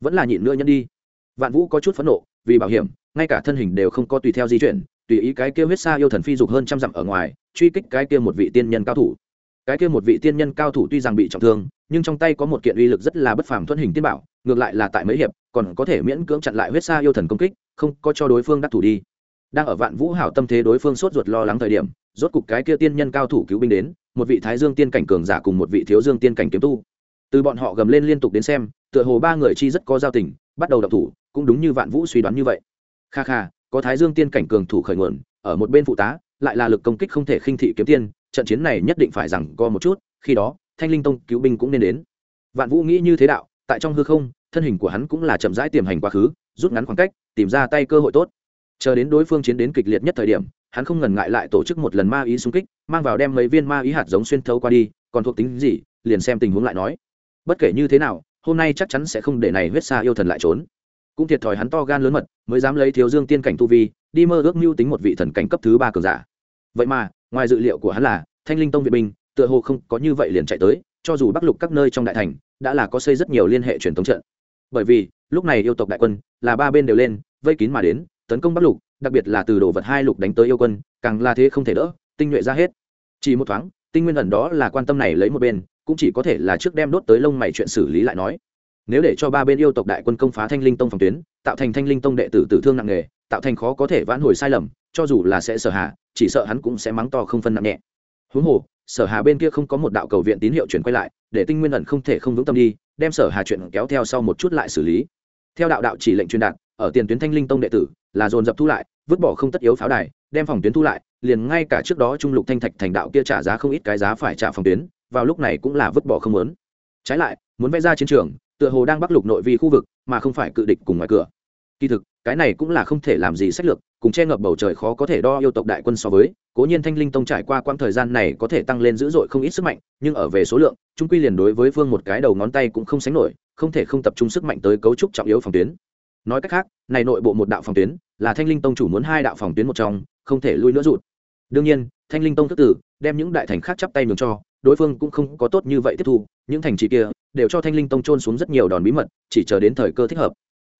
vẫn là nhịn nữa nhân đi. Vạn vũ có chút phẫn nộ, vì bảo hiểm, ngay cả thân hình đều không có tùy theo di chuyển, tùy ý cái kia huyết xa yêu thần phi dục hơn trăm dặm ở ngoài, truy kích cái kia một vị tiên nhân cao thủ. Cái kia một vị tiên nhân cao thủ tuy rằng bị trọng thương, nhưng trong tay có một kiện uy lực rất là bất phàm thuần hình tiên bảo, ngược lại là tại mấy hiệp, còn có thể miễn cưỡng chặn lại huyết xa yêu thần công kích, không có cho đối phương đắc thủ đi. Đang ở vạn vũ hảo tâm thế đối phương sốt ruột lo lắng thời điểm, rốt cục cái kia tiên nhân cao thủ cứu binh đến, một vị thái dương tiên cảnh cường giả cùng một vị thiếu dương tiên cảnh kiếm tu từ bọn họ gầm lên liên tục đến xem, tựa hồ ba người chi rất có giao tình, bắt đầu đập thủ, cũng đúng như vạn vũ suy đoán như vậy. Kha kha, có thái dương tiên cảnh cường thủ khởi nguồn, ở một bên phụ tá, lại là lực công kích không thể khinh thị kiếm tiên, trận chiến này nhất định phải rằng co một chút, khi đó, thanh linh tông cứu binh cũng nên đến. Vạn vũ nghĩ như thế đạo, tại trong hư không, thân hình của hắn cũng là chậm rãi tiềm hành quá khứ, rút ngắn khoảng cách, tìm ra tay cơ hội tốt. Chờ đến đối phương chiến đến kịch liệt nhất thời điểm, hắn không ngần ngại lại tổ chức một lần ma ý xung kích, mang vào đem mấy viên ma ý hạt giống xuyên thấu qua đi, còn thuộc tính gì, liền xem tình huống lại nói bất kể như thế nào, hôm nay chắc chắn sẽ không để này huyết xa yêu thần lại trốn. Cũng thiệt thòi hắn to gan lớn mật, mới dám lấy thiếu dương tiên cảnh tu vi, đi mơ ước mưu tính một vị thần cảnh cấp thứ ba cường giả. Vậy mà, ngoài dự liệu của hắn là, thanh linh tông viện binh, tựa hồ không có như vậy liền chạy tới, cho dù bắc lục các nơi trong đại thành, đã là có xây rất nhiều liên hệ truyền thống trận. Bởi vì, lúc này yêu tộc đại quân, là ba bên đều lên, vây kín mà đến, tấn công bắc lục, đặc biệt là từ đồ vật hai lục đánh tới yêu quân, càng là thế không thể đỡ, tinh nhuệ ra hết. Chỉ một thoáng, tinh nguyên ẩn đó là quan tâm này lấy một bên cũng chỉ có thể là trước đem đốt tới lông mày chuyện xử lý lại nói. Nếu để cho ba bên yêu tộc đại quân công phá thanh linh tông phòng tuyến, tạo thành thanh linh tông đệ tử tử thương nặng nề, tạo thành khó có thể vãn hồi sai lầm, cho dù là sẽ sở hạ, chỉ sợ hắn cũng sẽ mắng to không phân nặng nhẹ. Huống hồ, sở hà bên kia không có một đạo cầu viện tín hiệu chuyển quay lại, để tinh nguyên ẩn không thể không vững tâm đi, đem sở hà chuyện kéo theo sau một chút lại xử lý. Theo đạo đạo chỉ lệnh truyền đạt, ở tiền tuyến thanh linh tông đệ tử, là dồn dập thu lại, vứt bỏ không tất yếu pháo đài, đem phòng tuyến thu lại, liền ngay cả trước đó trung lục thanh thạch thành đạo kia trả giá không ít cái giá phải trả phòng tuyến vào lúc này cũng là vứt bỏ không muốn. Trái lại, muốn vẽ ra chiến trường, tựa hồ đang bắc lục nội vi khu vực, mà không phải cự địch cùng ngoài cửa. Kỳ thực, cái này cũng là không thể làm gì sách lược, cùng che ngập bầu trời khó có thể đo yêu tộc đại quân so với, cố nhiên thanh linh tông trải qua quãng thời gian này có thể tăng lên dữ dội không ít sức mạnh, nhưng ở về số lượng, trung quy liền đối với phương một cái đầu ngón tay cũng không sánh nổi, không thể không tập trung sức mạnh tới cấu trúc trọng yếu phòng tuyến. Nói cách khác, này nội bộ một đạo phòng tuyến, là thanh linh tông chủ muốn hai đạo phòng tuyến một trong, không thể lui nữa rụt. Đương nhiên, thanh linh tông thức tử, đem những đại thành khác chắp tay nhường cho đối phương cũng không có tốt như vậy tiếp thu, những thành trì kia đều cho thanh linh tông trôn xuống rất nhiều đòn bí mật, chỉ chờ đến thời cơ thích hợp.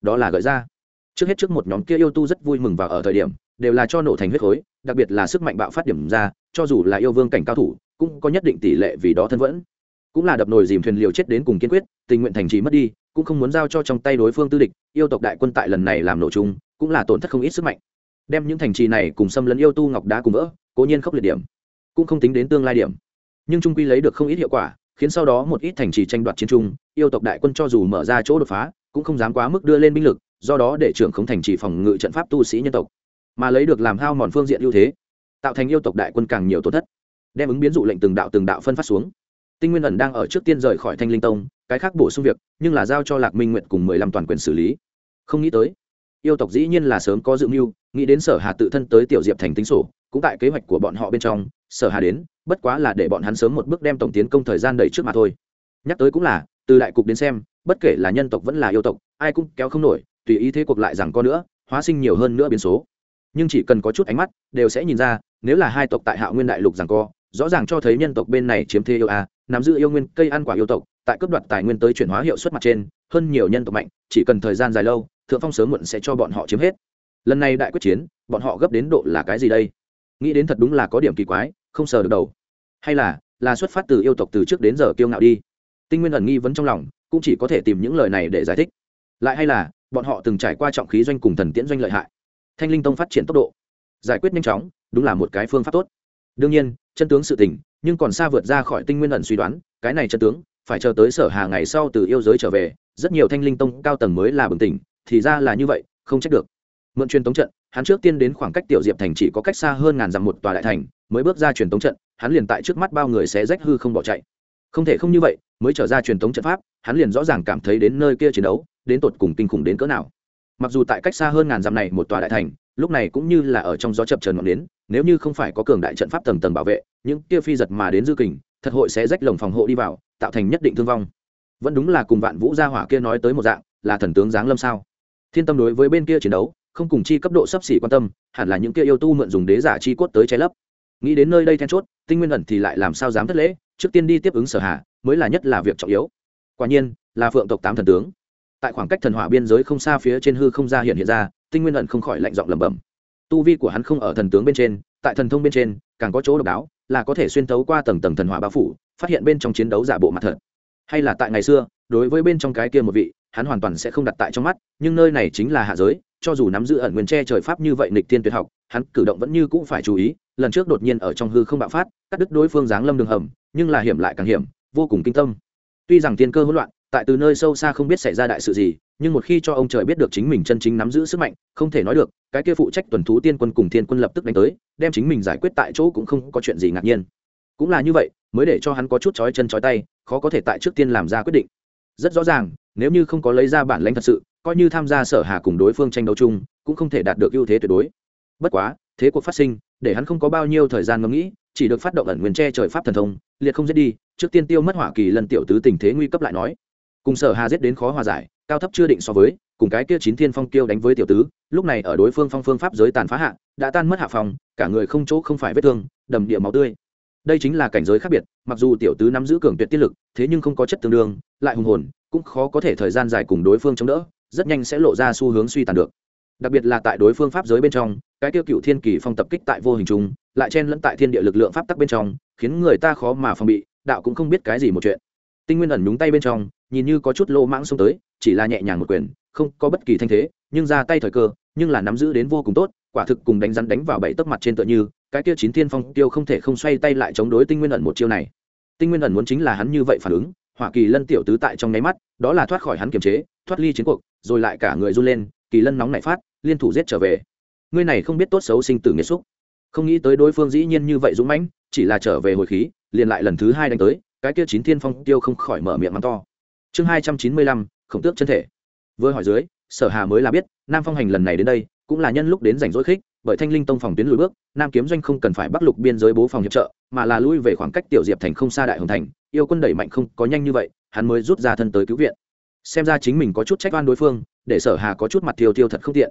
Đó là gợi ra. Trước hết trước một nhóm kia yêu tu rất vui mừng và ở thời điểm, đều là cho nổ thành huyết khối, đặc biệt là sức mạnh bạo phát điểm ra, cho dù là yêu vương cảnh cao thủ, cũng có nhất định tỷ lệ vì đó thân vẫn. Cũng là đập nồi dìm thuyền liều chết đến cùng kiên quyết, tình nguyện thành trì mất đi, cũng không muốn giao cho trong tay đối phương tư địch, yêu tộc đại quân tại lần này làm nổ chung, cũng là tổn thất không ít sức mạnh. Đem những thành trì này cùng xâm lấn yêu tu ngọc đá cùng vỡ, cố nhiên khốc liệt điểm, cũng không tính đến tương lai điểm nhưng trung quy lấy được không ít hiệu quả, khiến sau đó một ít thành trì tranh đoạt chiến trung, yêu tộc đại quân cho dù mở ra chỗ đột phá, cũng không dám quá mức đưa lên binh lực, do đó để trưởng không thành trì phòng ngự trận pháp tu sĩ nhân tộc. Mà lấy được làm hao mòn phương diện ưu thế, tạo thành yêu tộc đại quân càng nhiều tổn thất, đem ứng biến dụ lệnh từng đạo từng đạo phân phát xuống. Tinh nguyên ẩn đang ở trước tiên rời khỏi thanh linh tông, cái khác bổ sung việc, nhưng là giao cho lạc minh nguyện cùng mười lăm toàn quyền xử lý. Không nghĩ tới, yêu tộc dĩ nhiên là sớm có dự mưu, nghĩ đến sở hà tự thân tới tiểu diệp thành tính sổ, cũng tại kế hoạch của bọn họ bên trong sở hà đến, bất quá là để bọn hắn sớm một bước đem tổng tiến công thời gian đẩy trước mà thôi. Nhắc tới cũng là, từ đại cục đến xem, bất kể là nhân tộc vẫn là yêu tộc, ai cũng kéo không nổi, tùy ý thế cuộc lại rằng có nữa, hóa sinh nhiều hơn nữa biến số. Nhưng chỉ cần có chút ánh mắt, đều sẽ nhìn ra, nếu là hai tộc tại hạ nguyên đại lục rằng co, rõ ràng cho thấy nhân tộc bên này chiếm thế yêu a, nắm giữ yêu nguyên cây ăn quả yêu tộc, tại cấp đoạt tài nguyên tới chuyển hóa hiệu suất mặt trên, hơn nhiều nhân tộc mạnh, chỉ cần thời gian dài lâu, thượng phong sớm muộn sẽ cho bọn họ chiếm hết. Lần này đại quyết chiến, bọn họ gấp đến độ là cái gì đây? Nghĩ đến thật đúng là có điểm kỳ quái không sờ được đầu. Hay là là xuất phát từ yêu tộc từ trước đến giờ kiêu ngạo đi. Tinh nguyên ẩn nghi vấn trong lòng, cũng chỉ có thể tìm những lời này để giải thích. Lại hay là, bọn họ từng trải qua trọng khí doanh cùng thần tiễn doanh lợi hại. Thanh linh tông phát triển tốc độ, giải quyết nhanh chóng, đúng là một cái phương pháp tốt. Đương nhiên, chân tướng sự tình, nhưng còn xa vượt ra khỏi tinh nguyên ẩn suy đoán, cái này chân tướng, phải chờ tới sở hà ngày sau từ yêu giới trở về, rất nhiều thanh linh tông cao tầng mới là bừng tỉnh, thì ra là như vậy, không trách được. Mượn truyền tống trận, hắn trước tiên đến khoảng cách tiểu diệp thành chỉ có cách xa hơn ngàn dặm một tòa đại thành mới bước ra truyền tống trận, hắn liền tại trước mắt bao người sẽ rách hư không bỏ chạy. Không thể không như vậy, mới trở ra truyền tống trận pháp, hắn liền rõ ràng cảm thấy đến nơi kia chiến đấu, đến tột cùng kinh khủng đến cỡ nào. Mặc dù tại cách xa hơn ngàn dặm này một tòa đại thành, lúc này cũng như là ở trong gió chập trần ngọn đến nếu như không phải có cường đại trận pháp tầng tầng bảo vệ, những kia phi giật mà đến dư kình, thật hội sẽ rách lồng phòng hộ đi vào, tạo thành nhất định thương vong. Vẫn đúng là cùng vạn vũ gia hỏa kia nói tới một dạng, là thần tướng giáng lâm sao? Thiên tâm đối với bên kia chiến đấu, không cùng chi cấp độ sấp xỉ quan tâm, hẳn là những kia yêu tu mượn dùng đế giả chi cốt tới trái lấp nghĩ đến nơi đây then chốt, tinh nguyên ẩn thì lại làm sao dám thất lễ, trước tiên đi tiếp ứng sở hạ mới là nhất là việc trọng yếu. Quả nhiên, là phượng tộc tám thần tướng. Tại khoảng cách thần hỏa biên giới không xa phía trên hư không ra hiện hiện ra, tinh nguyên ẩn không khỏi lạnh giọng lẩm bẩm. Tu vi của hắn không ở thần tướng bên trên, tại thần thông bên trên, càng có chỗ độc đáo, là có thể xuyên tấu qua tầng tầng thần hỏa bao phủ, phát hiện bên trong chiến đấu giả bộ mặt thật. Hay là tại ngày xưa, đối với bên trong cái kia một vị, hắn hoàn toàn sẽ không đặt tại trong mắt, nhưng nơi này chính là hạ giới, cho dù nắm giữ ẩn nguyên tre trời pháp như vậy nịch tiên tuyệt học hắn cử động vẫn như cũng phải chú ý, lần trước đột nhiên ở trong hư không bạo phát, cắt đứt đối phương giáng lâm đường hầm, nhưng là hiểm lại càng hiểm, vô cùng kinh tâm. Tuy rằng tiên cơ hỗn loạn, tại từ nơi sâu xa không biết xảy ra đại sự gì, nhưng một khi cho ông trời biết được chính mình chân chính nắm giữ sức mạnh, không thể nói được, cái kia phụ trách tuần thú tiên quân cùng thiên quân lập tức đánh tới, đem chính mình giải quyết tại chỗ cũng không có chuyện gì ngạc nhiên. Cũng là như vậy, mới để cho hắn có chút chói chân chói tay, khó có thể tại trước tiên làm ra quyết định. Rất rõ ràng, nếu như không có lấy ra bản lãnh thật sự, coi như tham gia sở hà cùng đối phương tranh đấu chung, cũng không thể đạt được ưu thế tuyệt đối bất quá, thế cuộc phát sinh, để hắn không có bao nhiêu thời gian ngẫm nghĩ, chỉ được phát động ẩn nguyên tre trời pháp thần thông, liệt không giết đi, trước tiên tiêu mất hỏa kỳ lần tiểu tứ tình thế nguy cấp lại nói. Cùng sở hà giết đến khó hòa giải, cao thấp chưa định so với, cùng cái kia chín thiên phong kiêu đánh với tiểu tứ, lúc này ở đối phương phong phương pháp giới tàn phá hạ, đã tan mất hạ phòng, cả người không chỗ không phải vết thương, đầm địa máu tươi. Đây chính là cảnh giới khác biệt, mặc dù tiểu tứ nắm giữ cường tuyệt tiết lực, thế nhưng không có chất tương đương, lại hùng hồn, cũng khó có thể thời gian dài cùng đối phương chống đỡ, rất nhanh sẽ lộ ra xu hướng suy tàn được đặc biệt là tại đối phương pháp giới bên trong, cái tiêu cựu thiên kỳ phong tập kích tại vô hình chung, lại chen lẫn tại thiên địa lực lượng pháp tắc bên trong, khiến người ta khó mà phòng bị, đạo cũng không biết cái gì một chuyện. Tinh nguyên ẩn nhúng tay bên trong, nhìn như có chút lô mãng xông tới, chỉ là nhẹ nhàng một quyền, không có bất kỳ thanh thế, nhưng ra tay thời cơ, nhưng là nắm giữ đến vô cùng tốt, quả thực cùng đánh rắn đánh vào bảy tấc mặt trên tựa như, cái kia chín thiên phong tiêu không thể không xoay tay lại chống đối tinh nguyên ẩn một chiêu này. Tinh nguyên ẩn muốn chính là hắn như vậy phản ứng, hỏa kỳ lân tiểu tứ tại trong nháy mắt, đó là thoát khỏi hắn kiềm chế, thoát ly chiến cuộc, rồi lại cả người run lên, kỳ lân nóng nảy phát liên thủ giết trở về. Ngươi này không biết tốt xấu sinh tử nghĩa xúc. Không nghĩ tới đối phương dĩ nhiên như vậy dũng mãnh, chỉ là trở về hồi khí, liền lại lần thứ hai đánh tới, cái kia chín thiên phong tiêu không khỏi mở miệng mắng to. Chương hai trăm chín mươi lăm, khổng tước chân thể. Vừa hỏi dưới, sở hà mới là biết, nam phong hành lần này đến đây, cũng là nhân lúc đến rảnh rỗi khích, bởi thanh linh tông phòng tuyến lùi bước, nam kiếm doanh không cần phải bắc lục biên giới bố phòng hiệp trợ, mà là lui về khoảng cách tiểu diệp thành không xa đại hồng thành, yêu quân đẩy mạnh không có nhanh như vậy, hắn mới rút ra thân tới cứu viện. Xem ra chính mình có chút trách oan đối phương, để sở hà có chút mặt tiêu tiêu thật không tiện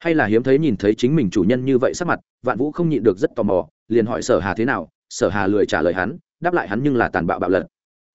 hay là hiếm thấy nhìn thấy chính mình chủ nhân như vậy sắc mặt, vạn vũ không nhịn được rất tò mò, liền hỏi sở hà thế nào, sở hà lười trả lời hắn, đáp lại hắn nhưng là tàn bạo bạo lật.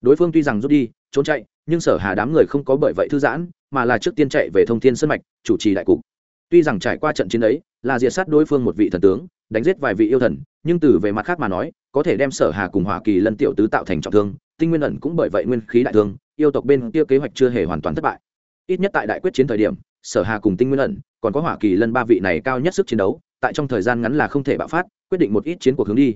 Đối phương tuy rằng rút đi, trốn chạy, nhưng sở hà đám người không có bởi vậy thư giãn, mà là trước tiên chạy về thông thiên sân mạch, chủ trì đại cục. Tuy rằng trải qua trận chiến ấy, là diệt sát đối phương một vị thần tướng, đánh giết vài vị yêu thần, nhưng từ về mặt khác mà nói, có thể đem sở hà cùng hoa kỳ lân tiểu tứ tạo thành trọng thương, tinh nguyên ẩn cũng bởi vậy nguyên khí đại thương, yêu tộc bên kia kế hoạch chưa hề hoàn toàn thất bại. Ít nhất tại đại quyết chiến thời điểm sở hà cùng tinh nguyên ẩn, còn có hoa kỳ lân ba vị này cao nhất sức chiến đấu, tại trong thời gian ngắn là không thể bạo phát, quyết định một ít chiến cuộc hướng đi.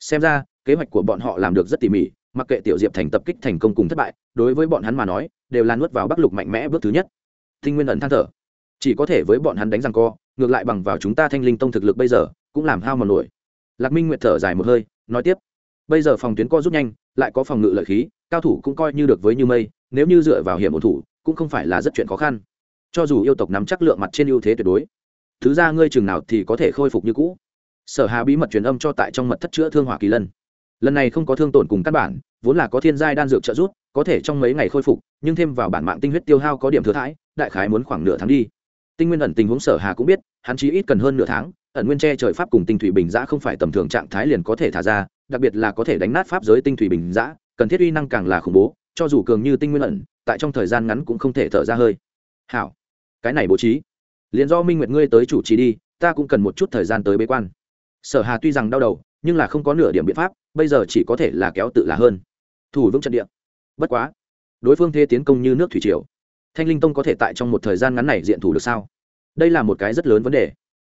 Xem ra, kế hoạch của bọn họ làm được rất tỉ mỉ, mặc kệ tiểu diệp thành tập kích thành công cùng thất bại, đối với bọn hắn mà nói, đều là nuốt vào bắc lục mạnh mẽ bước thứ nhất. Tinh nguyên ẩn than thở. Chỉ có thể với bọn hắn đánh răng co, ngược lại bằng vào chúng ta thanh linh tông thực lực bây giờ, cũng làm hao mà nổi. Lạc minh nguyệt thở dài một hơi, nói tiếp. Bây giờ phòng tuyến co rút nhanh, lại có phòng ngự lợi khí, cao thủ cũng coi như được với như mây, nếu như dựa vào hiểm ổn thủ, cũng không phải là rất chuyện khó khăn cho dù yêu tộc nắm chắc lượng mặt trên ưu thế tuyệt đối, thứ ra ngươi chừng nào thì có thể khôi phục như cũ. Sở hà bí mật truyền âm cho tại trong mật thất chữa thương hỏa kỳ lân. Lần này không có thương tổn cùng căn bản, vốn là có thiên giai đan dược trợ giúp, có thể trong mấy ngày khôi phục, nhưng thêm vào bản mạng tinh huyết tiêu hao có điểm thừa thãi, đại khái muốn khoảng nửa tháng đi. Tinh nguyên ẩn tình huống sở hà cũng biết, hắn chí ít cần hơn nửa tháng, ẩn nguyên tre trời pháp cùng tinh thủy bình giã không phải tầm thường trạng thái liền có thể thả ra, đặc biệt là có thể đánh nát pháp giới tinh thủy bình giã, cần thiết uy năng càng là khủng bố, cho dù cường như tinh nguyên ẩn, tại trong thời gian ngắn cũng không thể thở ra hơi. Hảo cái này bố trí. Liền do minh nguyệt ngươi tới chủ trì đi, ta cũng cần một chút thời gian tới bế quan. Sở hà tuy rằng đau đầu, nhưng là không có nửa điểm biện pháp, bây giờ chỉ có thể là kéo tự là hơn. Thủ vững trận địa. Bất quá, đối phương thế tiến công như nước thủy triều. Thanh linh tông có thể tại trong một thời gian ngắn này diện thủ được sao? Đây là một cái rất lớn vấn đề.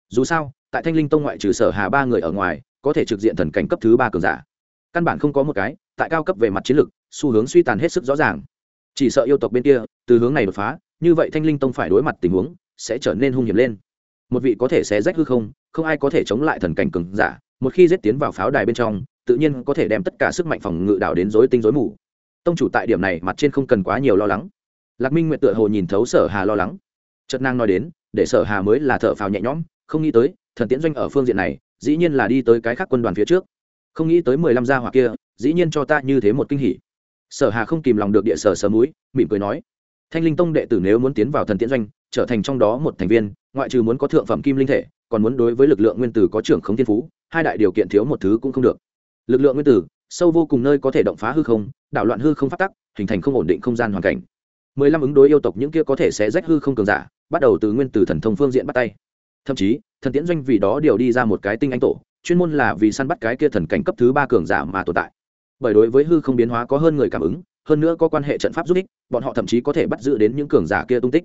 Dù sao, tại thanh linh tông ngoại trừ sở hà ba người ở ngoài, có thể trực diện thần cảnh cấp thứ ba cường giả. Căn bản không có một cái, tại cao cấp về mặt chiến lược xu hướng suy tàn hết sức rõ ràng. Chỉ sợ yêu tộc bên kia, từ hướng này đột phá như vậy thanh linh tông phải đối mặt tình huống sẽ trở nên hung hiểm lên. Một vị có thể xé rách hư không không ai có thể chống lại thần cảnh cường giả, một khi giết tiến vào pháo đài bên trong, tự nhiên có thể đem tất cả sức mạnh phòng ngự đảo đến rối tinh rối mù. Tông chủ tại điểm này mặt trên không cần quá nhiều lo lắng. Lạc minh nguyện tựa hồ nhìn thấu sở hà lo lắng. Chất năng nói đến, để sở hà mới là thợ phào nhẹ nhõm, không nghĩ tới, thần tiễn doanh ở phương diện này, dĩ nhiên là đi tới cái khác quân đoàn phía trước. Không nghĩ tới mười lăm gia hỏa kia, dĩ nhiên cho ta như thế một kinh hỉ. Sở hà không kìm lòng được địa sở sớm núi mỉm cười nói thanh linh tông đệ tử nếu muốn tiến vào thần tiễn doanh, trở thành trong đó một thành viên, ngoại trừ muốn có thượng phẩm kim linh thể, còn muốn đối với lực lượng nguyên tử có trưởng không thiên phú, hai đại điều kiện thiếu một thứ cũng không được. Lực lượng nguyên tử, sâu vô cùng nơi có thể động phá hư không, đảo loạn hư không phát tắc, hình thành không ổn định không gian hoàn cảnh. Mười lăm ứng đối yêu tộc những kia có thể sẽ rách hư không cường giả, bắt đầu từ nguyên tử thần thông phương diện bắt tay. Thậm chí, thần tiễn doanh vì đó điều đi ra một cái tinh anh tổ, chuyên môn là vì săn bắt cái kia thần cảnh cấp thứ ba cường giả mà tồn tại. Bởi đối với hư không biến hóa có hơn người cảm ứng hơn nữa có quan hệ trận pháp giúp ích, bọn họ thậm chí có thể bắt giữ đến những cường giả kia tung tích.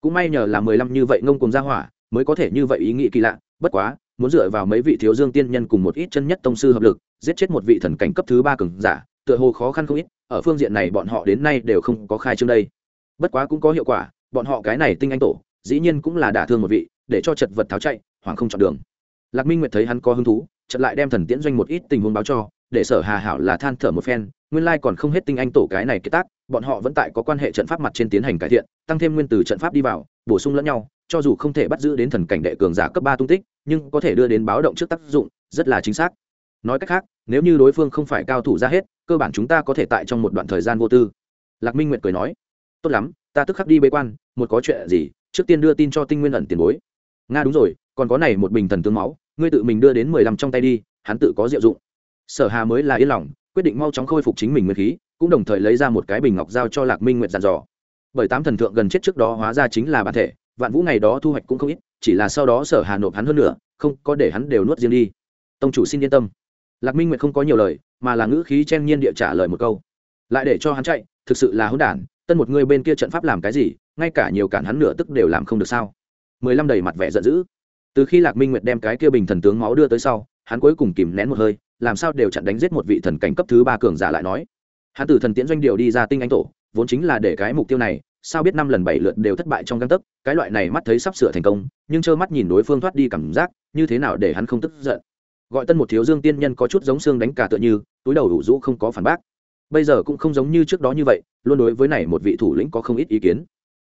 Cũng may nhờ là mười lăm như vậy ngông cùng ra hỏa, mới có thể như vậy ý nghĩ kỳ lạ, bất quá, muốn dựa vào mấy vị thiếu dương tiên nhân cùng một ít chân nhất tông sư hợp lực, giết chết một vị thần cảnh cấp thứ ba cường giả, tựa hồ khó khăn không ít, ở phương diện này bọn họ đến nay đều không có khai trương đây. Bất quá cũng có hiệu quả, bọn họ cái này tinh anh tổ, dĩ nhiên cũng là đả thương một vị, để cho chật vật tháo chạy hoàng không chọn đường. Lạc minh nguyệt thấy hắn có hứng thú chật lại đem thần tiễn doanh một ít tình huống báo cho, để sở hà hảo là than thở một phen nguyên lai còn không hết tinh anh tổ cái này kết tác, bọn họ vẫn tại có quan hệ trận pháp mặt trên tiến hành cải thiện, tăng thêm nguyên từ trận pháp đi vào, bổ sung lẫn nhau, cho dù không thể bắt giữ đến thần cảnh đệ cường giả cấp ba tung tích, nhưng có thể đưa đến báo động trước tác dụng, rất là chính xác. Nói cách khác, nếu như đối phương không phải cao thủ ra hết, cơ bản chúng ta có thể tại trong một đoạn thời gian vô tư. Lạc minh nguyệt cười nói, tốt lắm, ta tức khắc đi bế quan, một có chuyện gì, trước tiên đưa tin cho tinh nguyên ẩn tiền bối. Nga đúng rồi, còn có này một bình thần tướng máu, ngươi tự mình đưa đến mười lăm trong tay đi, hắn tự có diệu dụng. Sở hà mới là yên lòng quyết định mau chóng khôi phục chính mình nguyên khí, cũng đồng thời lấy ra một cái bình ngọc giao cho lạc minh nguyệt dàn dò. Bởi tám thần thượng gần chết trước đó hóa ra chính là bản thể, vạn vũ ngày đó thu hoạch cũng không ít, chỉ là sau đó sở hà nộp hắn hơn nữa không có để hắn đều nuốt riêng đi. Tông chủ xin yên tâm. Lạc minh nguyệt không có nhiều lời, mà là ngữ khí chen nhiên địa trả lời một câu. Lại để cho hắn chạy, thực sự là hỗn đản, tân một người bên kia trận pháp làm cái gì, ngay cả nhiều cản hắn nửa tức đều làm không được sao? Mười lăm đầy mặt vẻ giận dữ. Từ khi lạc minh nguyệt đem cái kia bình thần tướng máu đưa tới sau, hắn cuối cùng kìm nén một hơi làm sao đều chặn đánh giết một vị thần cảnh cấp thứ ba cường giả lại nói. Hắn từ thần tiễn doanh điều đi ra tinh anh tổ, vốn chính là để cái mục tiêu này, sao biết năm lần bảy lượt đều thất bại trong găng tấc, cái loại này mắt thấy sắp sửa thành công, nhưng trơ mắt nhìn đối phương thoát đi cảm giác, như thế nào để hắn không tức giận. Gọi tân một thiếu dương tiên nhân có chút giống xương đánh cả tựa như, túi đầu đủ rũ không có phản bác. Bây giờ cũng không giống như trước đó như vậy, luôn đối với này một vị thủ lĩnh có không ít ý kiến.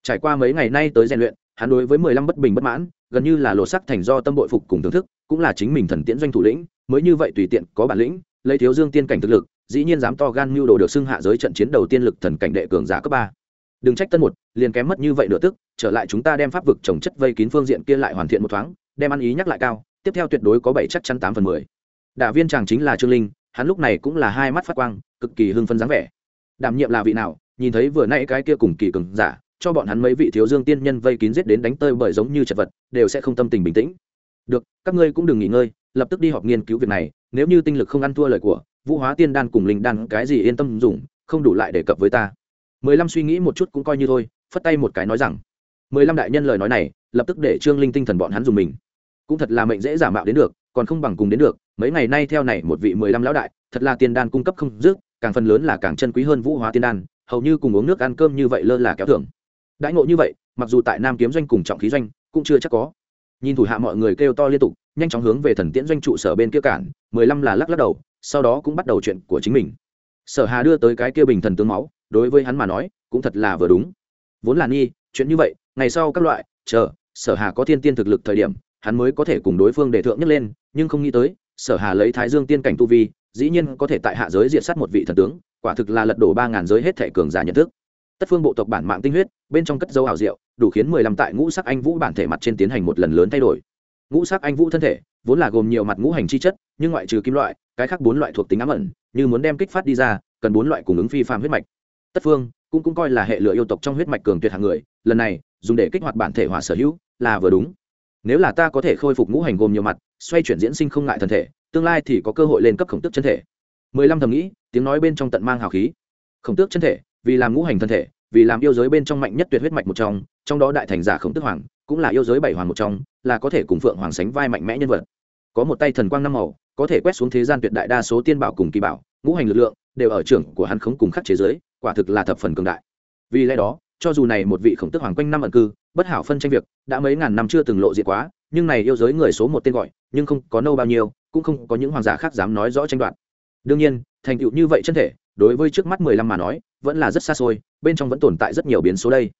Trải qua mấy ngày nay tới rèn luyện, hắn đối với mười lăm bất bình bất mãn, gần như là lột sắc thành do tâm bội phục cùng thưởng thức, cũng là chính mình thần tiễn doanh thủ lĩnh mới như vậy tùy tiện, có bản lĩnh, lấy thiếu dương tiên cảnh thực lực, dĩ nhiên dám to gan mưu đồ được xưng hạ giới trận chiến đầu tiên lực thần cảnh đệ cường giả cấp ba. Đừng trách tân một, liền kém mất như vậy nửa tức, trở lại chúng ta đem pháp vực trồng chất vây kín phương diện kia lại hoàn thiện một thoáng, đem ăn ý nhắc lại cao, tiếp theo tuyệt đối có bảy chắc chắn tám phần mười. Đả viên chàng chính là trương linh, hắn lúc này cũng là hai mắt phát quang, cực kỳ hưng phân dáng vẻ. Đảm nhiệm là vị nào, nhìn thấy vừa nay cái kia cùng kỳ cường giả, cho bọn hắn mấy vị thiếu dương tiên nhân vây kín giết đến đánh tơi bởi giống như chật vật, đều sẽ không tâm tình bình tĩnh. Được, các ngươi cũng đừng nghỉ ngơi lập tức đi họp nghiên cứu việc này, nếu như tinh lực không ăn thua lời của, vũ hóa tiên đan cùng linh đan cái gì yên tâm dùng, không đủ lại đề cập với ta. Mười lăm suy nghĩ một chút cũng coi như thôi, phất tay một cái nói rằng, mười lăm đại nhân lời nói này, lập tức để trương linh tinh thần bọn hắn dùng mình. Cũng thật là mệnh dễ giả mạo đến được, còn không bằng cùng đến được, mấy ngày nay theo này một vị mười lăm lão đại, thật là tiên đan cung cấp không dứt, càng phần lớn là càng chân quý hơn vũ hóa tiên đan, hầu như cùng uống nước ăn cơm như vậy lơ là kéo thưởng. Đãi ngộ như vậy, mặc dù tại nam kiếm doanh cùng trọng khí doanh cũng chưa chắc có. Nhìn thủ hạ mọi người kêu to liên tục nhanh chóng hướng về thần tiễn doanh trụ sở bên kia cản, mười lăm là lắc lắc đầu, sau đó cũng bắt đầu chuyện của chính mình. Sở hà đưa tới cái kia bình thần tướng máu, đối với hắn mà nói, cũng thật là vừa đúng. Vốn là nghi, chuyện như vậy, ngày sau các loại, chờ, sở hà có thiên tiên thực lực thời điểm, hắn mới có thể cùng đối phương để thượng nhất lên, nhưng không nghĩ tới, sở hà lấy thái dương tiên cảnh tu vi, dĩ nhiên có thể tại hạ giới diện sát một vị thần tướng, quả thực là lật đổ ba ngàn giới hết thể cường giả nhận thức. Tất phương bộ tộc bản mạng tinh huyết, bên trong cất dấu ảo diệu, đủ khiến mười lăm tại ngũ sắc anh vũ bản thể mặt trên tiến hành một lần lớn thay đổi ngũ sắc anh vũ thân thể, vốn là gồm nhiều mặt ngũ hành chi chất, nhưng ngoại trừ kim loại, cái khác bốn loại thuộc tính ám ẩn, như muốn đem kích phát đi ra, cần bốn loại cung ứng phi phạm huyết mạch. Tất phương cũng cũng coi là hệ lựa yêu tộc trong huyết mạch cường tuyệt hạng người, lần này, dùng để kích hoạt bản thể hỏa sở hữu, là vừa đúng. Nếu là ta có thể khôi phục ngũ hành gồm nhiều mặt, xoay chuyển diễn sinh không ngại thân thể, tương lai thì có cơ hội lên cấp khổng tức chân thể. Mười lăm thầm nghĩ, tiếng nói bên trong tận mang hào khí. Khổng tước chân thể, vì làm ngũ hành thân thể vì làm yêu giới bên trong mạnh nhất tuyệt huyết mạch một trong trong đó đại thành giả khổng tước hoàng, cũng là yêu giới bảy hoàng một trong, là có thể cùng phượng hoàng sánh vai mạnh mẽ nhân vật. Có một tay thần quang năm màu, có thể quét xuống thế gian tuyệt đại đa số tiên bảo cùng kỳ bảo, ngũ hành lực lượng đều ở trưởng của hắn khống cùng khắc chế giới, quả thực là thập phần cường đại. Vì lẽ đó, cho dù này một vị khổng tức hoàng quanh năm ẩn cư, bất hảo phân tranh việc, đã mấy ngàn năm chưa từng lộ diện quá, nhưng này yêu giới người số một tên gọi, nhưng không có nâu bao nhiêu, cũng không có những hoàng giả khác dám nói rõ tranh đoạt. Đương nhiên, thành tựu như vậy chân thể, đối với trước mắt mười lăm mà nói vẫn là rất xa xôi, bên trong vẫn tồn tại rất nhiều biến số đây.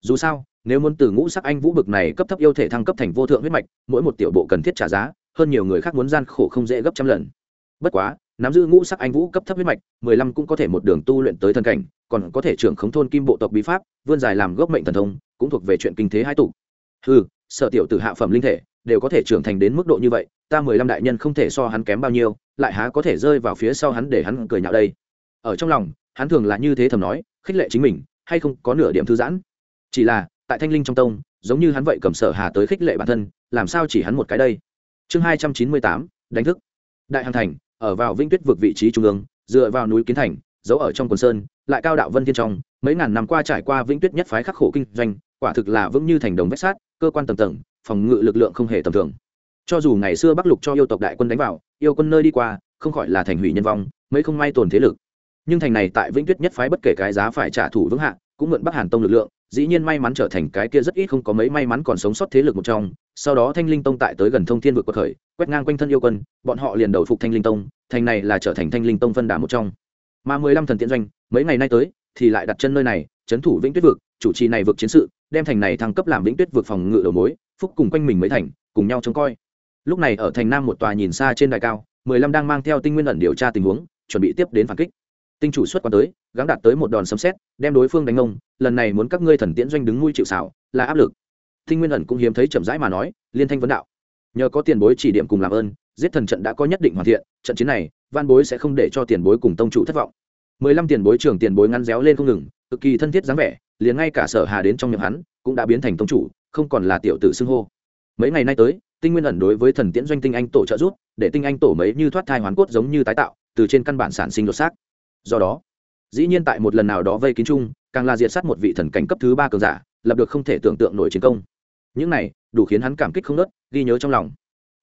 Dù sao, nếu muốn từ ngũ sắc anh vũ bực này cấp thấp yêu thể thăng cấp thành vô thượng huyết mạch, mỗi một tiểu bộ cần thiết trả giá, hơn nhiều người khác muốn gian khổ không dễ gấp trăm lần. Bất quá, nắm giữ ngũ sắc anh vũ cấp thấp huyết mạch, mười lăm cũng có thể một đường tu luyện tới thần cảnh, còn có thể trưởng khống thôn kim bộ tộc bí pháp, vươn dài làm gốc mệnh thần thông, cũng thuộc về chuyện kinh thế hai tụ. Ừ sở tiểu tử hạ phẩm linh thể, đều có thể trưởng thành đến mức độ như vậy, ta mười lăm đại nhân không thể so hắn kém bao nhiêu, lại há có thể rơi vào phía sau hắn để hắn cười nhạo đây ở trong lòng, hắn thường là như thế thầm nói, khích lệ chính mình, hay không có nửa điểm thư giãn. Chỉ là, tại thanh linh trong tông, giống như hắn vậy cầm sở hà tới khích lệ bản thân, làm sao chỉ hắn một cái đây? Chương hai trăm chín mươi tám, đánh thức. Đại hàng thành, ở vào vĩnh tuyết vực vị trí trung ương, dựa vào núi kiến thành, giấu ở trong quần sơn, lại cao đạo vân thiên trong, mấy ngàn năm qua trải qua vĩnh tuyết nhất phái khắc khổ kinh doanh, quả thực là vững như thành đồng vách sát cơ quan tầng tầng, phòng ngự lực lượng không hề tầm thường. Cho dù ngày xưa bắc lục cho yêu tộc đại quân đánh vào, yêu quân nơi đi qua, không khỏi là thành hủy nhân vong, mấy không may tổn thế lực nhưng thành này tại vĩnh tuyết nhất phái bất kể cái giá phải trả thủ vững hạ, cũng mượn bắc hàn tông lực lượng, dĩ nhiên may mắn trở thành cái kia rất ít không có mấy may mắn còn sống sót thế lực một trong. Sau đó thanh linh tông tại tới gần thông thiên vực quật khởi, quét ngang quanh thân yêu quân, bọn họ liền đầu phục thanh linh tông, thành này là trở thành thanh linh tông phân đà một trong. Mà mười lăm thần tiện doanh, mấy ngày nay tới, thì lại đặt chân nơi này, trấn thủ vĩnh tuyết vực, chủ trì này vực chiến sự, đem thành này thăng cấp làm vĩnh tuyết vực phòng ngự đầu mối, phúc cùng quanh mình mới thành, cùng nhau trông coi. Lúc này ở thành nam một tòa nhìn xa trên đài cao, mười lăm đang mang theo tinh nguyên ẩn điều tra tình huống, chuẩn bị tiếp đến phản kích tinh chủ xuất quan tới, gắng đạt tới một đòn sấm xét đem đối phương đánh ông lần này muốn các ngươi thần tiễn doanh đứng nuôi chịu xảo, là áp lực. Tinh nguyên ẩn cũng hiếm thấy chậm rãi mà nói, liên thanh vấn đạo. Nhờ có tiền bối chỉ điểm cùng làm ơn, giết thần trận đã có nhất định hoàn thiện, trận chiến này van bối sẽ không để cho tiền bối cùng tông chủ thất vọng. Mười lăm tiền bối trưởng tiền bối ngăn réo lên không ngừng, cực kỳ thân thiết dáng vẻ, liền ngay cả sở hà đến trong miệng hắn, cũng đã biến thành tông chủ, không còn là tiểu tử xưng hô. Mấy ngày nay tới, tinh nguyên ẩn đối với thần tiễn doanh tinh anh tổ trợ giúp, để tinh anh tổ mấy như thoát thai hoàn cốt giống như tái tạo, từ trên căn bản sản sinh đột xác do đó, dĩ nhiên tại một lần nào đó vây kín chung, càng là diệt sát một vị thần cảnh cấp thứ ba cường giả, lập được không thể tưởng tượng nổi chiến công. Những này, đủ khiến hắn cảm kích không nớt, ghi nhớ trong lòng.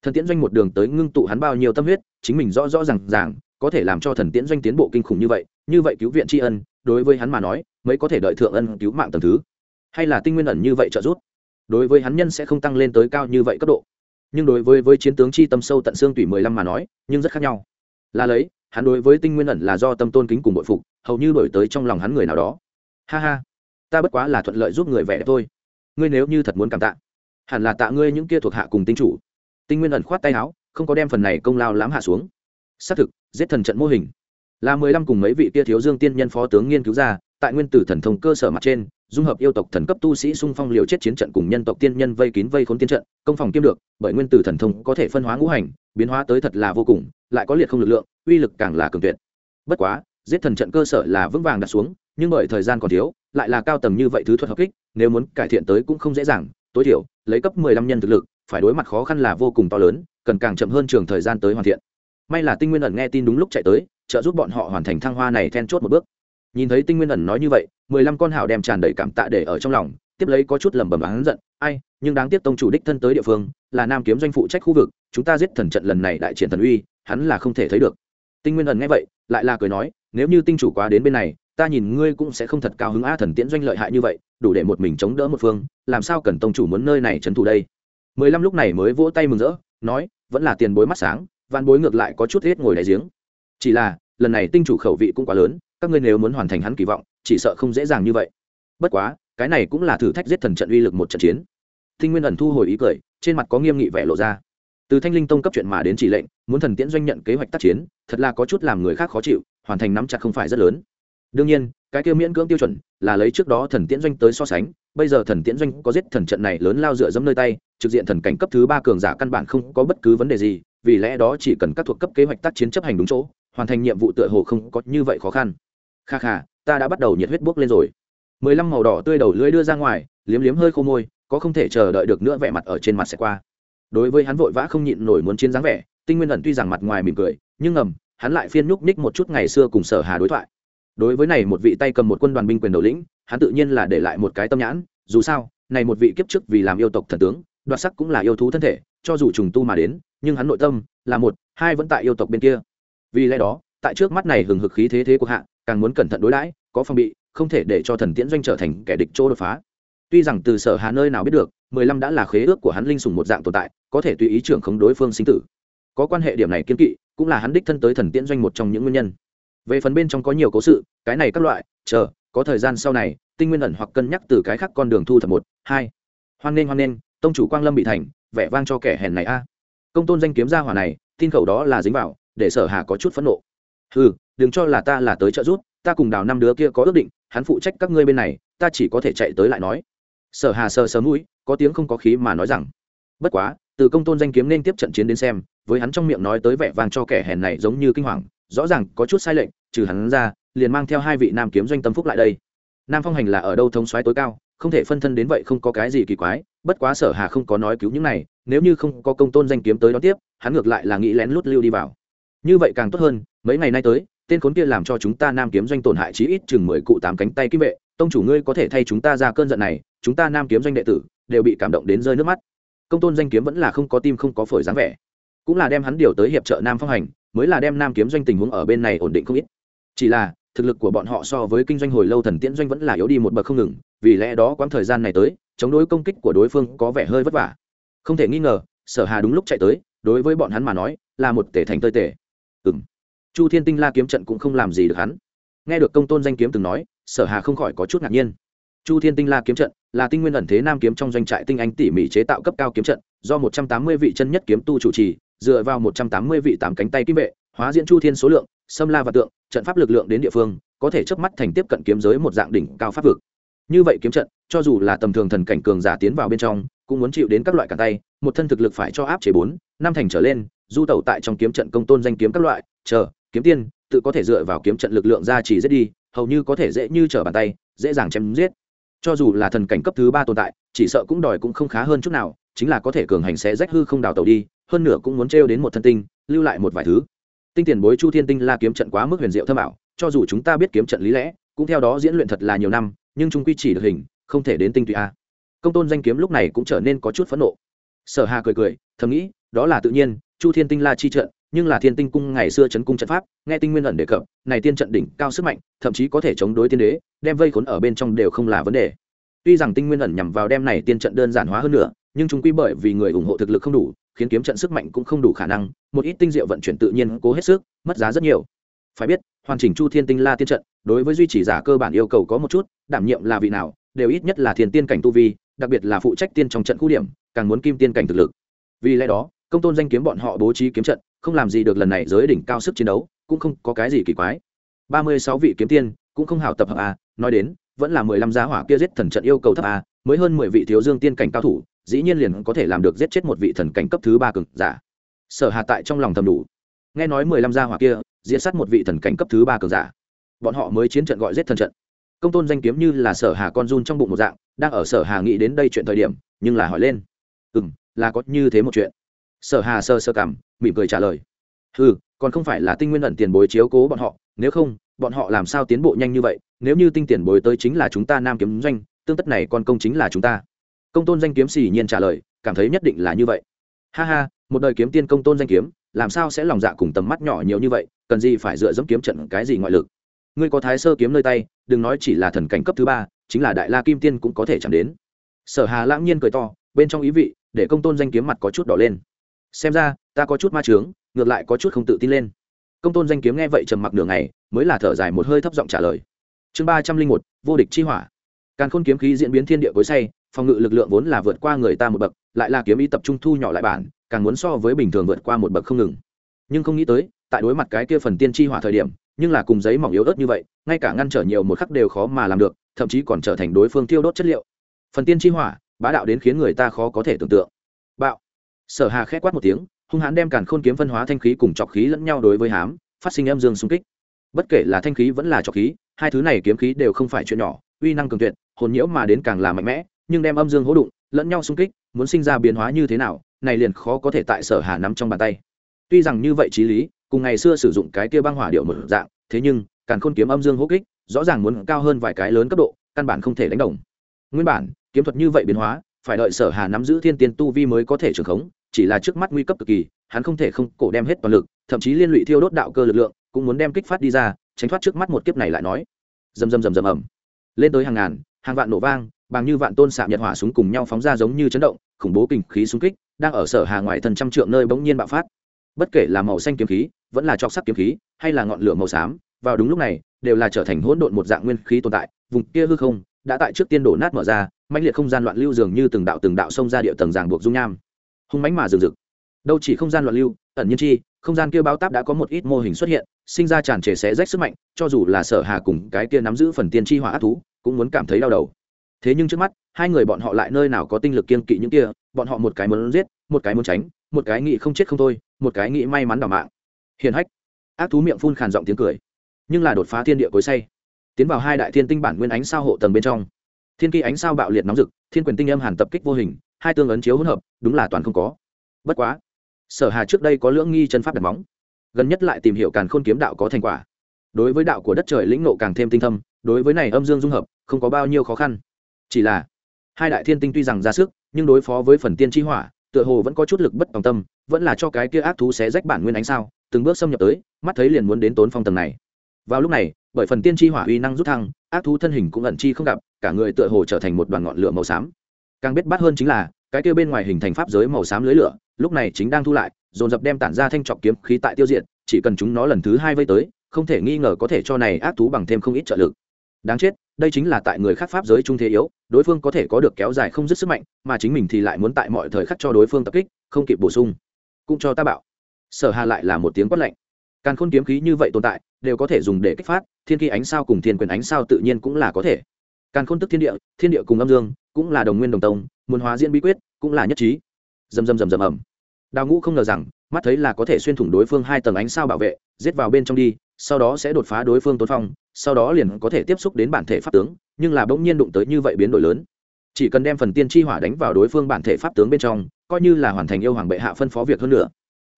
Thần tiễn doanh một đường tới ngưng tụ hắn bao nhiêu tâm huyết, chính mình rõ rõ r à n g ràng, có thể làm cho thần tiễn doanh tiến bộ kinh khủng như vậy như vậy cứu viện tri ân, đối với hắn mà nói, mới có thể đợi thượng ân cứu mạng tầm thứ. Hay là tinh nguyên ẩn như vậy trợ giúp? Đối với hắn nhân sẽ không tăng lên tới cao như vậy cấp độ. Nhưng đối với với chiến tướng chi tâm sâu tận xương tủy mười lăm mà nói, nhưng rất khác nhau. Là lấy hắn đối với tinh nguyên ẩn là do tâm tôn kính cùng bội phục, hầu như đổi tới trong lòng hắn người nào đó. Ha ha, ta bất quá là thuận lợi giúp người vẻ đẹp thôi. Ngươi nếu như thật muốn cảm tạ, hẳn là tạ ngươi những kia thuộc hạ cùng tinh chủ. Tinh nguyên ẩn khoát tay áo, không có đem phần này công lao lãm hạ xuống. Xác thực, giết thần trận mô hình là mười lăm cùng mấy vị kia thiếu dương tiên nhân phó tướng nghiên cứu ra, tại nguyên tử thần thông cơ sở mặt trên, dung hợp yêu tộc thần cấp tu sĩ xung phong liều chết chiến trận cùng nhân tộc tiên nhân vây kín vây khốn tiên trận, công phòng kiêm được, bởi nguyên tử thần thông có thể phân hóa ngũ hành, biến hóa tới thật là vô cùng, lại có liệt không lực lượng, uy lực càng là cường tuyệt. Bất quá, giết thần trận cơ sở là vững vàng đặt xuống, nhưng bởi thời gian còn thiếu, lại là cao tầm như vậy thứ thuật hợp kích, nếu muốn cải thiện tới cũng không dễ dàng, tối thiểu, lấy cấp mười lăm nhân thực lực, phải đối mặt khó khăn là vô cùng to lớn, cần càng chậm hơn trường thời gian tới hoàn thiện. May là tinh nguyên ẩn nghe tin đúng lúc chạy tới trợ giúp bọn họ hoàn thành thăng hoa này then chốt một bước. Nhìn thấy tinh nguyên ẩn nói như vậy, mười lăm con hảo đem tràn đầy cảm tạ để ở trong lòng, tiếp lấy có chút lẩm bẩm hắn giận, ai, nhưng đáng tiếc tông chủ đích thân tới địa phương, là nam kiếm doanh phụ trách khu vực, chúng ta giết thần trận lần này đại triển thần uy, hắn là không thể thấy được. Tinh nguyên ẩn nghe vậy, lại là cười nói, nếu như tinh chủ quá đến bên này, ta nhìn ngươi cũng sẽ không thật cao hứng a thần tiễn doanh lợi hại như vậy, đủ để một mình chống đỡ một phương, làm sao cần tông chủ muốn nơi này trấn thủ đây? Mười lăm lúc này mới vỗ tay mừng rỡ, nói, vẫn là tiền bối mắt sáng văn bối ngược lại có chút hết ngồi đại giếng chỉ là, lần này tinh chủ khẩu vị cũng quá lớn, các ngươi nếu muốn hoàn thành hắn kỳ vọng, chỉ sợ không dễ dàng như vậy. Bất quá, cái này cũng là thử thách giết thần trận uy lực một trận chiến. Tinh nguyên ẩn thu hồi ý cười, trên mặt có nghiêm nghị vẻ lộ ra. Từ thanh linh tông cấp chuyện mà đến chỉ lệnh, muốn thần tiễn doanh nhận kế hoạch tác chiến, thật là có chút làm người khác khó chịu, hoàn thành nắm chặt không phải rất lớn. Đương nhiên, cái tiêu miễn cưỡng tiêu chuẩn là lấy trước đó thần tiễn doanh tới so sánh, bây giờ thần tiễn doanh có giết thần trận này lớn lao dựa dẫm nơi tay, trực diện thần cảnh cấp thứ ba cường giả căn bản không có bất cứ vấn đề gì, vì lẽ đó chỉ cần các thuộc cấp kế hoạch tác chiến chấp hành đúng chỗ hoàn thành nhiệm vụ tựa hồ không có như vậy khó khăn. Kha kha, ta đã bắt đầu nhiệt huyết bốc lên rồi. Mười lăm màu đỏ tươi đầu lưỡi đưa ra ngoài, liếm liếm hơi khô môi, có không thể chờ đợi được nữa vẻ mặt ở trên mặt sẽ qua. Đối với hắn vội vã không nhịn nổi muốn chiến dáng vẻ, tinh nguyên ẩn tuy rằng mặt ngoài mỉm cười, nhưng ngầm, hắn lại phiên nhúc ních một chút ngày xưa cùng sở hà đối thoại. Đối với này một vị tay cầm một quân đoàn binh quyền đầu lĩnh, hắn tự nhiên là để lại một cái tâm nhãn, dù sao, này một vị kiếp trước vì làm yêu tộc thần tướng, đoạt sắc cũng là yêu thú thân thể, cho dù trùng tu mà đến, nhưng hắn nội tâm là một, hai vẫn tại yêu tộc bên kia vì lẽ đó, tại trước mắt này hừng hực khí thế thế của hạ, càng muốn cẩn thận đối đãi, có phòng bị, không thể để cho thần tiễn doanh trở thành kẻ địch chỗ đột phá. Tuy rằng từ sở hà nơi nào biết được, mười lăm đã là khế ước của hắn linh sùng một dạng tồn tại, có thể tùy ý trưởng khống đối phương sinh tử. Có quan hệ điểm này kiên kỵ, cũng là hắn đích thân tới thần tiễn doanh một trong những nguyên nhân. Về phần bên trong có nhiều cố sự, cái này các loại, chờ, có thời gian sau này, tinh nguyên ẩn hoặc cân nhắc từ cái khác con đường thu thập một, hai. Hoan nghênh hoan nghênh, tông chủ quang lâm bị thành, vẻ vang cho kẻ hèn này a. Công tôn danh kiếm gia hỏa này, tin khẩu đó là dính vào để sở hà có chút phẫn nộ. Ừ đừng cho là ta là tới trợ giúp, ta cùng đào năm đứa kia có ước định, hắn phụ trách các ngươi bên này, ta chỉ có thể chạy tới lại nói. Sở hà sờ sờ mũi, có tiếng không có khí mà nói rằng, bất quá, từ công tôn danh kiếm nên tiếp trận chiến đến xem, với hắn trong miệng nói tới vẻ vang cho kẻ hèn này giống như kinh hoàng, rõ ràng có chút sai lệch, trừ hắn ra, liền mang theo hai vị nam kiếm doanh tâm phúc lại đây. Nam phong hành là ở đâu thống soái tối cao, không thể phân thân đến vậy không có cái gì kỳ quái, bất quá sở hà không có nói cứu những này, nếu như không có công tôn danh kiếm tới đó tiếp, hắn ngược lại là nghĩ lén lút lưu đi vào như vậy càng tốt hơn, mấy ngày nay tới, tên khốn kia làm cho chúng ta nam kiếm doanh tổn hại chí ít chừng mười cụ tám cánh tay kim vệ. Tông chủ ngươi có thể thay chúng ta ra cơn giận này, chúng ta nam kiếm doanh đệ tử đều bị cảm động đến rơi nước mắt. Công tôn danh kiếm vẫn là không có tim không có phổi dáng vẻ. Cũng là đem hắn điều tới hiệp trợ nam phong hành, mới là đem nam kiếm doanh tình huống ở bên này ổn định không ít. Chỉ là, thực lực của bọn họ so với kinh doanh hồi lâu thần tiễn doanh vẫn là yếu đi một bậc không ngừng, vì lẽ đó quãng thời gian này tới, chống đối công kích của đối phương có vẻ hơi vất vả. Không thể nghi ngờ, sở hà đúng lúc chạy tới, đối với bọn hắn mà nói, là một tể thành tơi tể ừng chu thiên tinh la kiếm trận cũng không làm gì được hắn. Nghe được công tôn danh kiếm từng nói, sở hà không khỏi có chút ngạc nhiên. Chu thiên tinh la kiếm trận là tinh nguyên ẩn thế nam kiếm trong doanh trại tinh anh tỉ mỉ chế tạo cấp cao kiếm trận, do một trăm tám mươi vị chân nhất kiếm tu chủ trì, dựa vào một trăm tám mươi vị tám cánh tay kim vệ, hóa diễn chu thiên số lượng xâm la và tượng, trận pháp lực lượng đến địa phương, có thể chớp mắt thành tiếp cận kiếm giới một dạng đỉnh cao pháp vực. Như vậy kiếm trận, cho dù là tầm thường thần cảnh cường giả tiến vào bên trong, cũng muốn chịu đến các loại cả tay, một thân thực lực phải cho áp chế bốn, năm thành trở lên du tẩu tại trong kiếm trận công tôn danh kiếm các loại, chờ, kiếm tiên, tự có thể dựa vào kiếm trận lực lượng ra chỉ giết đi, hầu như có thể dễ như trở bàn tay, dễ dàng chém giết. Cho dù là thần cảnh cấp thứ ba tồn tại, chỉ sợ cũng đòi cũng không khá hơn chút nào, chính là có thể cường hành sẽ rách hư không đào tàu đi, hơn nữa cũng muốn trêu đến một thân tinh, lưu lại một vài thứ. Tinh tiền bối chu thiên tinh la kiếm trận quá mức huyền diệu thâm ảo, cho dù chúng ta biết kiếm trận lý lẽ, cũng theo đó diễn luyện thật là nhiều năm, nhưng chúng quy chỉ được hình, không thể đến tinh tụy a. Công tôn danh kiếm lúc này cũng trở nên có chút phẫn nộ. Sở hà cười cười, thầm nghĩ, đó là tự nhiên chu thiên tinh la chi trận, nhưng là thiên tinh cung ngày xưa chấn cung trận pháp, nghe tinh nguyên ẩn đề cập, này tiên trận đỉnh cao sức mạnh, thậm chí có thể chống đối tiên đế, đem vây khốn ở bên trong đều không là vấn đề. Tuy rằng tinh nguyên ẩn nhằm vào đem này tiên trận đơn giản hóa hơn nữa, nhưng chúng quy bởi vì người ủng hộ thực lực không đủ, khiến kiếm trận sức mạnh cũng không đủ khả năng, một ít tinh diệu vận chuyển tự nhiên cố hết sức, mất giá rất nhiều. Phải biết, hoàn chỉnh chu thiên tinh la tiên trận, đối với duy trì giả cơ bản yêu cầu có một chút, đảm nhiệm là vị nào, đều ít nhất là thiền tiên cảnh tu vi, đặc biệt là phụ trách tiên trong trận khu điểm, càng muốn kim tiên cảnh thực lực. Vì lẽ đó công tôn danh kiếm bọn họ bố trí kiếm trận, không làm gì được lần này giới đỉnh cao sức chiến đấu, cũng không có cái gì kỳ quái. Ba mươi sáu vị kiếm tiên, cũng không hảo tập hợp a, nói đến, vẫn là mười lăm giá hỏa kia giết thần trận yêu cầu thấp a, mới hơn mười vị thiếu dương tiên cảnh cao thủ, dĩ nhiên liền có thể làm được giết chết một vị thần cảnh cấp thứ ba cực giả. Sở hà tại trong lòng thầm đủ. Nghe nói mười lăm gia hỏa kia diễn sát một vị thần cảnh cấp thứ ba cường giả. Bọn họ mới chiến trận gọi giết thần trận. Công tôn danh kiếm như là sở hà con run trong bụng một dạng, đang ở sở hà nghĩ đến đây chuyện thời điểm, nhưng là hỏi lên. Ừ là có như thế một chuyện sở hà sơ sơ cảm, mỉm cười trả lời. Ừ còn không phải là tinh nguyên ẩn tiền bối chiếu cố bọn họ, nếu không, bọn họ làm sao tiến bộ nhanh như vậy, nếu như tinh tiền bối tới chính là chúng ta nam kiếm doanh, tương tất này còn công chính là chúng ta. Công tôn danh kiếm xì nhiên trả lời, cảm thấy nhất định là như vậy. Ha ha, một đời kiếm tiên công tôn danh kiếm, làm sao sẽ lòng dạ cùng tầm mắt nhỏ nhiều như vậy, cần gì phải dựa dẫm kiếm trận cái gì ngoại lực? Ngươi có thái sơ kiếm nơi tay, đừng nói chỉ là thần cảnh cấp thứ ba, chính là đại la kim tiên cũng có thể chạm đến. Sở hà lãng nhiên cười to, bên trong ý vị, để công tôn danh kiếm mặt có chút đỏ lên xem ra, ta có chút ma trướng ngược lại có chút không tự tin lên. Công tôn danh kiếm nghe vậy trầm mặc nửa ngày, mới là thở dài một hơi thấp giọng trả lời. Chương ba trăm linh một, vô địch chi hỏa. Càng khôn kiếm khí diễn biến thiên địa cối say, phòng ngự lực lượng vốn là vượt qua người ta một bậc, lại là kiếm ý tập trung thu nhỏ lại bản, càng muốn so với bình thường vượt qua một bậc không ngừng. Nhưng không nghĩ tới, tại đối mặt cái kia phần tiên chi hỏa thời điểm, nhưng là cùng giấy mỏng yếu ớt như vậy, ngay cả ngăn trở nhiều một khắc đều khó mà làm được, thậm chí còn trở thành đối phương thiêu đốt chất liệu. Phần tiên chi hỏa, bá đạo đến khiến người ta khó có thể tưởng tượng. Bạo sở hà khẽ quát một tiếng, hung hãn đem càn khôn kiếm phân hóa thanh khí cùng trọc khí lẫn nhau đối với hám, phát sinh âm dương xung kích. Bất kể là thanh khí vẫn là trọc khí, hai thứ này kiếm khí đều không phải chuyện nhỏ, uy năng cường tuyệt, hồn nhiễu mà đến càng là mạnh mẽ, nhưng đem âm dương hỗ đụng, lẫn nhau xung kích, muốn sinh ra biến hóa như thế nào, này liền khó có thể tại sở hà nắm trong bàn tay. Tuy rằng như vậy trí lý, cùng ngày xưa sử dụng cái kia băng hỏa điệu một dạng, thế nhưng càng khôn kiếm âm dương hỗ kích, rõ ràng muốn cao hơn vài cái lớn cấp độ, căn bản không thể đánh đồng. Nguyên bản, kiếm thuật như vậy biến hóa, phải đợi sở hà nắm giữ thiên tiên tu vi mới có thể trường khống chỉ là trước mắt nguy cấp cực kỳ, hắn không thể không cổ đem hết toàn lực, thậm chí liên lụy thiêu đốt đạo cơ lực lượng, cũng muốn đem kích phát đi ra, tránh thoát trước mắt một kiếp này lại nói. Rầm rầm rầm rầm ầm. Lên tới hàng ngàn, hàng vạn nổ vang, bằng như vạn tôn xạ nhật hỏa súng cùng nhau phóng ra giống như chấn động, khủng bố kinh khí xung kích, đang ở sở hà ngoại thần trăm trượng nơi bỗng nhiên bạo phát. Bất kể là màu xanh kiếm khí, vẫn là trọc sắc kiếm khí, hay là ngọn lửa màu xám, vào đúng lúc này, đều là trở thành hỗn độn một dạng nguyên khí tồn tại, vùng kia hư không, đã tại trước tiên đổ nát mở ra, mãnh liệt không gian loạn lưu dường như từng đạo từng đạo xông ra địa tầng ràng buộc dung nham hung mãnh mà rừng rực. Đâu chỉ không gian loạn lưu, ẩn nhiên chi, không gian kia báo táp đã có một ít mô hình xuất hiện, sinh ra tràn trề xé rách sức mạnh, cho dù là sở hà cùng cái kia nắm giữ phần tiên chi hỏa ác thú, cũng muốn cảm thấy đau đầu. Thế nhưng trước mắt, hai người bọn họ lại nơi nào có tinh lực kiên kỵ những kia, bọn họ một cái muốn giết, một cái muốn tránh, một cái nghĩ không chết không thôi, một cái nghĩ may mắn đảo mạng. Hiền hách. Ác thú miệng phun khàn giọng tiếng cười. Nhưng là đột phá thiên địa cối say. Tiến vào hai đại thiên tinh bản nguyên ánh sao hộ tầng bên trong. Thiên kỳ ánh sao bạo liệt nóng rực, thiên quyền tinh âm hàn tập kích vô hình hai tương ấn chiếu hỗn hợp, đúng là toàn không có. Bất quá, sở hà trước đây có lưỡng nghi chân pháp đặt móng, gần nhất lại tìm hiểu càn khôn kiếm đạo có thành quả. Đối với đạo của đất trời lĩnh nộ càng thêm tinh thâm, đối với này âm dương dung hợp, không có bao nhiêu khó khăn. Chỉ là, hai đại thiên tinh tuy rằng ra sức, nhưng đối phó với phần tiên chi hỏa, tựa hồ vẫn có chút lực bất tòng tâm, vẫn là cho cái kia ác thú xé rách bản nguyên ánh sao, từng bước xâm nhập tới, mắt thấy liền muốn đến tốn phong tầng này. Vào lúc này, bởi phần tiên chi hỏa uy năng rút thăng, ác thú thân hình cũng ẩn chi không gặp, cả người tựa hồ trở thành một đoàn ngọn lửa màu xám càng biết bắt hơn chính là, cái kia bên ngoài hình thành pháp giới màu xám lưới lửa, lúc này chính đang thu lại, dồn dập đem tản ra thanh trọc kiếm khí tại tiêu diệt, chỉ cần chúng nó lần thứ hai vây tới, không thể nghi ngờ có thể cho này ác thú bằng thêm không ít trợ lực. Đáng chết, đây chính là tại người khác pháp giới trung thế yếu, đối phương có thể có được kéo dài không dứt sức mạnh, mà chính mình thì lại muốn tại mọi thời khắc cho đối phương tập kích, không kịp bổ sung. Cũng cho ta bảo. Sở hà lại là một tiếng quát lạnh. Càng khôn kiếm khí như vậy tồn tại, đều có thể dùng để kích phát, thiên kỳ ánh sao cùng thiên quyền ánh sao tự nhiên cũng là có thể. Càng khôn tức thiên địa thiên địa cùng âm dương cũng là đồng nguyên đồng tông, muốn hóa diễn bí quyết, cũng là nhất trí. Dầm dầm dầm dầm ẩm đào ngũ không ngờ rằng, mắt thấy là có thể xuyên thủng đối phương hai tầng ánh sao bảo vệ, giết vào bên trong đi, sau đó sẽ đột phá đối phương tốn phong, sau đó liền có thể tiếp xúc đến bản thể pháp tướng, nhưng là bỗng nhiên đụng tới như vậy biến đổi lớn. Chỉ cần đem phần tiên chi hỏa đánh vào đối phương bản thể pháp tướng bên trong, coi như là hoàn thành yêu hoàng bệ hạ phân phó việc hơn nữa.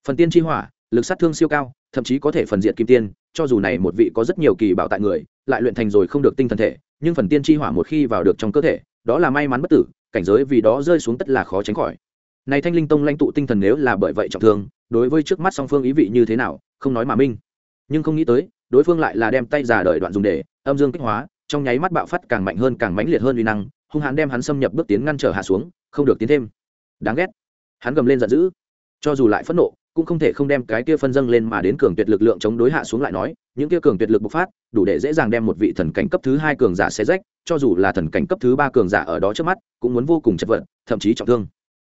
Phần tiên chi hỏa, lực sát thương siêu cao, thậm chí có thể phần diện kim tiên, cho dù này một vị có rất nhiều kỳ bảo tại người, lại luyện thành rồi không được tinh thần thể, nhưng phần tiên chi hỏa một khi vào được trong cơ thể đó là may mắn bất tử, cảnh giới vì đó rơi xuống tất là khó tránh khỏi. Này thanh linh tông lãnh tụ tinh thần nếu là bởi vậy trọng thương, đối với trước mắt song phương ý vị như thế nào, không nói mà minh. Nhưng không nghĩ tới, đối phương lại là đem tay giả đợi đoạn dùng để, âm dương kích hóa, trong nháy mắt bạo phát càng mạnh hơn càng mãnh liệt hơn uy năng, hung hãn đem hắn xâm nhập bước tiến ngăn trở hạ xuống, không được tiến thêm. Đáng ghét. Hắn gầm lên giận dữ. Cho dù lại phẫn nộ, cũng không thể không đem cái kia phân dâng lên mà đến cường tuyệt lực lượng chống đối hạ xuống lại nói, những kia cường tuyệt lực bộc phát, đủ để dễ dàng đem một vị thần cảnh cấp thứ hai cường giả xé rách cho dù là thần cảnh cấp thứ ba cường giả ở đó trước mắt, cũng muốn vô cùng chật vật, thậm chí trọng thương.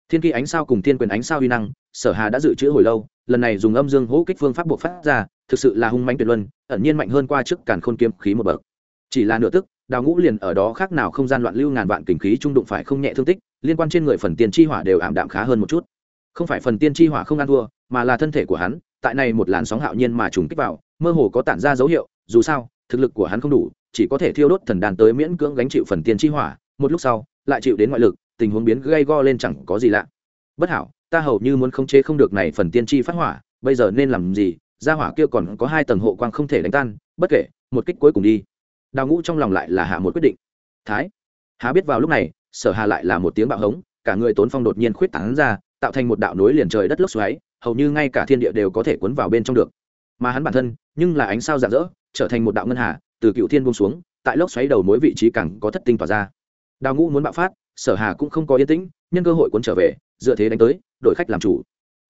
Thiên kỳ ánh sao cùng thiên quyền ánh sao uy năng, sở hà đã dự trữ hồi lâu, lần này dùng âm dương hỗ kích phương pháp bộc phát ra, thực sự là hung manh tuyệt luân, ẩn nhiên mạnh hơn qua trước càn khôn kiếm khí một bậc. Chỉ là nửa tức, đào ngũ liền ở đó khác nào không gian loạn lưu ngàn vạn kình khí trung đụng phải không nhẹ thương tích, liên quan trên người phần tiền chi hỏa đều ảm đạm khá hơn một chút. Không phải phần tiên chi hỏa không ăn thua, mà là thân thể của hắn, tại này một làn sóng hạo nhiên mà trùng kích vào, mơ hồ có tản ra dấu hiệu, dù sao, thực lực của hắn không đủ chỉ có thể thiêu đốt thần đàn tới miễn cưỡng gánh chịu phần tiên chi hỏa, một lúc sau, lại chịu đến ngoại lực, tình huống biến gây go lên chẳng có gì lạ. Bất hảo, ta hầu như muốn khống chế không được này phần tiên chi phát hỏa, bây giờ nên làm gì? Gia hỏa kia còn có hai tầng hộ quang không thể đánh tan, bất kể, một kích cuối cùng đi. Đào ngũ trong lòng lại là hạ một quyết định. Thái, há biết vào lúc này, sở hà lại là một tiếng bạo hống, cả người tốn phong đột nhiên khuyết tảng ra, tạo thành một đạo núi liền trời đất lốc xoáy, hầu như ngay cả thiên địa đều có thể cuốn vào bên trong được. Mà hắn bản thân, nhưng là ánh sao rạng rỡ, trở thành một đạo ngân hà từ cựu thiên buông xuống, tại lốc xoáy đầu mối vị trí càng có thất tinh tỏa ra. Đào ngũ muốn bạo phát, sở hà cũng không có yên tĩnh, nhân cơ hội cuốn trở về, dựa thế đánh tới đội khách làm chủ.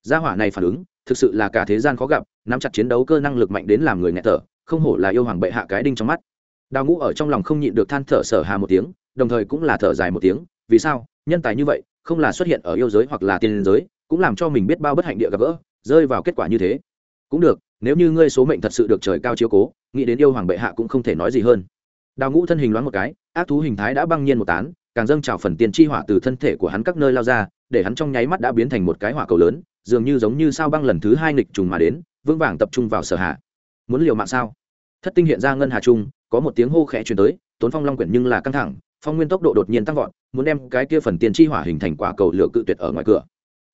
Gia hỏa này phản ứng, thực sự là cả thế gian khó gặp, nắm chặt chiến đấu cơ năng lực mạnh đến làm người nghẹt thở, không hổ là yêu hoàng bệ hạ cái đinh trong mắt. Đào ngũ ở trong lòng không nhịn được than thở sở hà một tiếng, đồng thời cũng là thở dài một tiếng, vì sao, nhân tài như vậy, không là xuất hiện ở yêu giới hoặc là tiên giới, cũng làm cho mình biết bao bất hạnh địa gặp gỡ, rơi vào kết quả như thế. Cũng được nếu như ngươi số mệnh thật sự được trời cao chiếu cố, nghĩ đến yêu hoàng bệ hạ cũng không thể nói gì hơn. Đào ngũ thân hình loáng một cái, ác thú hình thái đã băng nhiên một tán, càng dâng trào phần tiền chi hỏa từ thân thể của hắn các nơi lao ra, để hắn trong nháy mắt đã biến thành một cái hỏa cầu lớn, dường như giống như sao băng lần thứ hai nghịch trùng mà đến, vững vàng tập trung vào sở hạ. Muốn liều mạng sao? Thất tinh hiện ra ngân hà trung, có một tiếng hô khẽ truyền tới, tốn phong long quyển nhưng là căng thẳng, phong nguyên tốc độ đột nhiên tăng vọt, muốn đem cái kia phần tiền chi hỏa hình thành quả cầu lửa cự tuyệt ở ngoài cửa.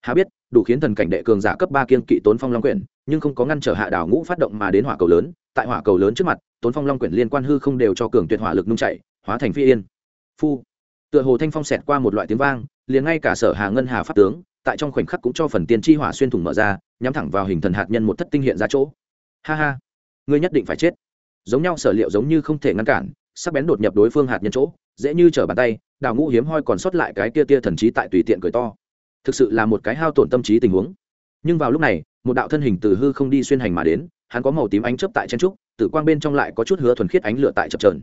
Há biết, đủ khiến thần cảnh đệ cường giả cấp ba kiên kỵ tốn phong long quyển, nhưng không có ngăn trở hạ đảo ngũ phát động mà đến hỏa cầu lớn. Tại hỏa cầu lớn trước mặt, tốn phong long quyển liên quan hư không đều cho cường tuyệt hỏa lực nung chạy hóa thành phi yên. Phu. Tựa hồ thanh phong xẹt qua một loại tiếng vang, liền ngay cả sở hà ngân hà pháp tướng, tại trong khoảnh khắc cũng cho phần tiên chi hỏa xuyên thủng mở ra, nhắm thẳng vào hình thần hạt nhân một thất tinh hiện ra chỗ. Ha ha. Ngươi nhất định phải chết. Giống nhau sở liệu giống như không thể ngăn cản, sắc bén đột nhập đối phương hạt nhân chỗ, dễ như trở bàn tay đào ngũ hiếm hoi còn sót lại cái tia tia thần trí tại tùy tiện cười to thực sự là một cái hao tổn tâm trí tình huống. Nhưng vào lúc này, một đạo thân hình từ hư không đi xuyên hành mà đến, hắn có màu tím ánh chớp tại chen trúc, tử quang bên trong lại có chút hứa thuần khiết ánh lửa tại chập trờn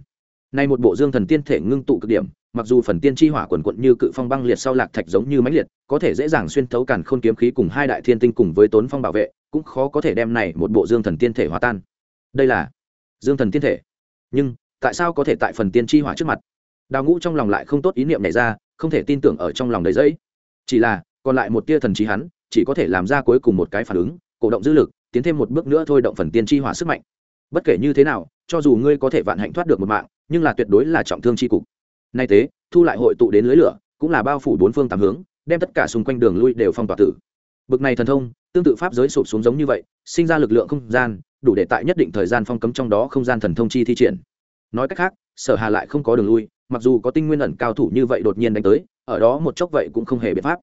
nay một bộ dương thần tiên thể ngưng tụ cực điểm, mặc dù phần tiên chi hỏa quần quận như cự phong băng liệt sau lạc thạch giống như mãnh liệt, có thể dễ dàng xuyên thấu cản khôn kiếm khí cùng hai đại thiên tinh cùng với tốn phong bảo vệ, cũng khó có thể đem này một bộ dương thần tiên thể hòa tan. Đây là dương thần tiên thể. Nhưng, tại sao có thể tại phần tiên chi hỏa trước mặt? Đào ngũ trong lòng lại không tốt ý niệm này ra, không thể tin tưởng ở trong lòng đầy dẫy. Chỉ là còn lại một tia thần trí hắn, chỉ có thể làm ra cuối cùng một cái phản ứng, cổ động dư lực, tiến thêm một bước nữa thôi động phần tiên tri hỏa sức mạnh. Bất kể như thế nào, cho dù ngươi có thể vạn hạnh thoát được một mạng, nhưng là tuyệt đối là trọng thương tri cục. Nay tế thu lại hội tụ đến lưới lửa, cũng là bao phủ bốn phương tám hướng, đem tất cả xung quanh đường lui đều phong tỏa tử. Bực này thần thông, tương tự pháp giới sụp xuống giống như vậy, sinh ra lực lượng không gian, đủ để tại nhất định thời gian phong cấm trong đó không gian thần thông chi thi triển. Nói cách khác, sở hà lại không có đường lui, mặc dù có tinh nguyên ẩn cao thủ như vậy đột nhiên đánh tới, ở đó một chốc vậy cũng không hề biện pháp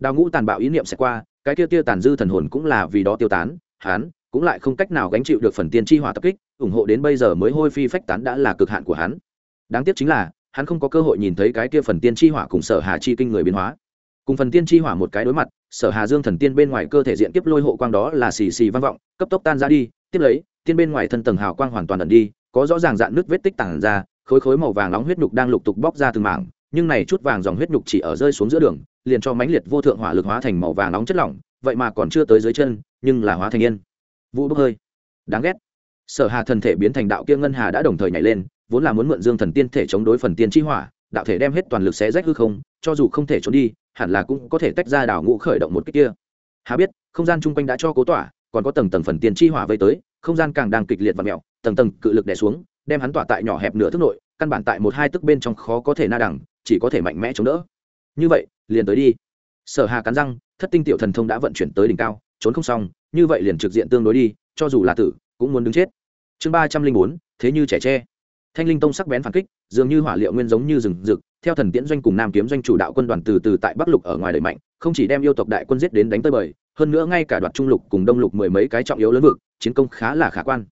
đào ngũ tàn bạo ý niệm sẽ qua, cái tiêu tiêu tàn dư thần hồn cũng là vì đó tiêu tán, hắn cũng lại không cách nào gánh chịu được phần tiên chi hỏa tập kích, ủng hộ đến bây giờ mới hôi phi phách tán đã là cực hạn của hắn. Đáng tiếc chính là, hắn không có cơ hội nhìn thấy cái kia phần tiên chi hỏa cùng sở hà chi kinh người biến hóa. Cùng phần tiên chi hỏa một cái đối mặt, sở hà dương thần tiên bên ngoài cơ thể diện kiếp lôi hộ quang đó là xì xì vang vọng, cấp tốc tan ra đi, tiếp lấy, tiên bên ngoài thân tầng hào quang hoàn toàn ẩn đi, có rõ ràng dạn nước vết tích tản ra, khối khối màu vàng nóng huyết nhục đang lục tục bóc ra từng mảng, nhưng này chút vàng dòng huyết nhục chỉ ở rơi xuống giữa đường liền cho mãnh liệt vô thượng hỏa lực hóa thành màu vàng nóng chất lỏng, vậy mà còn chưa tới dưới chân, nhưng là hóa thành yên. Vũ bốc hơi. Đáng ghét. Sở hà thần thể biến thành đạo kia ngân hà đã đồng thời nhảy lên, vốn là muốn mượn dương thần tiên thể chống đối phần tiên chi hỏa, đạo thể đem hết toàn lực xé rách hư không, cho dù không thể trốn đi, hẳn là cũng có thể tách ra đảo ngũ khởi động một cách kia. Hà biết, không gian chung quanh đã cho cố tỏa, còn có tầng tầng phần tiên chi hỏa vây tới, không gian càng đang kịch liệt và mẹo, tầng tầng cự lực đè xuống, đem hắn tỏa tại nhỏ hẹp nửa thức nội, căn bản tại một hai tức bên trong khó có thể na đẳng, chỉ có thể mạnh mẽ chống đỡ. Như vậy liền tới đi. Sở hà cắn răng, thất tinh tiểu thần thông đã vận chuyển tới đỉnh cao, trốn không xong, như vậy liền trực diện tương đối đi, cho dù là tử, cũng muốn đứng chết. Chương ba trăm linh bốn, thế như trẻ tre. Thanh linh tông sắc bén phản kích, dường như hỏa liệu nguyên giống như rừng rực, theo thần tiễn doanh cùng nam kiếm doanh chủ đạo quân đoàn từ từ tại bắc lục ở ngoài đẩy mạnh, không chỉ đem yêu tộc đại quân giết đến đánh tới bời, hơn nữa ngay cả đoạt trung lục cùng đông lục mười mấy cái trọng yếu lớn vực, chiến công khá là khả quan.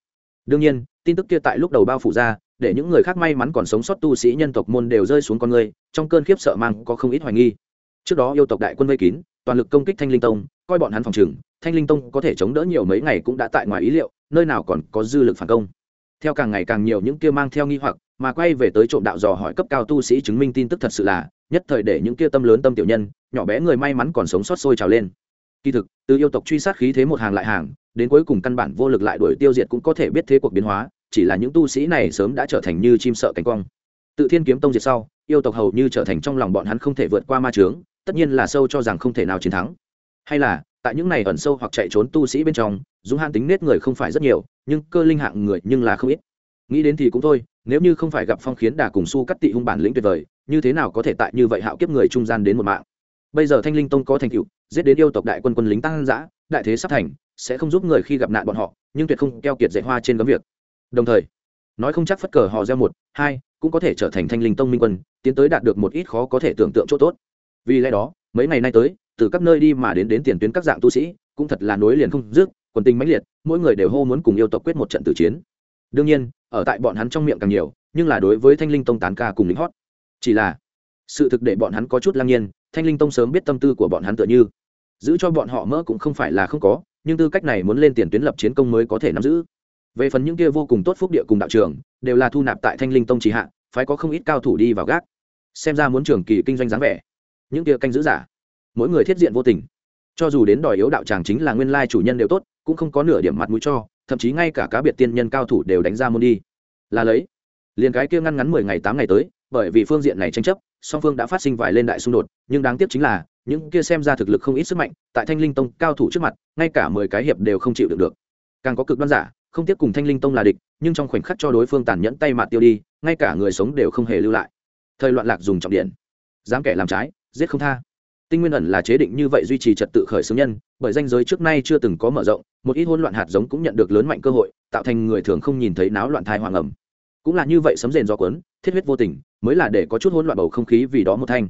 Đương nhiên, tin tức kia tại lúc đầu bao phủ ra, để những người khác may mắn còn sống sót tu sĩ nhân tộc môn đều rơi xuống con người, trong cơn khiếp sợ mang có không ít hoài nghi trước đó yêu tộc đại quân vây kín, toàn lực công kích thanh linh tông, coi bọn hắn phòng trừng thanh linh tông có thể chống đỡ nhiều mấy ngày cũng đã tại ngoài ý liệu, nơi nào còn có dư lực phản công. Theo càng ngày càng nhiều những kia mang theo nghi hoặc, mà quay về tới trộm đạo dò hỏi cấp cao tu sĩ chứng minh tin tức thật sự là, nhất thời để những kia tâm lớn tâm tiểu nhân, nhỏ bé người may mắn còn sống sót sôi trào lên. Kỳ thực, từ yêu tộc truy sát khí thế một hàng lại hàng, đến cuối cùng căn bản vô lực lại đuổi tiêu diệt cũng có thể biết thế cuộc biến hóa, chỉ là những tu sĩ này sớm đã trở thành như chim sợ cánh quang. Tự thiên kiếm tông diệt sau, yêu tộc hầu như trở thành trong lòng bọn hắn không thể vượt qua ma trướng tất nhiên là sâu cho rằng không thể nào chiến thắng. Hay là, tại những này ẩn sâu hoặc chạy trốn tu sĩ bên trong, dũng hãn tính nết người không phải rất nhiều, nhưng cơ linh hạng người nhưng là không ít. Nghĩ đến thì cũng thôi, nếu như không phải gặp phong khiến đà cùng su cắt tị hung bản lĩnh tuyệt vời, như thế nào có thể tại như vậy hạo kiếp người trung gian đến một mạng? Bây giờ thanh linh tông có thành tựu, giết đến yêu tộc đại quân quân lính tăng giã, đại thế sắp thành, sẽ không giúp người khi gặp nạn bọn họ, nhưng tuyệt không keo kiệt dạy hoa trên gấm việc. Đồng thời, nói không chắc phất cờ hò reo một, hai, cũng có thể trở thành thanh linh tông minh quân, tiến tới đạt được một ít khó có thể tưởng tượng chỗ tốt vì lẽ đó, mấy ngày nay tới, từ các nơi đi mà đến đến tiền tuyến các dạng tu sĩ, cũng thật là nối liền không dứt, quần tình mãnh liệt, mỗi người đều hô muốn cùng yêu tộc quyết một trận tử chiến. Đương nhiên, ở tại bọn hắn trong miệng càng nhiều, nhưng là đối với thanh linh tông tán ca cùng lính hót. Chỉ là, sự thực để bọn hắn có chút lang nhiên, thanh linh tông sớm biết tâm tư của bọn hắn tựa như, giữ cho bọn họ mỡ cũng không phải là không có, nhưng tư cách này muốn lên tiền tuyến lập chiến công mới có thể nắm giữ. Về phần những kia vô cùng tốt phúc địa cùng đạo trường, đều là thu nạp tại thanh linh tông trì hạ phải có không ít cao thủ đi vào gác. Xem ra muốn trường kỳ kinh doanh dáng vẻ những kia canh giữ giả. Mỗi người thiết diện vô tình. Cho dù đến đòi yếu đạo tràng chính là nguyên lai chủ nhân đều tốt, cũng không có nửa điểm mặt mũi cho, thậm chí ngay cả cá biệt tiên nhân cao thủ đều đánh ra môn đi. Là lấy. Liền cái kia ngăn ngắn mười ngày tám ngày tới, bởi vì phương diện này tranh chấp, song phương đã phát sinh vài lên đại xung đột, nhưng đáng tiếc chính là, những kia xem ra thực lực không ít sức mạnh, tại thanh linh tông cao thủ trước mặt, ngay cả mười cái hiệp đều không chịu được được. Càng có cực đoan giả, không tiếp cùng thanh linh tông là địch, nhưng trong khoảnh khắc cho đối phương tàn nhẫn tay mạt tiêu đi, ngay cả người sống đều không hề lưu lại. Thời loạn lạc dùng trọng điện. Dám kẻ làm trái giết không tha. Tinh nguyên ẩn là chế định như vậy duy trì trật tự khởi xướng nhân, bởi danh giới trước nay chưa từng có mở rộng, một ít hỗn loạn hạt giống cũng nhận được lớn mạnh cơ hội, tạo thành người thường không nhìn thấy náo loạn thai hoàng ẩm. Cũng là như vậy sấm rền do quấn thiết huyết vô tình, mới là để có chút hỗn loạn bầu không khí vì đó một thanh.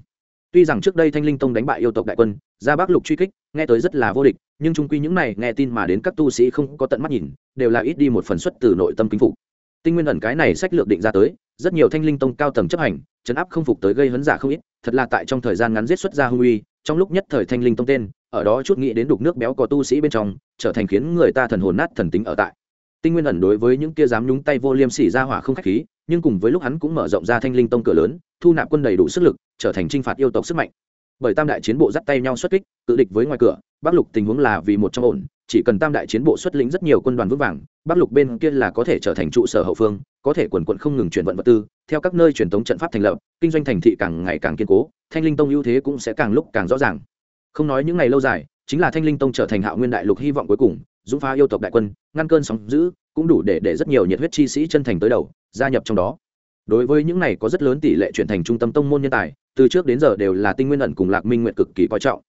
Tuy rằng trước đây thanh linh tông đánh bại yêu tộc đại quân, ra bắc lục truy kích, nghe tới rất là vô địch, nhưng trung quy những này nghe tin mà đến các tu sĩ không có tận mắt nhìn, đều là ít đi một phần xuất từ nội tâm kính phục. Tinh nguyên ẩn cái này sách lược định ra tới, rất nhiều thanh linh tông cao tầng chấp hành chấn áp không phục tới gây hấn giả không ít thật là tại trong thời gian ngắn giết xuất ra hung uy, trong lúc nhất thời thanh linh tông tên, ở đó chút nghĩ đến đục nước béo có tu sĩ bên trong, trở thành khiến người ta thần hồn nát thần tính ở tại. Tinh nguyên ẩn đối với những kia dám nhúng tay vô liêm sỉ ra hỏa không khách khí, nhưng cùng với lúc hắn cũng mở rộng ra thanh linh tông cửa lớn, thu nạp quân đầy đủ sức lực, trở thành trinh phạt yêu tộc sức mạnh. Bởi tam đại chiến bộ dắt tay nhau xuất kích tự địch với ngoài cửa, bắc lục tình huống là vì một trong ổn, chỉ cần tam đại chiến bộ xuất lĩnh rất nhiều quân đoàn vững vàng, bắc lục bên kia là có thể trở thành trụ sở hậu phương, có thể quần quận không ngừng chuyển vận vật tư theo các nơi truyền thống trận pháp thành lập, kinh doanh thành thị càng ngày càng kiên cố, thanh linh tông ưu thế cũng sẽ càng lúc càng rõ ràng. Không nói những ngày lâu dài, chính là thanh linh tông trở thành hạo nguyên đại lục hy vọng cuối cùng, dũng phá yêu tộc đại quân, ngăn cơn sóng giữ cũng đủ để để rất nhiều nhiệt huyết chi sĩ chân thành tới đầu, gia nhập trong đó. Đối với những này có rất lớn tỷ lệ chuyển thành trung tâm tông môn nhân tài, từ trước đến giờ đều là tinh nguyên ẩn cùng lạc minh nguyện cực kỳ coi trọng.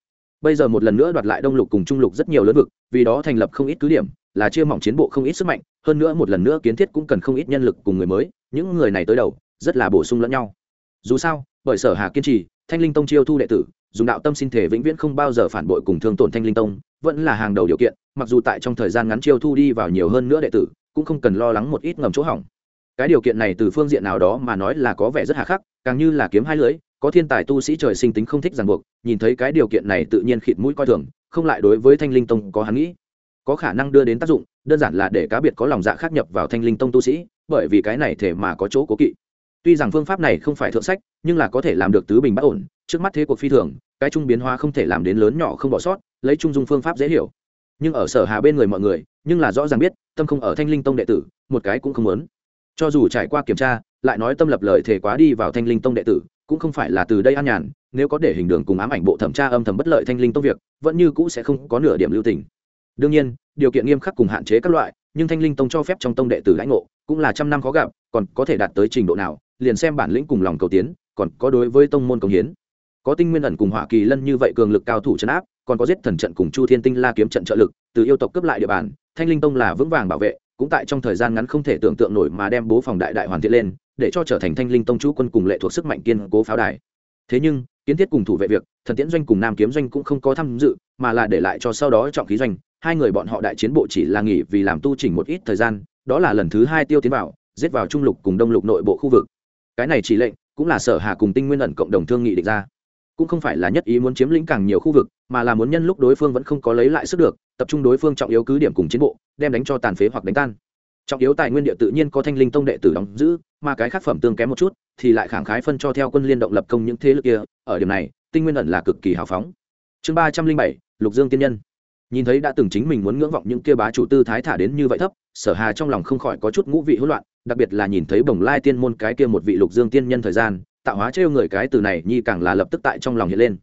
Bây giờ một lần nữa đoạt lại đông lục cùng trung lục rất nhiều lớn vực, vì đó thành lập không ít cứ điểm, là chia mỏng chiến bộ không ít sức mạnh, hơn nữa một lần nữa kiến thiết cũng cần không ít nhân lực cùng người mới, những người này tới đầu rất là bổ sung lẫn nhau. Dù sao, bởi sở hà kiên trì, thanh linh tông chiêu thu đệ tử, dùng đạo tâm xin thể vĩnh viễn không bao giờ phản bội cùng thương tổn thanh linh tông, vẫn là hàng đầu điều kiện, mặc dù tại trong thời gian ngắn chiêu thu đi vào nhiều hơn nữa đệ tử, cũng không cần lo lắng một ít ngầm chỗ hỏng. Cái điều kiện này từ phương diện nào đó mà nói là có vẻ rất hà khắc, càng như là kiếm hai lưỡi có thiên tài tu sĩ trời sinh tính không thích ràng buộc, nhìn thấy cái điều kiện này tự nhiên khịt mũi coi thường, không lại đối với thanh linh tông có hắn nghĩ. Có khả năng đưa đến tác dụng, đơn giản là để cá biệt có lòng dạ khác nhập vào thanh linh tông tu sĩ, bởi vì cái này thể mà có chỗ cố kỵ tuy rằng phương pháp này không phải thượng sách, nhưng là có thể làm được tứ bình bất ổn, trước mắt thế cuộc phi thường, cái trung biến hóa không thể làm đến lớn nhỏ không bỏ sót, lấy trung dung phương pháp dễ hiểu. Nhưng ở sở hà bên người mọi người, nhưng là rõ ràng biết, tâm không ở thanh linh tông đệ tử, một cái cũng không muốn. Cho dù trải qua kiểm tra, lại nói tâm lập lời thể quá đi vào thanh linh tông đệ tử, cũng không phải là từ đây an nhàn, nếu có để hình đường cùng ám ảnh bộ thẩm tra âm thầm bất lợi thanh linh tông việc, vẫn như cũ sẽ không có nửa điểm lưu tình. Đương nhiên, điều kiện nghiêm khắc cùng hạn chế các loại, nhưng thanh linh tông cho phép trong tông đệ tử lãnh ngộ, cũng là trăm năm khó gặp, còn có thể đạt tới trình độ nào liền xem bản lĩnh cùng lòng cầu tiến, còn có đối với tông môn công hiến. Có tinh nguyên ẩn cùng hỏa kỳ lân như vậy cường lực cao thủ chấn áp, còn có giết thần trận cùng chu thiên tinh la kiếm trận trợ lực, từ yêu tộc cướp lại địa bàn, thanh linh tông là vững vàng bảo vệ, cũng tại trong thời gian ngắn không thể tưởng tượng nổi mà đem bố phòng đại đại hoàn thiện lên, để cho trở thành thanh linh tông chú quân cùng lệ thuộc sức mạnh kiên cố pháo đài. Thế nhưng, kiến thiết cùng thủ vệ việc, thần tiễn doanh cùng nam kiếm doanh cũng không có tham dự, mà là để lại cho sau đó trọng khí doanh, hai người bọn họ đại chiến bộ chỉ là nghỉ vì làm tu chỉnh một ít thời gian, đó là lần thứ hai tiêu tiến vào, giết vào trung lục cùng đông lục nội bộ khu vực cái này chỉ lệnh, cũng là sở hà cùng tinh nguyên ẩn cộng đồng thương nghị định ra. Cũng không phải là nhất ý muốn chiếm lĩnh càng nhiều khu vực, mà là muốn nhân lúc đối phương vẫn không có lấy lại sức được, tập trung đối phương trọng yếu cứ điểm cùng chiến bộ, đem đánh cho tàn phế hoặc đánh tan. Trọng yếu tài nguyên địa tự nhiên có thanh linh tông đệ tử đóng giữ, mà cái khác phẩm tương kém một chút, thì lại khẳng khái phân cho theo quân liên động lập công những thế lực kia. Ở điểm này, tinh nguyên ẩn là cực kỳ hào phóng. Chương ba trăm linh bảy, lục dương tiên nhân. Nhìn thấy đã từng chính mình muốn ngưỡng vọng những kia bá chủ tư thái thả đến như vậy thấp, sở hà trong lòng không khỏi có chút ngũ vị hỗn loạn đặc biệt là nhìn thấy bồng lai tiên môn cái kia một vị lục dương tiên nhân thời gian, tạo hóa trêu người cái từ này nhi càng là lập tức tại trong lòng hiện lên.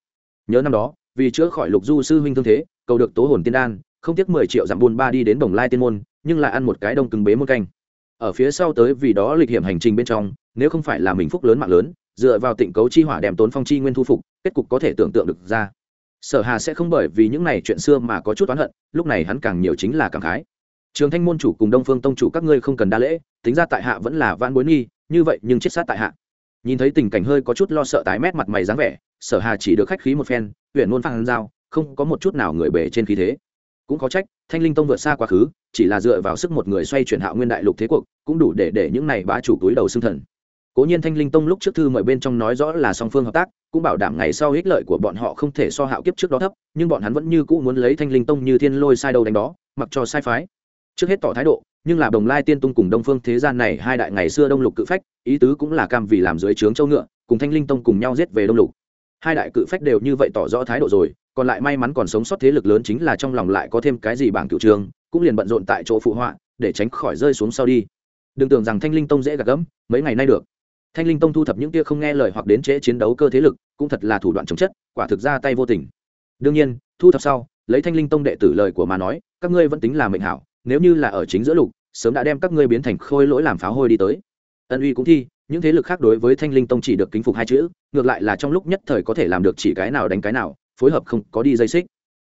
Nhớ năm đó, vì chữa khỏi lục du sư huynh thương thế, cầu được tố hồn tiên đan, không tiếc mười triệu dặm buôn ba đi đến bồng lai tiên môn, nhưng lại ăn một cái đông cứng bế môn canh. Ở phía sau tới vì đó lịch hiểm hành trình bên trong, nếu không phải là mình phúc lớn mạng lớn, dựa vào tịnh cấu chi hỏa đem tốn phong chi nguyên thu phục, kết cục có thể tưởng tượng được ra. Sở hà sẽ không bởi vì những này chuyện xưa mà có chút oán hận, lúc này hắn càng nhiều chính là cảm khái trường thanh môn chủ cùng đông phương tông chủ các ngươi không cần đa lễ, tính ra tại hạ vẫn là van bối nghi, như vậy nhưng chết sát tại hạ. Nhìn thấy tình cảnh hơi có chút lo sợ tái mét mặt mày dáng vẻ, sở hà chỉ được khách khí một phen huyện ngôn phan giao, không có một chút nào người bể trên khí thế. Cũng có trách, thanh linh tông vượt xa quá khứ, chỉ là dựa vào sức một người xoay chuyển hạo nguyên đại lục thế cuộc, cũng đủ để để những này bá chủ túi đầu xương thần. Cố nhiên thanh linh tông lúc trước thư mời bên trong nói rõ là song phương hợp tác, cũng bảo đảm ngày sau ích lợi của bọn họ không thể so hạo kiếp trước đó thấp, nhưng bọn hắn vẫn như cũ muốn lấy thanh linh tông như thiên lôi sai đầu đánh đó, mặc cho sai phái trước hết tỏ thái độ, nhưng là đồng lai tiên tung cùng đông phương thế gian này hai đại ngày xưa đông lục cự phách, ý tứ cũng là cam vì làm dưới trướng châu ngựa, cùng thanh linh tông cùng nhau giết về đông lục. Hai đại cự phách đều như vậy tỏ rõ thái độ rồi, còn lại may mắn còn sống sót thế lực lớn chính là trong lòng lại có thêm cái gì bảng cựu trường, cũng liền bận rộn tại chỗ phụ họa, để tránh khỏi rơi xuống sau đi. Đừng tưởng rằng thanh linh tông dễ gạt gẫm, mấy ngày nay được. Thanh linh tông thu thập những tia không nghe lời hoặc đến trễ chiến đấu cơ thế lực, cũng thật là thủ đoạn chống chất, quả thực ra tay vô tình. Đương nhiên, thu thập sau, lấy thanh linh tông đệ tử lời của mà nói, các ngươi vẫn tính là mệnh hảo nếu như là ở chính giữa lục, sớm đã đem các ngươi biến thành khôi lỗi làm pháo hôi đi tới. Ân uy cũng thi, những thế lực khác đối với thanh linh tông chỉ được kính phục hai chữ, ngược lại là trong lúc nhất thời có thể làm được chỉ cái nào đánh cái nào, phối hợp không có đi dây xích.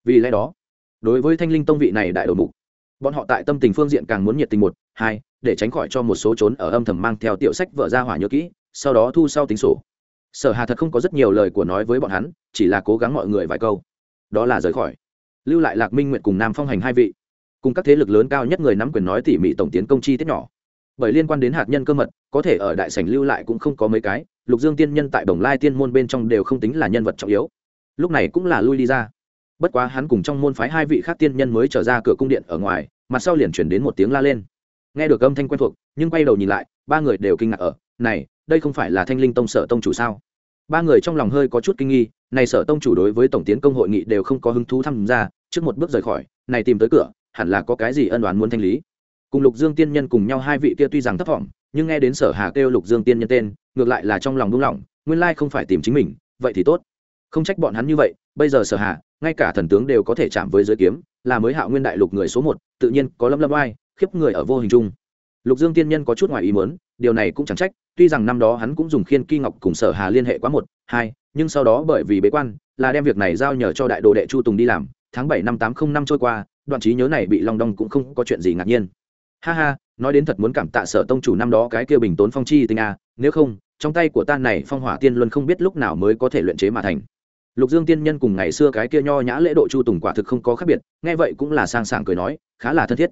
Vì lẽ đó, đối với thanh linh tông vị này đại đầu mục, bọn họ tại tâm tình phương diện càng muốn nhiệt tình một, hai, để tránh khỏi cho một số trốn ở âm thầm mang theo tiểu sách vợ ra hỏa nhớ kỹ, sau đó thu sau tính sổ. Sở hà thật không có rất nhiều lời của nói với bọn hắn, chỉ là cố gắng mọi người vài câu. Đó là rời khỏi. Lưu lại lạc minh nguyện cùng nam phong hành hai vị cùng các thế lực lớn cao nhất người nắm quyền nói tỉ mỉ tổng tiến công chi tiết nhỏ. Bởi liên quan đến hạt nhân cơ mật, có thể ở đại sảnh lưu lại cũng không có mấy cái, lục dương tiên nhân tại đồng lai tiên môn bên trong đều không tính là nhân vật trọng yếu. Lúc này cũng là lui đi ra. Bất quá hắn cùng trong môn phái hai vị khác tiên nhân mới trở ra cửa cung điện ở ngoài, mặt sau liền chuyển đến một tiếng la lên. Nghe được âm thanh quen thuộc, nhưng quay đầu nhìn lại, ba người đều kinh ngạc ở, này, đây không phải là thanh linh tông sở tông chủ sao? Ba người trong lòng hơi có chút kinh nghi, này sở tông chủ đối với tổng tiến công hội nghị đều không có hứng thú tham gia, trước một bước rời khỏi, này tìm tới cửa hẳn là có cái gì ân đoán muốn thanh lý. Cùng lục dương tiên nhân cùng nhau hai vị kia tuy rằng thấp thỏm, nhưng nghe đến sở hà kêu lục dương tiên nhân tên, ngược lại là trong lòng buông lòng. nguyên lai không phải tìm chính mình, vậy thì tốt. Không trách bọn hắn như vậy, bây giờ sở hà, ngay cả thần tướng đều có thể chạm với giới kiếm, là mới hạo nguyên đại lục người số một, tự nhiên có lâm lâm oai, khiếp người ở vô hình chung. Lục dương tiên nhân có chút ngoài ý mớn điều này cũng chẳng trách, tuy rằng năm đó hắn cũng dùng khiên kỳ ngọc cùng sở hà liên hệ quá một, hai, nhưng sau đó bởi vì bế quan, là đem việc này giao nhờ cho đại đồ đệ chu tùng đi làm. Tháng bảy năm tám không năm trôi qua đoạn trí nhớ này bị long đong cũng không có chuyện gì ngạc nhiên. Ha ha, nói đến thật muốn cảm tạ sở tông chủ năm đó cái kia bình tốn phong chi tinh a, nếu không, trong tay của ta này phong hỏa tiên luân không biết lúc nào mới có thể luyện chế mà thành. Lục dương tiên nhân cùng ngày xưa cái kia nho nhã lễ độ chu tùng quả thực không có khác biệt, nghe vậy cũng là sang sảng cười nói, khá là thân thiết.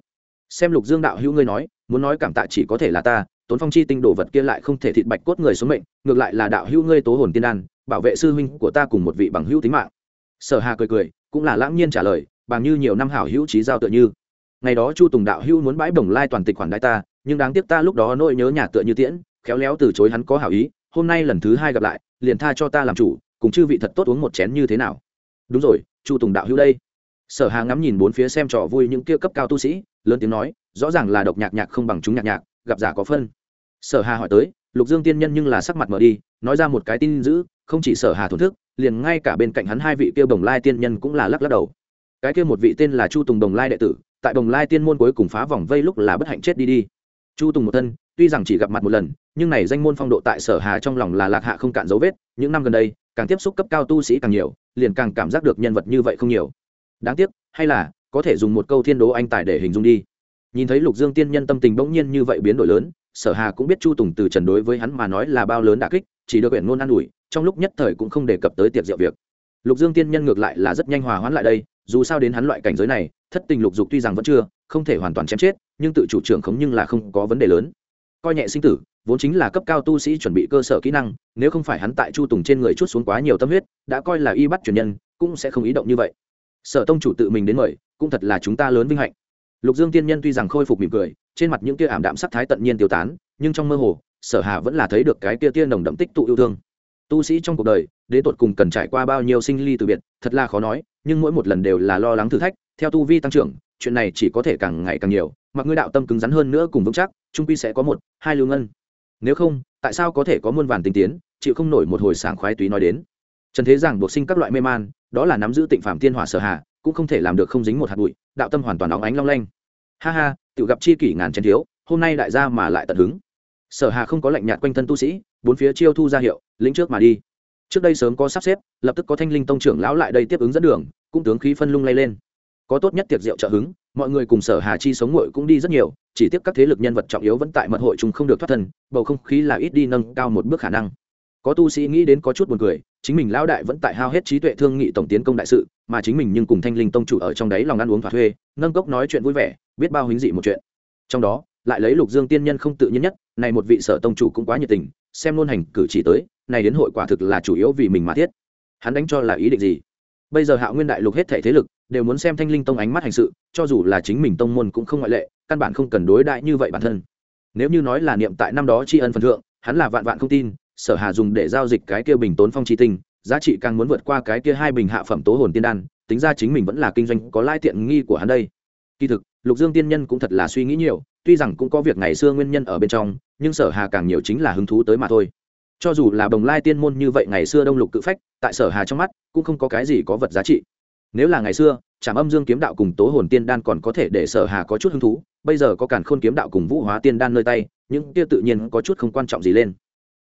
Xem lục dương đạo hữu ngươi nói, muốn nói cảm tạ chỉ có thể là ta, tốn phong chi tinh đồ vật kia lại không thể thịt bạch cốt người số mệnh, ngược lại là đạo hữu ngươi tố hồn tiên đan, bảo vệ sư huynh của ta cùng một vị bằng hữu tính mạng. Sở hà cười cười, cũng là lãng nhiên trả lời bằng như nhiều năm hảo hữu trí giao tựa như. Ngày đó chu tùng đạo hữu muốn bãi bổng lai toàn tịch khoản đại ta, nhưng đáng tiếc ta lúc đó nỗi nhớ nhà tựa như tiễn, khéo léo từ chối hắn có hảo ý, hôm nay lần thứ hai gặp lại, liền tha cho ta làm chủ, cùng chư vị thật tốt uống một chén như thế nào. Đúng rồi, chu tùng đạo hữu đây. Sở hà ngắm nhìn bốn phía xem trò vui những kia cấp cao tu sĩ, lớn tiếng nói, rõ ràng là độc nhạc nhạc không bằng chúng nhạc nhạc, gặp giả có phân. Sở hà hỏi tới, lục dương tiên nhân nhưng là sắc mặt mở đi, nói ra một cái tin dữ, không chỉ sở hà thổn thức, liền ngay cả bên cạnh hắn hai vị kia đồng lai tiên nhân cũng là lắc lắc đầu cái kia một vị tên là chu tùng đồng lai đệ tử, tại đồng lai tiên môn cuối cùng phá vòng vây lúc là bất hạnh chết đi đi. Chu tùng một thân, tuy rằng chỉ gặp mặt một lần, nhưng này danh môn phong độ tại sở hà trong lòng là lạc hạ không cạn dấu vết, những năm gần đây, càng tiếp xúc cấp cao tu sĩ càng nhiều, liền càng cảm giác được nhân vật như vậy không nhiều. Đáng tiếc, hay là, có thể dùng một câu thiên đố anh tài để hình dung đi. Nhìn thấy lục dương tiên nhân tâm tình bỗng nhiên như vậy biến đổi lớn, sở hà cũng biết chu tùng từ trần đối với hắn mà nói là bao lớn đả kích, chỉ được quyển ngôn an ủi, trong lúc nhất thời cũng không đề cập tới tiệc rượu việc. Lục dương tiên nhân ngược lại là rất nhanh hòa hoãn lại đây dù sao đến hắn loại cảnh giới này, thất tình lục dục tuy rằng vẫn chưa, không thể hoàn toàn chém chết, nhưng tự chủ trưởng khống nhưng là không có vấn đề lớn. Coi nhẹ sinh tử, vốn chính là cấp cao tu sĩ chuẩn bị cơ sở kỹ năng, nếu không phải hắn tại chu tùng trên người chút xuống quá nhiều tâm huyết, đã coi là y bắt truyền nhân, cũng sẽ không ý động như vậy. Sở tông chủ tự mình đến mời, cũng thật là chúng ta lớn vinh hạnh. Lục dương tiên nhân tuy rằng khôi phục mỉm cười, trên mặt những tia ảm đạm sắc thái tận nhiên tiêu tán, nhưng trong mơ hồ, sở hà vẫn là thấy được cái tia tia nồng đậm tích tụ yêu thương. Tu sĩ trong cuộc đời, đến tột cùng cần trải qua bao nhiêu sinh ly từ biệt, thật là khó nói nhưng mỗi một lần đều là lo lắng thử thách, theo tu vi tăng trưởng, chuyện này chỉ có thể càng ngày càng nhiều, mặc ngươi đạo tâm cứng rắn hơn nữa cùng vững chắc, trung pi sẽ có một, hai lưu ngân. Nếu không, tại sao có thể có muôn vàn tinh tiến, chịu không nổi một hồi sảng khoái túy nói đến? Trần thế giảng buộc sinh các loại mê man, đó là nắm giữ tịnh phạm tiên hỏa sở hạ cũng không thể làm được không dính một hạt bụi, đạo tâm hoàn toàn óng ánh long lanh. Ha ha tự gặp chi kỷ ngàn chén thiếu, hôm nay đại gia mà lại tận hứng. Sở hà không có lệnh nhạt quanh thân tu sĩ, bốn phía chiêu thu ra hiệu, lĩnh trước mà đi trước đây sớm có sắp xếp, lập tức có thanh linh tông trưởng lão lại đây tiếp ứng dẫn đường, cũng tướng khí phân lung lay lên. Có tốt nhất tiệc rượu trợ hứng, mọi người cùng sở hà chi sống ngội cũng đi rất nhiều, chỉ tiếc các thế lực nhân vật trọng yếu vẫn tại mật hội chúng không được thoát thân, bầu không khí là ít đi nâng cao một bước khả năng. Có tu sĩ nghĩ đến có chút buồn cười, chính mình lão đại vẫn tại hao hết trí tuệ thương nghị tổng tiến công đại sự, mà chính mình nhưng cùng thanh linh tông chủ ở trong đấy lòng ăn uống thỏa thuê, nâng cốc nói chuyện vui vẻ, biết bao hính dị một chuyện. Trong đó, lại lấy lục dương tiên nhân không tự nhiên nhất, này một vị sở tông chủ cũng quá nhiệt tình, xem luôn hành cử chỉ tới này đến hội quả thực là chủ yếu vì mình mà thiết. Hắn đánh cho là ý định gì? Bây giờ hạo nguyên đại lục hết thể thế lực đều muốn xem thanh linh tông ánh mắt hành sự, cho dù là chính mình tông môn cũng không ngoại lệ, căn bản không cần đối đại như vậy bản thân. Nếu như nói là niệm tại năm đó tri ân phần thượng, hắn là vạn vạn không tin, sở hà dùng để giao dịch cái kia bình tốn phong tri tinh, giá trị càng muốn vượt qua cái kia hai bình hạ phẩm tố hồn tiên đan, tính ra chính mình vẫn là kinh doanh có lai tiện nghi của hắn đây. Kỳ thực, lục dương tiên nhân cũng thật là suy nghĩ nhiều, tuy rằng cũng có việc ngày xưa nguyên nhân ở bên trong, nhưng sở hà càng nhiều chính là hứng thú tới mà thôi cho dù là bồng lai tiên môn như vậy ngày xưa đông lục cự phách, tại sở hà trong mắt, cũng không có cái gì có vật giá trị. Nếu là ngày xưa, trảm âm dương kiếm đạo cùng tố hồn tiên đan còn có thể để sở hà có chút hứng thú, bây giờ có cản khôn kiếm đạo cùng vũ hóa tiên đan nơi tay, những kia tự nhiên có chút không quan trọng gì lên.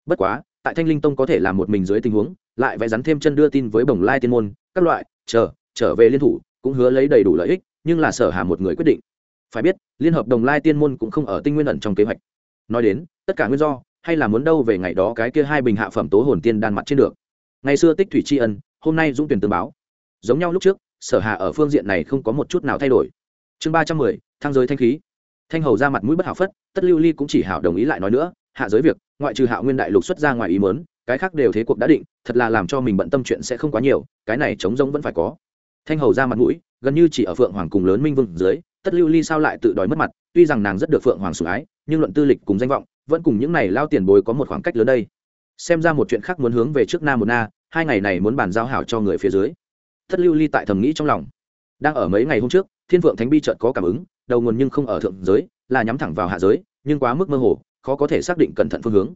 Bất quá, tại thanh linh tông có thể làm một mình dưới tình huống, lại vẽ rắn thêm chân đưa tin với bồng lai tiên môn, các loại, chờ, trở về liên thủ, cũng hứa lấy đầy đủ lợi ích, nhưng là sở hà một người quyết định. Phải biết, liên hợp đồng lai tiên môn cũng không ở tinh nguyên ẩn trong kế hoạch. Nói đến, tất cả nguyên do hay là muốn đâu về ngày đó cái kia hai bình hạ phẩm tố hồn tiên đan mặt trên được. Ngày xưa tích thủy tri ân, hôm nay dũng tuyển tương báo. Giống nhau lúc trước, sở hạ ở phương diện này không có một chút nào thay đổi. Chương ba trăm mười thang giới thanh khí. Thanh hầu ra mặt mũi bất hảo phất, tất lưu ly cũng chỉ hảo đồng ý lại nói nữa, hạ giới việc, ngoại trừ hạo nguyên đại lục xuất ra ngoài ý mớn cái khác đều thế cuộc đã định, thật là làm cho mình bận tâm chuyện sẽ không quá nhiều, cái này chống giống vẫn phải có. Thanh hầu ra mặt mũi, gần như chỉ ở phượng hoàng cùng lớn minh vương dưới, tất lưu ly sao lại tự đòi mất mặt, tuy rằng nàng rất được phượng hoàng sủng ái, nhưng luận tư lịch cùng danh vọng vẫn cùng những này lao tiền bối có một khoảng cách lớn đây. Xem ra một chuyện khác muốn hướng về trước nam một na, hai ngày này muốn bàn giao hảo cho người phía dưới. Tất lưu ly tại thầm nghĩ trong lòng. Đang ở mấy ngày hôm trước, thiên vượng thánh bi trợt có cảm ứng, đầu nguồn nhưng không ở thượng giới, là nhắm thẳng vào hạ giới, nhưng quá mức mơ hồ, khó có thể xác định cẩn thận phương hướng.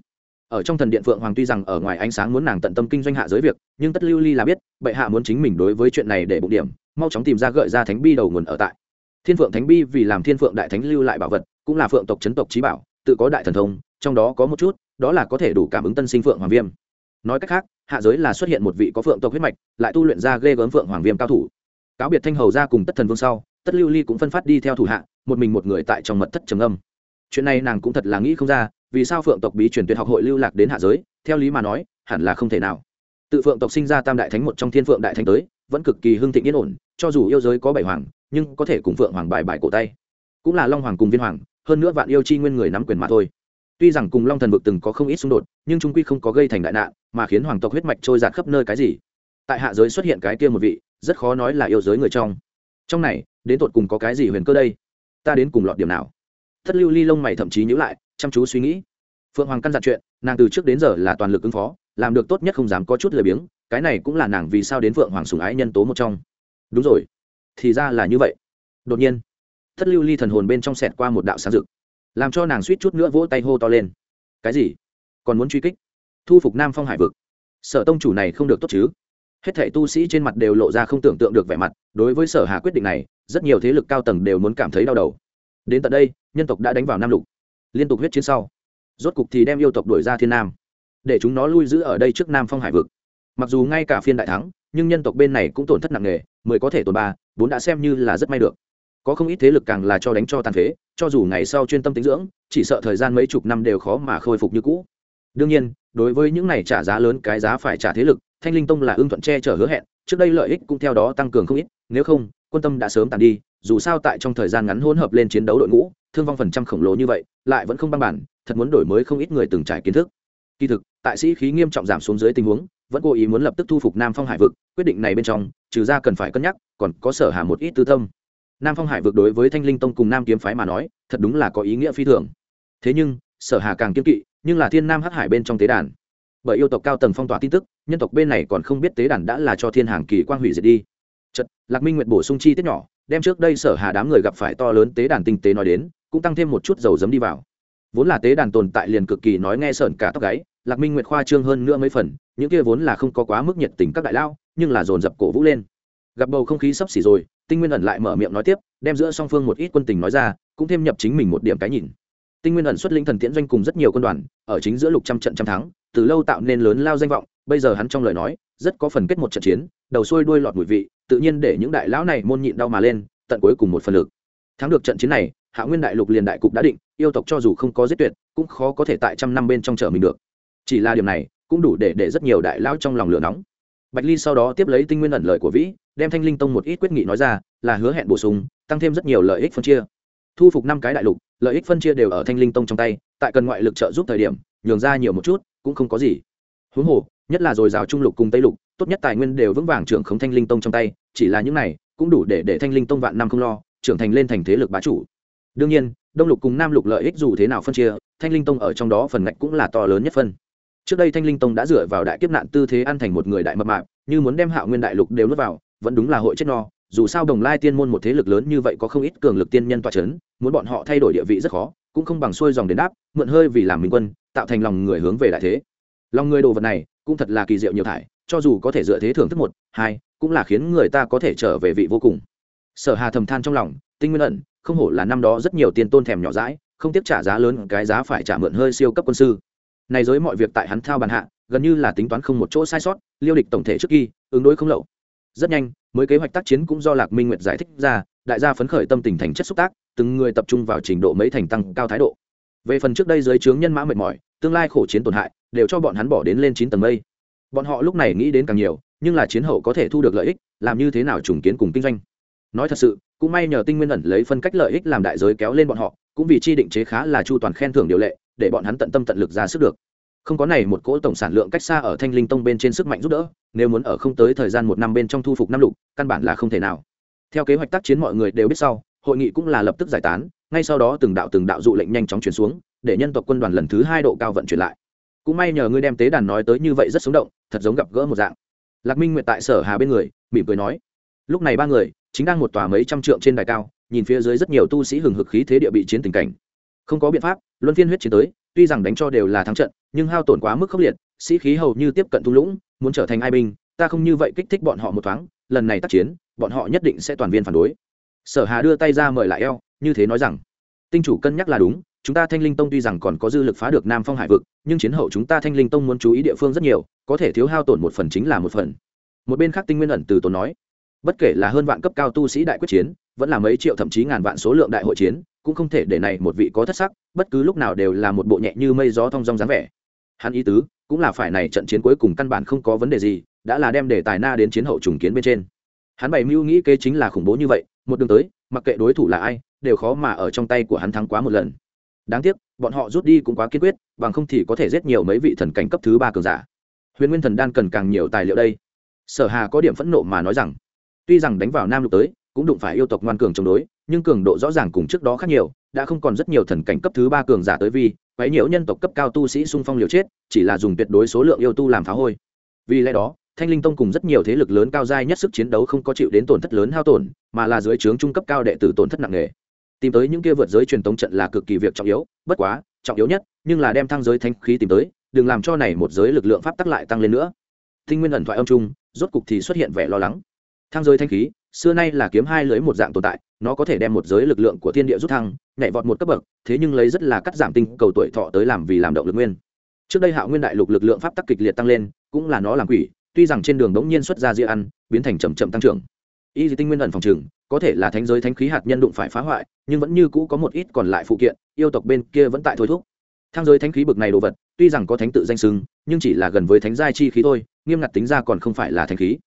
Ở trong thần điện phượng hoàng tuy rằng ở ngoài ánh sáng muốn nàng tận tâm kinh doanh hạ giới việc, nhưng tất lưu ly là biết, bệ hạ muốn chính mình đối với chuyện này để bụng điểm, mau chóng tìm ra gợi ra thánh bi đầu nguồn ở tại. Thiên phượng thánh bi vì làm thiên phượng đại thánh lưu lại bảo vật, cũng là phượng tộc chấn tộc trí bảo, tự có đại thần thông trong đó có một chút, đó là có thể đủ cảm ứng tân sinh phượng hoàng viêm. Nói cách khác, hạ giới là xuất hiện một vị có phượng tộc huyết mạch, lại tu luyện ra ghê gớm phượng hoàng viêm cao thủ. Cáo biệt thanh hầu ra cùng tất thần vương sau, tất lưu ly cũng phân phát đi theo thủ hạ, một mình một người tại trong mật thất trầm âm chuyện này nàng cũng thật là nghĩ không ra, vì sao phượng tộc bí truyền tuyệt học hội lưu lạc đến hạ giới, theo lý mà nói, hẳn là không thể nào. Tự phượng tộc sinh ra tam đại thánh một trong thiên phượng đại thánh tới, vẫn cực kỳ hưng thịnh yên ổn, cho dù yêu giới có bảy hoàng, nhưng có thể cùng phượng hoàng bài bài cổ tay. Cũng là long hoàng cùng viên hoàng, hơn nữa vạn yêu chi nguyên người nắm quyền mà thôi tuy rằng cùng long thần vực từng có không ít xung đột, nhưng trung quy không có gây thành đại nạn, mà khiến hoàng tộc huyết mạch trôi giạt khắp nơi cái gì. Tại hạ giới xuất hiện cái kia một vị, rất khó nói là yêu giới người trong. Trong này, đến tột cùng có cái gì huyền cơ đây? Ta đến cùng lọt điểm nào? Thất lưu ly lông mày thậm chí nhữ lại, chăm chú suy nghĩ. Phượng hoàng căn dặn chuyện, nàng từ trước đến giờ là toàn lực ứng phó, làm được tốt nhất không dám có chút lười biếng, cái này cũng là nàng vì sao đến phượng hoàng sùng ái nhân tố một trong. Đúng rồi, thì ra là như vậy. Đột nhiên, thất lưu ly thần hồn bên trong sẹt qua một đạo sáng rực làm cho nàng suýt chút nữa vỗ tay hô to lên. Cái gì? Còn muốn truy kích? Thu phục nam phong hải vực. Sở tông chủ này không được tốt chứ? Hết thảy tu sĩ trên mặt đều lộ ra không tưởng tượng được vẻ mặt, đối với sở hà quyết định này, rất nhiều thế lực cao tầng đều muốn cảm thấy đau đầu. Đến tận đây, nhân tộc đã đánh vào nam lục. Liên tục huyết chiến sau, rốt cục thì đem yêu tộc đuổi ra thiên nam. Để chúng nó lui giữ ở đây trước nam phong hải vực. Mặc dù ngay cả phiên đại thắng, nhưng nhân tộc bên này cũng tổn thất nặng nề, mười có thể tồn ba, bốn đã xem như là rất may được có không ít thế lực càng là cho đánh cho tàn phế, cho dù ngày sau chuyên tâm tính dưỡng, chỉ sợ thời gian mấy chục năm đều khó mà khôi phục như cũ. Đương nhiên, đối với những này trả giá lớn, cái giá phải trả thế lực, thanh linh tông là ưng thuận che chở hứa hẹn, trước đây lợi ích cũng theo đó tăng cường không ít, nếu không, quân tâm đã sớm tàn đi, dù sao tại trong thời gian ngắn hỗn hợp lên chiến đấu đội ngũ, thương vong phần trăm khổng lồ như vậy, lại vẫn không băng bản, thật muốn đổi mới không ít người từng trải kiến thức. Kỳ thực, tại sĩ khí nghiêm trọng giảm xuống dưới tình huống, vẫn cố ý muốn lập tức thu phục nam phong hải vực, quyết định này bên trong, trừ ra cần phải cân nhắc, còn có sở hà một ít tư tâm nam phong hải vượt đối với thanh linh tông cùng nam kiếm phái mà nói, thật đúng là có ý nghĩa phi thường. Thế nhưng, sở hà càng kiên kỵ, nhưng là thiên nam hắc hải bên trong tế đàn. Bởi yêu tộc cao tầng phong tỏa tin tức, nhân tộc bên này còn không biết tế đàn đã là cho thiên hàng kỳ quang hủy diệt đi. Chật lạc minh nguyện bổ sung chi tiết nhỏ, đem trước đây sở hà đám người gặp phải to lớn tế đàn tinh tế nói đến, cũng tăng thêm một chút dầu dấm đi vào. Vốn là tế đàn tồn tại liền cực kỳ nói nghe sợn cả tóc gáy, lạc minh nguyệt khoa trương hơn nữa mấy phần, những kia vốn là không có quá mức nhiệt tình các đại lao, nhưng là dồn dập cổ vũ lên gặp bầu không khí sắp xỉ rồi, tinh nguyên ẩn lại mở miệng nói tiếp, đem giữa song phương một ít quân tình nói ra, cũng thêm nhập chính mình một điểm cái nhìn. Tinh nguyên ẩn xuất linh thần tiễn doanh cùng rất nhiều quân đoàn, ở chính giữa lục trăm trận trăm thắng, từ lâu tạo nên lớn lao danh vọng, bây giờ hắn trong lời nói, rất có phần kết một trận chiến, đầu xuôi đuôi lọt mùi vị, tự nhiên để những đại lão này môn nhịn đau mà lên, tận cuối cùng một phần lực. Thắng được trận chiến này, hạ nguyên đại lục liền đại cục đã định, yêu tộc cho dù không có giết tuyệt, cũng khó có thể tại trăm năm bên trong chở mình được. Chỉ là điều này, cũng đủ để để rất nhiều đại lão trong lòng lửa nóng bạch ly sau đó tiếp lấy tinh nguyên ẩn lời của vĩ, đem thanh linh tông một ít quyết nghị nói ra, là hứa hẹn bổ sung, tăng thêm rất nhiều lợi ích phân chia. Thu phục năm cái đại lục, lợi ích phân chia đều ở thanh linh tông trong tay, tại cần ngoại lực trợ giúp thời điểm, nhường ra nhiều một chút, cũng không có gì. Huống hồ, nhất là dồi dào trung lục cùng tây lục, tốt nhất tài nguyên đều vững vàng trưởng không thanh linh tông trong tay, chỉ là những này, cũng đủ để để thanh linh tông vạn năm không lo, trưởng thành lên thành thế lực bá chủ. Đương nhiên, đông lục cùng nam lục lợi ích dù thế nào phân chia, thanh linh tông ở trong đó phần ngạch cũng là to lớn nhất phân trước đây thanh linh tông đã dựa vào đại kiếp nạn tư thế ăn thành một người đại mập mạp, như muốn đem hạo nguyên đại lục đều nuốt vào, vẫn đúng là hội chết no. Dù sao đồng lai tiên môn một thế lực lớn như vậy có không ít cường lực tiên nhân toa c h ấ n muốn bọn họ thay đổi địa vị rất khó, cũng không bằng xuôi dòng đến đáp, mượn hơi vì làm minh quân, tạo thành lòng người hướng về đại thế. Lòng người đồ vật này, cũng thật là kỳ diệu nhiều thải, cho dù có thể dựa thế thưởng thức một, hai, cũng là khiến người ta có thể trở về vị vô cùng. Sở hà thầm than trong lòng, tinh nguyên ẩn, không hổ là năm đó rất nhiều tiền tôn thèm nhỏ rãi không tiếp trả giá lớn, cái giá phải trả mượn hơi siêu cấp quân sư này giới mọi việc tại hắn thao bàn hạ, gần như là tính toán không một chỗ sai sót, liêu địch tổng thể trước khi, ứng đối không lậu. Rất nhanh, mới kế hoạch tác chiến cũng do lạc minh nguyệt giải thích ra, đại gia phấn khởi tâm tình thành chất xúc tác, từng người tập trung vào trình độ mấy thành tăng cao thái độ. Về phần trước đây dưới trướng nhân mã mệt mỏi, tương lai khổ chiến tổn hại, đều cho bọn hắn bỏ đến lên chín tầng mây. Bọn họ lúc này nghĩ đến càng nhiều, nhưng là chiến hậu có thể thu được lợi ích, làm như thế nào trùng kiến cùng kinh doanh. Nói thật sự, cũng may nhờ tinh nguyên ẩn lấy phân cách lợi ích làm đại giới kéo lên bọn họ, cũng vì chi định chế khá là chu toàn khen thưởng điều lệ để bọn hắn tận tâm tận lực ra sức được. Không có này một cỗ tổng sản lượng cách xa ở thanh linh tông bên trên sức mạnh giúp đỡ, nếu muốn ở không tới thời gian một năm bên trong thu phục năm lục, căn bản là không thể nào. Theo kế hoạch tác chiến mọi người đều biết sau, hội nghị cũng là lập tức giải tán, ngay sau đó từng đạo từng đạo dụ lệnh nhanh chóng chuyển xuống, để nhân tộc quân đoàn lần thứ hai độ cao vận chuyển lại. Cũng may nhờ ngươi đem tế đàn nói tới như vậy rất sống động, thật giống gặp gỡ một dạng. Lạc minh nguyện tại sở hà bên người, mỉm cười nói. Lúc này ba người, chính đang một tòa mấy trăm trượng trên đài cao, nhìn phía dưới rất nhiều tu sĩ hừng hực khí thế địa bị chiến tình cảnh không có biện pháp, luân phiên huyết chiến tới, tuy rằng đánh cho đều là thắng trận, nhưng hao tổn quá mức khốc liệt, sĩ khí hầu như tiếp cận thung lũng, muốn trở thành ai binh, ta không như vậy kích thích bọn họ một thoáng, lần này tác chiến, bọn họ nhất định sẽ toàn viên phản đối. Sở hà đưa tay ra mời lại eo, như thế nói rằng, tinh chủ cân nhắc là đúng, chúng ta thanh linh tông tuy rằng còn có dư lực phá được nam phong hải vực, nhưng chiến hậu chúng ta thanh linh tông muốn chú ý địa phương rất nhiều, có thể thiếu hao tổn một phần chính là một phần. Một bên khác tinh nguyên ẩn từ tốn nói, bất kể là hơn vạn cấp cao tu sĩ đại quyết chiến vẫn là mấy triệu thậm chí ngàn vạn số lượng đại hội chiến, cũng không thể để này một vị có thất sắc, bất cứ lúc nào đều là một bộ nhẹ như mây gió thong dong dáng vẻ. Hắn ý tứ, cũng là phải này trận chiến cuối cùng căn bản không có vấn đề gì, đã là đem đề tài na đến chiến hậu trùng kiến bên trên. Hắn bày mưu nghĩ kế chính là khủng bố như vậy, một đường tới, mặc kệ đối thủ là ai, đều khó mà ở trong tay của hắn thắng quá một lần. Đáng tiếc, bọn họ rút đi cũng quá kiên quyết, bằng không thì có thể giết nhiều mấy vị thần cảnh cấp thứ ba cường giả. Huyền nguyên thần đan cần càng nhiều tài liệu đây. Sở hà có điểm phẫn nộ mà nói rằng, tuy rằng đánh vào nam lục tới cũng đụng phải yêu tộc ngoan cường chống đối, nhưng cường độ rõ ràng cùng trước đó khác nhiều, đã không còn rất nhiều thần cảnh cấp thứ ba cường giả tới vì quấy nhiễu nhân tộc cấp cao tu sĩ xung phong liều chết, chỉ là dùng tuyệt đối số lượng yêu tu làm phá hôi. Vì lẽ đó, thanh linh tông cùng rất nhiều thế lực lớn cao dai nhất sức chiến đấu không có chịu đến tổn thất lớn hao tổn, mà là dưới trướng trung cấp cao đệ tử tổn thất nặng nề. Tìm tới những kia vượt giới truyền tống trận là cực kỳ việc trọng yếu, bất quá, trọng yếu nhất, nhưng là đem thăng giới thanh khí tìm tới, đừng làm cho này một giới lực lượng pháp tắc lại tăng lên nữa. Tinh nguyên ẩn thoại âm trung, rốt cục thì xuất hiện vẻ lo lắng. Thăng giới thanh khí xưa nay là kiếm hai lưới một dạng tồn tại, nó có thể đem một giới lực lượng của thiên địa rút thăng, nhảy vọt một cấp bậc, thế nhưng lấy rất là cắt giảm tinh cầu tuổi thọ tới làm vì làm động lực nguyên. Trước đây hạo nguyên đại lục lực lượng pháp tắc kịch liệt tăng lên, cũng là nó làm quỷ, tuy rằng trên đường đống nhiên xuất ra ria ăn, biến thành chậm chậm tăng trưởng. Y di tinh nguyên ẩn phòng trừng có thể là thánh giới thánh khí hạt nhân đụng phải phá hoại, nhưng vẫn như cũ có một ít còn lại phụ kiện, yêu tộc bên kia vẫn tại thôi thúc. Thang giới thánh khí bực này đồ vật, tuy rằng có thánh tự danh sưng nhưng chỉ là gần với thánh giai chi khí thôi, nghiêm ngặt tính ra còn không phải là thánh khí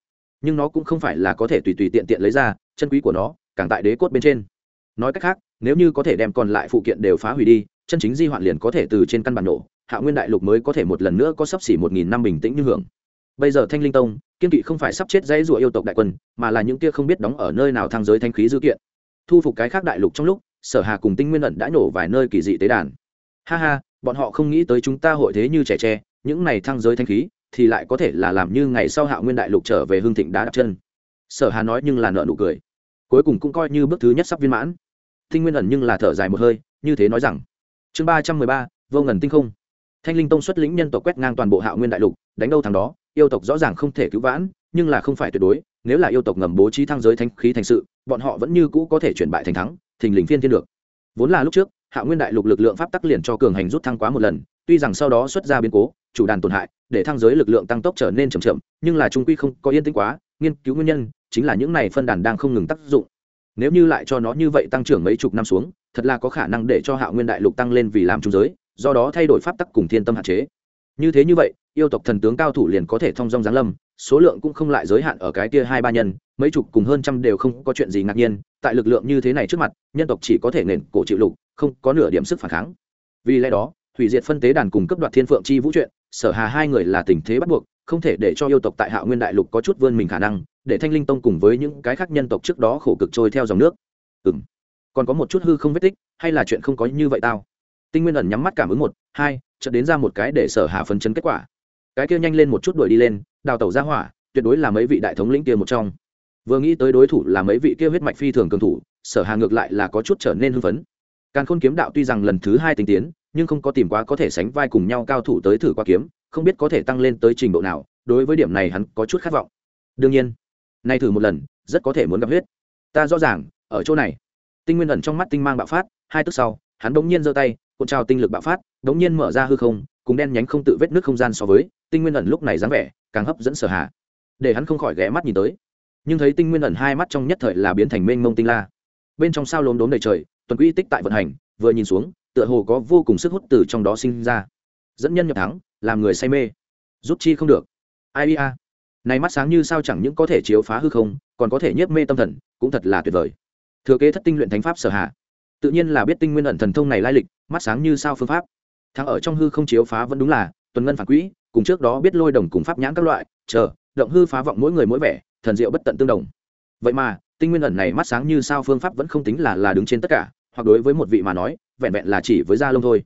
nhưng nó cũng không phải là có thể tùy tùy tiện tiện lấy ra, chân quý của nó càng tại đế cốt bên trên. Nói cách khác, nếu như có thể đem còn lại phụ kiện đều phá hủy đi, chân chính di hoạn liền có thể từ trên căn bản nổ, hạ nguyên đại lục mới có thể một lần nữa có sắp xỉ một nghìn năm bình tĩnh như hưởng. Bây giờ thanh linh tông, kiên kỵ không phải sắp chết dãy rủa yêu tộc đại quân, mà là những kia không biết đóng ở nơi nào thang giới thanh khí dư kiện. Thu phục cái khác đại lục trong lúc, sở hà cùng tinh nguyên ẩn đã nổ vài nơi kỳ dị tế đàn. Ha ha, bọn họ không nghĩ tới chúng ta hội thế như trẻ tre, những này thăng giới thanh khí thì lại có thể là làm như ngày sau Hạo nguyên đại lục trở về hương thịnh đá đặt chân. Sở hà nói nhưng là nợ nụ cười. Cuối cùng cũng coi như bước thứ nhất sắp viên mãn. Tinh nguyên ẩn nhưng là thở dài một hơi, như thế nói rằng, chương ba trăm mười ba, vô ngần tinh không. Thanh linh tông xuất lĩnh nhân tộc quét ngang toàn bộ Hạo nguyên đại lục, đánh đâu thằng đó, yêu tộc rõ ràng không thể cứu vãn, nhưng là không phải tuyệt đối, nếu là yêu tộc ngầm bố trí thăng giới thanh khí thành sự, bọn họ vẫn như cũ có thể chuyển bại thành thắng, thình lình phiên thiên được. Vốn là lúc trước hạ nguyên đại lục lực lượng pháp tắc liền cho cường hành rút thăng quá một lần, tuy rằng sau đó xuất ra biến cố chủ đàn tổn hại, để thăng giới lực lượng tăng tốc trở nên chậm chậm, nhưng là trung quy không có yên tĩnh quá, nghiên cứu nguyên nhân chính là những này phân đàn đang không ngừng tác dụng. Nếu như lại cho nó như vậy tăng trưởng mấy chục năm xuống, thật là có khả năng để cho hạ nguyên đại lục tăng lên vì làm trung giới, do đó thay đổi pháp tắc cùng thiên tâm hạn chế. Như thế như vậy, yêu tộc thần tướng cao thủ liền có thể thông dong giáng lâm, số lượng cũng không lại giới hạn ở cái kia hai ba nhân, mấy chục cùng hơn trăm đều không có chuyện gì ngạc nhiên, tại lực lượng như thế này trước mặt, nhân tộc chỉ có thể nền cổ chịu lục, không có nửa điểm sức phản kháng. Vì lẽ đó, hủy diệt phân tế đàn cùng cấp đoạt thiên phượng chi vũ chuyện sở hà hai người là tình thế bắt buộc, không thể để cho yêu tộc tại hạ nguyên đại lục có chút vươn mình khả năng, để thanh linh tông cùng với những cái khác nhân tộc trước đó khổ cực trôi theo dòng nước. Ừ m còn có một chút hư không vết tích, hay là chuyện không có như vậy tao? Tinh nguyên ẩn nhắm mắt cảm ứng một, hai, chợt đến ra một cái để sở hà phấn chấn kết quả. Cái kia nhanh lên một chút đuổi đi lên, đào tẩu ra hỏa, tuyệt đối là mấy vị đại thống lĩnh kia một trong. Vừa nghĩ tới đối thủ là mấy vị kia huyết mạch phi thường cường thủ, sở hà ngược lại là có chút trở nên hưng phấn. Càn khôn kiếm đạo tuy rằng lần thứ hai tinh tiến nhưng không có tìm quá có thể sánh vai cùng nhau cao thủ tới thử qua kiếm, không biết có thể tăng lên tới trình độ nào, đối với điểm này hắn có chút khát vọng. Đương nhiên, nay thử một lần, rất có thể muốn gặp huyết. Ta rõ ràng, ở chỗ này. Tinh nguyên ẩn trong mắt tinh mang bạo phát, hai tức sau, hắn bỗng nhiên giơ tay, cuộn trào tinh lực bạo phát, bỗng nhiên mở ra hư không, cùng đen nhánh không tự vết nước không gian so với, tinh nguyên ẩn lúc này dáng vẻ, càng hấp dẫn sở hạ để hắn không khỏi ghé mắt nhìn tới. Nhưng thấy tinh nguyên ẩn hai mắt trong nhất thời là biến thành mênh mông tinh la. Bên trong sao lốm đốm đầy trời, tuần quỹ tích tại vận hành, vừa nhìn xuống tựa hồ có vô cùng sức hút từ trong đó sinh ra. Dẫn nhân nhập thắng, làm người say mê. Rút chi không được. Ai ia này mắt sáng như sao chẳng những có thể chiếu phá hư không, còn có thể nhiếp mê tâm thần, cũng thật là tuyệt vời. Thừa kế thất tinh luyện thánh pháp sở hạ. Tự nhiên là biết tinh nguyên ẩn thần thông này lai lịch, mắt sáng như sao phương pháp. Thắng ở trong hư không chiếu phá vẫn đúng là tuần ngân phản quỹ, cùng trước đó biết lôi đồng cùng pháp nhãn các loại, chờ, động hư phá vọng mỗi người mỗi vẻ, thần diệu bất tận tương đồng. Vậy mà, tinh nguyên ẩn này mắt sáng như sao phương pháp vẫn không tính là là đứng trên tất cả, hoặc đối với một vị mà nói vẹn vẹn là chỉ với da lông thôi.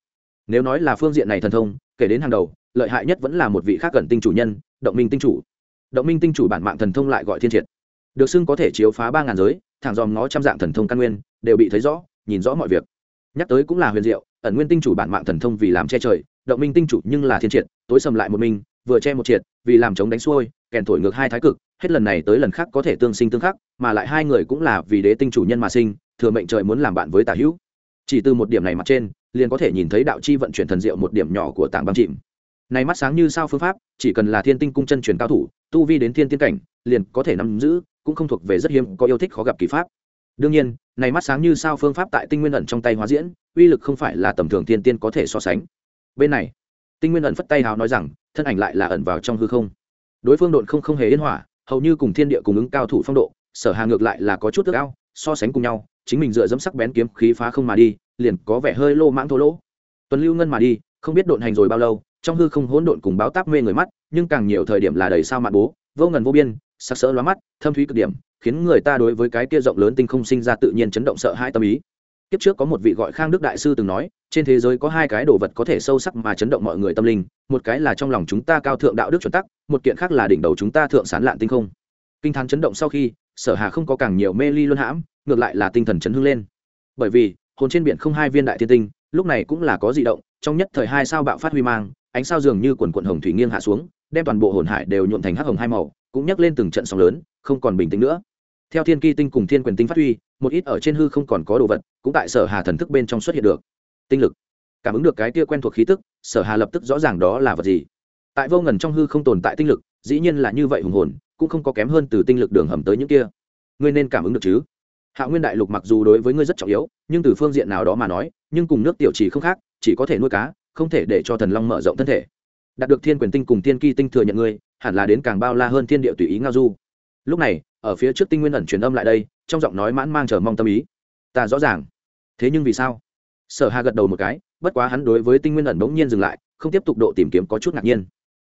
Nếu nói là phương diện này thần thông, kể đến hàng đầu, lợi hại nhất vẫn là một vị khác gần tinh chủ nhân, động minh tinh chủ. Động minh tinh chủ bản mạng thần thông lại gọi thiên triệt. Được xưng có thể chiếu phá ba ngàn giới, thẳng dòm ngó trăm dạng thần thông căn nguyên, đều bị thấy rõ, nhìn rõ mọi việc. Nhắc tới cũng là huyền diệu, ẩn nguyên tinh chủ bản mạng thần thông vì làm che trời, động minh tinh chủ nhưng là thiên triệt, tối sầm lại một mình, vừa che một triệt, vì làm chống đánh xuôi, kèn thổi ngược hai thái cực, hết lần này tới lần khác có thể tương sinh tương khắc, mà lại hai người cũng là vì đế tinh chủ nhân mà sinh, thừa mệnh trời muốn làm bạn với tả hữu chỉ từ một điểm này mặt trên, liền có thể nhìn thấy đạo chi vận chuyển thần diệu một điểm nhỏ của tảng băng chìm. Này mắt sáng như sao phương pháp, chỉ cần là thiên tinh cung chân truyền cao thủ, tu vi đến thiên tiên cảnh, liền có thể nắm giữ, cũng không thuộc về rất hiếm có yêu thích khó gặp kỳ pháp. Đương nhiên, này mắt sáng như sao phương pháp tại tinh nguyên ẩn trong tay hóa diễn, uy lực không phải là tầm thường thiên tiên có thể so sánh. Bên này, tinh nguyên ẩn phất tay hào nói rằng, thân ảnh lại là ẩn vào trong hư không. Đối phương độn không không hề yên hỏa, hầu như cùng thiên địa cùng ứng cao thủ phong độ, sở hà ngược lại là có chút ước ao, so sánh cùng nhau chính mình dựa dẫm sắc bén kiếm khí phá không mà đi, liền có vẻ hơi lô mãng thô lỗ. Tuần lưu ngân mà đi, không biết độn hành rồi bao lâu, trong hư không hỗn độn cùng báo táp mê người mắt, nhưng càng nhiều thời điểm là đầy sao mạn bố, vô ngần vô biên sắc sỡ lóa mắt, thâm thúy cực điểm, khiến người ta đối với cái kia rộng lớn tinh không sinh ra tự nhiên chấn động sợ hãi tâm ý. Kiếp trước có một vị gọi khang đức đại sư từng nói, trên thế giới có hai cái đồ vật có thể sâu sắc mà chấn động mọi người tâm linh, một cái là trong lòng chúng ta cao thượng đạo đức chuẩn tắc, một kiện khác là đỉnh đầu chúng ta thượng sán lạn tinh không. Kinh thán chấn động sau khi sở hà không có càng nhiều mê ly luân hãm, ngược lại là tinh thần chấn hưng lên. Bởi vì, hồn trên biển không hai viên đại thiên tinh, lúc này cũng là có dị động, trong nhất thời hai sao bạo phát huy mang, ánh sao dường như quần quận hồng thủy nghiêng hạ xuống, đem toàn bộ hồn hải đều nhuộn thành hắc hồng hai màu, cũng nhấc lên từng trận sóng lớn, không còn bình tĩnh nữa. Theo thiên kỳ tinh cùng thiên quyền tinh phát huy, một ít ở trên hư không còn có đồ vật, cũng tại sở hà thần thức bên trong xuất hiện được. Tinh lực. Cảm ứng được cái kia quen thuộc khí tức, sở hà lập tức rõ ràng đó là vật gì. Tại vô ngần trong hư không tồn tại tinh lực, dĩ nhiên là như vậy hùng hồn cũng không có kém hơn từ tinh lực đường hầm tới những kia. Ngươi nên cảm ứng được chứ? Hạ nguyên đại lục mặc dù đối với ngươi rất trọng yếu, nhưng từ phương diện nào đó mà nói, nhưng cùng nước tiểu chỉ không khác, chỉ có thể nuôi cá, không thể để cho thần long mở rộng thân thể. Đạt được thiên quyền tinh cùng thiên kỳ tinh thừa nhận ngươi, hẳn là đến càng bao la hơn thiên địa tùy ý ngao du. Lúc này, ở phía trước tinh nguyên ẩn truyền âm lại đây, trong giọng nói mãn mang chờ mong tâm ý. Ta rõ ràng. Thế nhưng vì sao? Sở hà gật đầu một cái, bất quá hắn đối với tinh nguyên ẩn bỗng nhiên dừng lại, không tiếp tục độ tìm kiếm có chút ngạc nhiên.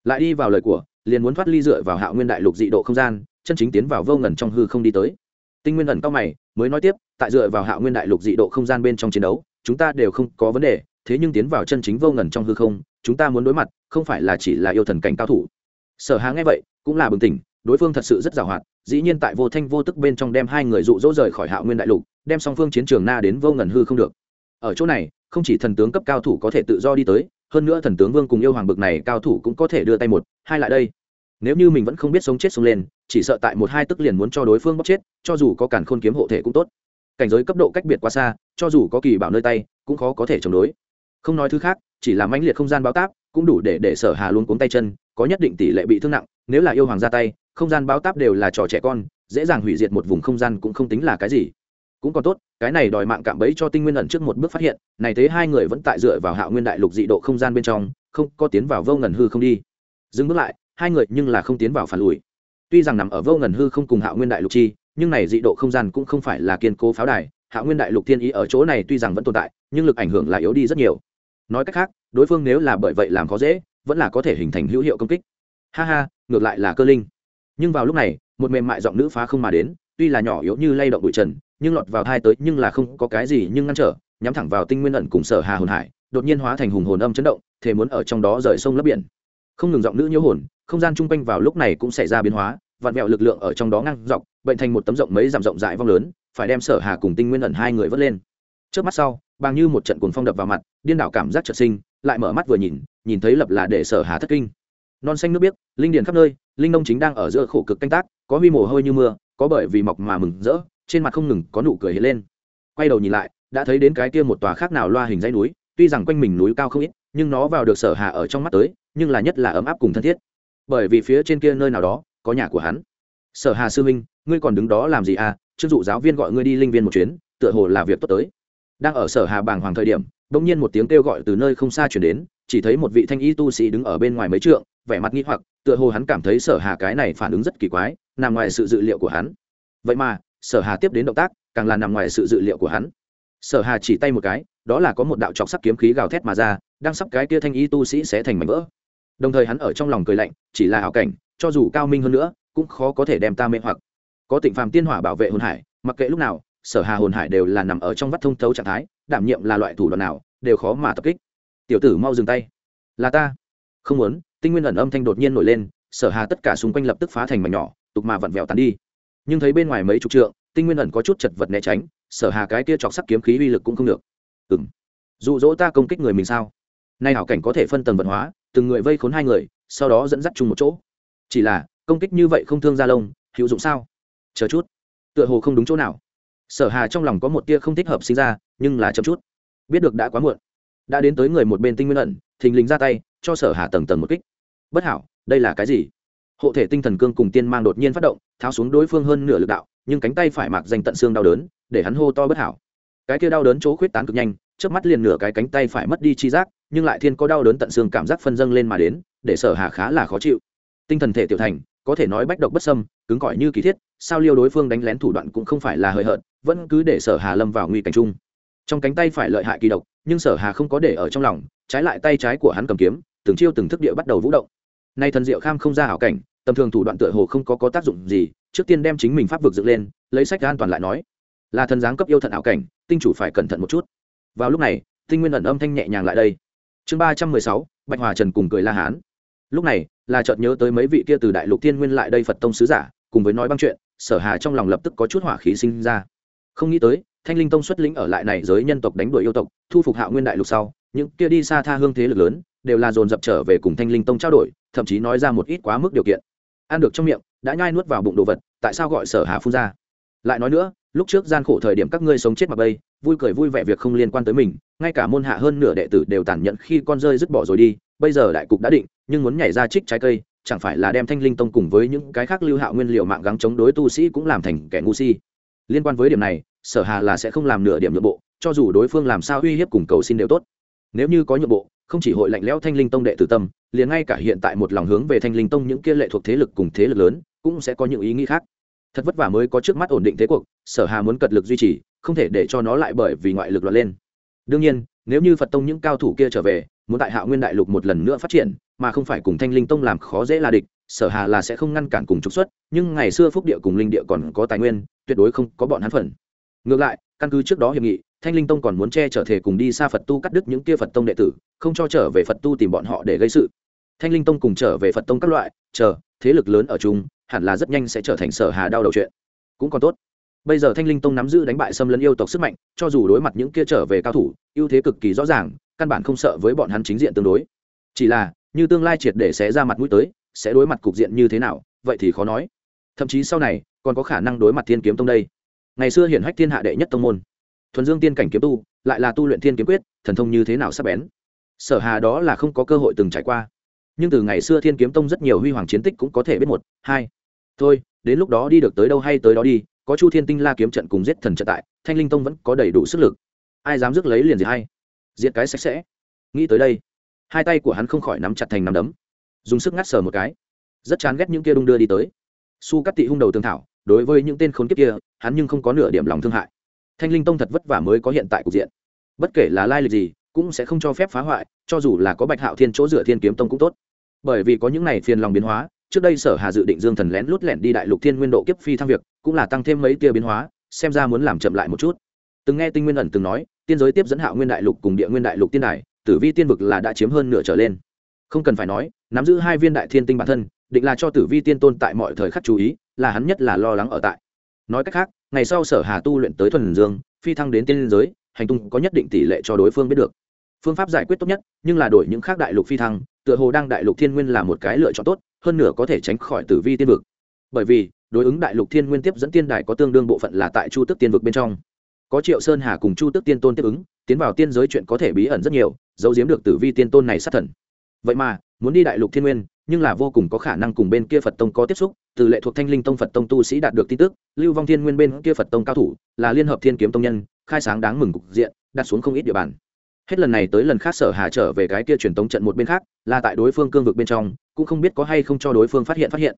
Lại đi vào lời của liền muốn thoát ly dựa vào hạo nguyên đại lục dị độ không gian, chân chính tiến vào vô ngần trong hư không đi tới. Tinh nguyên ẩn cao mày, mới nói tiếp, tại dựa vào hạo nguyên đại lục dị độ không gian bên trong chiến đấu, chúng ta đều không có vấn đề, thế nhưng tiến vào chân chính vô ngần trong hư không, chúng ta muốn đối mặt, không phải là chỉ là yêu thần cảnh cao thủ. Sở hà nghe vậy, cũng là bừng tỉnh, đối phương thật sự rất giàu hoạt, dĩ nhiên tại vô thanh vô tức bên trong đem hai người dụ dỗ rời khỏi hạo nguyên đại lục, đem song phương chiến trường na đến vô ngần hư không được. Ở chỗ này không chỉ thần tướng cấp cao thủ có thể tự do đi tới, hơn nữa thần tướng vương cùng yêu hoàng bực này cao thủ cũng có thể đưa tay một, hai lại đây. Nếu như mình vẫn không biết sống chết sống lên, chỉ sợ tại một hai tức liền muốn cho đối phương bóc chết, cho dù có cản khôn kiếm hộ thể cũng tốt. Cảnh giới cấp độ cách biệt quá xa, cho dù có kỳ bảo nơi tay, cũng khó có thể chống đối. Không nói thứ khác, chỉ là mãnh liệt không gian báo táp, cũng đủ để để sở hà luôn cuống tay chân, có nhất định tỷ lệ bị thương nặng, nếu là yêu hoàng ra tay, không gian báo táp đều là trò trẻ con, dễ dàng hủy diệt một vùng không gian cũng không tính là cái gì cũng còn tốt, cái này đòi mạng cạm bẫy cho tinh nguyên ẩn trước một bước phát hiện, này thế hai người vẫn tại dựa vào hạo nguyên đại lục dị độ không gian bên trong, không có tiến vào vô ngần hư không đi. Dừng bước lại, hai người nhưng là không tiến vào phản lùi. Tuy rằng nằm ở vô ngần hư không cùng hạo nguyên đại lục chi, nhưng này dị độ không gian cũng không phải là kiên cố pháo đài, hạo nguyên đại lục thiên ý ở chỗ này tuy rằng vẫn tồn tại, nhưng lực ảnh hưởng là yếu đi rất nhiều. Nói cách khác, đối phương nếu là bởi vậy làm khó dễ, vẫn là có thể hình thành hữu hiệu công kích. Ha ha, ngược lại là cơ linh. Nhưng vào lúc này, một mềm mại giọng nữ phá không mà đến, tuy là nhỏ yếu như lay động bụi trần nhưng lọt vào thai tới nhưng là không có cái gì nhưng ngăn trở, nhắm thẳng vào tinh nguyên ẩn cùng sở hà hồn hải, đột nhiên hóa thành hùng hồn âm chấn động thể muốn ở trong đó rời sông lấp biển. Không ngừng giọng nữ nhiễu hồn, không gian chung quanh vào lúc này cũng xảy ra biến hóa vặn vẹo lực lượng ở trong đó ngang dọc, bệnh thành một tấm rộng mấy dặm rộng rãi vong lớn, phải đem sở hà cùng tinh nguyên ẩn hai người vớt lên. Trước mắt sau bằng như một trận cuồng phong đập vào mặt, điên đảo cảm giác chợt sinh, lại mở mắt vừa nhìn nhìn thấy lập là để sở hà thất kinh. Non xanh nước biếc, linh điền khắp nơi, linh nông chính đang ở giữa khổ cực canh tác, có huy mồ hôi như mưa, có bởi vì mọc mà mừng rỡ trên mặt không ngừng có nụ cười hiện lên. Quay đầu nhìn lại, đã thấy đến cái kia một tòa khác nào loa hình dãy núi, tuy rằng quanh mình núi cao không ít, nhưng nó vào được sở hà ở trong mắt tới, nhưng là nhất là ấm áp cùng thân thiết. Bởi vì phía trên kia nơi nào đó, có nhà của hắn. Sở hà sư minh ngươi còn đứng đó làm gì à? Chưng dụ giáo viên gọi ngươi đi linh viên một chuyến, tựa hồ là việc tốt tới. Đang ở sở hà bàng hoàng thời điểm, bỗng nhiên một tiếng kêu gọi từ nơi không xa chuyển đến, chỉ thấy một vị thanh y tu sĩ đứng ở bên ngoài mấy trượng, vẻ mặt nghi hoặc, tựa hồ hắn cảm thấy sở hà cái này phản ứng rất kỳ quái, nằm ngoài sự dự liệu của hắn. Vậy mà sở hà tiếp đến động tác, càng là nằm ngoài sự dự liệu của hắn. Sở hà chỉ tay một cái, đó là có một đạo chọc sắc kiếm khí gào thét mà ra, đang sắp cái kia thanh y tu sĩ sẽ thành mảnh vỡ. Đồng thời hắn ở trong lòng cười lạnh, chỉ là hảo cảnh, cho dù cao minh hơn nữa, cũng khó có thể đem ta mê hoặc. Có tịnh phàm tiên hỏa bảo vệ hồn hải, mặc kệ lúc nào, sở hà hồn hải đều là nằm ở trong vắt thông thấu trạng thái, đảm nhiệm là loại thủ đoạn nào, đều khó mà tập kích. Tiểu tử mau dừng tay. Là ta. Không muốn, tinh nguyên ẩn âm thanh đột nhiên nổi lên, sở hà tất cả xung quanh lập tức phá thành mảnh nhỏ, tục mà vặn vẹo tàn đi nhưng thấy bên ngoài mấy chục trượng, tinh nguyên ẩn có chút chật vật né tránh, sở hà cái kia chọc sắc kiếm khí uy lực cũng không được. Ừng dụ dỗ ta công kích người mình sao? Nay hảo cảnh có thể phân tầng vật hóa, từng người vây khốn hai người, sau đó dẫn dắt chung một chỗ. Chỉ là, công kích như vậy không thương gia lông, hữu dụng sao? Chờ chút. Tựa hồ không đúng chỗ nào. Sở hà trong lòng có một tia không thích hợp sinh ra, nhưng là chậm chút. Biết được đã quá muộn. Đã đến tới người một bên tinh nguyên ẩn, thình lình ra tay, cho sở hà tầng tầng một kích. Bất hảo, đây là cái gì? Hộ thể tinh thần cương cùng tiên mang đột nhiên phát động, tháo xuống đối phương hơn nửa lực đạo, nhưng cánh tay phải mạc danh tận xương đau đớn, để hắn hô to bất hảo. Cái kia đau đớn chỗ khuyết tán cực nhanh trước mắt liền nửa cái cánh tay phải mất đi chi giác, nhưng lại thiên có đau đớn tận xương cảm giác phân dâng lên mà đến, để sở hà khá là khó chịu. Tinh thần thể tiểu thành, có thể nói bách độc bất sâm cứng cỏi như kỳ thiết, sao liêu đối phương đánh lén thủ đoạn cũng không phải là hời hợt, vẫn cứ để sở hà lâm vào nguy cảnh chung. Trong cánh tay phải lợi hại kỳ độc, nhưng sở hà không có để ở trong lòng, trái lại tay trái của hắn cầm kiếm, từng chiêu từng thức địa bắt đầu vũ động. Nay thần diệu kham không ra hảo cảnh tầm thường thủ đoạn tựa hồ không có có tác dụng gì, trước tiên đem chính mình pháp vực dựng lên, lấy sách an toàn lại nói, là thần giáng cấp yêu thận ảo cảnh, tinh chủ phải cẩn thận một chút. Vào lúc này, tinh nguyên ẩn âm thanh nhẹ nhàng lại đây. Chương ba trăm mười sáu, bạch hòa trần cùng cười la hán. Lúc này, là chợt nhớ tới mấy vị kia từ đại lục tiên nguyên lại đây phật tông sứ giả, cùng với nói băng chuyện, sở hà trong lòng lập tức có chút hỏa khí sinh ra. Không nghĩ tới, thanh linh tông xuất lĩnh ở lại này giới nhân tộc đánh đuổi yêu tộc, thu phục hạo nguyên đại lục sau, những kia đi xa tha hương thế lực lớn, đều là dồn dập trở về cùng thanh linh tông trao đổi, thậm chí nói ra một ít quá mức điều kiện ăn được trong miệng, đã nhai nuốt vào bụng đồ vật, tại sao gọi sở hà phun ra? Lại nói nữa, lúc trước gian khổ thời điểm các ngươi sống chết mà bây vui cười vui vẻ việc không liên quan tới mình, ngay cả môn hạ hơn nửa đệ tử đều tàn nhẫn khi con rơi dứt bỏ rồi đi, bây giờ đại cục đã định, nhưng muốn nhảy ra trích trái cây, chẳng phải là đem thanh linh tông cùng với những cái khác lưu hạo nguyên liệu mạng gắng chống đối tu sĩ cũng làm thành kẻ ngu si? Liên quan với điểm này, sở hà là sẽ không làm nửa điểm nhượng bộ, cho dù đối phương làm sao uy hiếp cùng cầu xin đều tốt. Nếu như có nhượng bộ không chỉ hội lạnh lẽo thanh linh tông đệ tử tâm, liền ngay cả hiện tại một lòng hướng về thanh linh tông những kia lệ thuộc thế lực cùng thế lực lớn, cũng sẽ có những ý nghĩ khác. Thật vất vả mới có trước mắt ổn định thế cuộc, sở hà muốn cật lực duy trì, không thể để cho nó lại bởi vì ngoại lực lọt lên. Đương nhiên, nếu như phật tông những cao thủ kia trở về, muốn tại hạ nguyên đại lục một lần nữa phát triển, mà không phải cùng thanh linh tông làm khó dễ là địch, sở hà là sẽ không ngăn cản cùng trục xuất, nhưng ngày xưa phúc địa cùng linh địa còn có tài nguyên, tuyệt đối không có bọn hắn phần. Ngược lại, căn cứ trước đó hiệp nghị thanh linh tông còn muốn che trở thể cùng đi xa phật tu cắt đứt những kia phật tông đệ tử, không cho trở về phật tu tìm bọn họ để gây sự. Thanh linh tông cùng trở về phật tông các loại, chờ, thế lực lớn ở chung, hẳn là rất nhanh sẽ trở thành sở hà đau đầu chuyện. Cũng còn tốt. Bây giờ thanh linh tông nắm giữ đánh bại xâm lấn yêu tộc sức mạnh, cho dù đối mặt những kia trở về cao thủ, ưu thế cực kỳ rõ ràng, căn bản không sợ với bọn hắn chính diện tương đối. Chỉ là, như tương lai triệt để sẽ ra mặt mũi tới, sẽ đối mặt cục diện như thế nào, vậy thì khó nói. Thậm chí sau này, còn có khả năng đối mặt thiên kiếm tông đây. Ngày xưa hiển hách thiên hạ đệ nhất tông môn thuần dương tiên cảnh kiếm tu, lại là tu luyện thiên kiếm quyết, thần thông như thế nào sắp bén. Sở hà đó là không có cơ hội từng trải qua. Nhưng từ ngày xưa thiên kiếm tông rất nhiều huy hoàng chiến tích cũng có thể biết một, hai. Thôi, đến lúc đó đi được tới đâu hay tới đó đi, có chu thiên tinh la kiếm trận cùng giết thần trận tại, thanh linh tông vẫn có đầy đủ sức lực. Ai dám rước lấy liền gì hay diện cái sạch sẽ. Nghĩ tới đây, hai tay của hắn không khỏi nắm chặt thành nắm đấm. Dùng sức ngắt sờ một cái. Rất chán ghét những kia đung đưa đi tới. Su cắt tị hung đầu tương thảo, đối với những tên khốn kiếp kia, hắn nhưng không có nửa điểm lòng thương hại thanh linh tông thật vất vả mới có hiện tại cục diện. Bất kể là lai lịch gì, cũng sẽ không cho phép phá hoại, cho dù là có bạch hạo thiên chỗ dựa thiên kiếm tông cũng tốt. Bởi vì có những này phiền lòng biến hóa, trước đây sở hà dự định dương thần lén lút lẻn đi đại lục thiên nguyên độ kiếp phi thăng việc, cũng là tăng thêm mấy tia biến hóa, xem ra muốn làm chậm lại một chút. Từng nghe tinh nguyên ẩn từng nói, tiên giới tiếp dẫn hạo nguyên đại lục cùng địa nguyên đại lục tiên đài, tử vi tiên vực là đã chiếm hơn nửa trở lên. Không cần phải nói, nắm giữ hai viên đại thiên tinh bản thân, định là cho tử vi tiên tôn tại mọi thời khắc chú ý, là hắn nhất là lo lắng ở tại nói cách khác, ngày sau sở hà tu luyện tới thuần dương, phi thăng đến tiên giới, hành tung có nhất định tỷ lệ cho đối phương biết được. Phương pháp giải quyết tốt nhất, nhưng là đổi những khác đại lục phi thăng, tựa hồ đang đại lục thiên nguyên là một cái lựa chọn tốt, hơn nửa có thể tránh khỏi tử vi tiên vực. Bởi vì, đối ứng đại lục thiên nguyên tiếp dẫn tiên đài có tương đương bộ phận là tại chu tức tiên vực bên trong. Có triệu sơn hà cùng chu tức tiên tôn tiếp ứng, tiến vào tiên giới chuyện có thể bí ẩn rất nhiều, giấu giếm được tử vi tiên tôn này sát thần. Vậy mà, muốn đi đại lục thiên nguyên nhưng là vô cùng có khả năng cùng bên kia phật tông có tiếp xúc, từ lệ thuộc thanh linh tông phật tông tu sĩ đạt được tin tức, lưu vong thiên nguyên bên kia phật tông cao thủ, là liên hợp thiên kiếm tông nhân, khai sáng đáng mừng cục diện, đặt xuống không ít địa bàn. Hết lần này tới lần khác sở hà trở về cái kia truyền tống trận một bên khác, là tại đối phương cương vực bên trong, cũng không biết có hay không cho đối phương phát hiện phát hiện.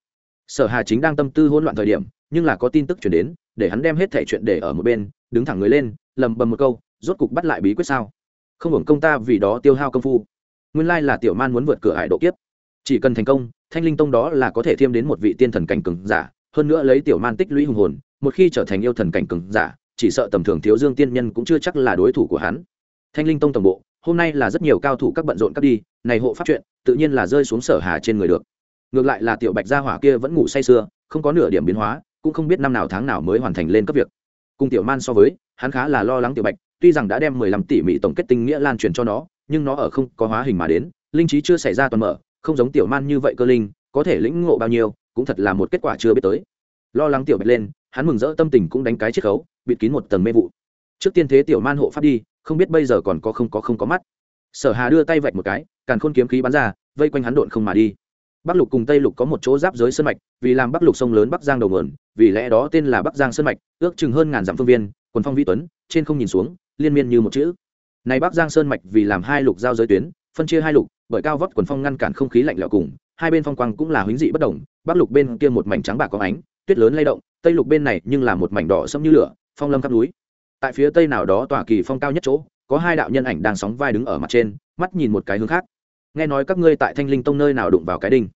Sở hà chính đang tâm tư hỗn loạn thời điểm, nhưng là có tin tức chuyển đến, để hắn đem hết thẻ chuyện để ở một bên, đứng thẳng người lên lầm bầm một câu, rốt cục bắt lại bí quyết sao? Không hưởng công ta vì đó tiêu hao công phu. Nguyên lai là tiểu man muốn vượt cửa hải độ kiếp chỉ cần thành công, thanh linh tông đó là có thể thêm đến một vị tiên thần cảnh cường giả, hơn nữa lấy tiểu man tích lũy hùng hồn, một khi trở thành yêu thần cảnh cường giả, chỉ sợ tầm thường thiếu dương tiên nhân cũng chưa chắc là đối thủ của hắn. Thanh linh tông tổng bộ, hôm nay là rất nhiều cao thủ các bận rộn cắt đi, này hộ pháp chuyện, tự nhiên là rơi xuống sở hà trên người được. Ngược lại là tiểu bạch gia hỏa kia vẫn ngủ say sưa, không có nửa điểm biến hóa, cũng không biết năm nào tháng nào mới hoàn thành lên cấp việc. Cùng tiểu man so với, hắn khá là lo lắng tiểu bạch, tuy rằng đã đem mười lăm tỷ mỹ tổng kết tinh nghĩa lan truyền cho nó, nhưng nó ở không có hóa hình mà đến, linh trí chưa xảy ra toàn mở không giống tiểu man như vậy cơ linh, có thể lĩnh ngộ bao nhiêu, cũng thật là một kết quả chưa biết tới. Lo lắng tiểu bạch lên, hắn mừng rỡ tâm tình cũng đánh cái chiết khấu, bịt kín một tầng mê vụ. Trước tiên thế tiểu man hộ pháp đi, không biết bây giờ còn có không có không có mắt. Sở hà đưa tay vạch một cái, càn khôn kiếm khí bắn ra, vây quanh hắn độn không mà đi. Bắc lục cùng tây lục có một chỗ giáp giới sơn mạch, vì làm bắc lục sông lớn bắc giang đầu nguồn, vì lẽ đó tên là bắc giang sơn mạch, ước chừng hơn ngàn dặm phương viên, quần phong vĩ tuấn, trên không nhìn xuống, liên miên như một chữ. Này bắc giang sơn mạch vì làm hai lục giao giới tuyến phân chia hai lục, bởi cao vóc quần phong ngăn cản không khí lạnh lẽo cùng, hai bên phong quang cũng là huynh dị bất đồng bắc lục bên kia một mảnh trắng bạc có ánh, tuyết lớn lay động, tây lục bên này nhưng là một mảnh đỏ sẫm như lửa, phong lâm khắp núi. Tại phía tây nào đó tòa kỳ phong cao nhất chỗ, có hai đạo nhân ảnh đang sóng vai đứng ở mặt trên, mắt nhìn một cái hướng khác. Nghe nói các ngươi tại thanh linh tông nơi nào đụng vào cái đinh?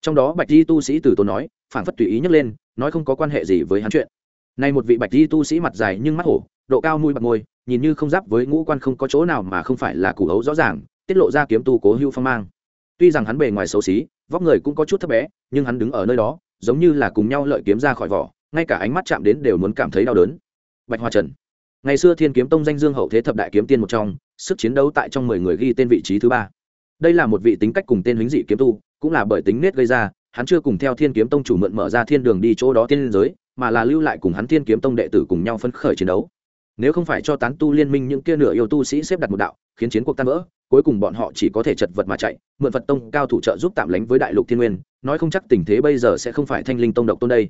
Trong đó bạch di tu sĩ từ tốn nói phản phất tùy ý nhấc lên, nói không có quan hệ gì với hắn chuyện. Nay một vị bạch di tu sĩ mặt dài nhưng mắt hổ, độ cao mũi bạc môi, nhìn như không giáp với ngũ quan không có chỗ nào mà không phải là củ hấu rõ ràng tiết lộ ra kiếm tu cố hưu phong mang. Tuy rằng hắn bề ngoài xấu xí, vóc người cũng có chút thấp bé, nhưng hắn đứng ở nơi đó, giống như là cùng nhau lợi kiếm ra khỏi vỏ, ngay cả ánh mắt chạm đến đều muốn cảm thấy đau đớn. Bạch hoa trần. Ngày xưa thiên kiếm tông danh dương hậu thế thập đại kiếm tiên một trong, sức chiến đấu tại trong mười người ghi tên vị trí thứ ba. Đây là một vị tính cách cùng tên huynh dị kiếm tu, cũng là bởi tính nết gây ra, hắn chưa cùng theo thiên kiếm tông chủ mượn mở ra thiên đường đi chỗ đó tiên giới, mà là lưu lại cùng hắn thiên kiếm tông đệ tử cùng nhau phấn khởi chiến đấu nếu không phải cho tán tu liên minh những kia nửa yêu tu sĩ xếp đặt một đạo, khiến chiến cuộc tan vỡ, cuối cùng bọn họ chỉ có thể chật vật mà chạy, mượn phật tông cao thủ trợ giúp tạm lánh với đại lục thiên nguyên, nói không chắc tình thế bây giờ sẽ không phải thanh linh tông độc tôn đây.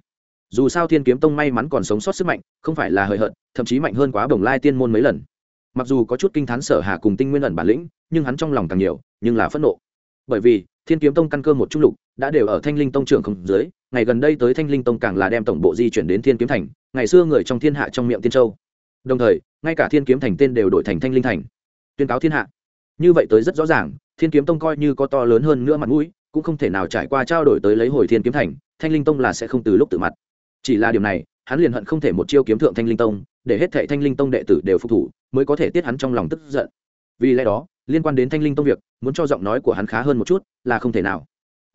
Dù sao thiên kiếm tông may mắn còn sống sót sức mạnh, không phải là hời hợt, thậm chí mạnh hơn quá bồng lai tiên môn mấy lần. Mặc dù có chút kinh t h á n sở hạ cùng tinh nguyên ẩn bản lĩnh, nhưng hắn trong lòng càng nhiều, nhưng là phẫn nộ. Bởi vì, thiên kiếm tông căn cơ một trung lục, đã đều ở thanh linh tông trường không dưới, ngày gần đây tới thanh linh tông càng là đem tổng bộ di chuyển đến thiên kiếm thành, ngày xưa người trong thiên hạ trong miệng tiên châu đồng thời, ngay cả thiên kiếm thành tên đều đổi thành thanh linh thành. Tuyên cáo thiên hạ. Như vậy tới rất rõ ràng, thiên kiếm tông coi như có to lớn hơn nữa mặt mũi, cũng không thể nào trải qua trao đổi tới lấy hồi thiên kiếm thành, thanh linh tông là sẽ không từ lúc tự mặt. Chỉ là điều này, hắn liền hận không thể một chiêu kiếm thượng thanh linh tông, để hết thệ thanh linh tông đệ tử đều phục thủ, mới có thể tiết hắn trong lòng tức giận. Vì lẽ đó, liên quan đến thanh linh tông việc, muốn cho giọng nói của hắn khá hơn một chút, là không thể nào.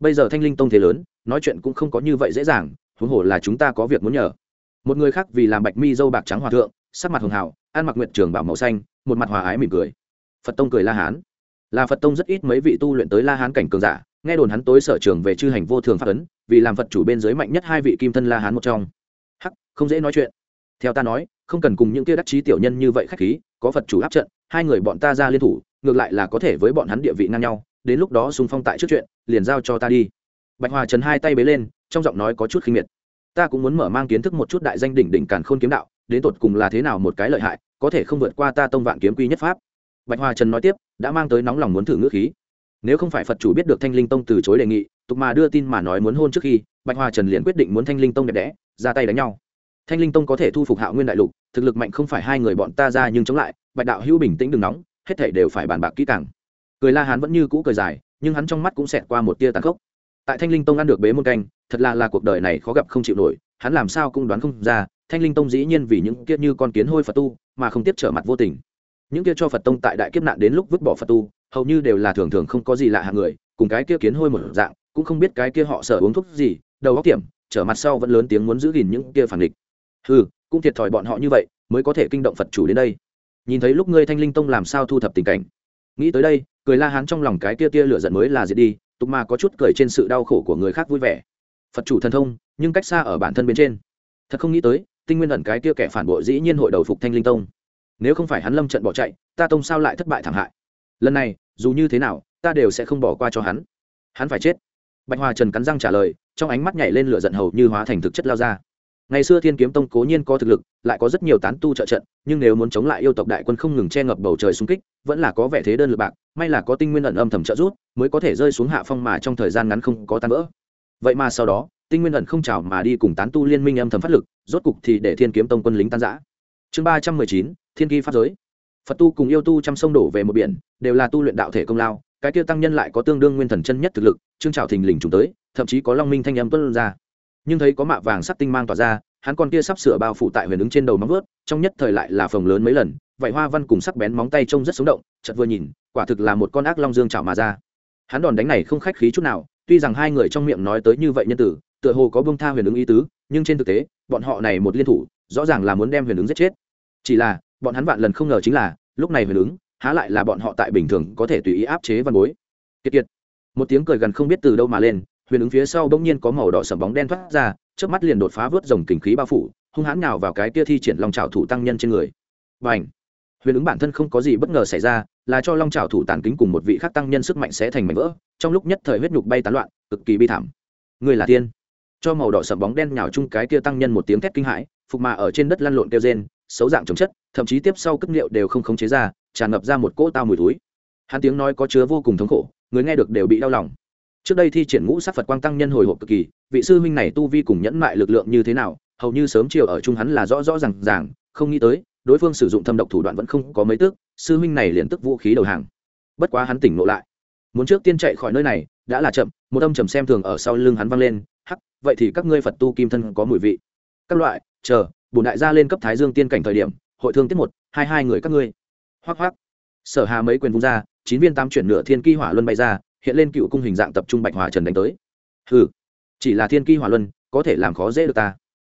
Bây giờ thanh linh tông thế lớn, nói chuyện cũng không có như vậy dễ dàng, huống hồ là chúng ta có việc muốn nhờ. Một người khác vì làm bạch mi dâu bạc trắng hòa thượng sắc mặt hường hảo ăn mặc nguyện trường bảo màu xanh, một mặt hòa ái mỉm cười. Phật tông cười la hán. Là phật tông rất ít mấy vị tu luyện tới la hán cảnh cường giả, nghe đồn hắn tối sở trường về chư hành vô thường phát ấn, vì làm phật chủ bên dưới mạnh nhất hai vị kim thân la hán một trong. Hắc, không dễ nói chuyện. Theo ta nói, không cần cùng những kia đắc chí tiểu nhân như vậy khách khí, có phật chủ áp trận, hai người bọn ta ra liên thủ, ngược lại là có thể với bọn hắn địa vị ngang nhau, đến lúc đó xung phong tại trước chuyện, liền giao cho ta đi. Bạch hòa trần hai tay bế lên, trong giọng nói có chút khinh miệt. Ta cũng muốn mở mang kiến thức một chút đại danh đỉnh đỉnh càn khôn kiếm đạo đến tột cùng là thế nào một cái lợi hại, có thể không vượt qua ta tông vạn kiếm quy nhất pháp. Bạch hoa trần nói tiếp, đã mang tới nóng lòng muốn thử ngữ khí. Nếu không phải phật chủ biết được thanh linh tông từ chối đề nghị, tục mà đưa tin mà nói muốn hôn trước khi, bạch hoa trần liền quyết định muốn thanh linh tông đẹp đẽ, ra tay đánh nhau. Thanh linh tông có thể thu phục hạo nguyên đại lục, thực lực mạnh không phải hai người bọn ta ra nhưng chống lại, bạch đạo hữu bình tĩnh đừng nóng, hết thể đều phải bàn bạc kỹ càng. Cười la hán vẫn như cũ cười dài, nhưng hắn trong mắt cũng xẹt qua một tia tàn khốc. Tại thanh linh tông ăn được bế môn canh, thật là là cuộc đời này khó gặp không chịu nổi, hắn làm sao cũng đoán không ra thanh linh tông dĩ nhiên vì những kia như con kiến hôi phật tu mà không tiếp trở mặt vô tình. Những kia cho phật tông tại đại kiếp nạn đến lúc vứt bỏ phật tu, hầu như đều là thường thường không có gì lạ hạng người, cùng cái kia kiến hôi một dạng, cũng không biết cái kia họ sợ uống thuốc gì, đầu góc kiểm trở mặt sau vẫn lớn tiếng muốn giữ gìn những kia phản địch ừ cũng thiệt thòi bọn họ như vậy, mới có thể kinh động phật chủ đến đây. Nhìn thấy lúc ngươi thanh linh tông làm sao thu thập tình cảnh. Nghĩ tới đây, cười la hán trong lòng cái kia tia lửa giận mới là gì đi, tục mà có chút cười trên sự đau khổ của người khác vui vẻ. Phật chủ thần thông, nhưng cách xa ở bản thân bên trên. Thật không nghĩ tới tinh nguyên ẩn cái kia kẻ phản bội dĩ nhiên hội đầu phục thanh linh tông. Nếu không phải hắn lâm trận bỏ chạy, ta tông sao lại thất bại thảm hại? Lần này, dù như thế nào, ta đều sẽ không bỏ qua cho hắn. Hắn phải chết. Bạch hòa trần cắn răng trả lời, trong ánh mắt nhảy lên lửa giận hầu như hóa thành thực chất lao ra. Ngày xưa thiên kiếm tông cố nhiên có thực lực, lại có rất nhiều tán tu trợ trận, nhưng nếu muốn chống lại yêu tộc đại quân không ngừng che ngập bầu trời xung kích, vẫn là có vẻ thế đơn lực bạc, may là có tinh nguyên ẩn âm thầm trợ rút mới có thể rơi xuống hạ phong mà trong thời gian ngắn không có tan vỡ. Vậy mà sau đó tinh nguyên ẩn không chào mà đi cùng tán tu liên minh âm thầm phát lực, rốt cục thì để thiên kiếm tông quân lính tan giã chương ba trăm mười chín, thiên kỳ pháp giới. Phật tu cùng yêu tu chăm sông đổ về một biển, đều là tu luyện đạo thể công lao, cái kia tăng nhân lại có tương đương nguyên thần chân nhất thực lực trương trào thình lình trùng tới, thậm chí có long minh thanh âm tuân ra. Nhưng thấy có mạ vàng sắc tinh mang tỏa ra, hắn con kia sắp sửa bao phủ tại huyền ứng trên đầu móng vớt trong nhất thời lại là phồng lớn mấy lần vậy hoa văn cùng sắc bén móng tay trông rất sống động chật vừa nhìn, quả thực là một con ác long dương chảo mà ra. Hắn đòn đánh này không khách khí chút nào, tuy rằng hai người trong miệng nói tới như vậy nhân tử tựa hồ có bông tha huyền ứng ý tứ, nhưng trên thực tế, bọn họ này một liên thủ, rõ ràng là muốn đem huyền ứng giết chết. Chỉ là, bọn hắn vạn lần không ngờ chính là, lúc này huyền ứng, há lại là bọn họ tại bình thường có thể tùy ý áp chế văn bối. Kiệt kiệt. Một tiếng cười gần không biết từ đâu mà lên, huyền ứng phía sau bỗng nhiên có màu đỏ sầm bóng đen thoát ra trước mắt liền đột phá vớt dòng kình khí bao phủ, hung hãn nào vào cái kia thi triển long trào thủ tăng nhân trên người. Và ảnh huyền ứng bản thân không có gì bất ngờ xảy ra, là cho long trào thủ tàn kính cùng một vị khắc tăng nhân sức mạnh sẽ thành mảnh vỡ, trong lúc nhất thời huyết nhục bay tán loạn, cực kỳ bi thảm. Người là tiên cho màu đỏ sầm bóng đen nhào chung cái kia tăng nhân một tiếng thét kinh hãi, phục mà ở trên đất lăn lộn kêu rên, xấu dạng chống chất, thậm chí tiếp sau cất liệu đều không khống chế ra, tràn ngập ra một cỗ tao mùi túi hắn tiếng nói có chứa vô cùng thống khổ, người nghe được đều bị đau lòng. Trước đây thi triển ngũ sát phật quang tăng nhân hồi hộp cực kỳ, vị sư huynh này tu vi cùng nhẫn mại lực lượng như thế nào, hầu như sớm chiều ở chung hắn là rõ rõ r à n g ràng, không nghĩ tới, đối phương sử dụng thâm độc thủ đoạn vẫn không có mấy tước, sư huynh này liền tức vũ khí đầu hàng. Bất quá hắn tỉnh ngộ lại. Muốn trước tiên chạy khỏi nơi này, đã là chậm, một âm trầm xem thường ở sau lưng hắn văng lên vậy thì các ngươi phật tu kim thân có mùi vị. Các loại, chờ bùn đại gia lên cấp thái dương tiên cảnh thời điểm, hội thương tiết một, hai hai người các ngươi. Hoắc hoắc. Sở hà mấy quyền vung ra, chín viên tam chuyển nửa thiên ki hỏa luân bay ra, hiện lên cựu cung hình dạng tập trung bạch hòa trần đánh tới. Hừ, chỉ là thiên ki hỏa luân, có thể làm khó dễ được ta.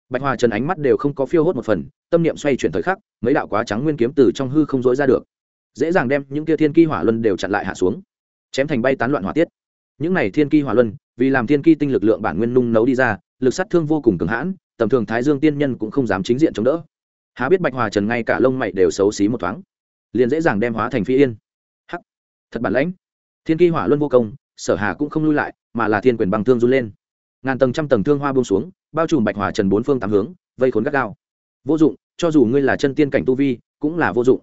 Bạch hòa trần ánh mắt đều không có phiêu hốt một phần, tâm niệm xoay chuyển thời khắc, mấy đạo quá trắng nguyên kiếm từ trong hư không dối ra được. Dễ dàng đem những kia thiên ki hỏa luân đều chặn lại hạ xuống. Chém thành bay tán loạn hỏa tiết những này thiên ki hỏa luân, vì làm thiên ki tinh lực lượng bản nguyên nung nấu đi ra, lực sát thương vô cùng cường hãn, tầm thường thái dương tiên nhân cũng không dám chính diện chống đỡ. Há biết bạch hòa trần ngay cả lông mày đều xấu xí một thoáng, liền dễ dàng đem hóa thành phi yên. Hắc, thật bản lãnh. Thiên ki hỏa luân vô công, sở hà cũng không lui lại, mà là thiên quyền bằng thương run lên. Ngàn tầng trăm tầng thương hoa buông xuống, bao trùm bạch hòa trần bốn phương tám hướng, vây khốn gắt gao. Vô dụng, cho dù ngươi là chân tiên cảnh tu vi, cũng là vô dụng.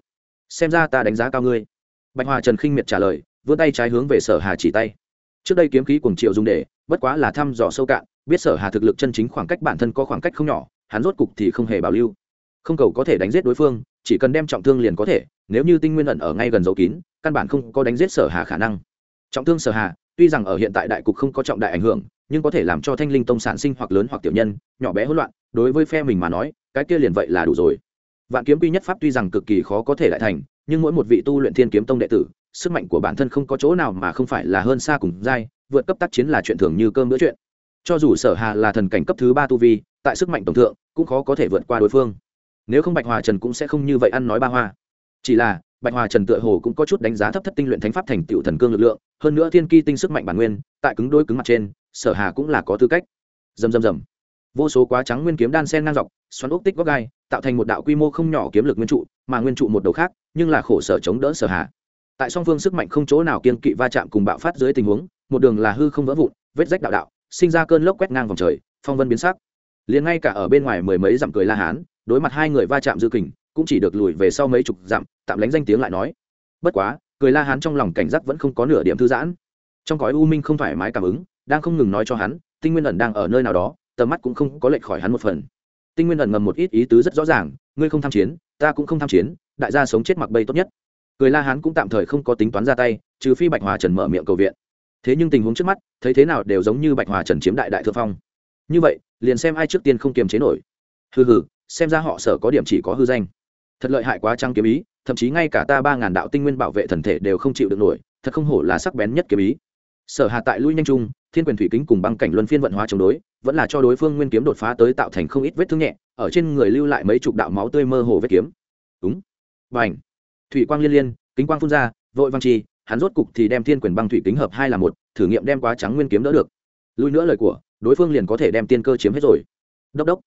Xem ra ta đánh giá cao ngươi. Bạch hòa trần khinh miệt trả lời, vươn tay trái hướng về sở hà chỉ tay trước đây kiếm khí cùng triệu dùng để, bất quá là thăm dò sâu cạn, biết sở hà thực lực chân chính khoảng cách bản thân có khoảng cách không nhỏ, hắn rốt cục thì không hề bảo lưu. Không cầu có thể đánh giết đối phương, chỉ cần đem trọng thương liền có thể, nếu như tinh nguyên ẩn ở ngay gần dấu kín, căn bản không có đánh giết sở hà khả năng. Trọng thương sở hà, tuy rằng ở hiện tại đại cục không có trọng đại ảnh hưởng, nhưng có thể làm cho thanh linh tông sản sinh hoặc lớn hoặc tiểu nhân, nhỏ bé hỗn loạn, đối với phe mình mà nói, cái kia liền vậy là đủ rồi. Vạn kiếm quy nhất pháp tuy rằng cực kỳ khó có thể lại thành nhưng mỗi một vị tu luyện thiên kiếm tông đệ tử, sức mạnh của bản thân không có chỗ nào mà không phải là hơn xa cùng giai, vượt cấp tác chiến là chuyện thường như cơm bữa chuyện. Cho dù sở hà là thần cảnh cấp thứ ba tu vi, tại sức mạnh tổng thượng, cũng khó có thể vượt qua đối phương. Nếu không bạch hòa trần cũng sẽ không như vậy ăn nói ba hoa. Chỉ là, bạch hòa trần tựa hồ cũng có chút đánh giá thấp thất tinh luyện thánh pháp thành tựu thần cương lực lượng, hơn nữa thiên ki tinh sức mạnh bản nguyên, tại cứng đôi cứng mặt trên, sở hà cũng là có tư cách. Dầm dầm dầm vô số quá trắng nguyên kiếm đan sen ngang dọc, xoắn ốc tích góc gai, tạo thành một đạo quy mô không nhỏ kiếm lực nguyên trụ, mà nguyên trụ một đầu khác, nhưng là khổ sở chống đỡ sở hạ. Tại song phương sức mạnh không chỗ nào kiên kỵ va chạm cùng bạo phát dưới tình huống, một đường là hư không vỡ vụn, vết rách đạo đạo, sinh ra cơn lốc quét ngang vòng trời, phong vân biến sắc. Liền ngay cả ở bên ngoài mười mấy dặm cười la hán, đối mặt hai người va chạm dư kình, cũng chỉ được lùi về sau mấy chục dặm, tạm lánh danh tiếng lại nói. Bất quá, cười la hán trong lòng cảnh giác vẫn không có nửa điểm thư giãn. Trong cõi u minh không thoải mái cảm ứng, đang không ngừng nói cho hắn, tinh nguyên ẩn đang ở nơi nào đó tầm mắt cũng không có lệch khỏi hắn một phần. Tinh nguyên ẩn ngầm một ít ý tứ rất rõ ràng, ngươi không tham chiến, ta cũng không tham chiến, đại gia sống chết mặc bay tốt nhất. Cười la hán cũng tạm thời không có tính toán ra tay, trừ phi bạch hòa trần mở miệng cầu viện. Thế nhưng tình huống trước mắt, thấy thế nào đều giống như bạch hòa trần chiếm đại đại thượng phong. Như vậy, liền xem ai trước tiên không kiềm chế nổi. Hừ hừ, xem ra họ sở có điểm chỉ có hư danh. Thật lợi hại quá trăng kiếm ý, thậm chí ngay cả ta ba ngàn đạo tinh nguyên bảo vệ thần thể đều không chịu được nổi, thật không hổ là sắc bén nhất kiếm ý. Sở hà tại lui nhanh chung thiên quyền thủy kính cùng băng cảnh luân phiên vận hóa chống đối, vẫn là cho đối phương nguyên kiếm đột phá tới tạo thành không ít vết thương nhẹ, ở trên người lưu lại mấy chục đạo máu tươi mơ hồ vết kiếm. Đúng. Và ảnh thủy quang liên liên, kính quang phun ra, vội văng chi hắn rốt cục thì đem thiên quyền băng thủy kính hợp hai là một, thử nghiệm đem quá trắng nguyên kiếm đỡ được. Lui nữa lời của, đối phương liền có thể đem tiên cơ chiếm hết rồi. Đốc đốc.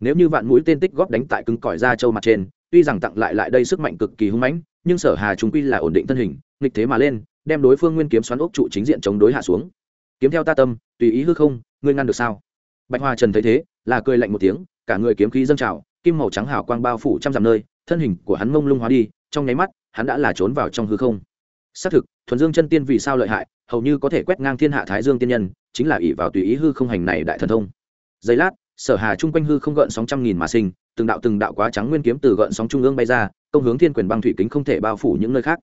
Nếu như vạn mũi tên tích góp đánh tại cứng cỏi ra châu mặt trên, tuy rằng tặng lại lại đây sức mạnh cực kỳ hung mãnh, nhưng sở hà chúng quy là ổn định thân hình, nghịch thế mà lên, đem đối phương nguyên kiếm xoắn ốc trụ chính diện chống đối hạ xuống kiếm theo ta tâm, tùy ý hư không, ngươi ngăn được sao? Bạch hoa trần thấy thế, là cười lạnh một tiếng, cả người kiếm khí dâng trào, kim màu trắng hào quang bao phủ trăm dặm nơi, thân hình của hắn mông lung hóa đi, trong nháy mắt, hắn đã là trốn vào trong hư không. Xác thực, thuần dương chân tiên vì sao lợi hại, hầu như có thể quét ngang thiên hạ thái dương tiên nhân, chính là ỷ vào tùy ý hư không hành này đại thần thông. Giây lát, sở hà chung quanh hư không gợn sóng trăm nghìn mà sinh, từng đạo từng đạo quá trắng nguyên kiếm từ gợn sóng trung ương bay ra, công hướng thiên quyền băng thủy kính không thể bao phủ những nơi khác.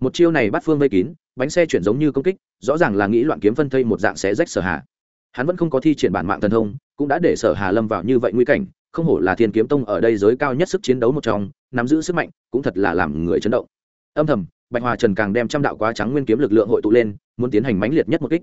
Một chiêu này bắt phương vây kín bánh xe chuyển giống như công kích, rõ ràng là nghĩ loạn kiếm phân thây một dạng xé rách sở hà. Hắn vẫn không có thi triển bản mạng thần thông, cũng đã để sở hà lâm vào như vậy nguy cảnh, không hổ là thiên kiếm tông ở đây giới cao nhất sức chiến đấu một trong, nắm giữ sức mạnh, cũng thật là làm người chấn động. Âm thầm, bạch hòa trần càng đem trăm đạo quá trắng nguyên kiếm lực lượng hội tụ lên, muốn tiến hành mãnh liệt nhất một kích.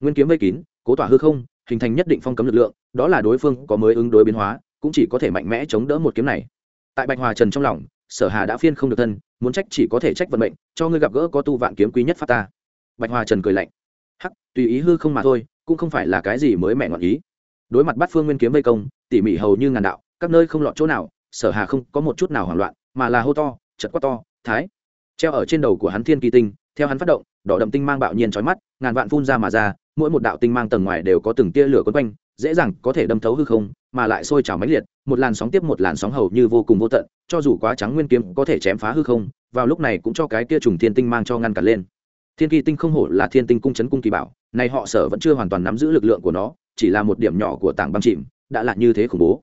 Nguyên kiếm vây kín, cố tỏa hư không, hình thành nhất định phong cấm lực lượng, đó là đối phương có mới ứng đối biến hóa, cũng chỉ có thể mạnh mẽ chống đỡ một kiếm này. Tại bạch hòa trần trong lòng sở hà đã phiên không được thân, muốn trách chỉ có thể trách vận mệnh, cho ngươi gặp gỡ có tu vạn kiếm quý nhất phát ta. Bạch hòa trần cười lạnh. Hắc, tùy ý hư không mà thôi, cũng không phải là cái gì mới mẹ ngọn ý. Đối mặt bắt phương nguyên kiếm vây công, tỉ mỉ hầu như ngàn đạo, các nơi không lọt chỗ nào, sở hà không có một chút nào hoảng loạn, mà là hô to, chật quát to, thái! Treo ở trên đầu của hắn thiên kỳ tinh, theo hắn phát động, đỏ đậm tinh mang bạo nhiên trói mắt, ngàn vạn phun ra mà ra, mỗi một đạo tinh mang tầng ngoài đều có từng tia lửa quấn quanh, dễ dàng có thể đâm thấu hư không mà lại sôi trào mãnh liệt, một làn sóng tiếp một làn sóng hầu như vô cùng vô tận, cho dù quá trắng nguyên kiếm có thể chém phá hư không, vào lúc này cũng cho cái kia trùng thiên tinh mang cho ngăn cản lên. Thiên kỳ tinh không hổ là thiên tinh cung chấn cung kỳ bảo này họ sở vẫn chưa hoàn toàn nắm giữ lực lượng của nó, chỉ là một điểm nhỏ của tảng băng chìm, đã là như thế khủng bố.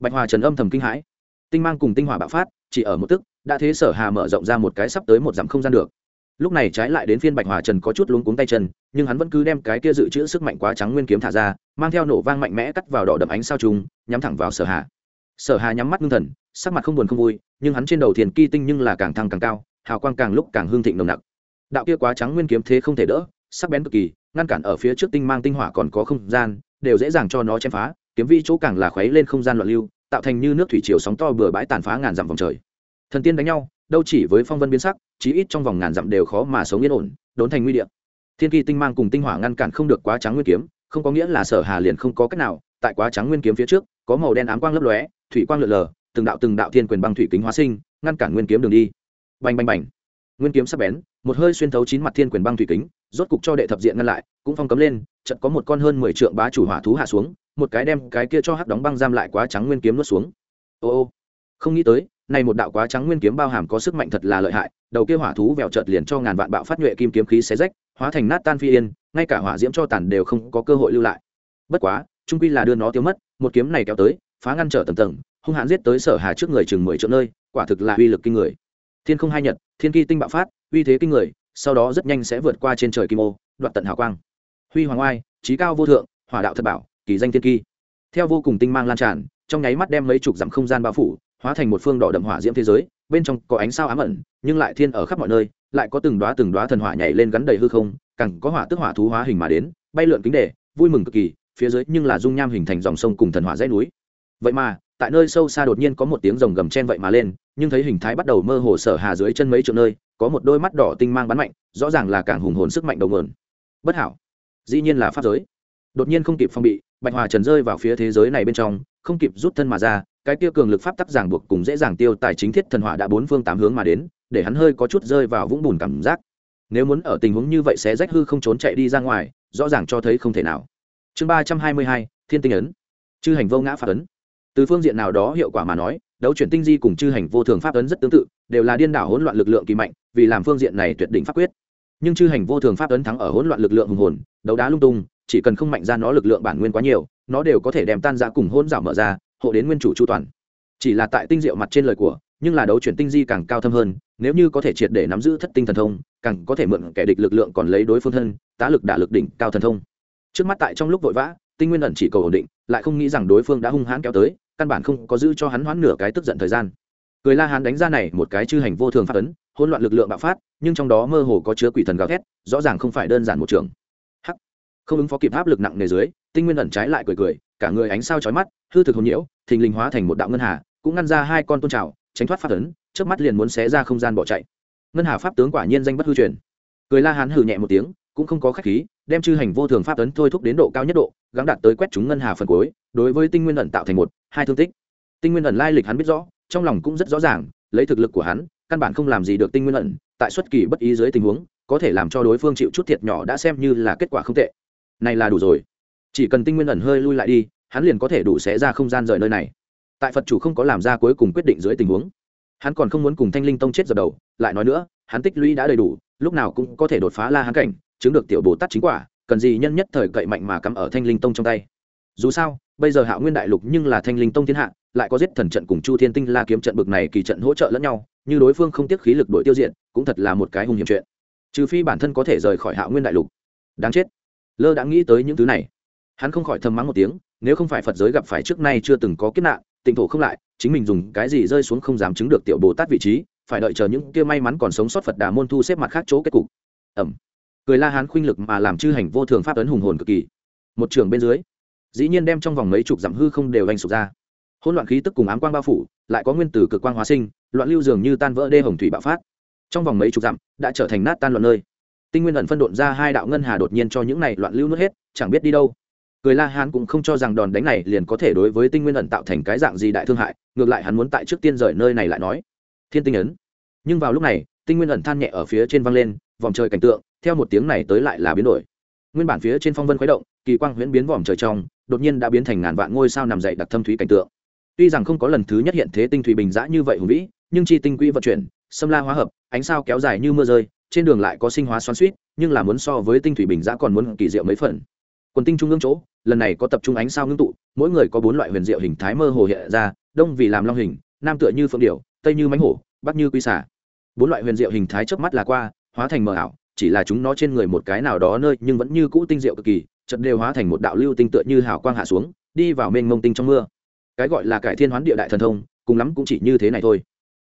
Bạch hòa trần âm thầm kinh hãi. Tinh mang cùng tinh hỏa bạo phát, chỉ ở một tức, đã thế sở hà mở rộng ra một cái sắp tới một dặm không gian được lúc này trái lại đến phiên bạch hòa trần có chút luống cuống tay chân, nhưng hắn vẫn cứ đem cái kia dự trữ sức mạnh quá trắng nguyên kiếm thả ra, mang theo nổ vang mạnh mẽ cắt vào đỏ đậm ánh sao trùng, nhắm thẳng vào sở hà. Sở hà nhắm mắt ngưng thần, sắc mặt không buồn không vui, nhưng hắn trên đầu thiền kỳ tinh nhưng là càng thăng càng cao, hào quang càng lúc càng hương thịnh nồng nặc. Đạo kia quá trắng nguyên kiếm thế không thể đỡ, sắc bén cực kỳ, ngăn cản ở phía trước tinh mang tinh hỏa còn có không gian, đều dễ dàng cho nó chém phá, kiếm vi chỗ càng là khuấy lên không gian loạn lưu, tạo thành như nước thủy triều sóng to bừa bãi tàn phá ngàn dặm vòng trời. Thần tiên đánh nhau đâu chỉ với phong vân biến sắc, chí ít trong vòng ngàn dặm đều khó mà sống yên ổn, đốn thành nguy địa. Thiên kỳ tinh mang cùng tinh hỏa ngăn cản không được quá trắng nguyên kiếm, không có nghĩa là sở hà liền không có cách nào, tại quá trắng nguyên kiếm phía trước, có màu đen ám quang lấp lóe, thủy quang lượn lờ, từng đạo từng đạo thiên quyền băng thủy kính hóa sinh, ngăn cản nguyên kiếm đường đi. Bành bành bành. Nguyên kiếm sắc bén, một hơi xuyên thấu chín mặt thiên quyền băng thủy kính, rốt cục cho đệ thập diện ngăn lại, cũng phong cấm lên, chợt có một con hơn mười trượng bá chủ hỏa thú hạ xuống, một cái đem cái kia cho hắc đóng băng giam lại quá trắng nguyên kiếm nuốt xuống. Ô ô. Không nghĩ tới này một đạo quá trắng nguyên kiếm bao hàm có sức mạnh thật là lợi hại, đầu kia hỏa thú vẹo chợt liền cho ngàn vạn bạo phát nhuệ kim kiếm khí xé rách, hóa thành nát tan phi yên, ngay cả hỏa diễm cho tàn đều không có cơ hội lưu lại. Bất quá, trung quy là đưa nó tiêu mất, một kiếm này kéo tới, phá ngăn trở tầng tầng, hung hãn giết tới sở hà trước người chừng mười triệu nơi, quả thực là uy lực kinh người. Thiên không hai nhật, thiên kỳ tinh bạo phát, uy thế kinh người, sau đó rất nhanh sẽ vượt qua trên trời kim ô, đoạt tận hào quang. Huy hoàng oai trí cao vô thượng, hỏa đạo thật bảo, kỳ danh thiên kỳ. Theo vô cùng tinh mang lan tràn, trong nháy mắt đem mấy chục dặm không gian bao phủ hóa thành một phương đỏ đậm hỏa diễm thế giới, bên trong có ánh sao ám ẩn, nhưng lại thiên ở khắp mọi nơi, lại có từng đoá từng đoá thần hỏa nhảy lên gắn đầy hư không, càng có hỏa tức hỏa thú hóa hình mà đến, bay lượn kính đề, vui mừng cực kỳ, phía dưới nhưng là dung nham hình thành dòng sông cùng thần hỏa dãy núi. Vậy mà, tại nơi sâu xa đột nhiên có một tiếng rồng gầm chen vậy mà lên, nhưng thấy hình thái bắt đầu mơ hồ sở hà dưới chân mấy chỗ nơi, có một đôi mắt đỏ tinh mang bắn mạnh, rõ ràng là càng hùng hồn sức mạnh đầu nguồn. Bất hảo. Dĩ nhiên là pháp giới. Đột nhiên không kịp phong bị, bạch hòa trần rơi vào phía thế giới này bên trong, không kịp rút thân mà ra cái kia cường lực pháp tắc giảng buộc cùng dễ dàng tiêu tài chính thiết thần hỏa đã bốn phương tám hướng mà đến, để hắn hơi có chút rơi vào vũng bùn cảm giác. Nếu muốn ở tình huống như vậy sẽ rách hư không trốn chạy đi ra ngoài, rõ ràng cho thấy không thể nào. Chương ba trăm hai mươi hai, thiên tinh ấn. Chư hành vô ngã pháp ấn. Từ phương diện nào đó hiệu quả mà nói, đấu chuyển tinh di cùng chư hành vô thường pháp ấn rất tương tự, đều là điên đảo hỗn loạn lực lượng kỳ mạnh, vì làm phương diện này tuyệt đỉnh pháp quyết. Nhưng chư hành vô thường pháp ấn thắng ở hỗn loạn lực lượng hùng hồn, đấu đá lung tung, chỉ cần không mạnh ra nó lực lượng bản nguyên quá nhiều, nó đều có thể đem tan ra cùng hỗn dạo mở ra hộ đến nguyên chủ chu toàn. Chỉ là tại tinh diệu mặt trên lời của, nhưng là đấu chuyển tinh di càng cao thâm hơn, nếu như có thể triệt để nắm giữ thất tinh thần thông, càng có thể mượn kẻ địch lực lượng còn lấy đối phương thân, tá lực đả lực đỉnh cao thần thông. Trước mắt tại trong lúc vội vã, tinh nguyên ẩn chỉ cầu ổn định, lại không nghĩ rằng đối phương đã hung hãn kéo tới, căn bản không có giữ cho hắn hoãn nửa cái tức giận thời gian. Cười la hán đánh ra này một cái chư hành vô thường phát ấn, hỗn loạn lực lượng bạo phát, nhưng trong đó mơ hồ có chứa quỷ thần gào thét, rõ ràng không phải đơn giản một trường. Hắc. Không ứng phó kịp áp lực nặng nề dưới, tinh nguyên ẩn trái lại cười cười cả người ánh sao chói mắt, hư thực hồn nhiễu, thình lình hóa thành một đạo ngân hà, cũng ngăn ra hai con tôn trào, tránh thoát pháp ấn trước mắt liền muốn xé ra không gian bỏ chạy. Ngân hà pháp tướng quả nhiên danh bất hư truyền. Cười la hán hừ nhẹ một tiếng, cũng không có khách khí, đem chư hành vô thường pháp ấn thôi thúc đến độ cao nhất độ, gắng đạt tới quét chúng ngân hà phần cuối, đối với tinh nguyên ẩn tạo thành một, hai thương tích. Tinh nguyên ẩn lai lịch hắn biết rõ, trong lòng cũng rất rõ ràng, lấy thực lực của hắn, căn bản không làm gì được tinh nguyên ẩn, tại xuất kỳ bất ý dưới tình huống, có thể làm cho đối phương chịu chút thiệt nhỏ đã xem như là kết quả không tệ. Này là đủ rồi chỉ cần tinh nguyên ẩn hơi lui lại đi, hắn liền có thể đủ xé ra không gian rời nơi này. Tại phật chủ không có làm ra cuối cùng quyết định dưới tình huống, hắn còn không muốn cùng thanh linh tông chết giờ đầu, lại nói nữa, hắn tích lũy đã đầy đủ, lúc nào cũng có thể đột phá la hán cảnh, chứng được tiểu bồ tát chính quả, cần gì nhân nhất thời cậy mạnh mà cắm ở thanh linh tông trong tay. Dù sao, bây giờ hạ nguyên đại lục nhưng là thanh linh tông thiên hạ, lại có giết thần trận cùng chu thiên tinh la kiếm trận bực này kỳ trận hỗ trợ lẫn nhau, như đối phương không tiếc khí lực đội tiêu diện cũng thật là một cái hung hiểm chuyện. Trừ phi bản thân có thể rời khỏi hạ nguyên đại lục. Đáng chết. Lơ đã nghĩ tới những thứ này hắn không khỏi thầm mắng một tiếng, nếu không phải phật giới gặp phải trước nay chưa từng có kiếp nạn, tịnh thổ không lại, chính mình dùng cái gì rơi xuống không dám chứng được tiểu bồ tát vị trí, phải đợi chờ những kia may mắn còn sống sót phật đà môn thu xếp mặt khác chỗ kết cục. Ẩm. Cười la hán khuynh lực mà làm chư hành vô thường pháp ấn hùng hồn cực kỳ. Một trường bên dưới, dĩ nhiên đem trong vòng mấy chục dặm hư không đều anh sụp ra. Hỗn loạn khí tức cùng ám quang bao phủ, lại có nguyên tử cực quang hóa sinh, loạn lưu dường như tan vỡ đê hồng thủy bạo phát. Trong vòng mấy chục dặm, đã trở thành nát tan loạn nơi. Tinh nguyên ẩn phân độn ra hai đạo ngân hà đột nhiên cho những này loạn lưu nuốt hết, chẳng biết đi đâu cười la hán cũng không cho rằng đòn đánh này liền có thể đối với tinh nguyên ẩn tạo thành cái dạng gì đại thương hại, ngược lại hắn muốn tại trước tiên rời nơi này lại nói. Thiên tinh ấn. Nhưng vào lúc này, tinh nguyên ẩn than nhẹ ở phía trên văng lên, vòng trời cảnh tượng, theo một tiếng này tới lại là biến đổi. Nguyên bản phía trên phong vân khuấy động, kỳ quang huyễn biến vòm trời trong, đột nhiên đã biến thành ngàn vạn ngôi sao nằm dậy đặc thâm thúy cảnh tượng. Tuy rằng không có lần thứ nhất hiện thế tinh thủy bình giã như vậy hùng vĩ, nhưng chi tinh quỹ vận chuyển, xâm la hóa hợp, ánh sao kéo dài như mưa rơi, trên đường lại có sinh hóa xoắn suýt nhưng là muốn so với tinh thủy bình giã còn muốn kỳ diệu mấy phần quần tinh trung ương chỗ, lần này có tập trung ánh sao ngưng tụ, mỗi người có bốn loại huyền diệu hình thái mơ hồ hiện ra, đông vì làm long hình, nam tựa như phượng điểu, tây như mánh hổ, bắc như quy xả bốn loại huyền diệu hình thái chớp mắt là qua, hóa thành mờ ảo, chỉ là chúng nó trên người một cái nào đó nơi, nhưng vẫn như cũ tinh diệu cực kỳ chật đều hóa thành một đạo lưu tinh tựa như hào quang hạ xuống, đi vào mênh mông tinh trong mưa. Cái gọi là cải thiên hoán địa đại thần thông, cùng lắm cũng chỉ như thế này thôi.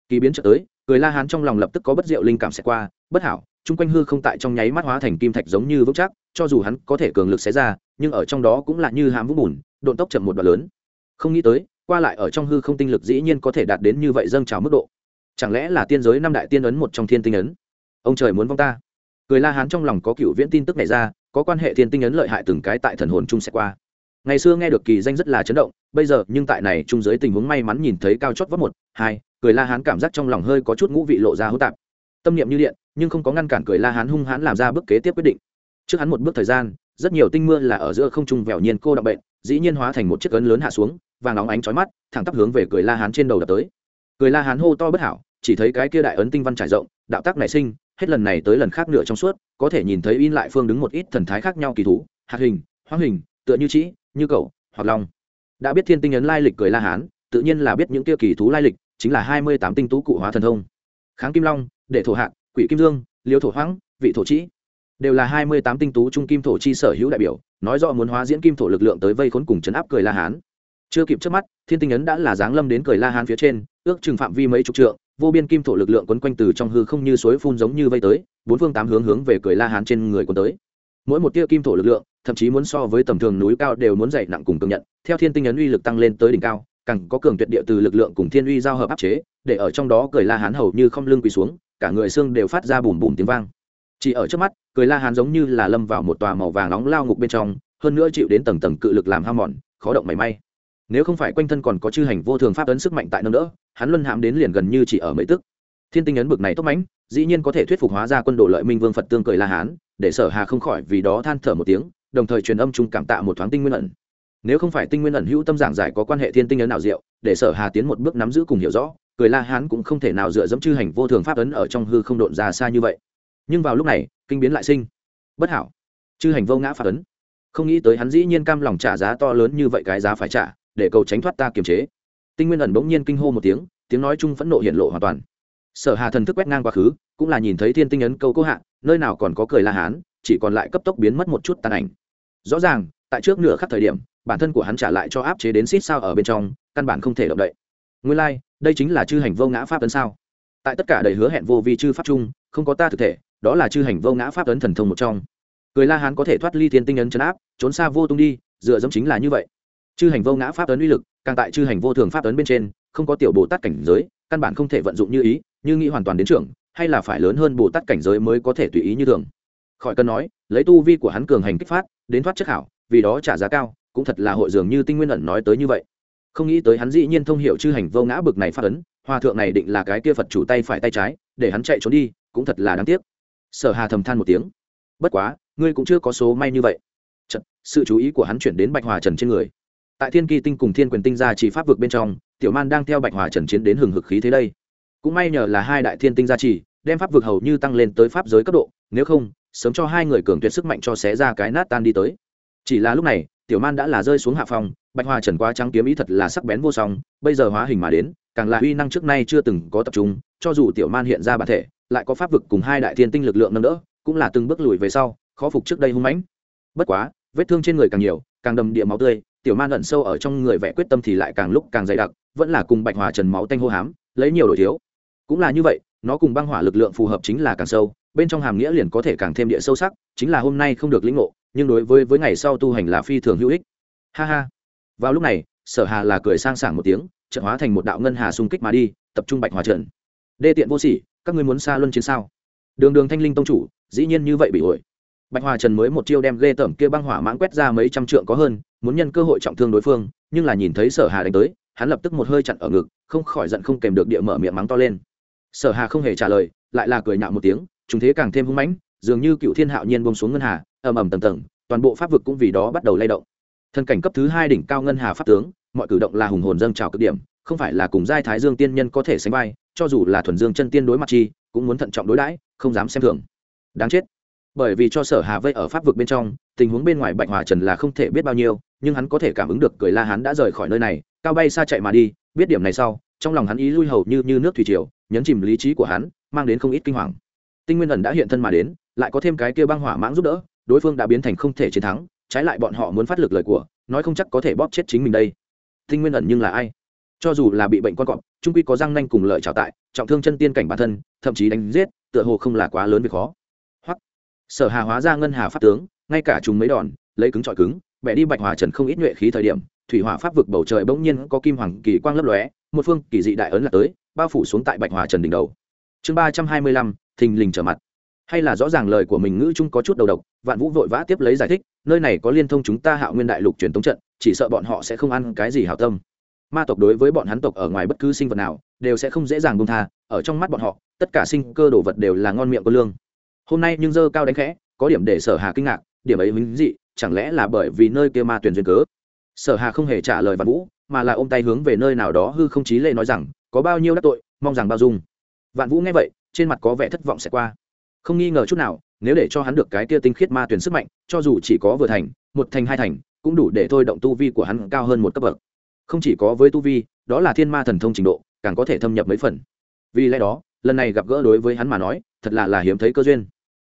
Kỳ biến chợt tới, cười la hán trong lòng lập tức có bất diệu linh cảm sẽ qua, bất hảo chung quanh hư không tại trong nháy mắt hóa thành kim thạch giống như vững chắc, cho dù hắn có thể cường lực xé ra, nhưng ở trong đó cũng là như hãm vũng bùn, độn tốc chậm một đoạn lớn. Không nghĩ tới, qua lại ở trong hư không tinh lực dĩ nhiên có thể đạt đến như vậy dâng trào mức độ. Chẳng lẽ là tiên giới năm đại tiên ấn một trong thiên tinh ấn? Ông trời muốn vong ta. Cười la hán trong lòng có cựu viễn tin tức này ra, có quan hệ thiên tinh ấn lợi hại từng cái tại thần hồn chung sẽ qua. Ngày xưa nghe được kỳ danh rất là chấn động, bây giờ nhưng tại này chung giới tình huống may mắn nhìn thấy cao chót vấp một, hai, cười la hán cảm giác trong lòng hơi có chút ngũ vị lộ ra hỗn tạp. Tâm niệm như điện nhưng không có ngăn cản cười la hán hung hãn làm ra bước kế tiếp quyết định. Trước hắn một bước thời gian, rất nhiều tinh mưa là ở giữa không trung vẻo nhiên cô đọng bệnh, dĩ nhiên hóa thành một chiếc ấn lớn hạ xuống, vàng óng ánh trói mắt, thẳng tắp hướng về cười la hán trên đầu đập tới. Cười la hán hô to bất hảo, chỉ thấy cái kia đại ấn tinh văn trải rộng, đạo tác nảy sinh, hết lần này tới lần khác nửa trong suốt, có thể nhìn thấy in lại phương đứng một ít thần thái khác nhau kỳ thú, hạt hình, hoang hình, tựa như trĩ như cầu, hoặc long. Đã biết thiên tinh ấn lai lịch cười la hán, tự nhiên là biết những kia kỳ thú lai lịch, chính là hai mươi tám tinh tú cụ hóa thần thông. Kháng kim long đệ thổ hạng quỷ kim dương, liêu thổ hoáng, vị thổ trĩ đều là hai mươi tám tinh tú trung kim thổ chi sở hữu đại biểu, nói rõ muốn hóa diễn kim thổ lực lượng tới vây khốn cùng chấn áp cười la hán. Chưa kịp trước mắt, thiên tinh ấn đã là giáng lâm đến cười la hán phía trên, ước chừng phạm vi mấy chục trượng, vô biên kim thổ lực lượng quấn quanh từ trong hư không như suối phun giống như vây tới, bốn phương tám hướng hướng về cười la hán trên người quấn tới. Mỗi một tia kim thổ lực lượng, thậm chí muốn so với tầm thường núi cao đều muốn dày nặng cùng cường nhận, theo thiên tinh ấn uy lực tăng lên tới đỉnh cao, càng có cường tuyệt địa từ lực lượng cùng thiên uy giao hợp áp chế, để ở trong đó cười la hán hầu như không lưng quỳ xuống cả người xương đều phát ra bùm bùm tiếng vang. Chỉ ở trước mắt, cười la hán giống như là lâm vào một tòa màu vàng nóng lao ngục bên trong, hơn nữa chịu đến tầng tầng cự lực làm ham mòn, khó động mảy may. Nếu không phải quanh thân còn có chư hành vô thường pháp ấn sức mạnh tại nâng đỡ, hắn luân hãm đến liền gần như chỉ ở mấy tức. Thiên tinh ấn bực này tốt mãnh, dĩ nhiên có thể thuyết phục hóa ra quân đội lợi minh vương phật tương cười la hán, để sở hà không khỏi vì đó than thở một tiếng, đồng thời truyền âm chung cảm tạ một thoáng tinh nguyên ẩn. Nếu không phải tinh nguyên ẩn hữu tâm giảng giải có quan hệ thiên tinh ấn nào diệu, để sở hà tiến một bước nắm giữ cùng hiểu rõ cười la hán cũng không thể nào dựa dẫm chư hành vô thường pháp ấn ở trong hư không độn ra xa như vậy. Nhưng vào lúc này, kinh biến lại sinh. Bất hảo. Chư hành vô ngã pháp ấn. Không nghĩ tới hắn dĩ nhiên cam lòng trả giá to lớn như vậy cái giá phải trả, để cầu tránh thoát ta kiềm chế. Tinh nguyên ẩn bỗng nhiên kinh hô một tiếng tiếng nói chung phẫn nộ hiện lộ hoàn toàn. Sở hà thần thức quét ngang quá khứ, cũng là nhìn thấy thiên tinh ấn câu cố hạ, nơi nào còn có cười la hán, chỉ còn lại cấp tốc biến mất một chút tàn ảnh. Rõ ràng, tại trước nửa khắc thời điểm, bản thân của hắn trả lại cho áp chế đến xít sao ở bên trong, căn bản không thể động đậy. Nguyên lai đây chính là chư hành vô ngã pháp tấn sao? Tại tất cả đầy hứa hẹn vô vi chư pháp chung, không có ta thực thể, đó là chư hành vô ngã pháp tấn thần thông một trong. Người la hán có thể thoát ly thiên tinh ấn chấn áp, trốn xa vô tung đi, dựa dẫm chính là như vậy. Chư hành vô ngã pháp tấn uy lực, càng tại chư hành vô thường pháp tấn bên trên, không có tiểu bồ tát cảnh giới, căn bản không thể vận dụng như ý, như nghĩ hoàn toàn đến trưởng hay là phải lớn hơn bồ tát cảnh giới mới có thể tùy ý như thường. Khỏi cần nói, lấy tu vi của hắn cường hành kích phát, đến thoát chất hảo, vì đó trả giá cao, cũng thật là hội dường như tinh nguyên ẩn nói tới như vậy không nghĩ tới hắn dĩ nhiên thông hiệu chư hành vô ngã bực này phát ấn hòa thượng này định là cái kia phật chủ tay phải tay trái để hắn chạy trốn đi cũng thật là đáng tiếc. Sở hà thầm than một tiếng. Bất quá ngươi cũng chưa có số may như vậy. Chật, sự chú ý của hắn chuyển đến bạch hòa trần trên người. Tại thiên kỳ tinh cùng thiên quyền tinh gia chỉ pháp vực bên trong tiểu man đang theo bạch hòa trần chiến đến hừng hực khí thế đây. Cũng may nhờ là hai đại thiên tinh gia trì đem pháp vực hầu như tăng lên tới pháp giới cấp độ nếu không sớm cho hai người cường tuyệt sức mạnh cho xé ra cái nát tan đi tới. Chỉ là lúc này tiểu man đã là rơi xuống hạ phòng bạch hoa trần quá trắng kiếm ý thật là sắc bén vô song, bây giờ hóa hình mà đến, càng là uy năng trước nay chưa từng có tập trung, cho dù tiểu man hiện ra bản thể, lại có pháp vực cùng hai đại thiên tinh lực lượng nâng đỡ, cũng là từng bước lùi về sau, khó phục trước đây hung mãnh. Bất quá, vết thương trên người càng nhiều, càng đầm địa máu tươi, tiểu man ẩn sâu ở trong người vẽ quyết tâm thì lại càng lúc càng dày đặc, vẫn là cùng bạch hòa trần máu tanh hô hám, lấy nhiều đổi thiếu. Cũng là như vậy, nó cùng băng hỏa lực lượng phù hợp chính là càng sâu, bên trong hàm nghĩa liền có thể càng thêm địa sâu sắc, chính là hôm nay không được lĩnh ngộ nhưng đối với với ngày sau tu hành là phi thường hữu ích. Ha ha. Vào lúc này, sở hà là cười sang sảng một tiếng trận hóa thành một đạo ngân hà xung kích mà đi, tập trung bạch hòa trận. Đê tiện vô sỉ, các ngươi muốn xa luân chiến sao? Đường đường thanh linh tông chủ, dĩ nhiên như vậy bị ổi bạch hòa trần mới một chiêu đem ghê tởm kia băng hỏa mãng quét ra mấy trăm trượng có hơn, muốn nhân cơ hội trọng thương đối phương, nhưng là nhìn thấy sở hà đánh tới, hắn lập tức một hơi chặn ở ngực, không khỏi giận không kèm được địa mở miệng mắng to lên. Sở hà không hề trả lời, lại là cười nhạo một tiếng chúng thế càng thêm hung mãnh, dường như cựu thiên hạo nhiên bông xuống ngân hà ầm ầm tầng tầng, toàn bộ pháp vực cũng vì đó bắt đầu lay động. Thân cảnh cấp thứ hai đỉnh cao ngân hà pháp tướng, mọi cử động là hùng hồn dâng trào cực điểm, không phải là cùng giai thái dương tiên nhân có thể sánh vai, cho dù là thuần dương chân tiên đối mặt chi, cũng muốn thận trọng đối đãi, không dám xem thường. Đáng chết. Bởi vì cho sở hà vây ở pháp vực bên trong, tình huống bên ngoài bạch hòa trần là không thể biết bao nhiêu, nhưng hắn có thể cảm ứng được cười la hắn đã rời khỏi nơi này, cao bay xa chạy mà đi, biết điểm này sau, trong lòng hắn ý lui hầu như như nước thủy triều, nhấn chìm lý trí của hắn, mang đến không ít kinh hoàng. Tinh nguyên ẩn đã hiện thân mà đến, lại có thêm cái kia băng hỏa mãng giúp đỡ đối phương đã biến thành không thể chiến thắng, trái lại bọn họ muốn phát lực lời của, nói không chắc có thể bóp chết chính mình đây. Tinh nguyên ẩn nhưng là ai? Cho dù là bị bệnh con cọp, trung quy có răng nanh cùng lợi trào tại, trọng thương chân tiên cảnh bản thân, thậm chí đánh giết, tựa hồ không là quá lớn việc khó. Hoặc, sở hà hóa ra ngân hà pháp tướng, ngay cả chúng mấy đòn, lấy cứng trọi cứng, bẻ đi bạch hòa trần không ít nhuệ khí thời điểm, thủy hỏa pháp vực bầu trời bỗng nhiên có kim hoàng kỳ quang lấp lóe, một phương kỳ dị đại ấn là tới, bao phủ xuống tại bạch hòa trần đỉnh đầu. Chương ba trăm hai mươi lăm, thình lình trở mặt hay là rõ ràng lời của mình ngữ chung có chút đầu độc, vạn vũ vội vã tiếp lấy giải thích, nơi này có liên thông chúng ta hạo nguyên đại lục truyền thống trận, chỉ sợ bọn họ sẽ không ăn cái gì hảo tâm. Ma tộc đối với bọn hắn tộc ở ngoài bất cứ sinh vật nào, đều sẽ không dễ dàng bông tha, ở trong mắt bọn họ, tất cả sinh cơ đồ vật đều là ngon miệng có lương. Hôm nay nhưng dơ cao đánh khẽ, có điểm để sở hà kinh ngạc, điểm ấy hứng dị, chẳng lẽ là bởi vì nơi kia ma tuyển duyên cớ? Sở hà không hề trả lời vạn vũ, mà là ôm tay hướng về nơi nào đó hư không chí lệ nói rằng, có bao nhiêu đắc tội, mong rằng bao dung. Vạn vũ nghe vậy, trên mặt có vẻ thất vọng sẽ qua không nghi ngờ chút nào, nếu để cho hắn được cái kia tinh khiết ma tuyển sức mạnh, cho dù chỉ có vừa thành, một thành, hai thành, cũng đủ để thôi động tu vi của hắn cao hơn một cấp bậc. Không chỉ có với tu vi, đó là thiên ma thần thông trình độ, càng có thể thâm nhập mấy phần. Vì lẽ đó, lần này gặp gỡ đối với hắn mà nói, thật là là hiếm thấy cơ duyên.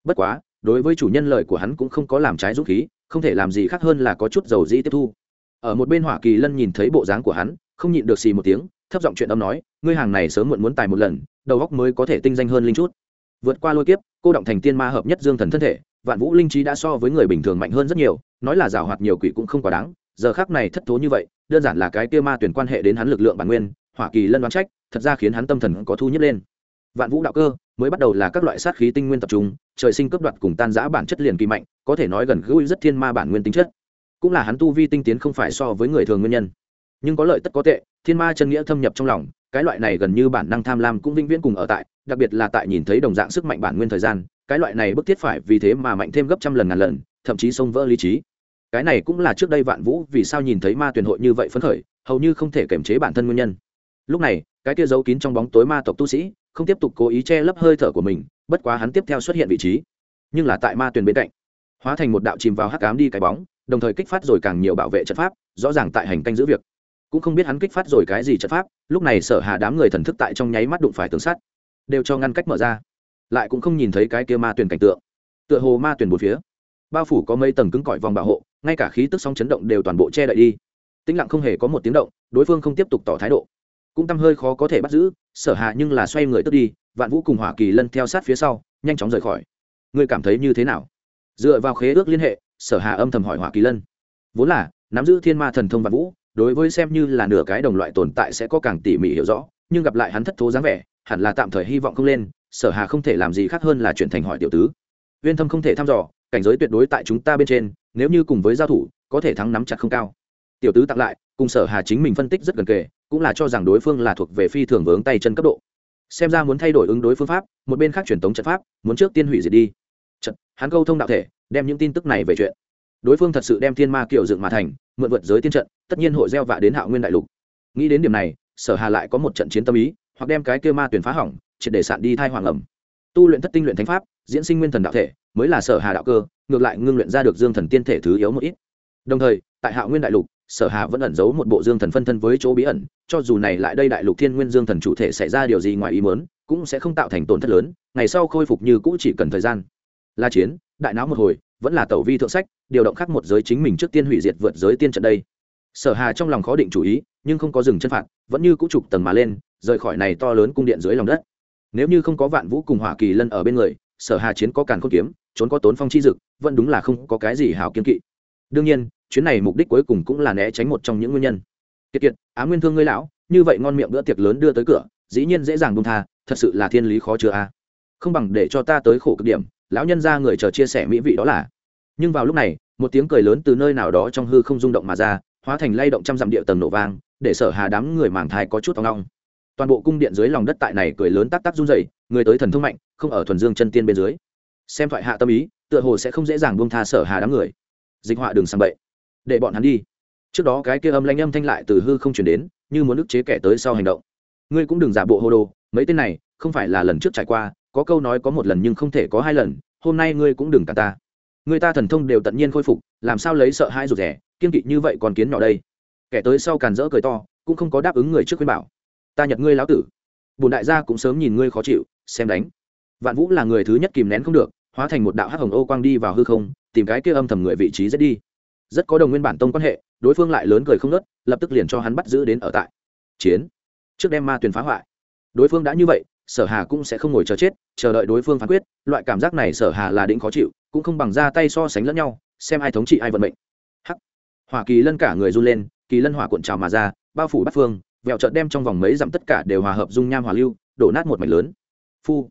Bất quá, đối với chủ nhân lời của hắn cũng không có làm trái dũng khí, không thể làm gì khác hơn là có chút dầu dĩ tiếp thu. Ở một bên hỏa kỳ lân nhìn thấy bộ dáng của hắn, không nhịn được xì một tiếng, thấp giọng chuyện âm nói, ngươi hàng này sớm muộn muốn tài một lần, đầu góc mới có thể tinh danh hơn linh chút vượt qua lôi kiếp, cô động thành tiên ma hợp nhất dương thần thân thể, vạn vũ linh trí đã so với người bình thường mạnh hơn rất nhiều, nói là giảo hoạt nhiều quỷ cũng không quá đáng, giờ khác này thất thố như vậy, đơn giản là cái kia ma tuyển quan hệ đến hắn lực lượng bản nguyên, hỏa kỳ lân đoán trách, thật ra khiến hắn tâm thần có thu nhất lên. Vạn vũ đạo cơ, mới bắt đầu là các loại sát khí tinh nguyên tập trung, trời sinh cướp đoạt cùng tan giã bản chất liền kỳ mạnh, có thể nói gần gũi rất thiên ma bản nguyên tính chất. Cũng là hắn tu vi tinh tiến không phải so với người thường nguyên nhân. Nhưng có lợi tất có tệ, thiên ma chân nghĩa thâm nhập trong lòng cái loại này gần như bản năng tham lam cũng vĩnh viễn cùng ở tại, đặc biệt là tại nhìn thấy đồng dạng sức mạnh bản nguyên thời gian, cái loại này bức thiết phải vì thế mà mạnh thêm gấp trăm lần ngàn lần, thậm chí xông vỡ lý trí. Cái này cũng là trước đây vạn vũ vì sao nhìn thấy ma tuyển hội như vậy phấn khởi, hầu như không thể kiềm chế bản thân nguyên nhân. Lúc này, cái kia giấu kín trong bóng tối ma tộc tu sĩ, không tiếp tục cố ý che lấp hơi thở của mình, bất quá hắn tiếp theo xuất hiện vị trí. Nhưng là tại ma tuyển bên cạnh, hóa thành một đạo chìm vào hắc ám đi cái bóng, đồng thời kích phát rồi càng nhiều bảo vệ trận pháp, rõ ràng tại hành canh giữ việc cũng không biết hắn kích phát rồi cái gì trận pháp, lúc này sở hà đám người thần thức tại trong nháy mắt đụng phải tường sắt, đều cho ngăn cách mở ra. Lại cũng không nhìn thấy cái kia ma tuyển cảnh tượng. Tựa hồ ma tuyển một phía, bao phủ có mấy tầng cứng cỏi vòng bảo hộ, ngay cả khí tức sóng chấn động đều toàn bộ che đậy đi. Tĩnh lặng không hề có một tiếng động, đối phương không tiếp tục tỏ thái độ. Cũng tăm hơi khó có thể bắt giữ, sở hạ nhưng là xoay người tức đi, vạn vũ cùng hỏa kỳ lân theo sát phía sau, nhanh chóng rời khỏi. Ngươi cảm thấy như thế nào? Dựa vào khế ước liên hệ, sở hạ âm thầm hỏi hỏa kỳ lân. Vốn là, nắm giữ thiên ma thần thông vạn vũ đối với xem như là nửa cái đồng loại tồn tại sẽ có càng tỉ mỉ hiểu rõ, nhưng gặp lại hắn thất thố dáng vẻ, hẳn là tạm thời hy vọng không lên, sở hà không thể làm gì khác hơn là chuyển thành hỏi tiểu tứ. Viên thâm không thể thăm dò, cảnh giới tuyệt đối tại chúng ta bên trên, nếu như cùng với giao thủ, có thể thắng nắm chặt không cao. Tiểu tứ tặng lại, cùng sở hà chính mình phân tích rất gần kề, cũng là cho rằng đối phương là thuộc về phi thường vướng tay chân cấp độ. Xem ra muốn thay đổi ứng đối phương pháp, một bên khác truyền thống trận pháp, muốn trước tiên hủy diệt đi. Trận, hắn câu thông đạo thể, đem những tin tức này về chuyện. Đối phương thật sự đem thiên ma kiểu dựng mà thành, mượn vượt giới tiên trận tất nhiên hội gieo vạ đến hạo nguyên đại lục. Nghĩ đến điểm này, sở hà lại có một trận chiến tâm ý, hoặc đem cái kia ma tuyển phá hỏng, triệt để sạn đi thai hoàng ẩm. Tu luyện thất tinh luyện thánh pháp, diễn sinh nguyên thần đạo thể, mới là sở hà đạo cơ, ngược lại ngưng luyện ra được dương thần tiên thể thứ yếu một ít. Đồng thời, tại hạo nguyên đại lục, sở hà vẫn ẩn giấu một bộ dương thần phân thân với chỗ bí ẩn, cho dù này lại đây đại lục thiên nguyên dương thần chủ thể xảy ra điều gì ngoài ý muốn, cũng sẽ không tạo thành tổn thất lớn, ngày sau khôi phục như cũ chỉ cần thời gian. La chiến, đại não một hồi, vẫn là tẩu vi thượng sách, điều động khác một giới chính mình trước tiên hủy diệt vượt giới tiên trận đây sở hà trong lòng khó định chủ ý, nhưng không có dừng chân phạt, vẫn như cũ trục tầng mà lên, rời khỏi này to lớn cung điện dưới lòng đất. Nếu như không có vạn vũ cùng hỏa kỳ lân ở bên người, sở hà chiến có càn khôn kiếm, trốn có tốn phong chi dực, vẫn đúng là không có cái gì hảo kiên kỵ. Đương nhiên, chuyến này mục đích cuối cùng cũng là né tránh một trong những nguyên nhân. Kiệt kiệt, á nguyên thương ngươi lão, như vậy ngon miệng bữa tiệc lớn đưa tới cửa, dĩ nhiên dễ dàng buông tha, thật sự là thiên lý khó chữa a. À. Không bằng để cho ta tới khổ cực điểm, lão nhân ra người chờ chia sẻ mỹ vị đó là. Nhưng vào lúc này, một tiếng cười lớn từ nơi nào đó trong hư không rung động mà ra hóa thành lay động trăm dặm địa tầng nổ vang để sở hà đám người màng thai có chút thong long toàn bộ cung điện dưới lòng đất tại này cười lớn tắc tắc run rẩy, người tới thần thông mạnh không ở thuần dương chân tiên bên dưới. Xem thoại hạ tâm ý tựa hồ sẽ không dễ dàng buông tha sở hà đám người. Dịch họa đường sang bậy. Để bọn hắn đi. Trước đó cái kia âm lanh âm thanh lại từ hư không chuyển đến như muốn ức chế kẻ tới sau hành động. Ngươi cũng đừng giả bộ hô đồ mấy tên này không phải là lần trước trải qua có câu nói có một lần nhưng không thể có hai lần hôm nay ngươi cũng đừng cả ta. Người ta thần thông đều tận nhiên khôi phục làm sao lấy sợ hai rụt rẻ kiên kỵ như vậy còn kiến nhỏ đây. Kẻ tới sau càn rỡ cười to, cũng không có đáp ứng người trước khuyên bảo. Ta nhật ngươi lão tử. Bùn đại gia cũng sớm nhìn ngươi khó chịu, xem đánh. Vạn vũ là người thứ nhất kìm nén không được, hóa thành một đạo hắc hồng ô quang đi vào hư không, tìm cái kia âm thầm người vị trí rất đi. Rất có đồng nguyên bản tông quan hệ, đối phương lại lớn cười không nớt lập tức liền cho hắn bắt giữ đến ở tại. Chiến. Trước đem ma tuyền phá hoại. Đối phương đã như vậy, sở hà cũng sẽ không ngồi chờ chết, chờ đợi đối phương phán quyết, loại cảm giác này sở hà là định khó chịu, cũng không bằng ra tay so sánh lẫn nhau, xem ai thống trị ai vận mệnh hỏa kỳ lân cả người run lên, kỳ lân hỏa cuộn trào mà ra, bao phủ bắt phương, vẹo trợt đem trong vòng mấy dặm tất cả đều hòa hợp dung nham hỏa lưu, đổ nát một mảnh lớn. Phu.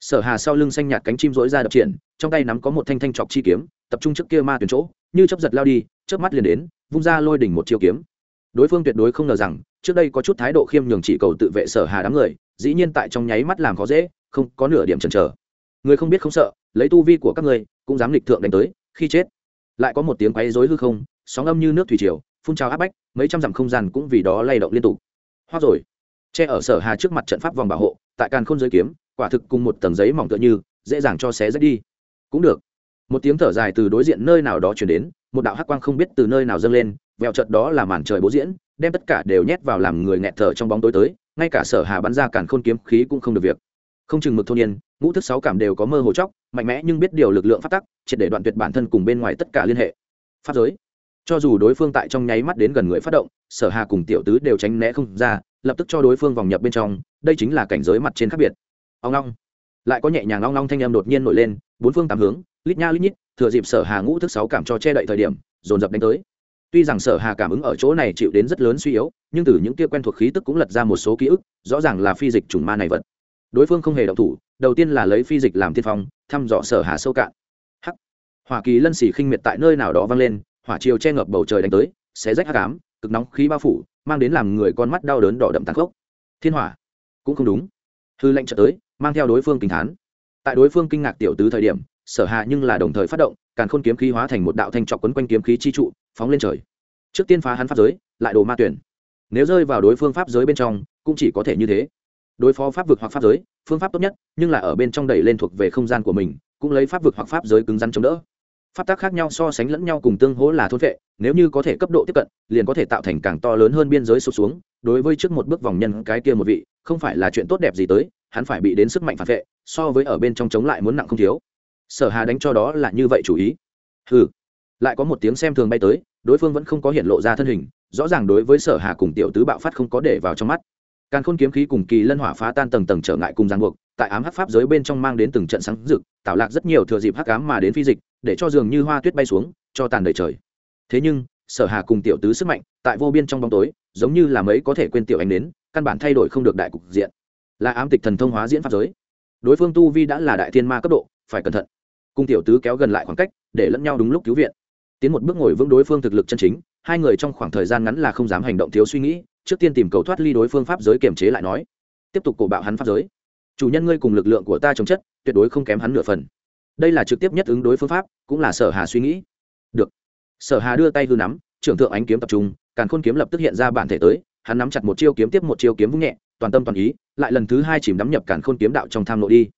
Sở hà sau lưng xanh nhạt cánh chim rỗi ra đập triển, trong tay nắm có một thanh thanh chọc chi kiếm, tập trung trước kia ma tuyển chỗ, như chấp giật lao đi trước mắt liền đến, vung ra lôi đỉnh một chiêu kiếm. Đối phương tuyệt đối không ngờ rằng, trước đây có chút thái độ khiêm nhường chỉ cầu tự vệ sở hà đám người, dĩ nhiên tại trong nháy mắt làm khó dễ, không có nửa điểm chần chờ. Người không biết không sợ, lấy tu vi của các ngươi cũng dám lịch thượng đánh tới, khi chết. Lại có một tiếng quấy rối hư không sóng âm như nước thủy triều, phun trào áp bách, mấy trăm dặm không gian cũng vì đó lay động liên tục. Hoa rồi. Che ở sở hà trước mặt trận pháp vòng bảo hộ, tại càn khôn giới kiếm, quả thực cùng một tầng giấy mỏng tựa như, dễ dàng cho xé rách đi. Cũng được. Một tiếng thở dài từ đối diện nơi nào đó chuyển đến, một đạo hắc quang không biết từ nơi nào dâng lên vẹo trận đó là màn trời bố diễn, đem tất cả đều nhét vào làm người nghẹt thở trong bóng tối tới, ngay cả sở hà bắn ra càn khôn kiếm khí cũng không được việc. Không chừng mực thôn nhiên ngũ thức sáu cảm đều có mơ hồ chóc, mạnh mẽ nhưng biết điều lực lượng phát tắc, triệt để đoạn tuyệt bản thân cùng bên ngoài tất cả liên hệ. Pháp giới cho dù đối phương tại trong nháy mắt đến gần người phát động, sở hà cùng tiểu tứ đều tránh né không ra, lập tức cho đối phương vòng nhập bên trong, đây chính là cảnh giới mặt trên khác biệt. Ông long lại có nhẹ nhàng long long thanh em đột nhiên nổi lên, bốn phương tám hướng, lít nha lít nhít, thừa dịp sở hà ngũ thức sáu cảm cho che đậy thời điểm, dồn dập đánh tới. Tuy rằng sở hà cảm ứng ở chỗ này chịu đến rất lớn suy yếu, nhưng từ những kia quen thuộc khí tức cũng lật ra một số ký ức, rõ ràng là phi dịch trùng ma này vật. Đối phương không hề động thủ, đầu tiên là lấy phi dịch làm tiên phong, thăm dò sở hà sâu cạn. Hắc. Hỏa kỳ lân xỉ khinh miệt tại nơi nào đó vang lên hỏa chiều che ngập bầu trời đánh tới, xé rách hắc ám, cực nóng khí bao phủ, mang đến làm người con mắt đau đớn đỏ đậm tàn khốc. Thiên hỏa, cũng không đúng. Hư lệnh trợ tới, mang theo đối phương kinh thán. Tại đối phương kinh ngạc tiểu tứ thời điểm, sở hạ nhưng là đồng thời phát động, càn khôn kiếm khí hóa thành một đạo thanh trọc quấn quanh kiếm khí chi trụ, phóng lên trời. Trước tiên phá hắn pháp giới, lại đồ ma tuyển. Nếu rơi vào đối phương pháp giới bên trong, cũng chỉ có thể như thế. Đối phó pháp vực hoặc pháp giới, phương pháp tốt nhất, nhưng là ở bên trong đẩy lên thuộc về không gian của mình, cũng lấy pháp vực hoặc pháp giới cứng rắn chống đỡ pháp tác khác nhau so sánh lẫn nhau cùng tương hỗ là thôn vệ, nếu như có thể cấp độ tiếp cận, liền có thể tạo thành càng to lớn hơn biên giới sụp xuống, đối với trước một bước vòng nhân cái kia một vị, không phải là chuyện tốt đẹp gì tới, hắn phải bị đến sức mạnh phản vệ, so với ở bên trong chống lại muốn nặng không thiếu. Sở hà đánh cho đó là như vậy chủ ý. Ừ lại có một tiếng xem thường bay tới, đối phương vẫn không có hiện lộ ra thân hình, rõ ràng đối với sở hà cùng tiểu tứ bạo phát không có để vào trong mắt càn khôn kiếm khí cùng kỳ lân hỏa phá tan tầng tầng trở ngại cùng giang buộc, tại ám hắc pháp giới bên trong mang đến từng trận sáng rực, tạo lạc rất nhiều thừa dịp hắc ám mà đến phi dịch, để cho dường như hoa tuyết bay xuống, cho tàn đời trời. Thế nhưng, sở hà cùng tiểu tứ sức mạnh, tại vô biên trong bóng tối, giống như là mấy có thể quên tiểu ánh đến căn bản thay đổi không được đại cục diện. Là ám tịch thần thông hóa diễn pháp giới. Đối phương tu vi đã là đại thiên ma cấp độ, phải cẩn thận. Cùng tiểu tứ kéo gần lại khoảng cách, để lẫn nhau đúng lúc cứu viện. Tiến một bước ngồi vững đối phương thực lực chân chính, hai người trong khoảng thời gian ngắn là không dám hành động thiếu suy nghĩ trước tiên tìm cầu thoát ly đối phương pháp giới kiềm chế lại nói. Tiếp tục cổ bạo hắn pháp giới. Chủ nhân ngươi cùng lực lượng của ta chống chất, tuyệt đối không kém hắn nửa phần. Đây là trực tiếp nhất ứng đối phương pháp, cũng là sở hà suy nghĩ. Được. Sở hà đưa tay hư nắm, trưởng thượng ánh kiếm tập trung, càn khôn kiếm lập tức hiện ra bản thể tới, hắn nắm chặt một chiêu kiếm tiếp một chiêu kiếm vung nhẹ, toàn tâm toàn ý, lại lần thứ hai chìm đắm nhập càn khôn kiếm đạo trong tham nội đi.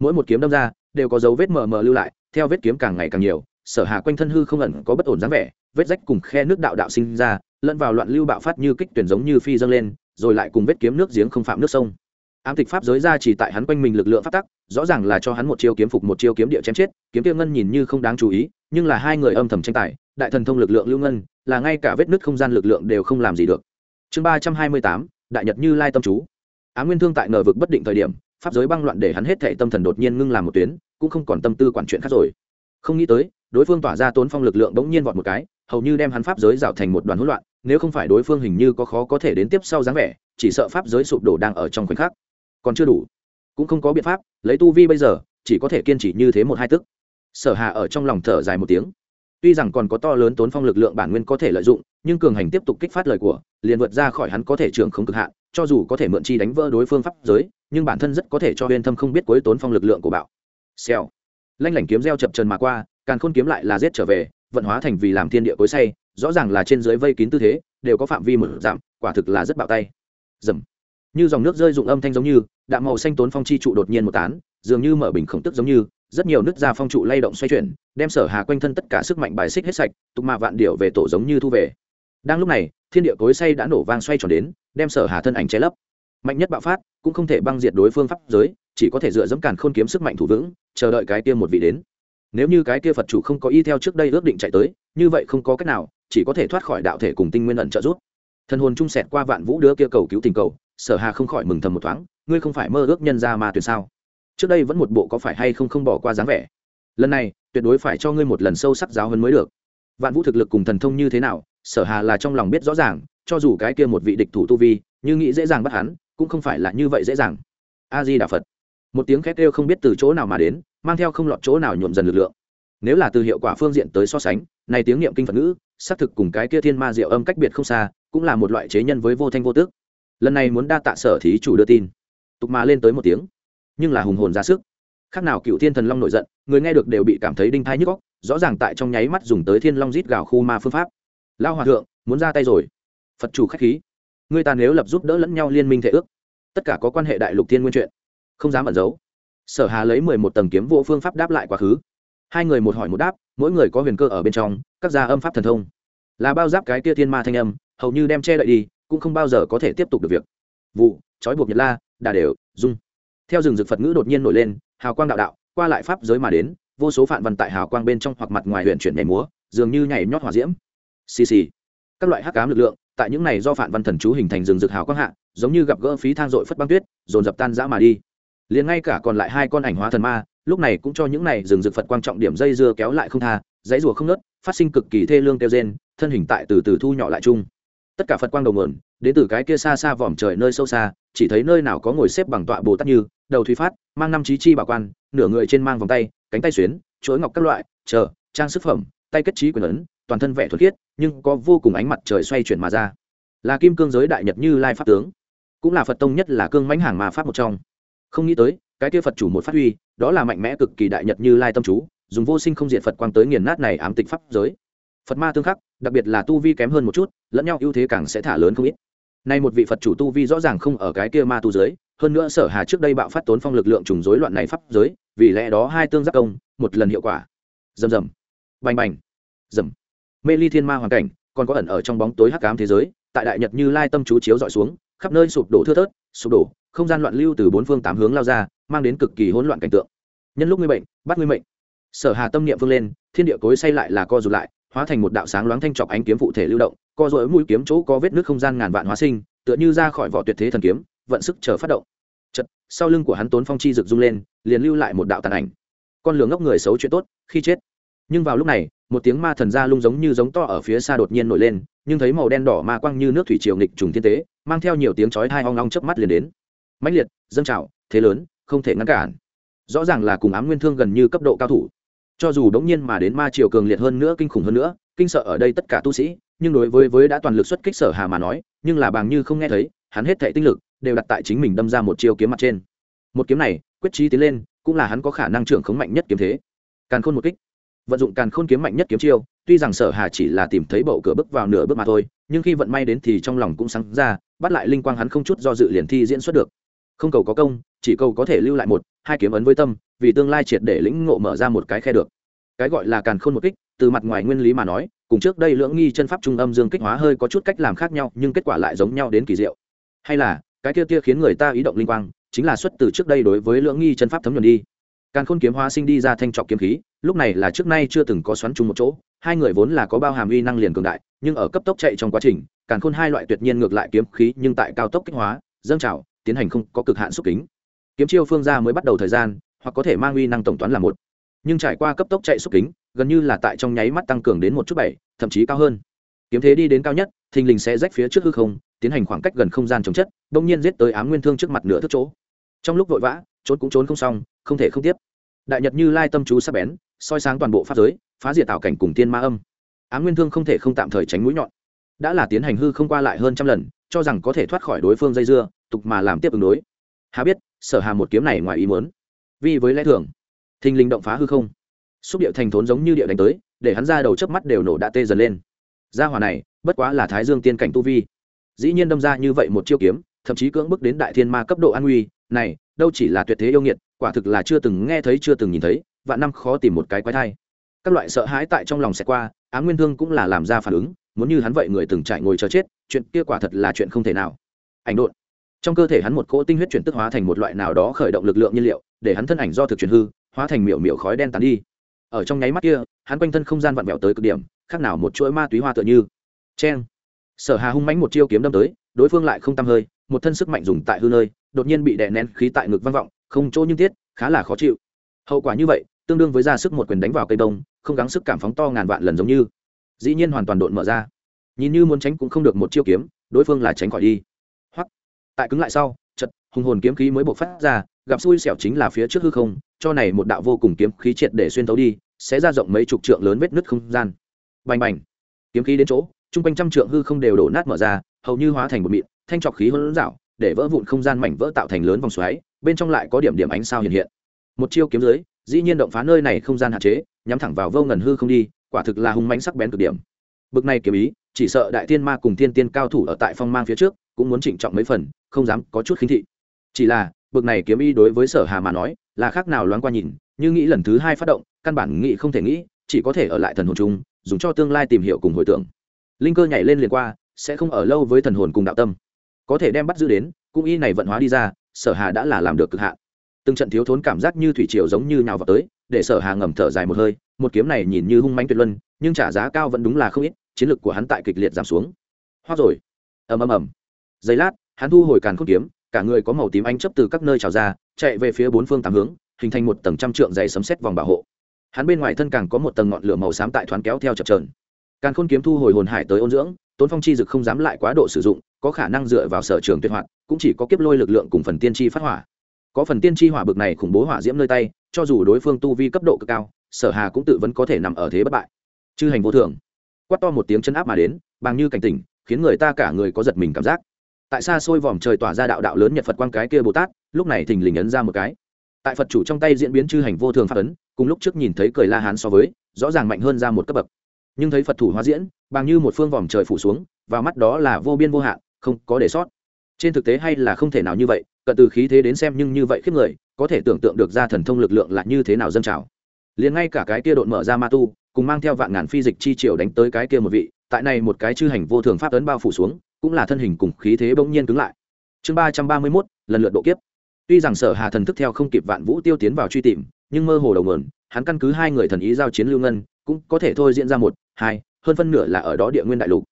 Mỗi một kiếm đâm ra, đều có dấu vết mờ mờ lưu lại, theo vết kiếm càng ngày càng nhiều, sở hà quanh thân hư không ẩn có bất ổn dáng vẻ, vết rách cùng khe nước đạo đạo sinh ra lẫn vào loạn lưu bạo phát như kích tuyển giống như phi dâng lên, rồi lại cùng vết kiếm nước giếng không phạm nước sông. Ám tịch pháp giới ra chỉ tại hắn quanh mình lực lượng phát tắc, rõ ràng là cho hắn một chiêu kiếm phục một chiêu kiếm địa chém chết, kiếm tiêu ngân nhìn như không đáng chú ý, nhưng là hai người âm thầm tranh tài, đại thần thông lực lượng lưu ngân, là ngay cả vết nứt không gian lực lượng đều không làm gì được. Chương ba trăm hai mươi tám, đại nhật như lai tâm chú. Á nguyên thương tại ngờ vực bất định thời điểm, pháp giới băng loạn để hắn hết thệ tâm thần đột nhiên ngưng làm một tuyến, cũng không còn tâm tư quản chuyện khác rồi. Không nghĩ tới, đối phương tỏa ra tốn phong lực lượng bỗng nhiên vọt một cái hầu như đem hắn pháp giới rào thành một đoàn hỗn loạn, nếu không phải đối phương hình như có khó có thể đến tiếp sau dáng vẻ, chỉ sợ pháp giới sụp đổ đang ở trong khoảnh khắc. Còn chưa đủ, cũng không có biện pháp, lấy tu vi bây giờ, chỉ có thể kiên trì như thế một hai tức. Sở hà ở trong lòng thở dài một tiếng. Tuy rằng còn có to lớn tốn phong lực lượng bản nguyên có thể lợi dụng, nhưng cường hành tiếp tục kích phát lời của, liền vượt ra khỏi hắn có thể trưởng không cực hạn, cho dù có thể mượn chi đánh vỡ đối phương pháp giới, nhưng bản thân rất có thể cho huyên thâm không biết cuối tốn phong lực lượng của bạo. Xèo. Lanh lảnh kiếm gieo chập trần mà qua càng khôn kiếm lại là giết trở về vận hóa thành vì làm thiên địa cối say, rõ ràng là trên dưới vây kín tư thế, đều có phạm vi mở giảm quả thực là rất bạo tay. Dầm. Như dòng nước rơi dụng âm thanh giống như, đạm màu xanh tốn phong chi trụ đột nhiên một tán, dường như mở bình khổng tức giống như, rất nhiều nước ra phong trụ lay động xoay chuyển, đem sở hà quanh thân tất cả sức mạnh bài xích hết sạch, tục mà vạn điệu về tổ giống như thu về. Đang lúc này, thiên địa cối say đã nổ vang xoay tròn đến, đem sở hà thân ảnh che lấp. Mạnh nhất bạo phát, cũng không thể băng diệt đối phương pháp giới, chỉ có thể dựa dẫm càn khôn kiếm sức mạnh thủ vững, chờ đợi cái tiêm một vị đến nếu như cái kia phật chủ không có y theo trước đây ước định chạy tới, như vậy không có cách nào, chỉ có thể thoát khỏi đạo thể cùng tinh nguyên ẩn trợ giúp. Thần hồn trung sẹt qua vạn vũ đứa kia cầu cứu tình cầu, sở hà không khỏi mừng thầm một thoáng, ngươi không phải mơ ước nhân ra mà tuyệt sao? Trước đây vẫn một bộ có phải hay không không bỏ qua dáng vẻ. Lần này, tuyệt đối phải cho ngươi một lần sâu sắc giáo hơn mới được. Vạn vũ thực lực cùng thần thông như thế nào, sở hà là trong lòng biết rõ ràng, cho dù cái kia một vị địch thủ tu vi, như nghĩ dễ dàng bắt hắn, cũng không phải là như vậy dễ dàng. A di đà phật. Một tiếng khét kêu không biết từ chỗ nào mà đến mang theo không lọt chỗ nào nhuộm dần lực lượng. Nếu là từ hiệu quả phương diện tới so sánh, này tiếng niệm kinh phật ngữ, xác thực cùng cái kia thiên ma diệu âm cách biệt không xa, cũng là một loại chế nhân với vô thanh vô tước. Lần này muốn đa tạ sở thí chủ đưa tin. Tục mà lên tới một tiếng. Nhưng là hùng hồn ra sức. Khác nào cựu thiên thần long nổi giận, người nghe được đều bị cảm thấy đinh thai nhức góc rõ ràng tại trong nháy mắt dùng tới thiên long rít gào khu ma phương pháp. Lao hòa thượng, muốn ra tay rồi. Phật chủ k h á c h khí. Người ta nếu lập giúp đỡ lẫn nhau liên minh thể ước, tất cả có quan hệ đại lục thiên nguyên chuyện. Không dám ẩn giấu sở hà lấy mười một tầng kiếm vô phương pháp đáp lại quá khứ. Hai người một hỏi một đáp, mỗi người có huyền cơ ở bên trong, các gia âm pháp thần thông. Là bao giáp cái kia thiên ma thanh âm, hầu như đem che đậy đi, cũng không bao giờ có thể tiếp tục được việc. Vụ, trói buộc nhật la, đà đều, dung. Theo rừng rực phật ngữ đột nhiên nổi lên, hào quang đạo đạo, qua lại pháp giới mà đến, vô số phản văn tại hào quang bên trong hoặc mặt ngoài huyện chuyển nhảy múa, dường như nhảy nhót hỏa diễm. Xì xì. Các loại hắc cám lực lượng, tại những này do phản văn thần chú hình thành rừng rực hào quang hạ, giống như gặp gỡ phí thang dội phất băng tuyết, dồn dập tan dã mà đi liền ngay cả còn lại hai con ảnh hóa thần ma, lúc này cũng cho những này rừng rực phật quan trọng điểm dây dưa kéo lại không tha, dãy rùa không nớt, phát sinh cực kỳ thê lương kêu rên, thân hình tại từ từ thu nhỏ lại chung. Tất cả phật quang đầu mượn đến từ cái kia xa xa vòm trời nơi sâu xa, chỉ thấy nơi nào có ngồi xếp bằng tọa bồ tát như, đầu thủy phát, mang năm trí chi bảo quan, nửa người trên mang vòng tay, cánh tay xuyến, chuỗi ngọc các loại, chờ, trang sức phẩm, tay kết trí quyền ấn, toàn thân vẻ thuật khiết, nhưng có vô cùng ánh mặt trời xoay chuyển mà ra. Là kim cương giới đại nhật như lai pháp tướng. Cũng là phật tông nhất là cương mãnh hàng mà pháp một trong không nghĩ tới, cái kia phật chủ một phát huy, đó là mạnh mẽ cực kỳ đại nhật như lai tâm chú, dùng vô sinh không diện phật quang tới nghiền nát này ám tịch pháp giới. Phật ma tương khắc, đặc biệt là tu vi kém hơn một chút, lẫn nhau ưu thế càng sẽ thả lớn không ít. Nay một vị phật chủ tu vi rõ ràng không ở cái kia ma tu giới, hơn nữa sở hà trước đây bạo phát tốn phong lực lượng trùng rối loạn này pháp giới, vì lẽ đó hai tương giác công, một lần hiệu quả. Rầm rầm. Bành bành. Rầm. Mê ly thiên ma hoàn cảnh, còn có ẩn ở trong bóng tối hắc ám thế giới, tại đại nhật như lai tâm chú chiếu dọi xuống khắp nơi sụp đổ thưa thớt, sụp đổ, không gian loạn lưu từ bốn phương tám hướng lao ra, mang đến cực kỳ hỗn loạn cảnh tượng. Nhân lúc ngươi bệnh, bắt ngươi mệnh. Sở hà tâm niệm phương lên, thiên địa cối say lại là co rụt lại, hóa thành một đạo sáng loáng thanh trọc ánh kiếm phụ thể lưu động, co rỗi mũi kiếm chỗ có vết nước không gian ngàn vạn hóa sinh, tựa như ra khỏi vỏ tuyệt thế thần kiếm, vận sức chờ phát động. Chật sau lưng của hắn tốn phong chi rực rung lên, liền lưu lại một đạo tàn ảnh. Con lường ngốc người xấu chuyện tốt, khi chết. Nhưng vào lúc này một tiếng ma thần ra lung giống như giống to ở phía xa đột nhiên nổi lên, nhưng thấy màu đen đỏ ma quang như nước thủy triều nghịch trùng thiên tế, mang theo nhiều tiếng chói hai hoang long chớp mắt liền đến. Mãnh liệt, dâng trào, thế lớn, không thể ngăn cản. Rõ ràng là cùng ám nguyên thương gần như cấp độ cao thủ. Cho dù đống nhiên mà đến ma triều cường liệt hơn nữa, kinh khủng hơn nữa, kinh sợ ở đây tất cả tu sĩ, nhưng đối với với đã toàn lực xuất kích sở hà mà nói, nhưng là bằng như không nghe thấy, hắn hết thệ tinh lực đều đặt tại chính mình đâm ra một chiêu kiếm mặt trên. Một kiếm này, quyết trí tiến lên, cũng là hắn có khả năng trưởng khống mạnh nhất kiếm thế. Càn khôn một kích vận dụng càn khôn kiếm mạnh nhất kiếm chiêu, tuy rằng sở hà chỉ là tìm thấy bậu cửa bước vào nửa bước mà thôi, nhưng khi vận may đến thì trong lòng cũng sáng ra, bắt lại linh quang hắn không chút do dự liền thi diễn xuất được. Không cầu có công, chỉ cầu có thể lưu lại một, hai kiếm ấn với tâm, vì tương lai triệt để lĩnh ngộ mở ra một cái khe được. Cái gọi là càn khôn một kích, từ mặt ngoài nguyên lý mà nói, cùng trước đây lưỡng nghi chân pháp trung âm dương kích hóa hơi có chút cách làm khác nhau, nhưng kết quả lại giống nhau đến kỳ diệu. Hay là, cái kia tia khiến người ta ý động linh quang, chính là xuất từ trước đây đối với lưỡng nghi chân pháp thấm nhuần đi. Càn khôn kiếm hóa sinh đi ra thanh trọc kiếm khí lúc này là trước nay chưa từng có xoắn chung một chỗ, hai người vốn là có bao hàm uy năng liền cường đại, nhưng ở cấp tốc chạy trong quá trình càn khôn hai loại tuyệt nhiên ngược lại kiếm khí nhưng tại cao tốc kích hóa, dâng trào, tiến hành không có cực hạn xúc kính. Kiếm chiêu phương ra mới bắt đầu thời gian, hoặc có thể mang uy năng tổng toán là một. Nhưng trải qua cấp tốc chạy xúc kính, gần như là tại trong nháy mắt tăng cường đến một chút bảy, thậm chí cao hơn. Kiếm thế đi đến cao nhất, thình lình sẽ rách phía trước hư không, tiến hành khoảng cách gần không gian chống chất đông nhiên giết tới ám nguyên thương trước mặt nửa thức chỗ. Trong lúc vội vã, trốn cũng trốn không xong, không thể không tiếp. Đại nhật như lai tâm chú sắp bén soi sáng toàn bộ pháp giới, phá diệt tạo cảnh cùng tiên ma âm. Á nguyên thương không thể không tạm thời tránh mũi nhọn. Đã là tiến hành hư không qua lại hơn trăm lần, cho rằng có thể thoát khỏi đối phương dây dưa, tục mà làm tiếp ứng đối. Hà biết, sở hà một kiếm này ngoài ý muốn. Vì với lẽ thường, thình linh động phá hư không. Xúc điệu thành thốn giống như điệu đánh tới, để hắn ra đầu chớp mắt đều nổ đã tê dần lên. Gia hỏa này, bất quá là thái dương tiên cảnh tu vi. Dĩ nhiên đâm ra như vậy một chiêu kiếm, thậm chí cưỡng bức đến đại thiên ma cấp độ an nguy, này, đâu chỉ là tuyệt thế yêu nghiệt, quả thực là chưa từng nghe thấy, chưa từng nhìn thấy vạn năm khó tìm một cái quái thai. Các loại sợ hãi tại trong lòng sẽ qua, á nguyên thương cũng là làm ra phản ứng, muốn như hắn vậy người từng trải ngồi chờ chết, chuyện kia quả thật là chuyện không thể nào. Ảnh đột trong cơ thể hắn một cỗ tinh huyết chuyển tức hóa thành một loại nào đó khởi động lực lượng nhiên liệu, để hắn thân ảnh do thực chuyển hư, hóa thành miểu miểu khói đen tàn đi. Ở trong nháy mắt kia, hắn quanh thân không gian vặn vẹo tới cực điểm, khác nào một chuỗi ma túy hoa tựa như. Cheng. Sở hà hung mãnh một chiêu kiếm đâm tới, đối phương lại không tăm hơi, một thân sức mạnh dùng tại hư nơi, đột nhiên bị đè nén khí tại ngực vang vọng, không chỗ nhưng tiết, khá là khó chịu. Hậu quả như vậy tương đương với ra sức một quyền đánh vào cây đông, không gắng sức cảm phóng to ngàn vạn lần giống như. Dĩ nhiên hoàn toàn độn mở ra. Nhìn như muốn tránh cũng không được một chiêu kiếm, đối phương là tránh khỏi đi. Hoặc tại cứng lại sau chật hùng hồn kiếm khí mới bộc phát ra, gặp xui xẻo chính là phía trước hư không, cho này một đạo vô cùng kiếm khí triệt để xuyên tấu đi, sẽ ra rộng mấy chục trượng lớn vết nứt không gian. Bành bành. Kiếm khí đến chỗ, chung quanh trăm trượng hư không đều đổ nát mở ra, hầu như hóa thành một mịn, thanh trọc khí hỗn dạo, để vỡ vụn không gian mảnh vỡ tạo thành lớn vòng xoáy, bên trong lại có điểm điểm ánh sao hiện hiện. Một chiêu kiếm dưới dĩ nhiên động phá nơi này không gian hạn chế, nhắm thẳng vào vô ngần hư không đi, quả thực là hung mãnh sắc bén cực điểm. Bực này kiếm ý, chỉ sợ đại thiên ma cùng thiên tiên cao thủ ở tại phong mang phía trước, cũng muốn trịnh trọng mấy phần, không dám có chút khinh thị. Chỉ là, bực này kiếm ý đối với sở hà mà nói, là khác nào loáng qua nhìn, như nghĩ lần thứ hai phát động, căn bản nghĩ không thể nghĩ, chỉ có thể ở lại thần hồn chung, dùng cho tương lai tìm hiểu cùng hồi tưởng. Linh cơ nhảy lên liền qua, sẽ không ở lâu với thần hồn cùng đạo tâm. Có thể đem bắt giữ đến, cũng y này vận hóa đi ra, sở hà đã là làm được cực hạn từng trận thiếu thốn cảm giác như thủy triều giống như nhào vào tới, để sở hà ngầm thở dài một hơi, một kiếm này nhìn như hung manh tuyệt luân, nhưng trả giá cao vẫn đúng là không ít, chiến lực của hắn tại kịch liệt giảm xuống. Hoa rồi. Ầm ầm ầm. Giây lát, hắn thu hồi càn khôn kiếm, cả người có màu tím anh chấp từ các nơi trào ra, chạy về phía bốn phương tám hướng, hình thành một tầng trăm trượng dày sấm xét vòng bảo hộ. Hắn bên ngoài thân càng có một tầng ngọn lửa màu xám tại thoáng kéo theo chập trờn càn khôn kiếm thu hồi hồn hải tới ôn dưỡng, tôn phong chi dực không dám lại quá độ sử dụng, có khả năng dựa vào sở trường tuyệt hoạt, cũng chỉ có kiếp lôi lực lượng cùng phần tiên tri phát hỏa có phần tiên tri hỏa bực này khủng bố hỏa diễm nơi tay, cho dù đối phương tu vi cấp độ cực cao, sở hà cũng tự vẫn có thể nằm ở thế bất bại. Chư hành vô thường. Quát to một tiếng chân áp mà đến bằng như cảnh tỉnh, khiến người ta cả người có giật mình cảm giác. Tại xa xôi vòm trời tỏa ra đạo đạo lớn nhật phật quang cái kia bồ tát, lúc này thình lình ấn ra một cái. Tại phật chủ trong tay diễn biến chư hành vô thường phát ấn, cùng lúc trước nhìn thấy cười la hán so với, rõ ràng mạnh hơn ra một cấp bậc. Nhưng thấy phật thủ hóa diễn bằng như một phương vòm trời phủ xuống và mắt đó là vô biên vô hạn, không có để sót. Trên thực tế hay là không thể nào như vậy cận từ khí thế đến xem nhưng như vậy khiếp người, có thể tưởng tượng được ra thần thông lực lượng là như thế nào dâng trào. Liền ngay cả cái kia đột mở ra ma tu, cùng mang theo vạn ngàn phi dịch chi triều đánh tới cái kia một vị, tại này một cái chư hành vô thường pháp ấn bao phủ xuống, cũng là thân hình cùng khí thế bỗng nhiên cứng lại. Chương ba trăm ba mươi mốt, lần lượt độ kiếp. Tuy rằng sở hà thần thức theo không kịp vạn vũ tiêu tiến vào truy tìm, nhưng mơ hồ đầu mượn hắn căn cứ hai người thần ý giao chiến lưu ngân, cũng có thể thôi diễn ra một, hai, hơn phân nửa là ở đó địa nguyên đại lục.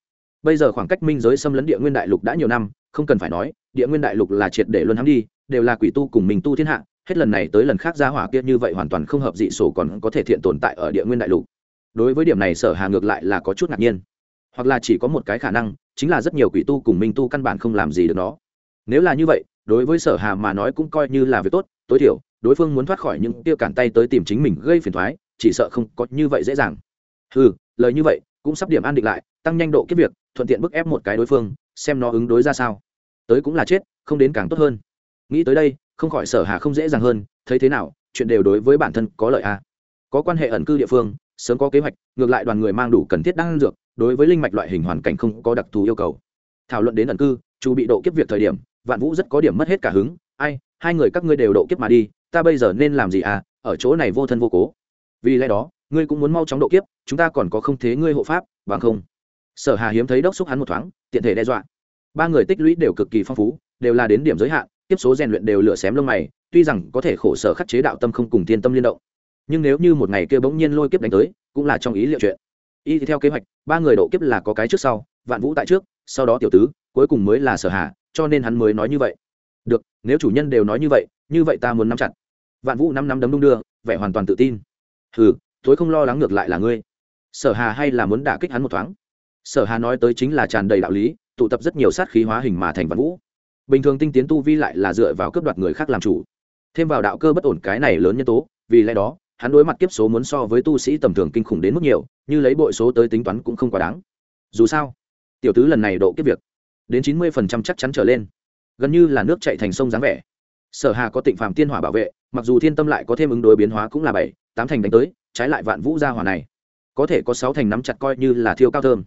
Bây giờ khoảng cách minh giới xâm lấn địa nguyên đại lục đã nhiều năm, không cần phải nói địa nguyên đại lục là triệt để luân hãm đi, đều là quỷ tu cùng mình tu thiên hạ, hết lần này tới lần khác ra hỏa kia như vậy hoàn toàn không hợp dị sổ còn có thể thiện tồn tại ở địa nguyên đại lục. Đối với điểm này sở hà ngược lại là có chút ngạc nhiên. Hoặc là chỉ có một cái khả năng, chính là rất nhiều quỷ tu cùng minh tu căn bản không làm gì được nó. Nếu là như vậy, đối với sở hà mà nói cũng coi như là việc tốt, tối thiểu, đối phương muốn thoát khỏi những tiêu cản tay tới tìm chính mình gây phiền thoái chỉ sợ không có như vậy dễ dàng. Ừ lời như vậy, cũng sắp điểm an định lại, tăng nhanh độ kiếp việc, thuận tiện bức ép một cái đối phương, xem nó ứng đối ra sao tới cũng là chết, không đến càng tốt hơn. Nghĩ tới đây, không khỏi sở hà không dễ dàng hơn, thấy thế nào, chuyện đều đối với bản thân có lợi à. có quan hệ ẩn cư địa phương, sớm có kế hoạch, ngược lại đoàn người mang đủ cần thiết đang dược, đối với linh mạch loại hình hoàn cảnh không có đặc thù yêu cầu. Thảo luận đến ẩn cư, chu bị độ kiếp việc thời điểm, vạn vũ rất có điểm mất hết cả hứng, ai, hai người các ngươi đều độ kiếp mà đi, ta bây giờ nên làm gì à ở chỗ này vô thân vô cố. Vì lẽ đó, ngươi cũng muốn mau chóng độ kiếp, chúng ta còn có không thế ngươi hộ pháp, bằng không? Sở hà hiếm thấy đốc xúc hắn một thoáng, tiện thể đe dọa ba người tích lũy đều cực kỳ phong phú, đều là đến điểm giới hạn, tiếp số rèn luyện đều lửa xém lông mày, tuy rằng có thể khổ sở khắc chế đạo tâm không cùng thiên tâm liên động. Nhưng nếu như một ngày kia bỗng nhiên lôi kiếp đánh tới, cũng là trong ý liệu chuyện. Y theo kế hoạch, ba người độ kiếp là có cái trước sau, vạn vũ tại trước, sau đó tiểu tứ, cuối cùng mới là sở hà, cho nên hắn mới nói như vậy. Được, nếu chủ nhân đều nói như vậy như vậy ta muốn nắm chặt. Vạn vũ năm năm đấm đung đưa, vẻ hoàn toàn tự tin. Hừ, tối không lo lắng ngược lại là ngươi. Sở hà hay là muốn đả kích hắn một thoáng. Sở hà nói tới chính là tràn đầy đạo lý tụ tập rất nhiều sát khí hóa hình mà thành vạn vũ. Bình thường tinh tiến tu vi lại là dựa vào cướp đoạt người khác làm chủ. Thêm vào đạo cơ bất ổn cái này lớn nhân tố, vì lẽ đó, hắn đối mặt kiếp số muốn so với tu sĩ tầm thường kinh khủng đến mức nhiều, như lấy bội số tới tính toán cũng không quá đáng. Dù sao, tiểu tứ lần này độ kiếp việc, đến chín mươi phần trăm chắc chắn trở lên. Gần như là nước chạy thành sông dáng vẻ. Sở hà có tịnh phàm tiên hỏa bảo vệ, mặc dù thiên tâm lại có thêm ứng đối biến hóa cũng là bảy, tám thành đánh tới, trái lại vạn vũ gia hỏa này, có thể có sáu thành nắm chặt coi như là thiêu cao thơm.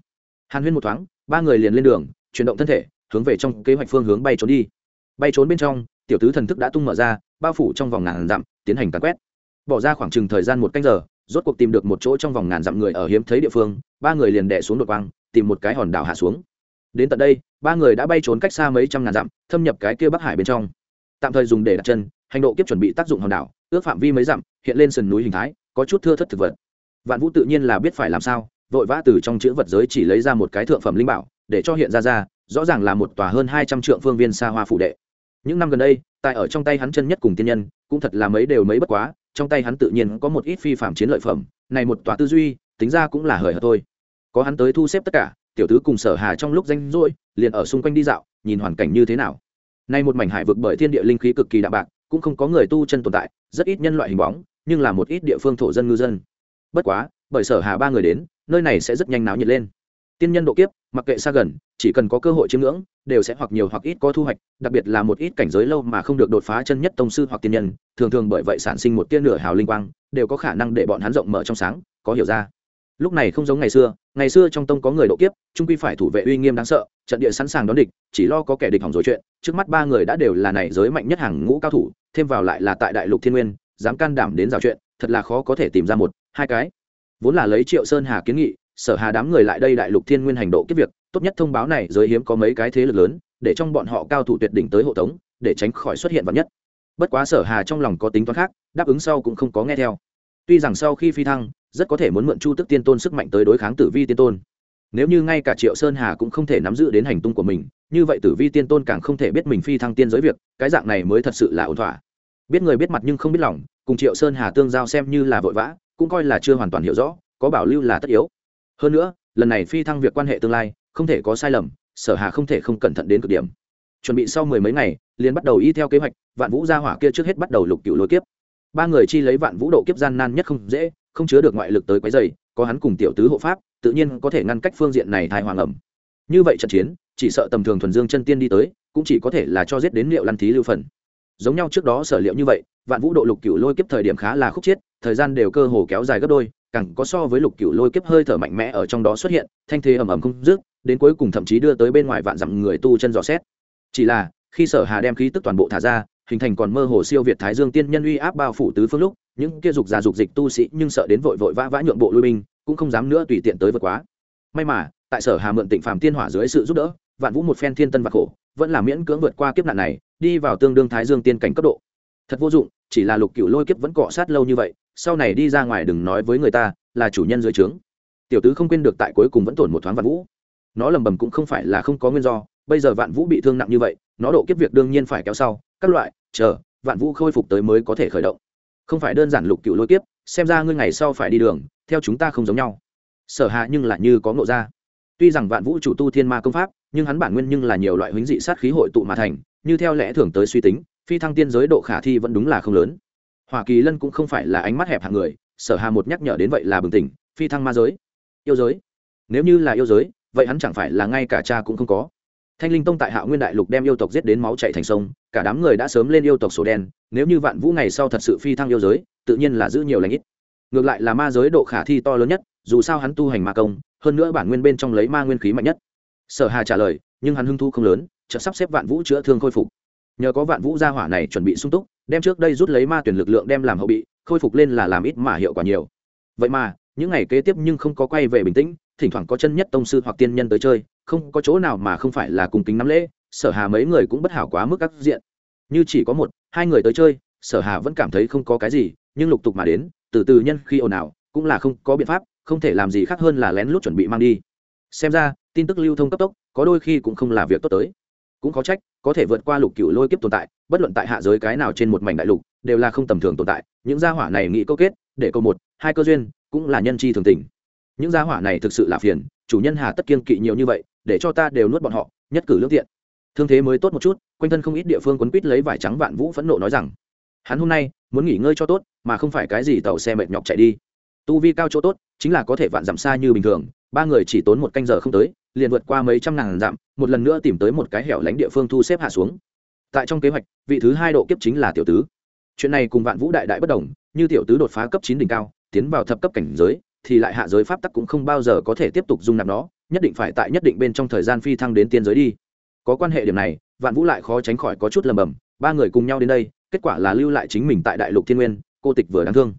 Hàn huyên một thoáng, ba người liền lên đường chuyển động thân thể, hướng về trong kế hoạch phương hướng bay trốn đi. Bay trốn bên trong, tiểu tứ thần thức đã tung mở ra, bao phủ trong vòng ngàn dặm, tiến hành càn quét. Bỏ ra khoảng chừng thời gian một canh giờ, rốt cuộc tìm được một chỗ trong vòng ngàn dặm người ở hiếm thấy địa phương, ba người liền đẻ xuống đột quang, tìm một cái hòn đảo hạ xuống. Đến tận đây, ba người đã bay trốn cách xa mấy trăm ngàn dặm, thâm nhập cái kia bắc hải bên trong. Tạm thời dùng để đặt chân, hành độ kiếp chuẩn bị tác dụng hòn đảo, ước phạm vi mấy dặm, hiện lên sườn núi hình thái, có chút thưa thất thực vật. Vạn vũ tự nhiên là biết phải làm sao, vội vã từ trong chữ vật giới chỉ lấy ra một cái thượng phẩm linh bảo để cho hiện ra ra, rõ ràng là một tòa hơn hai trăm triệu phương viên xa hoa phủ đệ. Những năm gần đây, tại ở trong tay hắn chân nhất cùng tiên nhân, cũng thật là mấy đều mấy bất quá, trong tay hắn tự nhiên có một ít phi phạm chiến lợi phẩm, này một tòa tư duy, tính ra cũng là hời hợt thôi. Có hắn tới thu xếp tất cả, tiểu tứ cùng sở hà trong lúc danh rỗi, liền ở xung quanh đi dạo, nhìn hoàn cảnh như thế nào. Nay một mảnh hải vực bởi thiên địa linh khí cực kỳ đạm bạc, cũng không có người tu chân tồn tại, rất ít nhân loại hình bóng, nhưng là một ít địa phương thổ dân ngư dân. Bất quá, bởi sở hà ba người đến, nơi này sẽ rất nhanh náo nhiệt lên tiên nhân độ kiếp, mặc kệ xa gần, chỉ cần có cơ hội chiếm ngưỡng, đều sẽ hoặc nhiều hoặc ít có thu hoạch, đặc biệt là một ít cảnh giới lâu mà không được đột phá chân nhất tông sư hoặc tiên nhân, thường thường bởi vậy sản sinh một tia nửa hào linh quang, đều có khả năng để bọn hắn rộng mở trong sáng, có hiểu ra. Lúc này không giống ngày xưa ngày xưa trong tông có người độ kiếp, trung quy phải thủ vệ uy nghiêm đáng sợ, trận địa sẵn sàng đón địch, chỉ lo có kẻ địch hỏng rồi chuyện, trước mắt ba người đã đều là này giới mạnh nhất hàng ngũ cao thủ, thêm vào lại là tại đại lục thiên nguyên, dám can đảm đến rào chuyện, thật là khó có thể tìm ra một, hai cái. Vốn là lấy triệu sơn hà kiến nghị sở hà đám người lại đây đại lục thiên nguyên hành độ kiếp việc, tốt nhất thông báo này giới hiếm có mấy cái thế lực lớn, để trong bọn họ cao thủ tuyệt đỉnh tới hộ tống, để tránh khỏi xuất hiện vật nhất. Bất quá sở hà trong lòng có tính toán khác, đáp ứng sau cũng không có nghe theo. Tuy rằng sau khi phi thăng, rất có thể muốn mượn chu tức tiên tôn sức mạnh tới đối kháng tử vi tiên tôn. Nếu như ngay cả triệu sơn hà cũng không thể nắm giữ đến hành tung của mình, như vậy tử vi tiên tôn càng không thể biết mình phi thăng tiên giới việc, cái dạng này mới thật sự là ổn thỏa. Biết người biết mặt nhưng không biết lòng, cùng triệu sơn hà tương giao xem như là vội vã, cũng coi là chưa hoàn toàn hiểu rõ, có bảo lưu là tất yếu hơn nữa, lần này phi thăng việc quan hệ tương lai, không thể có sai lầm, sở hà không thể không cẩn thận đến cực điểm. Chuẩn bị sau mười mấy ngày, liền bắt đầu y theo kế hoạch, vạn vũ gia hỏa kia trước hết bắt đầu lục cựu lôi kiếp. Ba người chi lấy vạn vũ độ kiếp gian nan nhất không dễ, không chứa được ngoại lực tới quấy dày có hắn cùng tiểu tứ hộ pháp, tự nhiên có thể ngăn cách phương diện này thai hoàng ẩm. Như vậy trận chiến, chỉ sợ tầm thường thuần dương chân tiên đi tới, cũng chỉ có thể là cho giết đến liệu lăn thí lưu phần. Giống nhau trước đó sở liệu như vậy, vạn vũ độ lục cựu lôi kiếp thời điểm khá là khúc chiết, thời gian đều cơ hồ kéo dài gấp đôi càng có so với lục cựu lôi kiếp hơi thở mạnh mẽ ở trong đó xuất hiện, thanh thế ầm ầm không dứt, đến cuối cùng thậm chí đưa tới bên ngoài vạn dặm người tu chân dò xét. Chỉ là, khi sở hà đem khí tức toàn bộ thả ra, hình thành còn mơ hồ siêu việt thái dương tiên nhân uy áp bao phủ tứ phương lúc, những kia dục già dục dịch tu sĩ nhưng sợ đến vội vội vã vã nhượng bộ lui binh, cũng không dám nữa tùy tiện tới vượt quá. May mà, tại sở hà mượn tịnh phàm tiên hỏa dưới sự giúp đỡ, vạn vũ một phen thiên tân và khổ, vẫn là miễn cưỡng vượt qua kiếp nạn này, đi vào tương đương thái dương tiên cảnh cấp độ. Thật vô dụng, chỉ là lục cựu lôi kiếp vẫn cọ sát lâu như vậy sau này đi ra ngoài đừng nói với người ta, là chủ nhân dưới trướng. Tiểu tứ không quên được tại cuối cùng vẫn tổn một thoáng vạn vũ. Nó lầm bầm cũng không phải là không có nguyên do, bây giờ vạn vũ bị thương nặng như vậy, nó độ kiếp việc đương nhiên phải kéo sau, các loại, chờ, vạn vũ khôi phục tới mới có thể khởi động. Không phải đơn giản lục cựu lôi kiếp, xem ra ngươi ngày sau phải đi đường, theo chúng ta không giống nhau. Sở hạ nhưng lại như có ngộ ra. Tuy rằng vạn vũ chủ tu thiên ma công pháp, nhưng hắn bản nguyên nhưng là nhiều loại huynh dị sát khí hội tụ mà thành, như theo lẽ thường tới suy tính, phi thăng tiên giới độ khả thi vẫn đúng là không lớn hoa kỳ lân cũng không phải là ánh mắt hẹp hạng người, sở hà một nhắc nhở đến vậy là bừng tỉnh, phi thăng ma giới. Yêu giới? Nếu như là yêu giới, vậy hắn chẳng phải là ngay cả cha cũng không có. Thanh linh tông tại hạ nguyên đại lục đem yêu tộc giết đến máu chạy thành sông, cả đám người đã sớm lên yêu tộc sổ đen, nếu như vạn vũ ngày sau thật sự phi thăng yêu giới, tự nhiên là giữ nhiều lãnh ít. Ngược lại là ma giới độ khả thi to lớn nhất, dù sao hắn tu hành ma công, hơn nữa bản nguyên bên trong lấy ma nguyên khí mạnh nhất. Sở hà trả lời, nhưng hắn hưng thu không lớn, chợt sắp xếp vạn vũ chữa thương khôi phục. Nhờ có vạn vũ gia hỏa này chuẩn bị sung túc đem trước đây rút lấy ma tuyển lực lượng đem làm hậu bị, khôi phục lên là làm ít mà hiệu quả nhiều. Vậy mà, những ngày kế tiếp nhưng không có quay về bình tĩnh, thỉnh thoảng có chân nhất tông sư hoặc tiên nhân tới chơi, không có chỗ nào mà không phải là cùng kính nắm lễ, sở hà mấy người cũng bất hảo quá mức các diện. Như chỉ có một, hai người tới chơi, sở hà vẫn cảm thấy không có cái gì, nhưng lục tục mà đến, từ từ nhân khi ồn ào, cũng là không có biện pháp, không thể làm gì khác hơn là lén lút chuẩn bị mang đi. Xem ra, tin tức lưu thông cấp tốc, có đôi khi cũng không là việc tốt tới cũng có trách, có thể vượt qua lục cựu lôi kiếp tồn tại, bất luận tại hạ giới cái nào trên một mảnh đại lục, đều là không tầm thường tồn tại. Những gia hỏa này nghĩ câu kết, để câu một, hai cơ duyên, cũng là nhân chi thường tình. Những gia hỏa này thực sự là phiền, chủ nhân hà tất kiên kỵ nhiều như vậy, để cho ta đều nuốt bọn họ, nhất cử lương thiện. Thương thế mới tốt một chút, quanh thân không ít địa phương quấn quýt lấy vải trắng vạn vũ phẫn nộ nói rằng, hắn hôm nay muốn nghỉ ngơi cho tốt, mà không phải cái gì tàu xe mệt nhọc chạy đi. Tu vi cao chỗ tốt, chính là có thể vạn dặm xa như bình thường ba người chỉ tốn một canh giờ không tới, liền vượt qua mấy trăm ngàn dặm, một lần nữa tìm tới một cái hẻo lánh địa phương thu xếp hạ xuống. Tại trong kế hoạch, vị thứ hai độ kiếp chính là tiểu tứ. Chuyện này cùng vạn vũ đại đại bất đồng, như tiểu tứ đột phá cấp chín đỉnh cao, tiến vào thập cấp cảnh giới, thì lại hạ giới pháp tắc cũng không bao giờ có thể tiếp tục dung nạp nó, nhất định phải tại nhất định bên trong thời gian phi thăng đến tiên giới đi. Có quan hệ điểm này, vạn vũ lại khó tránh khỏi có chút lầm bầm, ba người cùng nhau đến đây, kết quả là lưu lại chính mình tại đại lục thiên nguyên, cô tịch vừa đáng thương.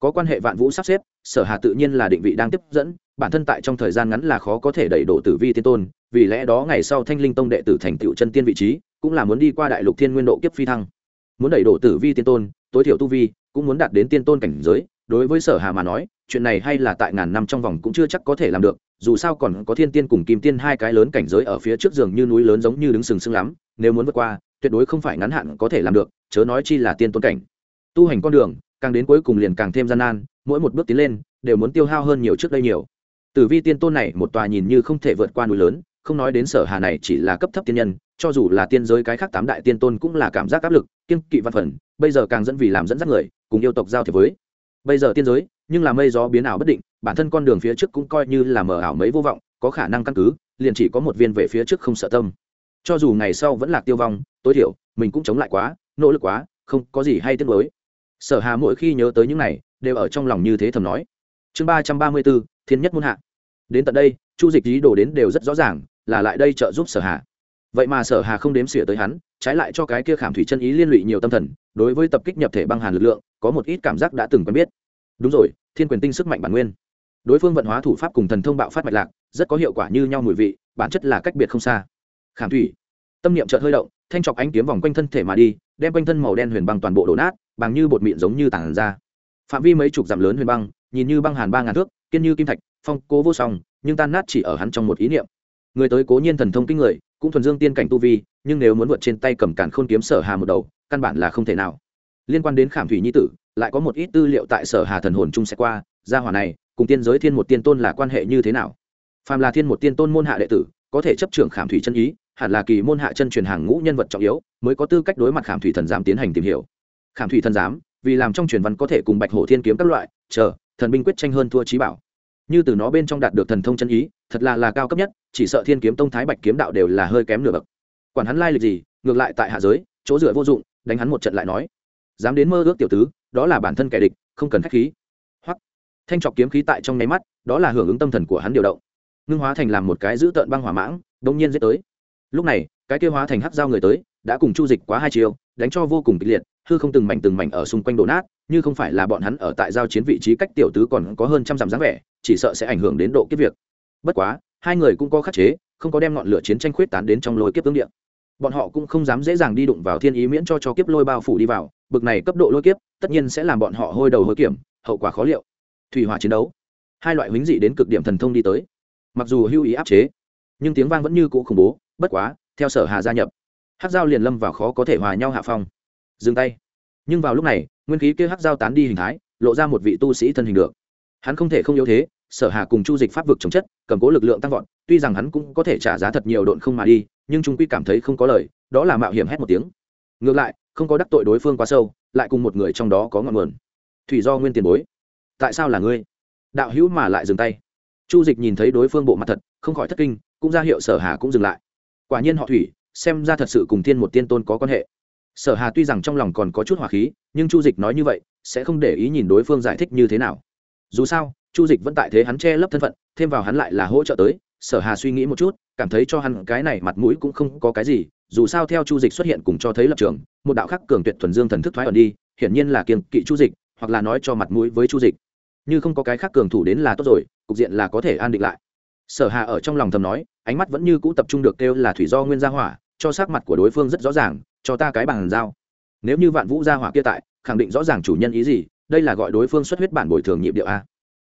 Có quan hệ vạn vũ sắp xếp, sở hà tự nhiên là định vị đang tiếp dẫn bản thân tại trong thời gian ngắn là khó có thể đẩy đổ tử vi tiên tôn, vì lẽ đó ngày sau thanh linh tông đệ tử thành tựu chân tiên vị trí, cũng là muốn đi qua đại lục thiên nguyên độ kiếp phi thăng. Muốn đẩy đổ tử vi tiên tôn, tối thiểu tu vi, cũng muốn đạt đến tiên tôn cảnh giới, đối với sở hà mà nói, chuyện này hay là tại ngàn năm trong vòng cũng chưa chắc có thể làm được, dù sao còn có thiên tiên cùng kim tiên hai cái lớn cảnh giới ở phía trước giường như núi lớn giống như đứng sừng sững lắm, nếu muốn vượt qua, tuyệt đối không phải ngắn hạn có thể làm được, chớ nói chi là tiên tôn cảnh. Tu hành con đường, càng đến cuối cùng liền càng thêm gian nan, mỗi một bước tiến lên, đều muốn tiêu hao hơn nhiều trước đây nhiều tử vi tiên tôn này một tòa nhìn như không thể vượt qua núi lớn, không nói đến sở hà này chỉ là cấp thấp tiên nhân, cho dù là tiên giới cái khác tám đại tiên tôn cũng là cảm giác áp lực kiên kỵ văn phần, bây giờ càng dẫn vì làm dẫn dắt người, cùng yêu tộc giao thiệp với. Bây giờ tiên giới, nhưng là mây gió biến ảo bất định, bản thân con đường phía trước cũng coi như là mờ ảo mấy vô vọng, có khả năng căn cứ, liền chỉ có một viên về phía trước không sợ tâm. Cho dù ngày sau vẫn là tiêu vong, tối thiểu, mình cũng chống lại quá, nỗ lực quá, không có gì hay tiếc mới sở hà mỗi khi nhớ tới những này, đều ở trong lòng như thế thầm nói. Chương ba trăm ba mươi bốn, thiên nhất muôn hạ đến tận đây, chu dịch ý đồ đến đều rất rõ ràng, là lại đây trợ giúp sở hà. Vậy mà sở hà không đếm xỉa tới hắn, trái lại cho cái kia khảm thủy chân ý liên lụy nhiều tâm thần, đối với tập kích nhập thể băng hàn lực lượng, có một ít cảm giác đã từng quen biết. Đúng rồi, thiên quyền tinh sức mạnh bản nguyên. Đối phương vận hóa thủ pháp cùng thần thông bạo phát mạch lạc, rất có hiệu quả như nhau mùi vị, bản chất là cách biệt không xa. Khảm thủy. Tâm niệm chợt hơi động, thanh chọc ánh kiếm vòng quanh thân thể mà đi, đem quanh thân màu đen huyền băng toàn bộ đổ nát, bằng như bột mịn giống như tảng ra. Phạm vi mấy chục dặm lớn huyền băng, nhìn như băng hàn ba ngàn thước kiên như kim thạch, phong cố vô song, nhưng tan nát chỉ ở hắn trong một ý niệm. Người tới cố nhiên thần thông kinh người, cũng thuần dương tiên cảnh tu vi, nhưng nếu muốn vượt trên tay cầm cản khôn kiếm sở hà một đầu, căn bản là không thể nào. Liên quan đến khảm thủy nhi tử, lại có một ít tư liệu tại sở hà thần hồn chung sẽ qua, gia hỏa này, cùng tiên giới thiên một tiên tôn là quan hệ như thế nào? Phàm là thiên một tiên tôn môn hạ đệ tử, có thể chấp trưởng khảm thủy chân ý, hẳn là kỳ môn hạ chân truyền hàng ngũ nhân vật trọng yếu, mới có tư cách đối mặt khảm thủy thần giám tiến hành tìm hiểu. Khảm thủy thần giám, vì làm trong truyền văn có thể cùng bạch hổ thiên kiếm các loại, chờ thần binh quyết tranh hơn thua trí bảo. Như từ nó bên trong đạt được thần thông chân ý, thật là là cao cấp nhất, chỉ sợ thiên kiếm tông thái bạch kiếm đạo đều là hơi kém nửa bậc. Quản hắn lai lịch gì, ngược lại tại hạ giới, chỗ dựa vô dụng, đánh hắn một trận lại nói. Dám đến mơ ước tiểu tứ, đó là bản thân kẻ địch, không cần khách khí. Hoặc thanh trọc kiếm khí tại trong nháy mắt, đó là hưởng ứng tâm thần của hắn điều động. Ngưng hóa thành làm một cái giữ tợn băng hỏa mãng đông nhiên dễ tới. Lúc này, cái kia hóa thành hắc dao người tới, đã cùng chu dịch quá hai chiều, đánh cho vô cùng kịch liệt, hư không từng mảnh từng mảnh ở xung quanh đổ nát như không phải là bọn hắn ở tại giao chiến vị trí cách tiểu tứ còn có hơn trăm dặm dáng vẻ, chỉ sợ sẽ ảnh hưởng đến độ kiếp việc. Bất quá, hai người cũng có khắc chế, không có đem ngọn lửa chiến tranh khuyết tán đến trong lôi kiếp tương địa. Bọn họ cũng không dám dễ dàng đi đụng vào thiên ý miễn cho cho kiếp lôi bao phủ đi vào, bực này cấp độ lôi kiếp, tất nhiên sẽ làm bọn họ hôi đầu hôi kiểm, hậu quả khó liệu. Thủy hỏa chiến đấu. Hai loại huynh dị đến cực điểm thần thông đi tới. Mặc dù hưu ý áp chế, nhưng tiếng vang vẫn như cũ khủng bố, bất quá, theo sở hà gia nhập, hát dao liền lâm vào khó có thể hòa nhau hạ phong. Dừng tay. Nhưng vào lúc này nguyên khí kia hắc dao tán đi hình thái, lộ ra một vị tu sĩ thân hình được. Hắn không thể không yếu thế, sở hà cùng chu dịch pháp vực chống chất, cầm cố lực lượng tăng vọt, tuy rằng hắn cũng có thể trả giá thật nhiều độn không mà đi, nhưng chúng quy cảm thấy không có lời, đó là mạo hiểm hét một tiếng. Ngược lại, không có đắc tội đối phương quá sâu, lại cùng một người trong đó có ngọn nguồn. Thủy do nguyên tiền bối. Tại sao là ngươi? Đạo hữu mà lại dừng tay. Chu dịch nhìn thấy đối phương bộ mặt thật, không khỏi thất kinh, cũng ra hiệu sở hà cũng dừng lại. Quả nhiên họ thủy, xem ra thật sự cùng thiên một tiên tôn có quan hệ sở hà tuy rằng trong lòng còn có chút hỏa khí, nhưng chu dịch nói như vậy, sẽ không để ý nhìn đối phương giải thích như thế nào. Dù sao, chu dịch vẫn tại thế hắn che lấp thân phận, thêm vào hắn lại là hỗ trợ tới, sở hà suy nghĩ một chút, cảm thấy cho hắn cái này mặt mũi cũng không có cái gì, dù sao theo chu dịch xuất hiện cùng cho thấy lập trường, một đạo khắc cường tuyệt thuần dương thần thức thoái ẩn đi, hiển nhiên là kiềng kỵ chu dịch, hoặc là nói cho mặt mũi với chu dịch. Như không có cái khác cường thủ đến là tốt rồi, cục diện là có thể an định lại. Sở hà ở trong lòng thầm nói, ánh mắt vẫn như cũ tập trung được kêu là thủy do nguyên gia hỏa, cho sắc mặt của đối phương rất rõ ràng cho ta cái bằng dao nếu như vạn vũ gia hỏa kia tại, khẳng định rõ ràng chủ nhân ý gì, đây là gọi đối phương xuất huyết bản bồi thường nhịp điệu a.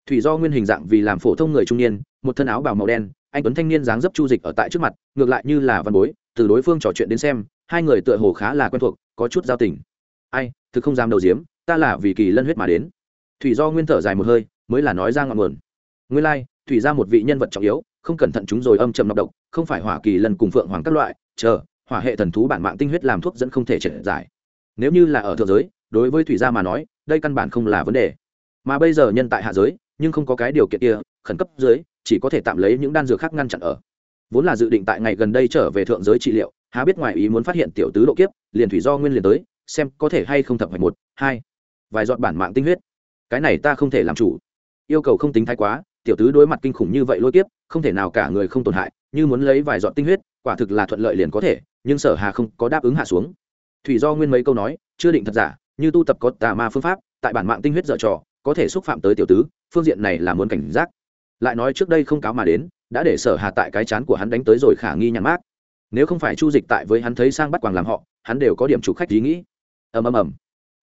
Thủy do nguyên hình dạng vì làm phổ thông người trung niên, một thân áo bào màu đen, anh tuấn thanh niên dáng dấp chu dịch ở tại trước mặt, ngược lại như là văn bối, từ đối phương trò chuyện đến xem, hai người tựa hồ khá là quen thuộc, có chút giao tình. Ai, thực không dám đầu diếm, ta là vì kỳ lân huyết mà đến. Thủy do nguyên thở dài một hơi, mới là nói ra ngọn nguồn. Nguyên lai, thủy ra một vị nhân vật trọng yếu, không cẩn thận chúng rồi âm trầm nọc độc, không phải hỏa kỳ lần cùng phượng hoàng các loại, chờ hỏa hệ thần thú bản mạng tinh huyết làm thuốc dẫn không thể triển giải. Nếu như là ở thượng giới, đối với thủy gia mà nói, đây căn bản không là vấn đề. Mà bây giờ nhân tại hạ giới, nhưng không có cái điều kiện kia, khẩn cấp dưới chỉ có thể tạm lấy những đan dược khác ngăn chặn ở. Vốn là dự định tại ngày gần đây trở về thượng giới trị liệu, há biết ngoài ý muốn phát hiện tiểu tứ độ kiếp, liền thủy do nguyên liền tới, xem có thể hay không thập hoạch một, hai. Vài giọt bản mạng tinh huyết. Cái này ta không thể làm chủ. Yêu cầu không tính thái quá, tiểu tứ đối mặt kinh khủng như vậy lôi kiếp, không thể nào cả người không tổn hại như muốn lấy vài giọt tinh huyết, quả thực là thuận lợi liền có thể, nhưng sở hà không có đáp ứng hạ xuống. Thủy do nguyên mấy câu nói, chưa định thật giả, như tu tập có tà ma phương pháp, tại bản mạng tinh huyết dở trò, có thể xúc phạm tới tiểu tứ, phương diện này là muốn cảnh giác. Lại nói trước đây không cáo mà đến, đã để sở hà tại cái chán của hắn đánh tới rồi khả nghi nhàn mát nếu không phải chu dịch tại với hắn thấy sang bắt quàng làm họ, hắn đều có điểm chủ khách ý nghĩ. Ầm ầm ầm.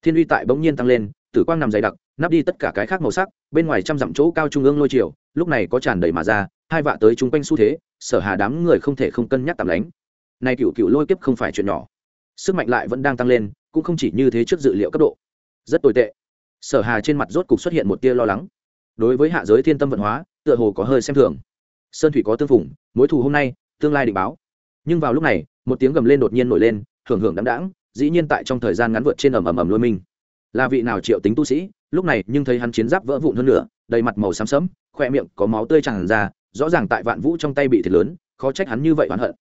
Thiên uy tại bỗng nhiên tăng lên, tử quang nằm dày đặc, nắp đi tất cả cái khác màu sắc, bên ngoài trăm dặm chỗ cao trung ương lôi chiều lúc này có tràn đầy mà ra, hai vạ tới chung quanh xu thế sở hà đám người không thể không cân nhắc tạm lánh. Này cựu cựu lôi kiếp không phải chuyện nhỏ. Sức mạnh lại vẫn đang tăng lên, cũng không chỉ như thế trước dự liệu cấp độ. Rất tồi tệ. Sở hà trên mặt rốt cục xuất hiện một tia lo lắng. Đối với hạ giới thiên tâm vận hóa, tựa hồ có hơi xem thường. Sơn thủy có tương phủng mối thù hôm nay, tương lai định báo. Nhưng vào lúc này, một tiếng gầm lên đột nhiên nổi lên, hưởng hưởng đáng đáng dĩ nhiên tại trong thời gian ngắn vượt trên ầm ầm ầm lôi minh là vị nào triệu tính tu sĩ, lúc này nhưng thấy hắn chiến giáp vỡ vụn hơn nữa đầy mặt màu xám sẫm, khoe miệng có máu tươi tràn ra rõ ràng tại vạn vũ trong tay bị thiệt lớn, khó trách hắn như vậy oán hận.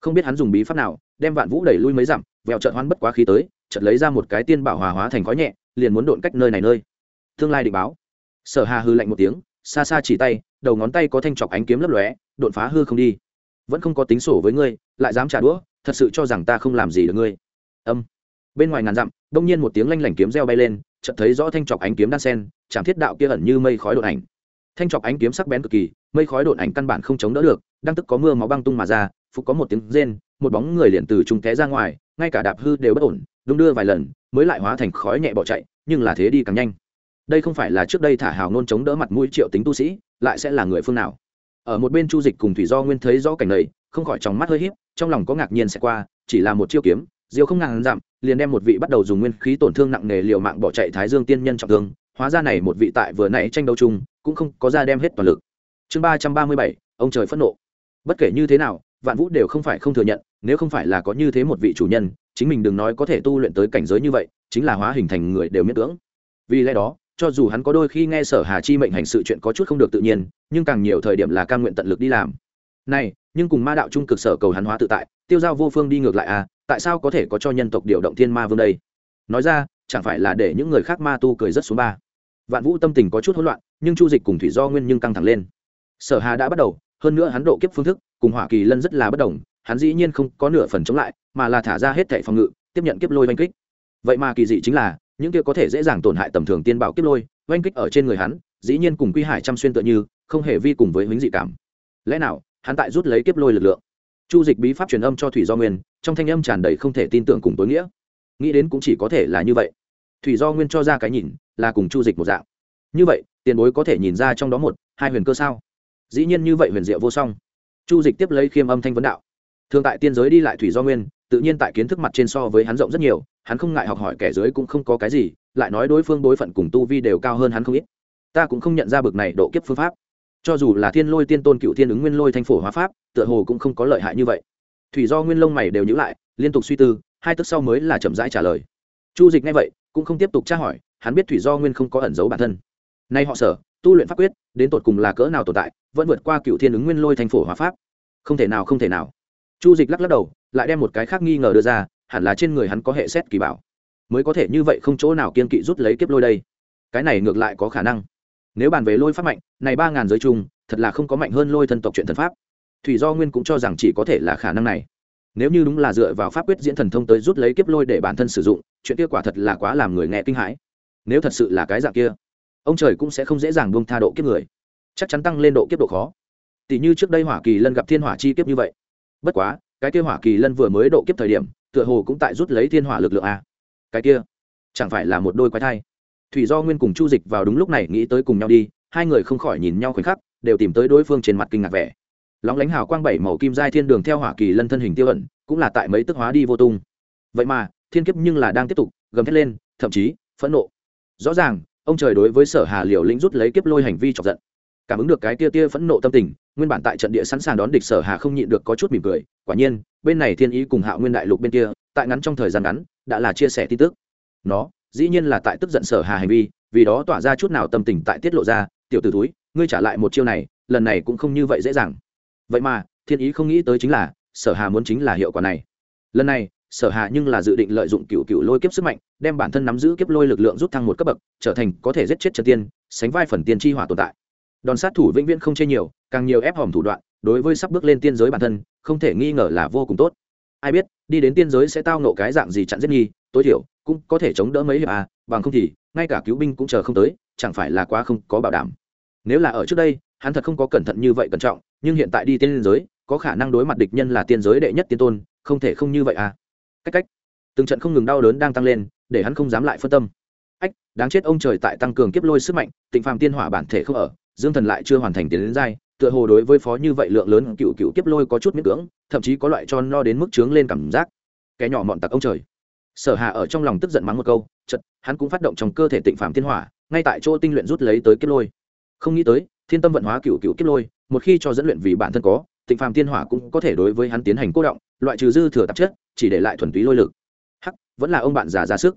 Không biết hắn dùng bí pháp nào, đem vạn vũ đẩy lui mấy dặm vẹo trợn hoan bất quá khí tới, chợt lấy ra một cái tiên bảo hòa hóa thành khói nhẹ, liền muốn độn cách nơi này nơi. Tương lai định báo. Sở hà hư lạnh một tiếng, xa xa chỉ tay, đầu ngón tay có thanh chọc ánh kiếm lấp lóe đột phá hư không đi. Vẫn không có tính sổ với ngươi, lại dám trả đũa, thật sự cho rằng ta không làm gì được ngươi. Âm. Bên ngoài ngàn dặm, đông nhiên một tiếng lanh lảnh kiếm reo bay lên, chợt thấy rõ thanh chọc ánh kiếm đan sen, chạm thiết đạo kia ẩn như mây khói đột ảnh thanh chọc ánh kiếm sắc bén cực kỳ, mây khói đột ảnh căn bản không chống đỡ được, đang tức có mưa máu băng tung mà ra, phục có một tiếng rên, một bóng người liền từ trung té ra ngoài, ngay cả đạp hư đều bất ổn, đung đưa vài lần, mới lại hóa thành khói nhẹ bỏ chạy, nhưng là thế đi càng nhanh. Đây không phải là trước đây thả hào nôn chống đỡ mặt mũi triệu tính tu sĩ, lại sẽ là người phương nào. Ở một bên chu dịch cùng thủy do nguyên thấy rõ cảnh này, không khỏi trong mắt hơi híp, trong lòng có ngạc nhiên sẽ qua, chỉ là một chiêu kiếm, diêu không ngàn dặm, liền đem một vị bắt đầu dùng nguyên khí tổn thương nặng nề liều mạng bỏ chạy thái dương tiên nhân trọng thương, hóa ra này một vị tại vừa nãy tranh đấu chung cũng không có ra đem hết toàn lực. Chương ba trăm ba mươi bảy, ông trời phẫn nộ. Bất kể như thế nào, vạn vũ đều không phải không thừa nhận, nếu không phải là có như thế một vị chủ nhân, chính mình đừng nói có thể tu luyện tới cảnh giới như vậy, chính là hóa hình thành người đều miễn cưỡng. Vì lẽ đó, cho dù hắn có đôi khi nghe sở hà chi mệnh hành sự chuyện có chút không được tự nhiên, nhưng càng nhiều thời điểm là cam nguyện tận lực đi làm. Này, nhưng cùng ma đạo trung cực sở cầu hắn hóa tự tại, tiêu giao vô phương đi ngược lại à tại sao có thể có cho nhân tộc điều động thiên ma vương đây? Nói ra, chẳng phải là để những người khác ma tu cười rất xuống ba. Vạn vũ tâm tình có chút hỗn loạn nhưng chu dịch cùng thủy do nguyên nhưng căng thẳng lên. Sở hà đã bắt đầu, hơn nữa hắn độ kiếp phương thức cùng hỏa kỳ lân rất là bất đồng, hắn dĩ nhiên không có nửa phần chống lại, mà là thả ra hết thẻ phòng ngự, tiếp nhận kiếp lôi oanh kích. Vậy mà kỳ dị chính là, những kia có thể dễ dàng tổn hại tầm thường tiên bảo kiếp lôi, oanh kích ở trên người hắn, dĩ nhiên cùng quy hải trăm xuyên tựa như, không hề vi cùng với huynh dị cảm. Lẽ nào, hắn tại rút lấy kiếp lôi lực lượng? Chu dịch bí pháp truyền âm cho thủy do nguyên, trong thanh âm tràn đầy không thể tin tưởng cùng tối nghĩa. Nghĩ đến cũng chỉ có thể là như vậy. Thủy do nguyên cho ra cái nhìn, là cùng chu dịch một dạng. Như vậy tiền bối có thể nhìn ra trong đó một, hai huyền cơ sao? Dĩ nhiên như vậy huyền diệu vô song. Chu dịch tiếp lấy khiêm âm thanh vấn đạo. Thường tại tiên giới đi lại thủy do nguyên, tự nhiên tại kiến thức mặt trên so với hắn rộng rất nhiều, hắn không ngại học hỏi kẻ dưới cũng không có cái gì, lại nói đối phương đối phận cùng tu vi đều cao hơn hắn không ít. Ta cũng không nhận ra bực này độ kiếp phương pháp. Cho dù là thiên lôi tiên tôn cựu thiên ứng nguyên lôi thanh phổ hóa pháp, tựa hồ cũng không có lợi hại như vậy. Thủy do nguyên lông mày đều nhữ lại, liên tục suy tư, hai tức sau mới là chậm rãi trả lời. Chu dịch ngay vậy, cũng không tiếp tục tra hỏi, hắn biết thủy do nguyên không có ẩn giấu bản thân nay họ sở, tu luyện pháp quyết, đến tột cùng là cỡ nào tồn tại, vẫn vượt qua cựu thiên ứng nguyên lôi thành phổ hóa pháp. Không thể nào, không thể nào. Chu dịch lắc lắc đầu, lại đem một cái khác nghi ngờ đưa ra, hẳn là trên người hắn có hệ xét kỳ bảo. Mới có thể như vậy không chỗ nào kiên kỵ rút lấy kiếp lôi đây. Cái này ngược lại có khả năng. Nếu bàn về lôi pháp mạnh, này ba ngàn giới chung, thật là không có mạnh hơn lôi thân tộc chuyện thần pháp. Thủy do nguyên cũng cho rằng chỉ có thể là khả năng này. Nếu như đúng là dựa vào pháp quyết diễn thần thông tới rút lấy kiếp lôi để bản thân sử dụng, chuyện kia quả thật là quá làm người nghe kinh hãi. Nếu thật sự là cái dạng kia ông trời cũng sẽ không dễ dàng buông tha độ kiếp người. Chắc chắn tăng lên độ kiếp độ khó. Tỷ như trước đây hỏa kỳ lân gặp thiên hỏa chi kiếp như vậy. Bất quá, cái kia hỏa kỳ lân vừa mới độ kiếp thời điểm, tựa hồ cũng tại rút lấy thiên hỏa lực lượng a. Cái kia, chẳng phải là một đôi quái thai. Thủy do nguyên cùng chu dịch vào đúng lúc này nghĩ tới cùng nhau đi, hai người không khỏi nhìn nhau khoảnh khắc, đều tìm tới đối phương trên mặt kinh ngạc vẻ. Lóng lánh hào quang bảy màu kim giai thiên đường theo hỏa kỳ lân thân hình tiêu ẩn, cũng là tại mấy tức hóa đi vô tung. Vậy mà, thiên kiếp nhưng là đang tiếp tục, gầm thét lên, thậm chí, phẫn nộ. Rõ ràng ông trời đối với sở hà liều lĩnh rút lấy kiếp lôi hành vi chọc giận. Cảm ứng được cái tia tia phẫn nộ tâm tình, nguyên bản tại trận địa sẵn sàng đón địch sở hà không nhịn được có chút mỉm cười. Quả nhiên, bên này thiên ý cùng hạo nguyên đại lục bên kia, tại ngắn trong thời gian ngắn, đã là chia sẻ tin tức. Nó, dĩ nhiên là tại tức giận sở hà hành vi, vì đó tỏa ra chút nào tâm tình tại tiết lộ ra, tiểu t ử túi ngươi trả lại một chiêu này, lần này cũng không như vậy dễ dàng. Vậy mà, thiên ý không nghĩ tới chính là, sở hà muốn chính là hiệu quả này. Lần này sở hà nhưng là dự định lợi dụng cựu cựu lôi kiếp sức mạnh, đem bản thân nắm giữ kiếp lôi lực lượng rút thăng một cấp bậc, trở thành có thể giết chết trần tiên, sánh vai phần tiên tri hỏa tồn tại. Đòn sát thủ vĩnh viễn không chê nhiều, càng nhiều ép hòm thủ đoạn, đối với sắp bước lên tiên giới bản thân, không thể nghi ngờ là vô cùng tốt. Ai biết, đi đến tiên giới sẽ tao nộ cái dạng gì chặn giết nghi tối thiểu, cũng có thể chống đỡ mấy hiệp à bằng không thì, ngay cả cứu binh cũng chờ không tới, chẳng phải là quá không có bảo đảm. Nếu là ở trước đây, hắn thật không có cẩn thận như vậy cẩn trọng, nhưng hiện tại đi tiên giới, có khả năng đối mặt địch nhân là tiên giới đệ nhất tiên tôn, không thể không như vậy à cách cách. Từng trận không ngừng đau đớn đang tăng lên, để hắn không dám lại phân tâm. Ách, đáng chết ông trời tại tăng cường kiếp lôi sức mạnh, tịnh phàm tiên hỏa bản thể không ở, dương thần lại chưa hoàn thành tiến đến giai, tựa hồ đối với phó như vậy lượng lớn cựu cựu kiếp lôi có chút miễn cưỡng, thậm chí có loại cho no đến mức trướng lên cảm giác. Kẻ nhỏ mọn tặc ông trời. Sở hạ ở trong lòng tức giận mắng một câu chật hắn cũng phát động trong cơ thể tịnh phàm tiên hỏa, ngay tại chỗ tinh luyện rút lấy tới kiếp lôi. Không nghĩ tới, thiên tâm vận hóa cựu cựu kiếp lôi, một khi cho dẫn luyện vì bản thân có tịnh phàm tiên hỏa cũng có thể đối với hắn tiến hành cố động, loại trừ dư thừa tạp chất, chỉ để lại thuần túy lôi lực. Hắc, vẫn là ông bạn già ra sức.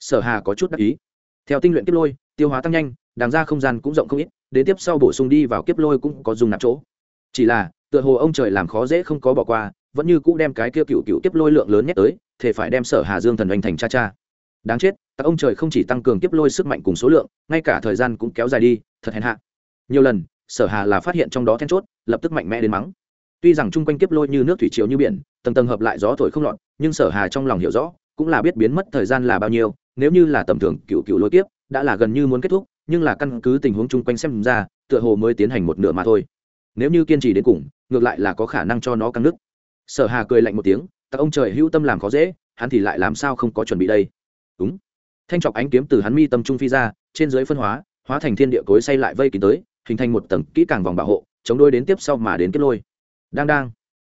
Sở hà có chút đắc ý. Theo tinh luyện kiếp lôi, tiêu hóa tăng nhanh, đàng ra không gian cũng rộng không ít, đến tiếp sau bổ sung đi vào kiếp lôi cũng có dùng nạp chỗ. Chỉ là, tựa hồ ông trời làm khó dễ không có bỏ qua, vẫn như cũ đem cái kia cựu cựu kiếp lôi lượng lớn nhét tới thể phải đem sở hà dương thần oanh thành cha cha. Đáng chết, các ông trời không chỉ tăng cường kiếp lôi sức mạnh cùng số lượng, ngay cả thời gian cũng kéo dài đi, thật hèn hạ. Nhiều lần, sở hà là phát hiện trong đó then chốt, lập tức mạnh mẽ đến mắng tuy rằng chung quanh kiếp lôi như nước thủy triều như biển, tầng tầng hợp lại gió thổi không lọt, nhưng sở hà trong lòng hiểu rõ, cũng là biết biến mất thời gian là bao nhiêu, nếu như là tầm thường cựu cựu lôi kiếp, đã là gần như muốn kết thúc, nhưng là căn cứ tình huống chung quanh xem ra, tựa hồ mới tiến hành một nửa mà thôi. Nếu như kiên trì đến cùng, ngược lại là có khả năng cho nó căng nứt sở hà cười lạnh một tiếng các ông trời, hữu tâm làm khó dễ, hắn thì lại làm sao không có chuẩn bị đây? Đúng. Thanh trọc ánh kiếm từ hắn mi tâm trung phi ra, trên dưới phân hóa hóa thành thiên địa cối xây lại vây kín tới, hình thành một tầng kỹ càng vòng bảo hộ, chống đôi đến tiếp sau mà đến kết lôi đang đang.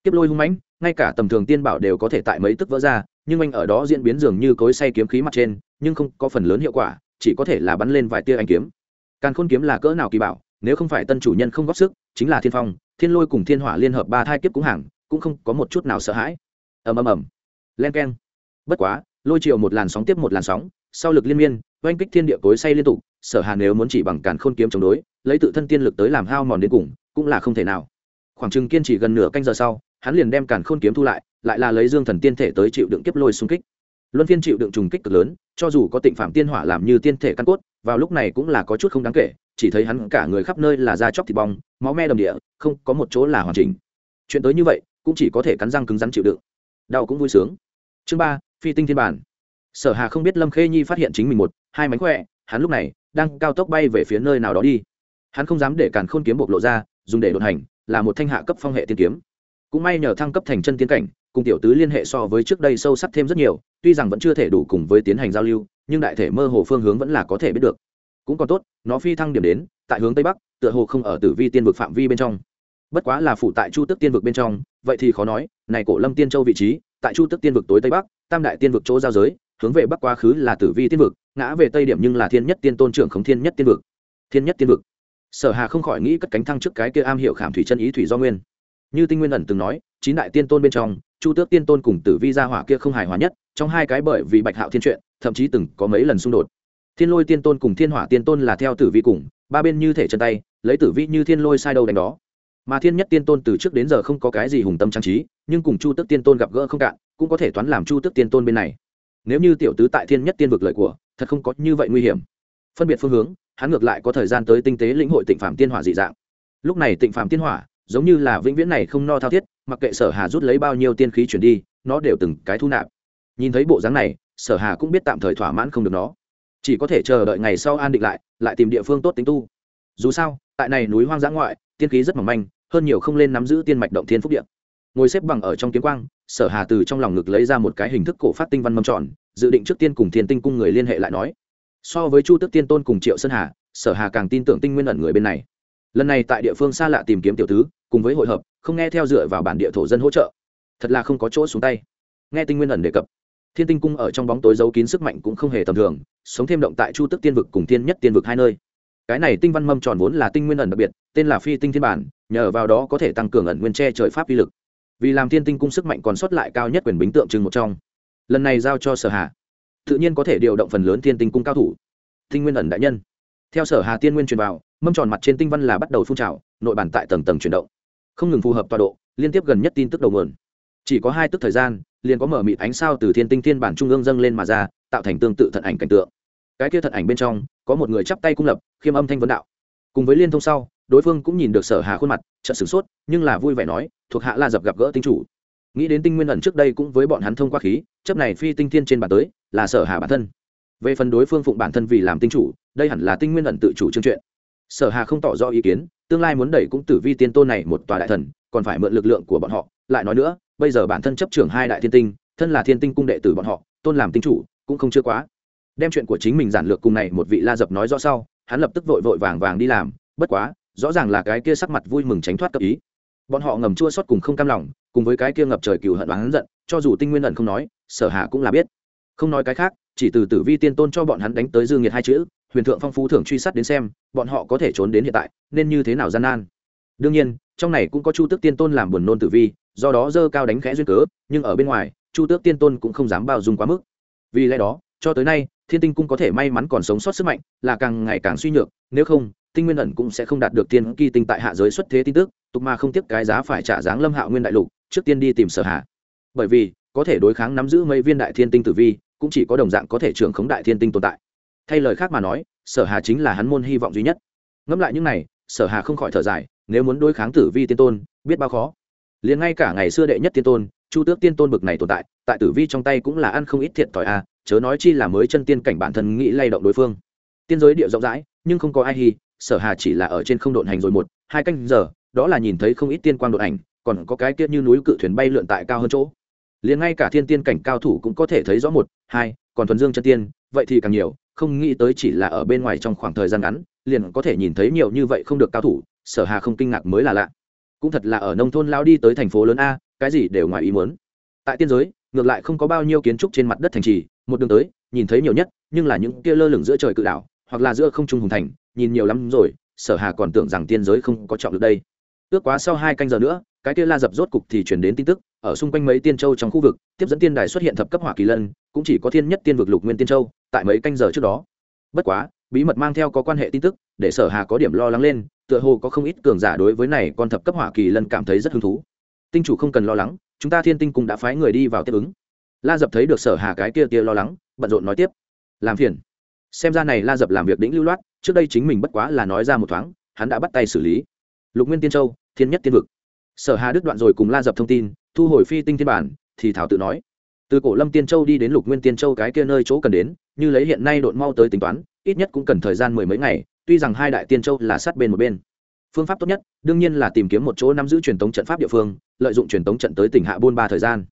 Kiếp lôi hung mãnh, ngay cả tầm thường tiên bảo đều có thể tại mấy tức vỡ ra, nhưng anh ở đó diễn biến dường như cối say kiếm khí mặt trên, nhưng không có phần lớn hiệu quả, chỉ có thể là bắn lên vài tia anh kiếm. Càn khôn kiếm là cỡ nào kỳ bảo, nếu không phải tân chủ nhân không góp sức, chính là thiên phong, thiên lôi cùng thiên hỏa liên hợp ba thai kiếp cũng hàng, cũng không có một chút nào sợ hãi. Ầm ầm ầm. Len keng. Bất quá, lôi chiều một làn sóng tiếp một làn sóng, sau lực liên miên, oanh kích thiên địa cối say liên tục, sở hà nếu muốn chỉ bằng càn khôn kiếm chống đối, lấy tự thân tiên lực tới làm hao mòn đến cùng, cũng là không thể nào khoảng chừng kiên trì gần nửa canh giờ sau, hắn liền đem càn khôn kiếm thu lại lại là lấy dương thần tiên thể tới chịu đựng kiếp lôi xung kích. Luân phiên chịu đựng trùng kích cực lớn, cho dù có tịnh phạm tiên hỏa làm như tiên thể căn cốt, vào lúc này cũng là có chút không đáng kể, chỉ thấy hắn cả người khắp nơi là da chóc thịt bong, máu me đầm địa, không có một chỗ là hoàn chỉnh. Chuyện tới như vậy, cũng chỉ có thể cắn răng cứng rắn chịu đựng. Đau cũng vui sướng. Chương ba, phi tinh thiên bản. Sở hà không biết lâm khê nhi phát hiện chính mình một, hai mánh khỏe, hắn lúc này đang cao tốc bay về phía nơi nào đó đi. Hắn không dám để càn khôn kiếm bộc lộ ra, dùng để đột hành là một thanh hạ cấp phong hệ tiên kiếm. Cũng may nhờ thăng cấp thành chân tiến cảnh, cùng tiểu tứ liên hệ so với trước đây sâu sắc thêm rất nhiều, tuy rằng vẫn chưa thể đủ cùng với tiến hành giao lưu, nhưng đại thể mơ hồ phương hướng vẫn là có thể biết được. Cũng còn tốt, nó phi thăng điểm đến, tại hướng tây bắc, tựa hồ không ở tử vi tiên vực phạm vi bên trong. Bất quá là phủ tại chu tức tiên vực bên trong, vậy thì khó nói, này cổ lâm tiên châu vị trí, tại chu tức tiên vực tối tây bắc, tam đại tiên vực chỗ giao giới, hướng về bắc quá khứ là tử vi tiên vực, ngã về tây điểm nhưng là thiên nhất tiên tôn trưởng khống thiên nhất tiên vực. Thiên nhất tiên vực sở hà không khỏi nghĩ cất cánh thăng trước cái kia am hiểu khảm thủy chân ý thủy do nguyên. Như tinh nguyên ẩn từng nói, chín đại tiên tôn bên trong, chu tước tiên tôn cùng tử vi gia hỏa kia không hài hòa nhất, trong hai cái bởi vì bạch hạo thiên truyện thậm chí từng có mấy lần xung đột. Thiên lôi tiên tôn cùng thiên hỏa tiên tôn là theo tử vi cùng, ba bên như thể chân tay, lấy tử vi như thiên lôi sai đâu đánh đó. Mà thiên nhất tiên tôn từ trước đến giờ không có cái gì hùng tâm trang trí, nhưng cùng chu tước tiên tôn gặp gỡ không cạn, cũng có thể toán làm chu tước tiên tôn bên này. Nếu như tiểu tứ tại thiên nhất tiên vực lợi của, thật không có như vậy nguy hiểm phân biệt phương hướng, hắn ngược lại có thời gian tới tinh tế lĩnh hội tịnh phạm tiên hỏa dị dạng. Lúc này tịnh phạm tiên hỏa, giống như là vĩnh viễn này không no thao thiết, mặc kệ sở hà rút lấy bao nhiêu tiên khí chuyển đi, nó đều từng cái thu nạp. Nhìn thấy bộ dáng này, sở hà cũng biết tạm thời thỏa mãn không được nó. Chỉ có thể chờ đợi ngày sau an định lại lại tìm địa phương tốt tính tu. Dù sao, tại này núi hoang dã ngoại, tiên khí rất mỏng manh, hơn nhiều không lên nắm giữ tiên mạch động thiên phúc điện ngồi xếp bằng ở trong kiếm quang, sở hà từ trong lòng ngực lấy ra một cái hình thức cổ phát tinh văn mâm tròn, dự định trước tiên cùng thiên tinh cung người liên hệ lại nói so với chu tước tiên tôn cùng triệu sơn hà, sở hà càng tin tưởng tinh nguyên ẩn người bên này. Lần này tại địa phương xa lạ tìm kiếm tiểu tứ, cùng với hội hợp, không nghe theo dựa vào bản địa thổ dân hỗ trợ. Thật là không có chỗ xuống tay. Nghe tinh nguyên ẩn đề cập, thiên tinh cung ở trong bóng tối giấu kín sức mạnh cũng không hề tầm thường, sống thêm động tại chu tức tiên vực cùng thiên nhất tiên vực hai nơi. Cái này tinh văn mâm tròn vốn là tinh nguyên ẩn đặc biệt, tên là phi tinh thiên bản, nhờ vào đó có thể tăng cường ẩn nguyên tre trời pháp uy lực. Vì làm thiên tinh cung sức mạnh còn sót lại cao nhất quyền bính tượng trưng một trong. Lần này giao cho sở hạ tự nhiên có thể điều động phần lớn thiên tinh cung cao thủ. Tinh nguyên ẩn đại nhân. Theo sở hà tiên nguyên truyền vào, mâm tròn mặt trên tinh văn là bắt đầu phun trào, nội bản tại tầng tầng chuyển động. Không ngừng phù hợp tọa độ, liên tiếp gần nhất tin tức đầu nguồn. Chỉ có hai tức thời gian, liền có mở mịt ánh sao từ thiên tinh thiên bản trung ương dâng lên mà ra, tạo thành tương tự thận ảnh cảnh tượng. Cái kia thận ảnh bên trong, có một người chắp tay cung lập, khiêm âm thanh vấn đạo. Cùng với liên thông sau, đối phương cũng nhìn được sở hà khuôn mặt, chợt sửng sốt, nhưng là vui vẻ nói, thuộc hạ la dập gặp gỡ tinh chủ nghĩ đến tinh nguyên ẩn trước đây cũng với bọn hắn thông qua khí, chấp này phi tinh thiên trên bản tới, là sở hà bản thân. Về phần đối phương phụng bản thân vì làm tinh chủ, đây hẳn là tinh nguyên ẩn tự chủ chương chuyện. Sở hà không tỏ rõ ý kiến, tương lai muốn đẩy cũng tử vi tiên tôn này một tòa đại thần, còn phải mượn lực lượng của bọn họ. Lại nói nữa, bây giờ bản thân chấp trưởng hai đại thiên tinh, thân là thiên tinh cung đệ tử bọn họ, tôn làm tinh chủ, cũng không chưa quá. Đem chuyện của chính mình giản lược cùng này một vị la dập nói rõ sau, hắn lập tức vội vội vàng vàng đi làm, bất quá, rõ ràng là cái kia sắc mặt vui mừng tránh thoát cấp ý bọn họ ngầm chua xót cùng không cam lòng, cùng với cái kia ngập trời cừu hận oán giận, cho dù tinh nguyên ẩn không nói, sở hạ cũng là biết. Không nói cái khác, chỉ từ tử vi tiên tôn cho bọn hắn đánh tới dương nhiệt hai chữ, huyền thượng phong phú thưởng truy sát đến xem, bọn họ có thể trốn đến hiện tại, nên như thế nào gian nan? Đương nhiên, trong này cũng có chu tước tiên tôn làm buồn nôn tử vi, do đó dơ cao đánh khẽ duyên cớ, nhưng ở bên ngoài, chu tước tiên tôn cũng không dám bao dung quá mức. Vì lẽ đó, cho tới nay, thiên tinh cung có thể may mắn còn sống sót sức mạnh, là càng ngày càng suy nhược, nếu không tinh nguyên ẩn cũng sẽ không đạt được tiên kỳ tinh tại hạ giới xuất thế tin tức, tục mà không tiếc cái giá phải trả dáng lâm hạo nguyên đại lục, trước tiên đi tìm sở hạ bởi vì, có thể đối kháng nắm giữ mấy viên đại thiên tinh tử vi, cũng chỉ có đồng dạng có thể trưởng khống đại thiên tinh tồn tại. Thay lời khác mà nói, sở hà chính là hắn môn hy vọng duy nhất. Ngẫm lại những này, sở hà không khỏi thở dài, nếu muốn đối kháng tử vi tiên tôn, biết bao khó. Liền ngay cả ngày xưa đệ nhất tiên tôn, chu tước tiên tôn bực này tồn tại tại tử vi trong tay cũng là ăn không ít thiệt thòi a chớ nói chi là mới chân tiên cảnh bản thân nghĩ lay động đối phương. Tiên giới địa rộng rãi, nhưng không có ai hy sở hà chỉ là ở trên không độn hành rồi một, hai canh giờ, đó là nhìn thấy không ít tiên quang độn ảnh, còn có cái kia như núi cự thuyền bay lượn tại cao hơn chỗ. Liền ngay cả thiên tiên cảnh cao thủ cũng có thể thấy rõ một, hai, còn thuần dương chân tiên, vậy thì càng nhiều, không nghĩ tới chỉ là ở bên ngoài trong khoảng thời gian ngắn, liền có thể nhìn thấy nhiều như vậy không được cao thủ, sở hà không kinh ngạc mới là lạ. Cũng thật là ở nông thôn lao đi tới thành phố lớn a, cái gì đều ngoài ý muốn. Tại tiên giới, ngược lại không có bao nhiêu kiến trúc trên mặt đất thành trì, một đường tới, nhìn thấy nhiều nhất, nhưng là những kia lơ lửng giữa trời cự đảo, hoặc là giữa không trung hùng thành nhìn nhiều lắm rồi, sở hà còn tưởng rằng tiên giới không có trọng được đây. Ước quá sau hai canh giờ nữa, cái kia la dập rốt cục thì chuyển đến tin tức, ở xung quanh mấy tiên châu trong khu vực, tiếp dẫn tiên đài xuất hiện thập cấp hỏa kỳ lân, cũng chỉ có thiên nhất tiên vực lục nguyên tiên châu, tại mấy canh giờ trước đó. Bất quá, bí mật mang theo có quan hệ tin tức, để sở hà có điểm lo lắng lên, tựa hồ có không ít cường giả đối với này con thập cấp hỏa kỳ lân cảm thấy rất hứng thú. Tinh chủ không cần lo lắng, chúng ta thiên tinh cũng đã phái người đi vào tiếp ứng. La dập thấy được sở hà cái kia kia lo lắng, bận rộn nói tiếp. Làm phiền xem ra này la dập làm việc đĩnh lưu loát, trước đây chính mình bất quá là nói ra một thoáng, hắn đã bắt tay xử lý. Lục nguyên tiên châu, thiên nhất tiên vực. Sở hà đứt đoạn rồi cùng la dập thông tin, thu hồi phi tinh thiên bản, thì thảo tự nói. Từ cổ lâm tiên châu đi đến lục nguyên tiên châu cái kia nơi chỗ cần đến, như lấy hiện nay độn mau tới tính toán, ít nhất cũng cần thời gian mười mấy ngày, tuy rằng hai đại tiên châu là sát bên một bên. Phương pháp tốt nhất, đương nhiên là tìm kiếm một chỗ nắm giữ truyền thống trận pháp địa phương, lợi dụng truyền thống trận tới tỉnh hạ buôn ba thời gian.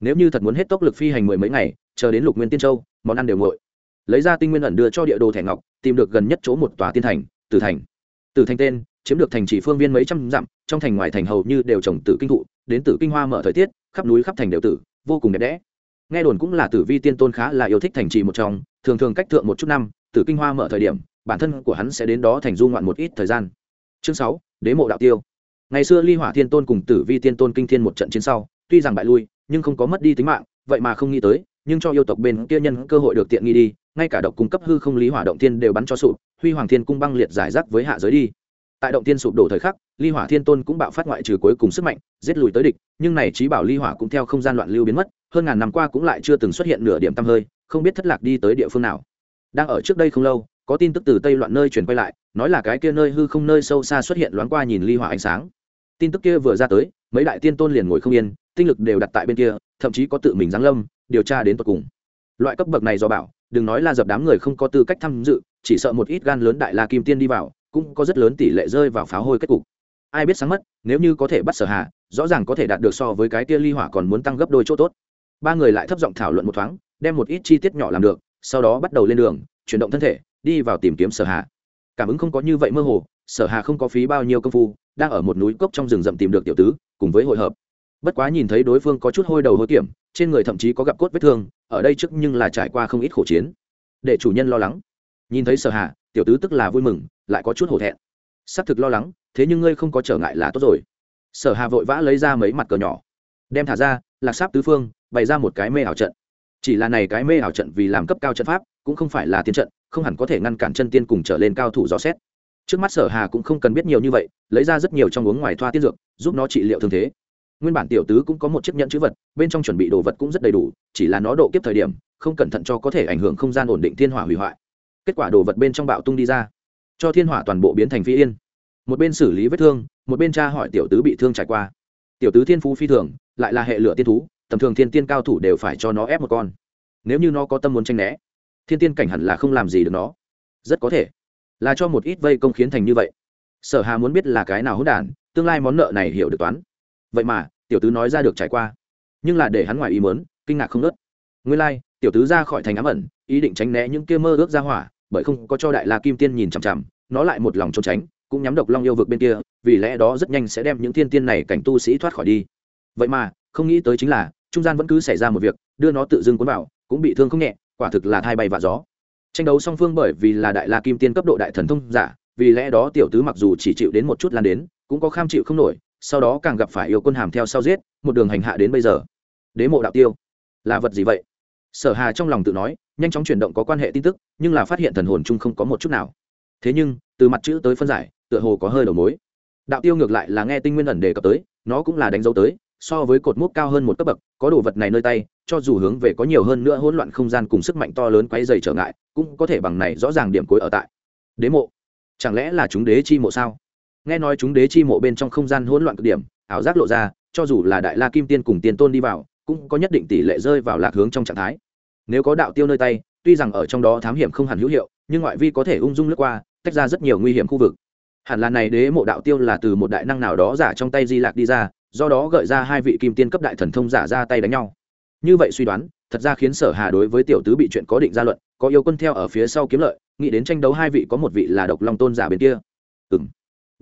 Nếu như thật muốn hết tốc lực phi hành mười mấy ngày, chờ đến lục nguyên tiên châu, món ăn đều nguội lấy ra tinh nguyên ẩn đưa cho địa đồ thẻ ngọc, tìm được gần nhất chỗ một tòa tiên thành, tử thành. Tử thành tên, chiếm được thành chỉ phương viên mấy trăm dặm, trong thành ngoài thành hầu như đều trồng tử kinh thụ, đến tử kinh hoa mở thời tiết, khắp núi khắp thành đều tử, vô cùng đẹp đẽ. Nghe đồn cũng là tử vi tiên tôn khá là yêu thích thành trì một trong, thường thường cách thượng một chút năm, tử kinh hoa mở thời điểm, bản thân của hắn sẽ đến đó thành du ngoạn một ít thời gian. Chương sáu, đế mộ đạo tiêu. Ngày xưa ly hỏa thiên tôn cùng tử vi tiên tôn kinh thiên một trận chiến sau, tuy rằng bại lui, nhưng không có mất đi tính mạng, vậy mà không nghĩ tới, nhưng cho yêu tộc bên kia nhân cơ hội được tiện nghi đi ngay cả độc cung cấp hư không lý hỏa động thiên đều bắn cho sụp, huy hoàng thiên cung băng liệt giải rác với hạ giới đi. Tại động thiên sụp đổ thời khắc ly hỏa thiên tôn cũng bạo phát ngoại trừ cuối cùng sức mạnh, giết lùi tới địch, nhưng này trí bảo ly hỏa cũng theo không gian loạn lưu biến mất, hơn ngàn năm qua cũng lại chưa từng xuất hiện nửa điểm tăm hơi, không biết thất lạc đi tới địa phương nào. Đang ở trước đây không lâu, có tin tức từ tây loạn nơi truyền quay lại, nói là cái kia nơi hư không nơi sâu xa xuất hiện loáng qua nhìn ly hỏa ánh sáng. Tin tức kia vừa ra tới, mấy đại tiên tôn liền ngồi không yên, tinh lực đều đặt tại bên kia, thậm chí có tự mình giáng lâm, điều tra đến tận cùng loại cấp bậc này do bảo, đừng nói là dập đám người không có tư cách tham dự, chỉ sợ một ít gan lớn đại la kim tiên đi vào, cũng có rất lớn tỷ lệ rơi vào pháo hôi kết cục. Ai biết sáng mất, nếu như có thể bắt sở hạ, rõ ràng có thể đạt được so với cái tia ly hỏa còn muốn tăng gấp đôi chỗ tốt. Ba người lại thấp giọng thảo luận một thoáng, đem một ít chi tiết nhỏ làm được, sau đó bắt đầu lên đường, chuyển động thân thể, đi vào tìm kiếm sở hạ. Cảm ứng không có như vậy mơ hồ, sở hạ không có phí bao nhiêu công phu, đang ở một núi cốc trong rừng rậm tìm được tiểu tứ, cùng với hội hợp. Bất quá nhìn thấy đối phương có chút hôi đầu hôi kiểm trên người thậm chí có gặp cốt vết thương, ở đây trước nhưng là trải qua không ít khổ chiến. Để chủ nhân lo lắng. Nhìn thấy sở hạ tiểu tứ tức là vui mừng, lại có chút hổ thẹn. Xác thực lo lắng, thế nhưng ngươi không có trở ngại là tốt rồi. Sở hà vội vã lấy ra mấy mặt cờ nhỏ, đem thả ra, lạc sáp tứ phương, bày ra một cái mê ảo trận. Chỉ là này cái mê ảo trận vì làm cấp cao trận pháp, cũng không phải là tiên trận, không hẳn có thể ngăn cản chân tiên cùng trở lên cao thủ dò xét. Trước mắt sở hà cũng không cần biết nhiều như vậy, lấy ra rất nhiều trong uống ngoài thoa tiên dược, giúp nó trị liệu thương thế nguyên bản tiểu tứ cũng có một chiếc nhẫn chữ vật, bên trong chuẩn bị đồ vật cũng rất đầy đủ, chỉ là nó độ kiếp thời điểm, không cẩn thận cho có thể ảnh hưởng không gian ổn định thiên hỏa hủy hoại. Kết quả đồ vật bên trong bạo tung đi ra, cho thiên hỏa toàn bộ biến thành phi yên. Một bên xử lý vết thương, một bên cha hỏi tiểu tứ bị thương trải qua. Tiểu tứ thiên phú phi thường, lại là hệ lửa tiên thú, tầm thường thiên tiên cao thủ đều phải cho nó ép một con. Nếu như nó có tâm muốn tranh né, thiên tiên cảnh hẳn là không làm gì được nó. Rất có thể là cho một ít vây công khiến thành như vậy. Sở hà muốn biết là cái nào hỗn đản, tương lai món nợ này hiểu được toán vậy mà, tiểu tứ nói ra được trải qua. Nhưng là để hắn ngoài ý mớn kinh ngạc không nớt nguyên lai, tiểu tứ ra khỏi thành ám ẩn, ý định tránh né những kia mơ ước ra hỏa, bởi không có cho đại la kim tiên nhìn chằm chằm, nó lại một lòng trốn tránh, cũng nhắm độc long yêu vực bên kia, vì lẽ đó rất nhanh sẽ đem những thiên tiên này cảnh tu sĩ thoát khỏi đi. Vậy mà, không nghĩ tới chính là, trung gian vẫn cứ xảy ra một việc, đưa nó tự dưng cuốn vào, cũng bị thương không nhẹ, quả thực là thai bay và gió. Tranh đấu song phương bởi vì là đại la kim tiên cấp độ đại thần thông giả, vì lẽ đó tiểu tứ mặc dù chỉ chịu đến một chút lan đến, cũng có kham chịu không nổi sau đó càng gặp phải yêu quân hàm theo sau giết, một đường hành hạ đến bây giờ. Đế mộ đạo tiêu, là vật gì vậy? Sở hà trong lòng tự nói, nhanh chóng chuyển động có quan hệ tin tức, nhưng là phát hiện thần hồn chung không có một chút nào. Thế nhưng, từ mặt chữ tới phân giải, tựa hồ có hơi đầu mối. Đạo tiêu ngược lại là nghe tinh nguyên ẩn đề cập tới, nó cũng là đánh dấu tới, so với cột mốc cao hơn một cấp bậc, có đồ vật này nơi tay, cho dù hướng về có nhiều hơn nữa hỗn loạn không gian cùng sức mạnh to lớn quay dày trở ngại, cũng có thể bằng này rõ ràng điểm cuối ở tại. Đế mộ, chẳng lẽ là chúng đế chi mộ sao? Nghe nói chúng đế chi mộ bên trong không gian hỗn loạn cực điểm, ảo giác lộ ra, cho dù là đại la kim tiên cùng tiên tôn đi vào, cũng có nhất định tỷ lệ rơi vào lạc hướng trong trạng thái. Nếu có đạo tiêu nơi tay, tuy rằng ở trong đó thám hiểm không hẳn hữu hiệu, nhưng ngoại vi có thể ung dung lướt qua, tách ra rất nhiều nguy hiểm khu vực. Hẳn là này đế mộ đạo tiêu là từ một đại năng nào đó giả trong tay di lạc đi ra, do đó gợi ra hai vị kim tiên cấp đại thần thông giả ra tay đánh nhau. Như vậy suy đoán, thật ra khiến sở hà đối với tiểu tứ bị chuyện có định ra luận, có yêu quân theo ở phía sau kiếm lợi, nghĩ đến tranh đấu hai vị có một vị là độc long tôn giả bên kia. Ừm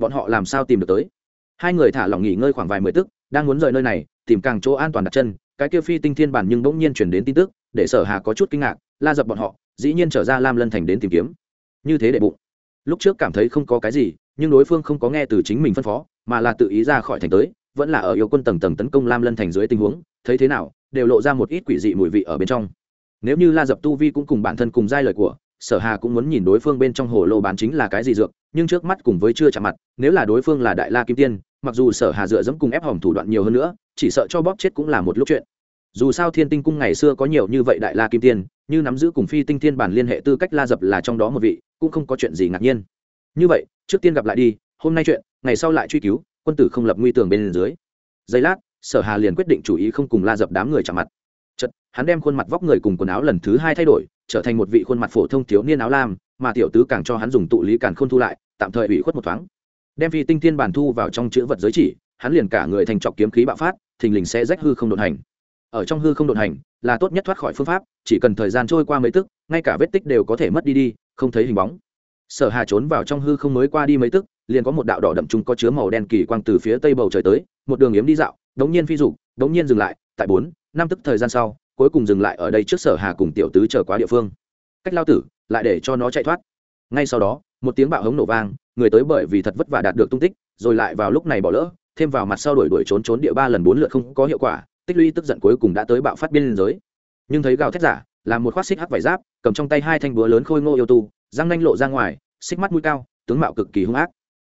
bọn họ làm sao tìm được tới? Hai người thả lỏng nghỉ ngơi khoảng vài mười tức, đang muốn rời nơi này, tìm càng chỗ an toàn đặt chân, cái kia phi tinh thiên bản nhưng bỗng nhiên chuyển đến tin tức, để sở hà có chút kinh ngạc, la dập bọn họ, dĩ nhiên trở ra lam lân thành đến tìm kiếm. Như thế để bụng. Lúc trước cảm thấy không có cái gì, nhưng đối phương không có nghe từ chính mình phân phó, mà là tự ý ra khỏi thành tới, vẫn là ở yêu quân tầng tầng tấn công lam lân thành dưới tình huống, thấy thế nào, đều lộ ra một ít quỷ dị mùi vị ở bên trong. Nếu như la dập tu vi cũng cùng bản thân cùng giai lời của sở hà cũng muốn nhìn đối phương bên trong hồ lô bán chính là cái gì dược, nhưng trước mắt cùng với chưa chạm mặt, nếu là đối phương là đại la kim tiên, mặc dù sở hà dựa dẫm cùng ép hỏng thủ đoạn nhiều hơn nữa, chỉ sợ cho bóp chết cũng là một lúc chuyện. Dù sao thiên tinh cung ngày xưa có nhiều như vậy đại la kim tiên, như nắm giữ cùng phi tinh thiên bản liên hệ tư cách la dập là trong đó một vị, cũng không có chuyện gì ngạc nhiên. Như vậy, trước tiên gặp lại đi, hôm nay chuyện, ngày sau lại truy cứu, quân tử không lập nguy tường bên dưới. Giây lát, sở hà liền quyết định chủ ý không cùng la dập đám người chạm mặt. Chật hắn đem khuôn mặt vóc người cùng quần áo lần thứ hai thay đổi trở thành một vị khuôn mặt phổ thông thiếu niên áo lam, mà tiểu tứ càng cho hắn dùng tụ lý càn khôn thu lại, tạm thời ủy khuất một thoáng. Đem phi tinh thiên bản thu vào trong chữ vật giới chỉ, hắn liền cả người thành trọc kiếm khí bạo phát, thình lình sẽ rách hư không đột hành. Ở trong hư không đột hành, là tốt nhất thoát khỏi phương pháp, chỉ cần thời gian trôi qua mấy tức, ngay cả vết tích đều có thể mất đi đi, không thấy hình bóng. Sở hà trốn vào trong hư không mới qua đi mấy tức, liền có một đạo đỏ đậm trung có chứa màu đen kỳ quang từ phía tây bầu trời tới, một đường yếm đi dạo, đống nhiên phi dục, đống nhiên dừng lại, tại bốn, năm tức thời gian sau cuối cùng dừng lại ở đây trước sở hà cùng tiểu tứ chờ quá địa phương. Cách lao tử, lại để cho nó chạy thoát. Ngay sau đó, một tiếng bạo hống nổ vang, người tới bởi vì thật vất vả đạt được tung tích, rồi lại vào lúc này bỏ lỡ, thêm vào mặt sau đuổi đuổi trốn trốn địa ba lần bốn lượt không có hiệu quả, tích lũy tức giận cuối cùng đã tới bạo phát biên giới. Nhưng thấy gào thét giả, là một khoác xích hắc vải giáp, cầm trong tay hai thanh búa lớn khôi ngô yêu tu, răng nanh lộ ra ngoài, xích mắt mũi cao, tướng mạo cực kỳ hung ác.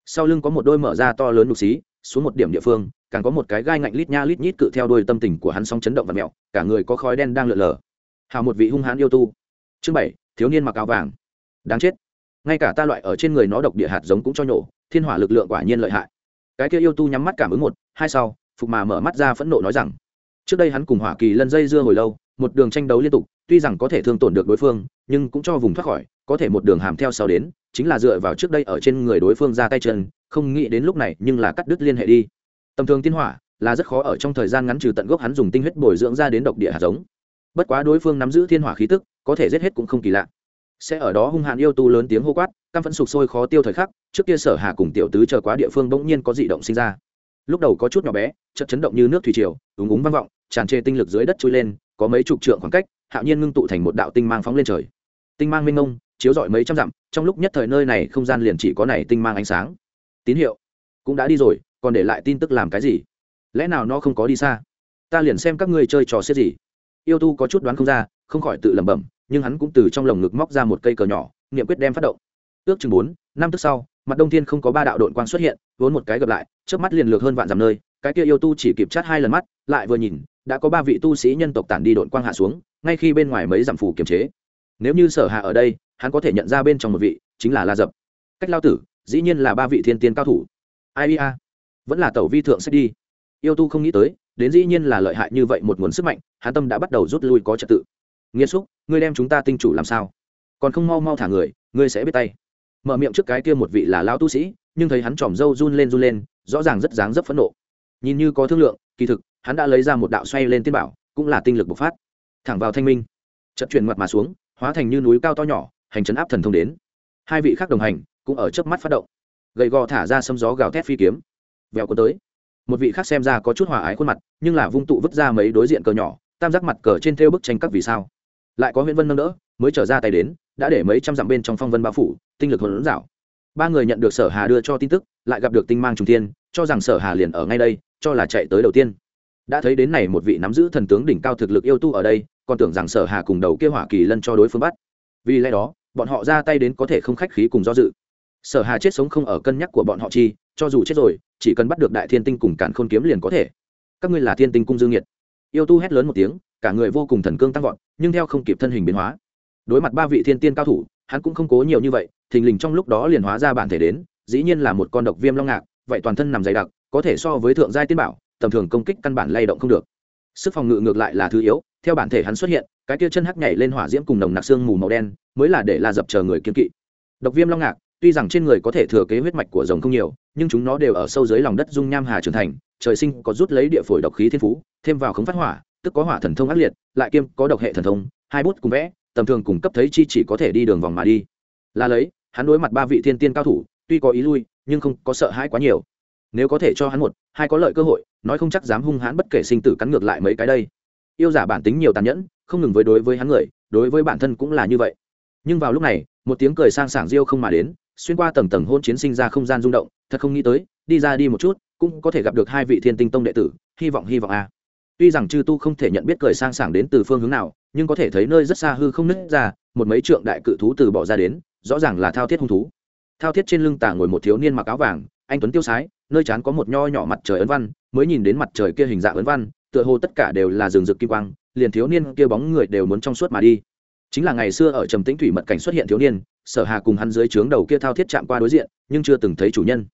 Sau lưng có một đôi mở ra to lớn đục xí xuống một điểm địa phương, càng có một cái gai ngạnh lít nha lít nhít cự theo đôi tâm tình của hắn song chấn động và mẹo, cả người có khói đen đang lượn lờ. Hào một vị hung hãn yêu tu. Chương bảy, thiếu niên mặc áo vàng. Đáng chết. Ngay cả ta loại ở trên người nó độc địa hạt giống cũng cho nhổ, thiên hỏa lực lượng quả nhiên lợi hại. Cái kia yêu tu nhắm mắt cảm ứng một, hai sau, phục mà mở mắt ra phẫn nộ nói rằng, trước đây hắn cùng hỏa kỳ lân dây dưa hồi lâu, một đường tranh đấu liên tục, tuy rằng có thể thương tổn được đối phương, nhưng cũng cho vùng thoát khỏi, có thể một đường hàm theo sau đến chính là dựa vào trước đây ở trên người đối phương ra tay chân, không nghĩ đến lúc này nhưng là cắt đứt liên hệ đi. Tầm thường tiên hỏa là rất khó ở trong thời gian ngắn trừ tận gốc hắn dùng tinh huyết bồi dưỡng ra đến độc địa hạt giống. Bất quá đối phương nắm giữ thiên hỏa khí tức, có thể giết hết cũng không kỳ lạ. Sẽ ở đó hung hãn yêu tu lớn tiếng hô quát, căm phẫn sục sôi khó tiêu thời khắc, trước kia sở hà cùng tiểu tứ chờ quá địa phương bỗng nhiên có dị động sinh ra. Lúc đầu có chút nhỏ bé, chợt chấn động như nước thủy triều, úng úng vang vọng, tràn trề tinh lực dưới đất trôi lên, có mấy chục trượng khoảng cách, hạo nhiên ngưng tụ thành một đạo tinh mang phóng lên trời. Tinh mang minh ngông chiếu rọi mấy trăm dặm, trong lúc nhất thời nơi này không gian liền chỉ có này tinh mang ánh sáng. Tín hiệu, cũng đã đi rồi, còn để lại tin tức làm cái gì? Lẽ nào nó không có đi xa? Ta liền xem các ngươi chơi trò xiết gì. Yêu tu có chút đoán không ra, không khỏi tự lẩm bẩm, nhưng hắn cũng từ trong lồng ngực móc ra một cây cờ nhỏ, niệm quyết đem phát động. Ước chừng bốn, năm tức sau, mặt đông thiên không có ba đạo đội quang xuất hiện, vốn một cái gặp lại trước mắt liền lược hơn vạn dặm nơi, cái kia yêu tu chỉ kịp chát hai lần mắt, lại vừa nhìn, đã có ba vị tu sĩ nhân tộc tản đi đội quang hạ xuống, ngay khi bên ngoài mấy dặm phủ kiềm chế nếu như sở hạ ở đây, hắn có thể nhận ra bên trong một vị, chính là la dập. Cách lao tử, dĩ nhiên là ba vị thiên tiên cao thủ. Ai a? Vẫn là tẩu vi thượng sẽ đi. Yêu tu không nghĩ tới, đến dĩ nhiên là lợi hại như vậy một nguồn sức mạnh, hắn tâm đã bắt đầu rút lui có trật tự. Nghiêm xúc, ngươi đem chúng ta tinh chủ làm sao? Còn không mau mau thả người, ngươi sẽ biết tay. Mở miệng trước cái kia một vị là lao tu sĩ, nhưng thấy hắn tròm râu run lên run lên, rõ ràng rất dáng rất phẫn nộ. Nhìn như có thương lượng, kỳ thực, hắn đã lấy ra một đạo xoay lên tiên bảo, cũng là tinh lực bộc phát. Thẳng vào thanh minh. Chật chuyển mặt mà xuống hóa thành như núi cao to nhỏ, hành chấn áp thần thông đến. Hai vị khác đồng hành cũng ở trước mắt phát động. Gầy gò thả ra sấm gió gào thét phi kiếm. Vèo cuốn tới. Một vị khác xem ra có chút hòa ái khuôn mặt, nhưng là vung tụ vứt ra mấy đối diện cờ nhỏ, tam giác mặt cờ trên theo bức tranh các vì sao. Lại có huyện vân nâng đỡ, mới trở ra tay đến, đã để mấy trăm dặm bên trong phong vân bao phủ, tinh lực hồn dạo. Ba người nhận được sở hà đưa cho tin tức, lại gặp được tinh mang trùng tiên cho rằng sở hà liền ở ngay đây, cho là chạy tới đầu tiên. Đã thấy đến này một vị nắm giữ thần tướng đỉnh cao thực lực yêu tu ở đây còn tưởng rằng sở hà cùng đầu kia hỏa kỳ lân cho đối phương bắt. Vì lẽ đó, bọn họ ra tay đến có thể không khách khí cùng do dự. Sở hà chết sống không ở cân nhắc của bọn họ chi, cho dù chết rồi, chỉ cần bắt được đại thiên tinh cùng cản khôn kiếm liền có thể. Các ngươi là thiên tinh cung dương nhiệt. Yêu tu hét lớn một tiếng, cả người vô cùng thần cương tăng vọt, nhưng theo không kịp thân hình biến hóa. Đối mặt ba vị thiên tiên cao thủ, hắn cũng không cố nhiều như vậy, thình lình trong lúc đó liền hóa ra bản thể đến, dĩ nhiên là một con độc viêm long ngạc, vậy toàn thân nằm dày đặc, có thể so với thượng giai tiên bảo, tầm thường công kích căn bản lay động không được. Sức phòng ngự ngược lại là thứ yếu theo bản thể hắn xuất hiện, cái kia chân hắc nhảy lên hỏa diễm cùng nồng nặc xương mù màu đen, mới là để la dập chờ người kiên kỵ. Độc viêm long ngạc, tuy rằng trên người có thể thừa kế huyết mạch của rồng không nhiều, nhưng chúng nó đều ở sâu dưới lòng đất dung nham hà trưởng thành, trời sinh có rút lấy địa phổi độc khí thiên phú, thêm vào khống phát hỏa, tức có hỏa thần thông ác liệt, lại kiêm có độc hệ thần thông, hai bút cùng vẽ, tầm thường cùng cấp thấy chi chỉ có thể đi đường vòng mà đi. Là lấy, hắn đối mặt ba vị thiên tiên cao thủ, tuy có ý lui, nhưng không có sợ hãi quá nhiều. Nếu có thể cho hắn một, hai có lợi cơ hội, nói không chắc dám hung hãn bất kể sinh tử cắn ngược lại mấy cái đây yêu giả bản tính nhiều tàn nhẫn, không ngừng với đối với hắn người, đối với bản thân cũng là như vậy. Nhưng vào lúc này, một tiếng cười sang sảng riêu không mà đến, xuyên qua tầng tầng hôn chiến sinh ra không gian rung động, thật không nghĩ tới, đi ra đi một chút, cũng có thể gặp được hai vị thiên tinh tông đệ tử, hy vọng hy vọng a tuy rằng chư tu không thể nhận biết cười sang sảng đến từ phương hướng nào, nhưng có thể thấy nơi rất xa hư không nứt ra, một mấy trượng đại cự thú từ bỏ ra đến, rõ ràng là thao thiết hung thú. Thao thiết trên lưng tả ngồi một thiếu niên mặc áo vàng, anh tuấn tiêu sái, nơi chán có một nho nhỏ mặt trời ấn văn, mới nhìn đến mặt trời kia hình dạng ấn văn tựa hồ tất cả đều là rừng rực kim quang, liền thiếu niên kia bóng người đều muốn trong suốt mà đi. Chính là ngày xưa ở trầm tĩnh thủy mật cảnh xuất hiện thiếu niên, sở hà cùng hắn dưới trướng đầu kia thao thiết chạm qua đối diện, nhưng chưa từng thấy chủ nhân.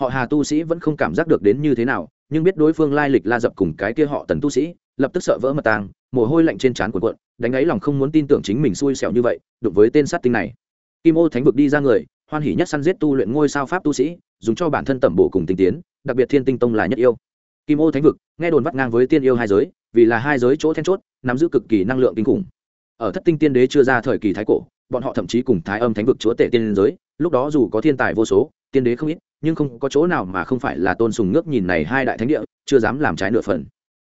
Họ hà tu sĩ vẫn không cảm giác được đến như thế nào, nhưng biết đối phương lai lịch la dập cùng cái kia họ tần tu sĩ, lập tức sợ vỡ mật tang, mồ hôi lạnh trên trán cuộn cuộn, đánh ấy lòng không muốn tin tưởng chính mình xui xẻo như vậy, đụng với tên sát tinh này. Kim ô thánh vực đi ra người, hoan hỉ nhất săn giết tu luyện ngôi sao pháp tu sĩ, dùng cho bản thân tẩm bổ cùng tinh tiến, đặc biệt thiên tinh tông là nhất yêu kim ô thánh vực, nghe đồn vắt ngang với tiên yêu hai giới, vì là hai giới chỗ then chốt, nắm giữ cực kỳ năng lượng kinh khủng. Ở thất tinh tiên đế chưa ra thời kỳ thái cổ, bọn họ thậm chí cùng thái âm thánh vực chúa tể tiên giới, lúc đó dù có thiên tài vô số, tiên đế không ít, nhưng không có chỗ nào mà không phải là tôn sùng ngước nhìn này hai đại thánh địa, chưa dám làm trái nửa phần.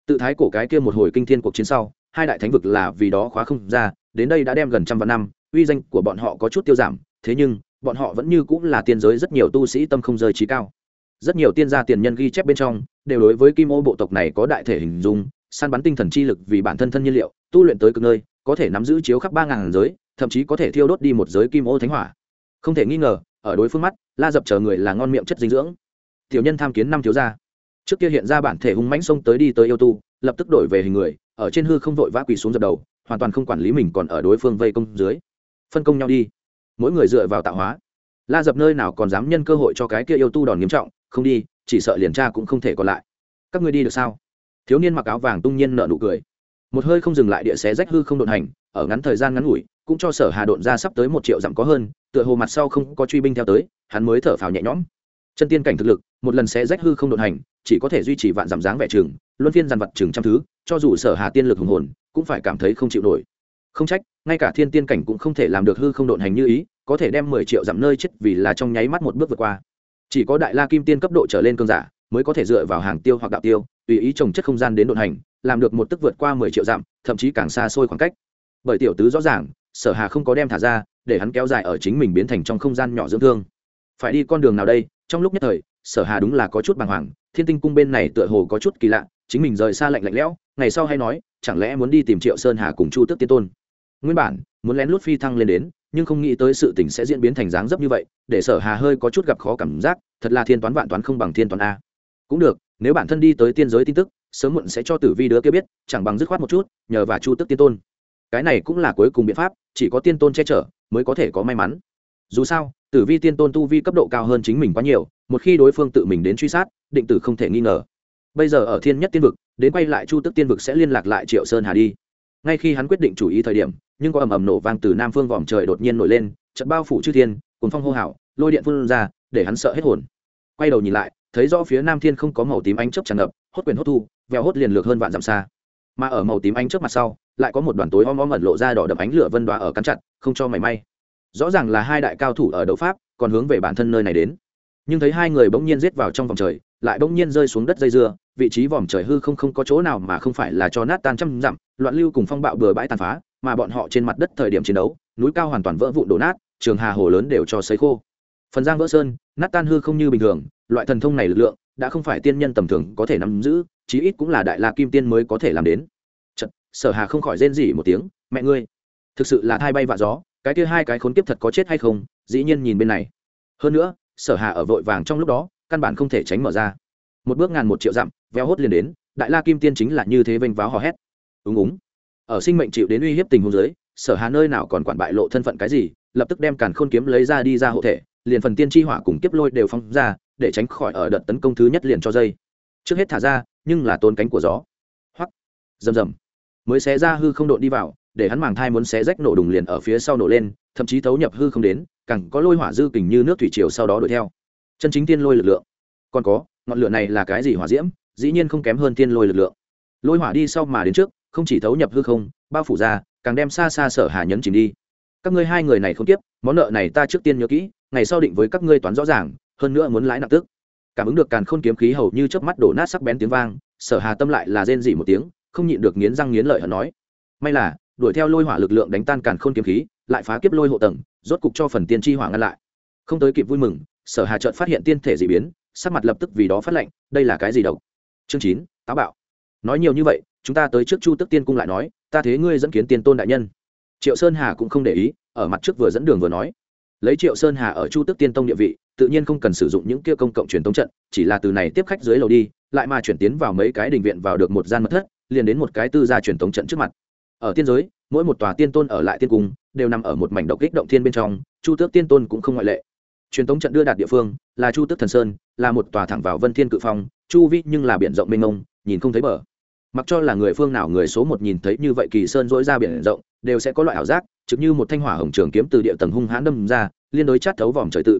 Tự thái cổ cái kia một hồi kinh thiên cuộc chiến sau, hai đại thánh vực là vì đó khóa không ra, đến đây đã đem gần trăm vạn năm, uy danh của bọn họ có chút tiêu giảm, thế nhưng, bọn họ vẫn như cũng là tiên giới rất nhiều tu sĩ tâm không rơi trí cao rất nhiều tiên gia tiền nhân ghi chép bên trong, đều đối với kim ô bộ tộc này có đại thể hình dung, săn bắn tinh thần chi lực vì bản thân thân nhiên liệu, tu luyện tới cực nơi, có thể nắm giữ chiếu khắp ba ngàn giới, thậm chí có thể thiêu đốt đi một giới kim ô thánh hỏa. Không thể nghi ngờ, ở đối phương mắt, la dập chờ người là ngon miệng chất dinh dưỡng. Tiểu nhân tham kiến năm thiếu gia. Trước kia hiện ra bản thể hung mãnh xông tới đi tới yêu tu, lập tức đổi về hình người, ở trên hư không vội vã quỳ xuống dập đầu, hoàn toàn không quản lý mình còn ở đối phương vây công dưới. Phân công nhau đi. Mỗi người dựa vào tạo hóa. La dập nơi nào còn dám nhân cơ hội cho cái kia yêu tu đòn nghiêm trọng không đi, chỉ sợ liền tra cũng không thể còn lại. Các ngươi đi được sao? Thiếu niên mặc áo vàng tung nhiên nợ nụ cười. Một hơi không dừng lại địa xé rách hư không đột hành, ở ngắn thời gian ngắn ngủi, cũng cho sở hà độn ra sắp tới một triệu dặm có hơn, tựa hồ mặt sau không có truy binh theo tới, hắn mới thở phào nhẹ nhõm. Chân tiên cảnh thực lực, một lần sẽ rách hư không đột hành, chỉ có thể duy trì vạn giảm dáng vẻ trường, luân phiên dàn vật trường trăm thứ, cho dù sở hà tiên lực hùng hồn, cũng phải cảm thấy không chịu nổi. Không trách, ngay cả thiên tiên cảnh cũng không thể làm được hư không đột hành như ý, có thể đem mười triệu dặm nơi chết vì là trong nháy mắt một bước vượt qua chỉ có đại la kim tiên cấp độ trở lên cơn giả mới có thể dựa vào hàng tiêu hoặc đạo tiêu, tùy ý trồng chất không gian đến đột hành, làm được một tức vượt qua mười triệu dặm, thậm chí càng xa xôi khoảng cách. Bởi tiểu tứ rõ ràng, sở hà không có đem thả ra, để hắn kéo dài ở chính mình biến thành trong không gian nhỏ dưỡng thương. Phải đi con đường nào đây? Trong lúc nhất thời, sở hà đúng là có chút bàng hoàng, thiên tinh cung bên này tựa hồ có chút kỳ lạ, chính mình rời xa lạnh lạnh lẽo, ngày sau hay nói, chẳng lẽ muốn đi tìm triệu sơn hà cùng chu tước tiên tôn? Nguyên bản, muốn lén lút phi thăng lên đến nhưng không nghĩ tới sự tình sẽ diễn biến thành dáng dấp như vậy, để sở hà hơi có chút gặp khó cảm giác, thật là thiên toán vạn toán không bằng thiên toán a. Cũng được, nếu bản thân đi tới tiên giới tin tức, sớm muộn sẽ cho tử vi đứa kia biết, chẳng bằng dứt khoát một chút, nhờ và chu tức tiên tôn. Cái này cũng là cuối cùng biện pháp, chỉ có tiên tôn che chở, mới có thể có may mắn. Dù sao, tử vi tiên tôn tu vi cấp độ cao hơn chính mình quá nhiều, một khi đối phương tự mình đến truy sát, định tử không thể nghi ngờ. Bây giờ ở thiên nhất tiên vực, đến quay lại chu tức tiên vực sẽ liên lạc lại triệu sơn hà đi. Ngay khi hắn quyết định chủ ý thời điểm nhưng có ầm ầm nổ vang từ nam phương vòm trời đột nhiên nổi lên trận bao phủ chư thiên, cuốn phong hô hào, lôi điện phun ra, để hắn sợ hết hồn. Quay đầu nhìn lại, thấy rõ phía nam thiên không có màu tím ánh chớp tràn ngập, hốt quyền hốt thu, vèo hốt liền lược hơn vạn dặm xa. Mà ở màu tím ánh chớp mặt sau, lại có một đoàn tối om om ẩn lộ ra đỏ đậm ánh lửa vân đoá ở cắn chặt, không cho mảy may. Rõ ràng là hai đại cao thủ ở đấu pháp, còn hướng về bản thân nơi này đến. Nhưng thấy hai người bỗng nhiên giết vào trong vòng trời, lại bỗng nhiên rơi xuống đất dây dưa, vị trí vòm trời hư không không có chỗ nào mà không phải là cho nát tan trăm dặm, loạn lưu cùng phong bạo bừa bãi tàn phá mà bọn họ trên mặt đất thời điểm chiến đấu núi cao hoàn toàn vỡ vụn đổ nát trường hà hồ lớn đều cho sấy khô. Phần giang vỡ sơn nát tan hư không như bình thường loại thần thông này lực lượng đã không phải tiên nhân tầm thường có thể nắm giữ chí ít cũng là đại la kim tiên mới có thể làm đến. Chật, sở hà không khỏi rên rỉ một tiếng mẹ ngươi thực sự là thai bay vạ gió cái kia hai cái khốn kiếp thật có chết hay không? Dĩ nhiên nhìn bên này. Hơn nữa sở hà ở vội vàng trong lúc đó căn bản không thể tránh mở ra. Một bước ngàn một triệu dặm veo hốt liền đến đại la kim tiên chính là như thế vênh váo hò hét. Úng úng ở sinh mệnh chịu đến uy hiếp tình huống giới sở hà nơi nào còn quản bại lộ thân phận cái gì, lập tức đem càn khôn kiếm lấy ra đi ra hộ thể, liền phần tiên tri hỏa cùng kiếp lôi đều phóng ra, để tránh khỏi ở đợt tấn công thứ nhất liền cho dây. Trước hết thả ra, nhưng là tôn cánh của gió. Hoắc. Rầm rầm. Mới xé ra hư không độn đi vào, để hắn màng thai muốn xé rách nổ đùng liền ở phía sau nổ lên, thậm chí thấu nhập hư không đến, càng có lôi hỏa dư kình như nước thủy triều sau đó đuổi theo. Chân chính tiên lôi lực lượng. Còn có, ngọn lửa này là cái gì hỏa diễm? Dĩ nhiên không kém hơn tiên lôi lực lượng. Lôi hỏa đi sau mà đến trước không chỉ thấu nhập hư không, bao phủ ra, càng đem xa xa sở hà nhấn chìm đi. Các ngươi hai người này không tiếp, món nợ này ta trước tiên nhớ kỹ, ngày sau định với các ngươi toán rõ ràng, hơn nữa muốn lãi nặng tức. Cảm ứng được càn khôn kiếm khí hầu như chớp mắt đổ nát sắc bén tiếng vang, sở hà tâm lại là rên dỉ một tiếng, không nhịn được nghiến răng nghiến lợi hận nói. May là, đuổi theo lôi hỏa lực lượng đánh tan càn khôn kiếm khí, lại phá kiếp lôi hộ tầng, rốt cục cho phần tiên tri hỏa ngăn lại. Không tới kịp vui mừng, sở hà chợt phát hiện tiên thể dị biến, sắc mặt lập tức vì đó phát lệnh, đây là cái gì độc? Chương chín, táo bạo. Nói nhiều như vậy chúng ta tới trước chu tức tiên cung lại nói, ta thế ngươi dẫn kiến tiên tôn đại nhân. Triệu sơn hà cũng không để ý, ở mặt trước vừa dẫn đường vừa nói. Lấy triệu sơn hà ở chu tức tiên tông địa vị, tự nhiên không cần sử dụng những kia công cộng truyền tống trận, chỉ là từ này tiếp khách dưới lầu đi, lại mà chuyển tiến vào mấy cái đình viện vào được một gian mật thất, liền đến một cái tư gia truyền tống trận trước mặt. Ở tiên giới, mỗi một tòa tiên tôn ở lại tiên cung, đều nằm ở một mảnh độc kích động thiên bên trong, chu tước tiên tôn cũng không ngoại lệ. Truyền tống trận đưa đạt địa phương, là chu tước thần sơn, là một tòa thẳng vào vân thiên cự phong, chu vi nhưng là biển rộng mênh mông, nhìn không thấy bờ mặc cho là người phương nào người số một nhìn thấy như vậy kỳ sơn dỗi ra biển rộng, đều sẽ có loại ảo giác, trực như một thanh hỏa hồng trường kiếm từ địa tầng hung hãn đâm ra, liên đối chát thấu vòm trời tự.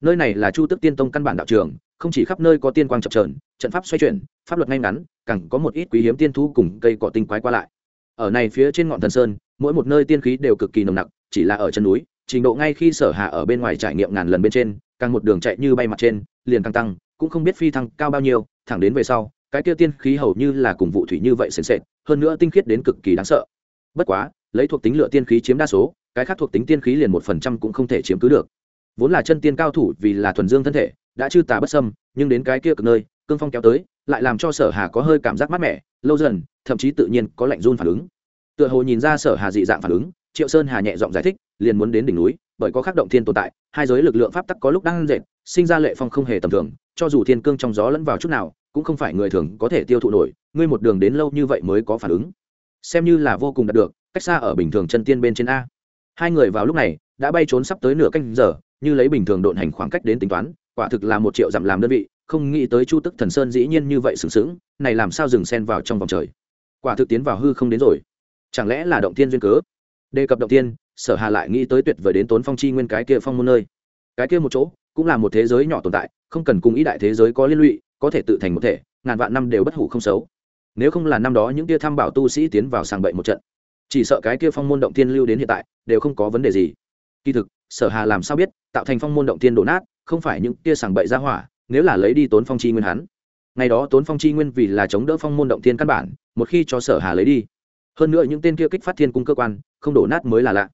Nơi này là chu tức tiên tông căn bản đạo trường, không chỉ khắp nơi có tiên quang chập trờn trận pháp xoay chuyển, pháp luật ngay ngắn, càng có một ít quý hiếm tiên thú cùng cây cỏ tinh quái qua lại. Ở này phía trên ngọn thần sơn, mỗi một nơi tiên khí đều cực kỳ nồng nặc, chỉ là ở chân núi, trình độ ngay khi sở hạ ở bên ngoài trải nghiệm ngàn lần bên trên, càng một đường chạy như bay mặt trên, liền càng tăng, cũng không biết phi thăng cao bao nhiêu, thẳng đến về sau cái kia tiên khí hầu như là cùng vụ thủy như vậy sền sệt, hơn nữa tinh khiết đến cực kỳ đáng sợ. Bất quá, lấy thuộc tính lựa tiên khí chiếm đa số, cái khác thuộc tính tiên khí liền một phần trăm cũng không thể chiếm cứ được. Vốn là chân tiên cao thủ vì là thuần dương thân thể, đã chư tà bất sâm nhưng đến cái kia cực nơi, cương phong kéo tới, lại làm cho sở hà có hơi cảm giác mát mẻ, lâu dần, thậm chí tự nhiên có lạnh run phản ứng. Tựa hồ nhìn ra sở hà dị dạng phản ứng, triệu sơn hà nhẹ giọng giải thích, liền muốn đến đỉnh núi, bởi có khắc động thiên tồn tại, hai giới lực lượng pháp tắc có lúc đang dệt sinh ra lệ phong không hề tầm thường, cho dù thiên cương trong gió lẫn vào chút nào, cũng không phải người thường có thể tiêu thụ nổi, ngươi một đường đến lâu như vậy mới có phản ứng. Xem như là vô cùng đạt được, cách xa ở bình thường chân tiên bên trên a. Hai người vào lúc này, đã bay trốn sắp tới nửa canh giờ, như lấy bình thường độn hành khoảng cách đến tính toán, quả thực là một triệu dặm làm đơn vị, không nghĩ tới chu tức thần sơn dĩ nhiên như vậy sừng sững, này làm sao dừng sen vào trong vòng trời. Quả thực tiến vào hư không đến rồi. Chẳng lẽ là động tiên duyên cớ? Đề cập động tiên, sở hà lại nghĩ tới tuyệt vời đến tốn phong chi nguyên cái kia phong môn nơi. Cái kia một chỗ cũng là một thế giới nhỏ tồn tại, không cần cùng ý đại thế giới có liên lụy, có thể tự thành một thể, ngàn vạn năm đều bất hủ không xấu. Nếu không là năm đó những kia tham bảo tu sĩ tiến vào sàng bậy một trận, chỉ sợ cái kia phong môn động tiên lưu đến hiện tại, đều không có vấn đề gì. Kỳ thực, sở hà làm sao biết, tạo thành phong môn động tiên đổ nát, không phải những kia sàng bậy ra hỏa, nếu là lấy đi tốn phong chi nguyên hắn. Ngày đó tốn phong chi nguyên vì là chống đỡ phong môn động tiên căn bản, một khi cho sở hà lấy đi, hơn nữa những tên kia kích phát thiên cung cơ quan, không đổ nát mới là lạ.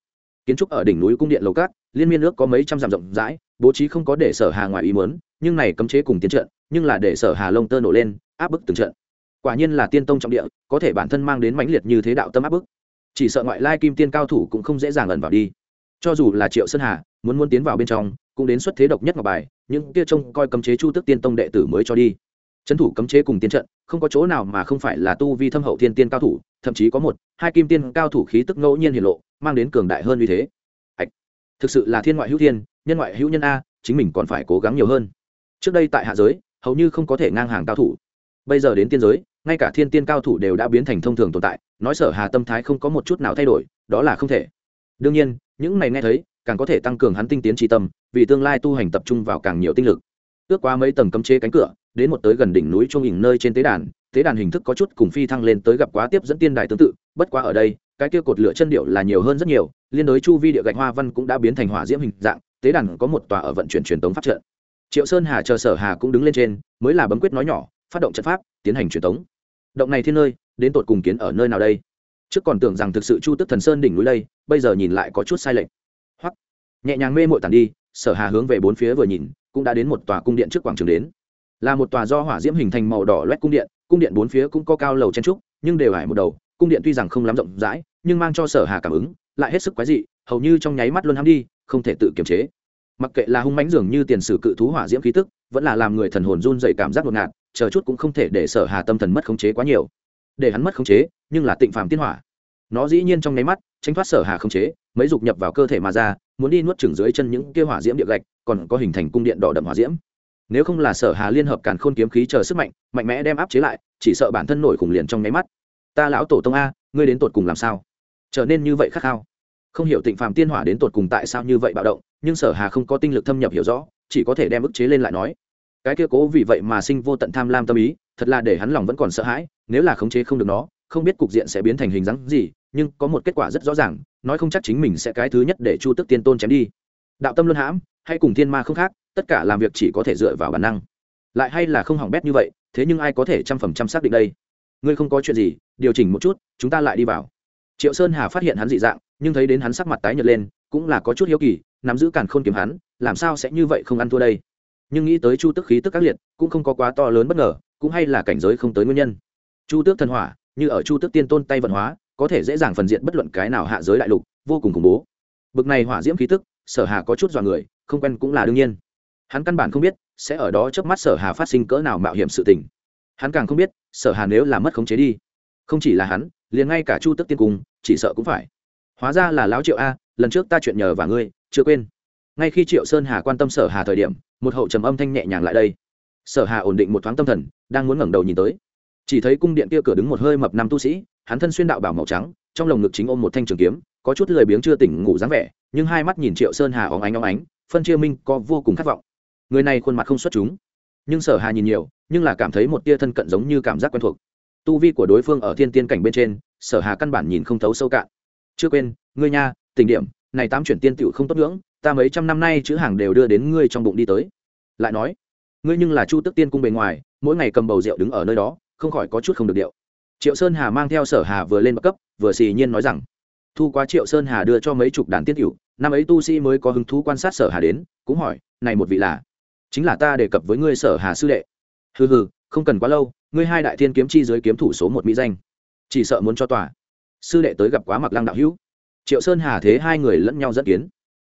Kiến trúc ở đỉnh núi cung điện lầu cát liên miên nước có mấy trăm dặm rộng rãi, bố trí không có để sở hà ngoài ý muốn, nhưng này cấm chế cùng tiến trận, nhưng là để sở hà lông tơ nổ lên, áp bức từng trận. Quả nhiên là tiên tông trọng địa, có thể bản thân mang đến mãnh liệt như thế đạo tâm áp bức. Chỉ sợ ngoại lai kim tiên cao thủ cũng không dễ dàng ẩn vào đi. Cho dù là triệu sơn hà, muốn muốn tiến vào bên trong, cũng đến xuất thế độc nhất ngọc bài, những kia trông coi cấm chế chu tức tiên tông đệ tử mới cho đi. Trấn thủ cấm chế cùng tiên trận, không có chỗ nào mà không phải là tu vi thâm hậu thiên tiên cao thủ, thậm chí có một, hai kim tiên cao thủ khí tức ngẫu nhiên hiển lộ, mang đến cường đại hơn như thế thực sự là thiên ngoại hữu thiên, nhân ngoại hữu nhân a, chính mình còn phải cố gắng nhiều hơn. Trước đây tại hạ giới, hầu như không có thể ngang hàng cao thủ. Bây giờ đến tiên giới, ngay cả thiên tiên cao thủ đều đã biến thành thông thường tồn tại, nói sở hà tâm thái không có một chút nào thay đổi, đó là không thể. Đương nhiên, những này nghe thấy, càng có thể tăng cường hắn tinh tiến tri tâm, vì tương lai tu hành tập trung vào càng nhiều tinh lực. Ước qua mấy tầng cấm chế cánh cửa, đến một tới gần đỉnh núi trung hình nơi trên tế đàn tế đàn hình thức có chút cùng phi thăng lên tới gặp quá tiếp dẫn tiên đài tương tự, bất quá ở đây, cái kia cột lửa chân điệu là nhiều hơn rất nhiều liên đối chu vi địa gạch hoa văn cũng đã biến thành hỏa diễm hình dạng, tế đàn có một tòa ở vận chuyển truyền tống pháp trận. Triệu sơn hà chờ sở hà cũng đứng lên trên, mới là bấm quyết nói nhỏ, phát động trận pháp, tiến hành truyền tống. Động này thiên nơi, đến tột cùng kiến ở nơi nào đây? Trước còn tưởng rằng thực sự chu tức thần sơn đỉnh núi đây, bây giờ nhìn lại có chút sai lệch. Hoặc nhẹ nhàng mê mội tàn đi, sở hà hướng về bốn phía vừa nhìn, cũng đã đến một tòa cung điện trước quảng trường đến. Là một tòa do hỏa diễm hình thành màu đỏ loét cung điện cung điện bốn phía cũng có cao lầu chen trúc, nhưng đều hải một đầu, cung điện tuy rằng không lắm rộng rãi, nhưng mang cho sở hà cảm ứng lại hết sức quái dị, hầu như trong nháy mắt luôn hắm đi, không thể tự kiềm chế. Mặc kệ là hung mãnh dường như tiền sử cự thú hỏa diễm khí tức, vẫn là làm người thần hồn run dày cảm giác ngột ngạt, chờ chút cũng không thể để sở hà tâm thần mất khống chế quá nhiều. Để hắn mất khống chế, nhưng là tịnh phàm tiên hỏa. Nó dĩ nhiên trong nháy mắt, tránh thoát sở hà khống chế, mấy dục nhập vào cơ thể mà ra, muốn đi nuốt chửng dưới chân những kia hỏa diễm địa gạch, còn có hình thành cung điện đỏ đậm hỏa diễm. Nếu không là sở hà liên hợp càn khôn kiếm khí chờ sức mạnh mạnh mẽ đem áp chế lại, chỉ sợ bản thân nổi khủng liền trong nháy mắt. Ta lão tổ tông a, ngươi đến tột cùng làm sao? Trở nên như vậy khát khao không hiểu tịnh phàm tiên hỏa đến tột cùng tại sao như vậy bạo động, nhưng sở hà không có tinh lực thâm nhập hiểu rõ, chỉ có thể đem ức chế lên lại nói. Cái kia cố vì vậy mà sinh vô tận tham lam tâm ý, thật là để hắn lòng vẫn còn sợ hãi, nếu là khống chế không được nó, không biết cục diện sẽ biến thành hình dáng gì, nhưng có một kết quả rất rõ ràng, nói không chắc chính mình sẽ cái thứ nhất để chu tức tiên tôn chém đi. Đạo tâm luân hãm, hay cùng thiên ma không khác, tất cả làm việc chỉ có thể dựa vào bản năng. Lại hay là không hỏng bét như vậy, thế nhưng ai có thể trăm phần trăm xác định đây? Ngươi không có chuyện gì, điều chỉnh một chút, chúng ta lại đi vào. Triệu sơn hà phát hiện hắn dị dạng nhưng thấy đến hắn sắc mặt tái nhợt lên, cũng là có chút hiếu kỳ, nắm giữ càn khôn kiếm hắn, làm sao sẽ như vậy không ăn thua đây? Nhưng nghĩ tới chu tức khí tức các liệt, cũng không có quá to lớn bất ngờ, cũng hay là cảnh giới không tới nguyên nhân. Chu tước thần hỏa, như ở chu tước tiên tôn tay vận hóa, có thể dễ dàng phần diện bất luận cái nào hạ giới đại lục, vô cùng khủng bố. Bực này hỏa diễm khí tức, sở hà có chút dọa người, không quen cũng là đương nhiên. Hắn căn bản không biết, sẽ ở đó trước mắt sở hà phát sinh cỡ nào mạo hiểm sự tình. Hắn càng không biết, sở hà nếu là mất khống chế đi, không chỉ là hắn, liền ngay cả chu tức tiên cung, chỉ sợ cũng phải hóa ra là lão triệu a, lần trước ta chuyện nhờ và ngươi, chưa quên. Ngay khi triệu sơn hà quan tâm sở hà thời điểm, một hậu trầm âm thanh nhẹ nhàng lại đây. Sở hà ổn định một thoáng tâm thần, đang muốn ngẩng đầu nhìn tới. Chỉ thấy cung điện kia cửa đứng một hơi mập năm tu sĩ, hắn thân xuyên đạo bảo màu trắng, trong lồng ngực chính ôm một thanh trường kiếm, có chút lười biếng chưa tỉnh ngủ dáng vẻ, nhưng hai mắt nhìn triệu sơn hà óng ánh óng ánh, phân chia minh có vô cùng khát vọng. Người này khuôn mặt không xuất chúng. Nhưng sở hà nhìn nhiều, nhưng là cảm thấy một tia thân cận giống như cảm giác quen thuộc. Tu vi của đối phương ở thiên tiên cảnh bên trên, sở hà căn bản nhìn không thấu sâu cạn chưa quên, ngươi nha tình điểm, này tám chuyển tiên tiểu không tốt ngưỡng, ta mấy trăm năm nay chữ hàng đều đưa đến ngươi trong bụng đi tới. Lại nói, ngươi nhưng là chu tức tiên cung bề ngoài, mỗi ngày cầm bầu rượu đứng ở nơi đó, không khỏi có chút không được điệu. Triệu sơn hà mang theo sở hà vừa lên bậc cấp, vừa xì nhiên nói rằng, thu quá triệu sơn hà đưa cho mấy chục đàn tiên tiểu, năm ấy tu sĩ mới có hứng thú quan sát sở hà đến, cũng hỏi, này một vị là, chính là ta đề cập với ngươi sở hà sư đệ. Hừ hừ, không cần quá lâu, ngươi hai đại thiên kiếm chi dưới kiếm thủ số một mỹ danh, chỉ sợ muốn cho tòa sư đệ tới gặp quá mặc lăng đạo hữu. Triệu sơn hà thế hai người lẫn nhau dẫn kiến.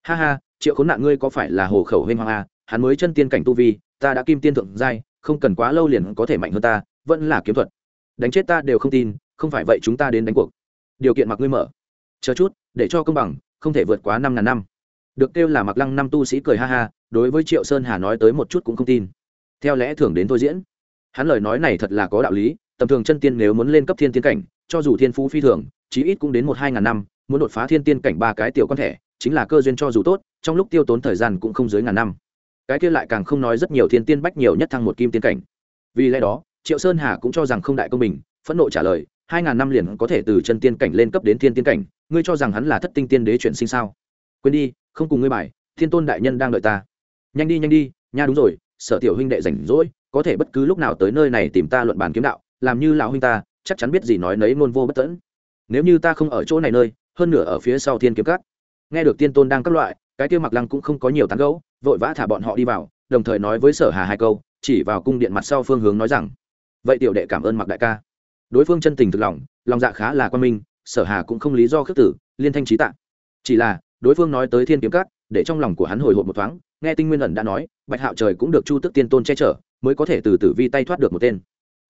Ha ha, triệu khốn nạn ngươi có phải là hồ khẩu huynh hoàng a hắn mới chân tiên cảnh tu vi, ta đã kim tiên thượng giai, không cần quá lâu liền có thể mạnh hơn ta, vẫn là kiếm thuật. Đánh chết ta đều không tin, không phải vậy chúng ta đến đánh cuộc. Điều kiện mặc ngươi mở. Chờ chút, để cho công bằng, không thể vượt quá năm ngàn năm. Được kêu là mặc lăng năm tu sĩ cười ha ha, đối với triệu sơn hà nói tới một chút cũng không tin. Theo lẽ thường đến thôi diễn. Hắn lời nói này thật là có đạo lý, tầm thường chân tiên nếu muốn lên cấp thiên tiên cảnh cho dù thiên phú phi thường, chí ít cũng đến một hai ngàn năm, muốn đột phá thiên tiên cảnh ba cái tiểu con thẻ chính là cơ duyên cho dù tốt, trong lúc tiêu tốn thời gian cũng không dưới ngàn năm. Cái kia lại càng không nói rất nhiều thiên tiên bách nhiều nhất thăng một kim tiên cảnh. Vì lẽ đó, triệu sơn hà cũng cho rằng không đại công bình, phẫn nộ trả lời, hai ngàn năm liền có thể từ chân tiên cảnh lên cấp đến thiên tiên cảnh, ngươi cho rằng hắn là thất tinh tiên đế chuyển sinh sao? Quên đi, không cùng ngươi bài, thiên tôn đại nhân đang đợi ta. Nhanh đi nhanh đi, nha đúng rồi, sở tiểu huynh đệ rảnh rỗi, có thể bất cứ lúc nào tới nơi này tìm ta luận bàn kiếm đạo, làm như lão huynh ta chắc chắn biết gì nói nấy ngôn vô bất tẫn. Nếu như ta không ở chỗ này nơi, hơn nửa ở phía sau thiên kiếm cắt nghe được tiên tôn đang các loại, cái kia mặc lăng cũng không có nhiều tán gẫu, vội vã thả bọn họ đi vào, đồng thời nói với sở hà hai câu, chỉ vào cung điện mặt sau phương hướng nói rằng, vậy tiểu đệ cảm ơn mặc đại ca. Đối phương chân tình thực lòng lòng dạ khá là quan minh, sở hà cũng không lý do khước tử, liên thanh trí tạ. Chỉ là, đối phương nói tới thiên kiếm cát để trong lòng của hắn hồi hộp một thoáng, nghe tinh nguyên ẩn đã nói, bạch hạo trời cũng được chu tức tiên tôn che chở, mới có thể từ tử vi tay thoát được một tên.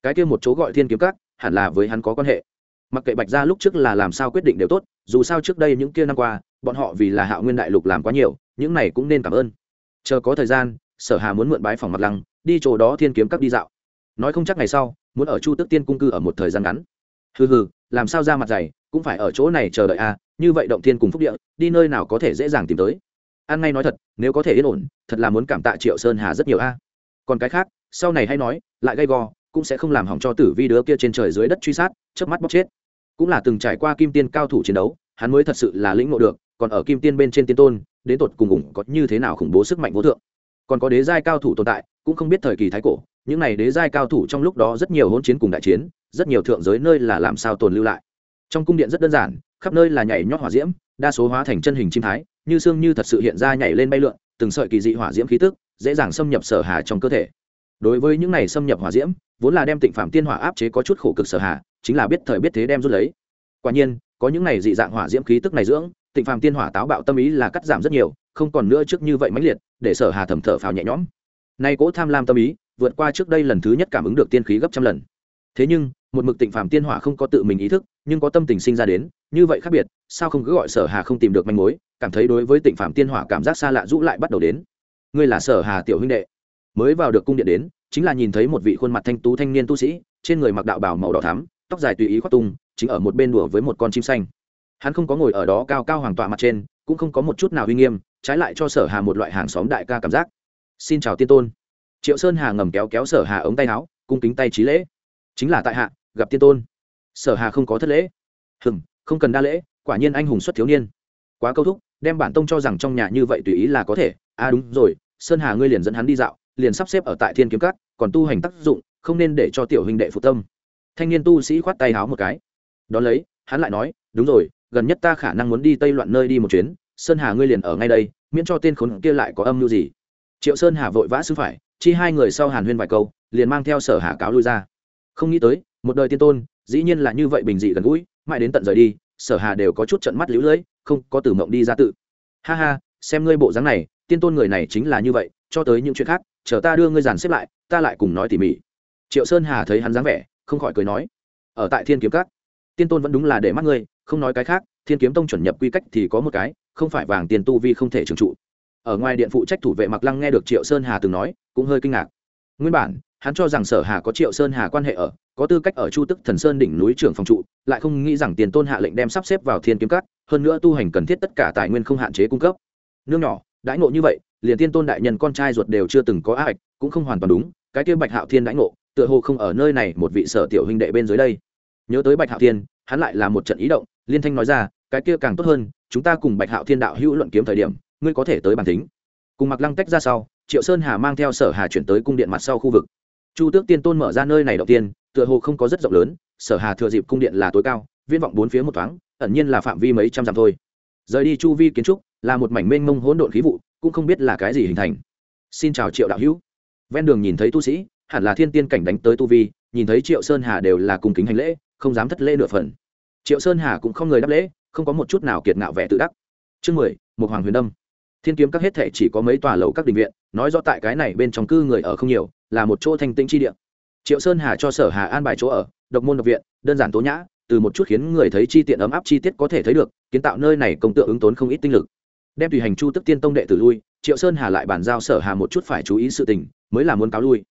Cái kia một chỗ gọi thiên kiếm cát hẳn là với hắn có quan hệ. Mặc kệ bạch gia lúc trước là làm sao quyết định đều tốt dù sao trước đây những kia năm qua bọn họ vì là hạo nguyên đại lục làm quá nhiều những này cũng nên cảm ơn. Chờ có thời gian sở hà muốn mượn bái phòng mặt lăng đi chỗ đó thiên kiếm các đi dạo. Nói không chắc ngày sau muốn ở chu tức tiên cung cư ở một thời gian ngắn. Hừ hừ làm sao ra mặt dày cũng phải ở chỗ này chờ đợi a à, như vậy động thiên cùng phúc địa đi nơi nào có thể dễ dàng tìm tới. An ngay nói thật nếu có thể yên ổn thật là muốn cảm tạ triệu sơn hà rất nhiều a. Còn cái khác sau này hay nói lại gay go cũng sẽ không làm hỏng cho tử vi đứa kia trên trời dưới đất truy sát, chớp mắt bóc chết. Cũng là từng trải qua kim tiên cao thủ chiến đấu, hắn mới thật sự là lĩnh ngộ được, còn ở kim tiên bên trên tiên tôn, đến tột cùng ủng có như thế nào khủng bố sức mạnh vô thượng. Còn có đế giai cao thủ tồn tại, cũng không biết thời kỳ thái cổ, những này đế giai cao thủ trong lúc đó rất nhiều hỗn chiến cùng đại chiến, rất nhiều thượng giới nơi là làm sao tồn lưu lại. Trong cung điện rất đơn giản, khắp nơi là nhảy nhót hỏa diễm, đa số hóa thành chân hình chim thái, như xương như thật sự hiện ra nhảy lên bay lượn, từng sợi kỳ dị hỏa diễm khí tức, dễ dàng xâm nhập sở hà trong cơ thể đối với những này xâm nhập hỏa diễm, vốn là đem tịnh phạm tiên hỏa áp chế có chút khổ cực sở hạ, chính là biết thời biết thế đem rút lấy. Quả nhiên, có những này dị dạng hỏa diễm khí tức này dưỡng, tịnh phạm tiên hỏa táo bạo tâm ý là cắt giảm rất nhiều, không còn nữa trước như vậy mãnh liệt, để sở hà thầm thở phào nhẹ nhõm. Nay cố tham lam tâm ý, vượt qua trước đây lần thứ nhất cảm ứng được tiên khí gấp trăm lần. Thế nhưng, một mực tịnh phạm tiên hỏa không có tự mình ý thức, nhưng có tâm tình sinh ra đến, như vậy khác biệt, sao không cứ gọi sở hà không tìm được manh mối, cảm thấy đối với tịnh phạm tiên hỏa cảm giác xa lạ rũ lại bắt đầu đến. Ngươi là sở hà tiểu huynh đệ mới vào được cung điện đến, chính là nhìn thấy một vị khuôn mặt thanh tú thanh niên tu sĩ, trên người mặc đạo bào màu đỏ thắm, tóc dài tùy ý khoác tung, chính ở một bên đùa với một con chim xanh. Hắn không có ngồi ở đó cao cao hoàng tọa mặt trên, cũng không có một chút nào uy nghiêm, trái lại cho sở hà một loại hàng xóm đại ca cảm giác. Xin chào tiên tôn. Triệu sơn hà ngầm kéo kéo sở hà ống tay áo, cung kính tay trí lễ. Chính là tại hạ, gặp tiên tôn. Sở hà không có thất lễ. Hừng không cần đa lễ, quả nhiên anh hùng xuất thiếu niên. Quá câu thúc, đem bản tông cho rằng trong nhà như vậy tùy ý là có thể. À đúng rồi, sơn hà ngươi liền dẫn hắn đi dạo liền sắp xếp ở tại thiên kiếm cát còn tu hành tác dụng, không nên để cho tiểu huynh đệ phụ tâm. Thanh niên tu sĩ khoát tay háo một cái. Đón lấy, hắn lại nói, đúng rồi, gần nhất ta khả năng muốn đi tây loạn nơi đi một chuyến, sơn hà ngươi liền ở ngay đây, miễn cho tên khốn kia lại có âm mưu gì. Triệu sơn hà vội vã xứ phải, chi hai người sau hàn huyên vài câu, liền mang theo sở hà cáo lui ra. Không nghĩ tới, một đời tiên tôn, dĩ nhiên là như vậy bình dị gần gũi, mãi đến tận rời đi, sở hà đều có chút trận mắt lũ lưỡi không có từ mộng đi ra tự. Ha ha, xem ngươi bộ dáng này tiên tôn người này chính là như vậy, cho tới những chuyện khác, chờ ta đưa ngươi dàn xếp lại, ta lại cùng nói tỉ mỉ. Triệu sơn hà thấy hắn dáng vẻ, không khỏi cười nói, ở tại thiên kiếm các, tiên tôn vẫn đúng là để mắt ngươi, không nói cái khác, thiên kiếm tông chuẩn nhập quy cách thì có một cái, không phải vàng tiền tu vi không thể trừng trụ. Ở ngoài điện phụ trách thủ vệ mặc lăng nghe được triệu sơn hà từng nói, cũng hơi kinh ngạc. Nguyên bản, hắn cho rằng sở hà có triệu sơn hà quan hệ ở, có tư cách ở chu tức thần sơn đỉnh núi trưởng phòng trụ, lại không nghĩ rằng tiền tôn hạ lệnh đem sắp xếp vào thiên kiếm cát hơn nữa tu hành cần thiết tất cả tài nguyên không hạn chế cung cấp. Nương nhỏ đãi ngộ như vậy, liền tiên tôn đại nhân con trai ruột đều chưa từng có ác cũng không hoàn toàn đúng, cái kia bạch hạo thiên đãi ngộ, tựa hồ không ở nơi này một vị sở tiểu huynh đệ bên dưới đây. Nhớ tới bạch hạo thiên, hắn lại là một trận ý động, liên thanh nói ra, cái kia càng tốt hơn, chúng ta cùng bạch hạo thiên đạo hữu luận kiếm thời điểm, ngươi có thể tới bàn tính cùng mặc lăng tách ra sau, triệu sơn hà mang theo sở hà chuyển tới cung điện mặt sau khu vực. Chu tước tiên tôn mở ra nơi này đầu tiên, tựa hồ không có rất rộng lớn, sở hà thừa dịp cung điện là tối cao, viễn vọng bốn phía một thoáng, ẩn nhiên là phạm vi mấy trăm dặm thôi rời đi chu vi kiến trúc, là một mảnh mênh mông hỗn độn khí vụ, cũng không biết là cái gì hình thành. Xin chào triệu đạo hữu. Ven đường nhìn thấy tu sĩ, hẳn là thiên tiên cảnh đánh tới tu vi, nhìn thấy triệu sơn hà đều là cung kính hành lễ, không dám thất lễ nửa phần. Triệu sơn hà cũng không người đáp lễ, không có một chút nào kiệt ngạo vẻ tự đắc. Chương mười một hoàng huyền đâm thiên kiếm các hết thể chỉ có mấy tòa lầu các đình viện, nói rõ tại cái này bên trong cư người ở không nhiều, là một chỗ thanh tĩnh chi địa. Triệu sơn hà cho sở hà an bài chỗ ở, độc môn độc viện, đơn giản tố nhã từ một chút khiến người thấy chi tiện ấm áp chi tiết có thể thấy được, kiến tạo nơi này công tượng ứng tốn không ít tinh lực. Đem tùy hành chu tức tiên tông đệ tử lui, triệu sơn hà lại bàn giao sở hà một chút phải chú ý sự tình, mới là muốn cáo lui.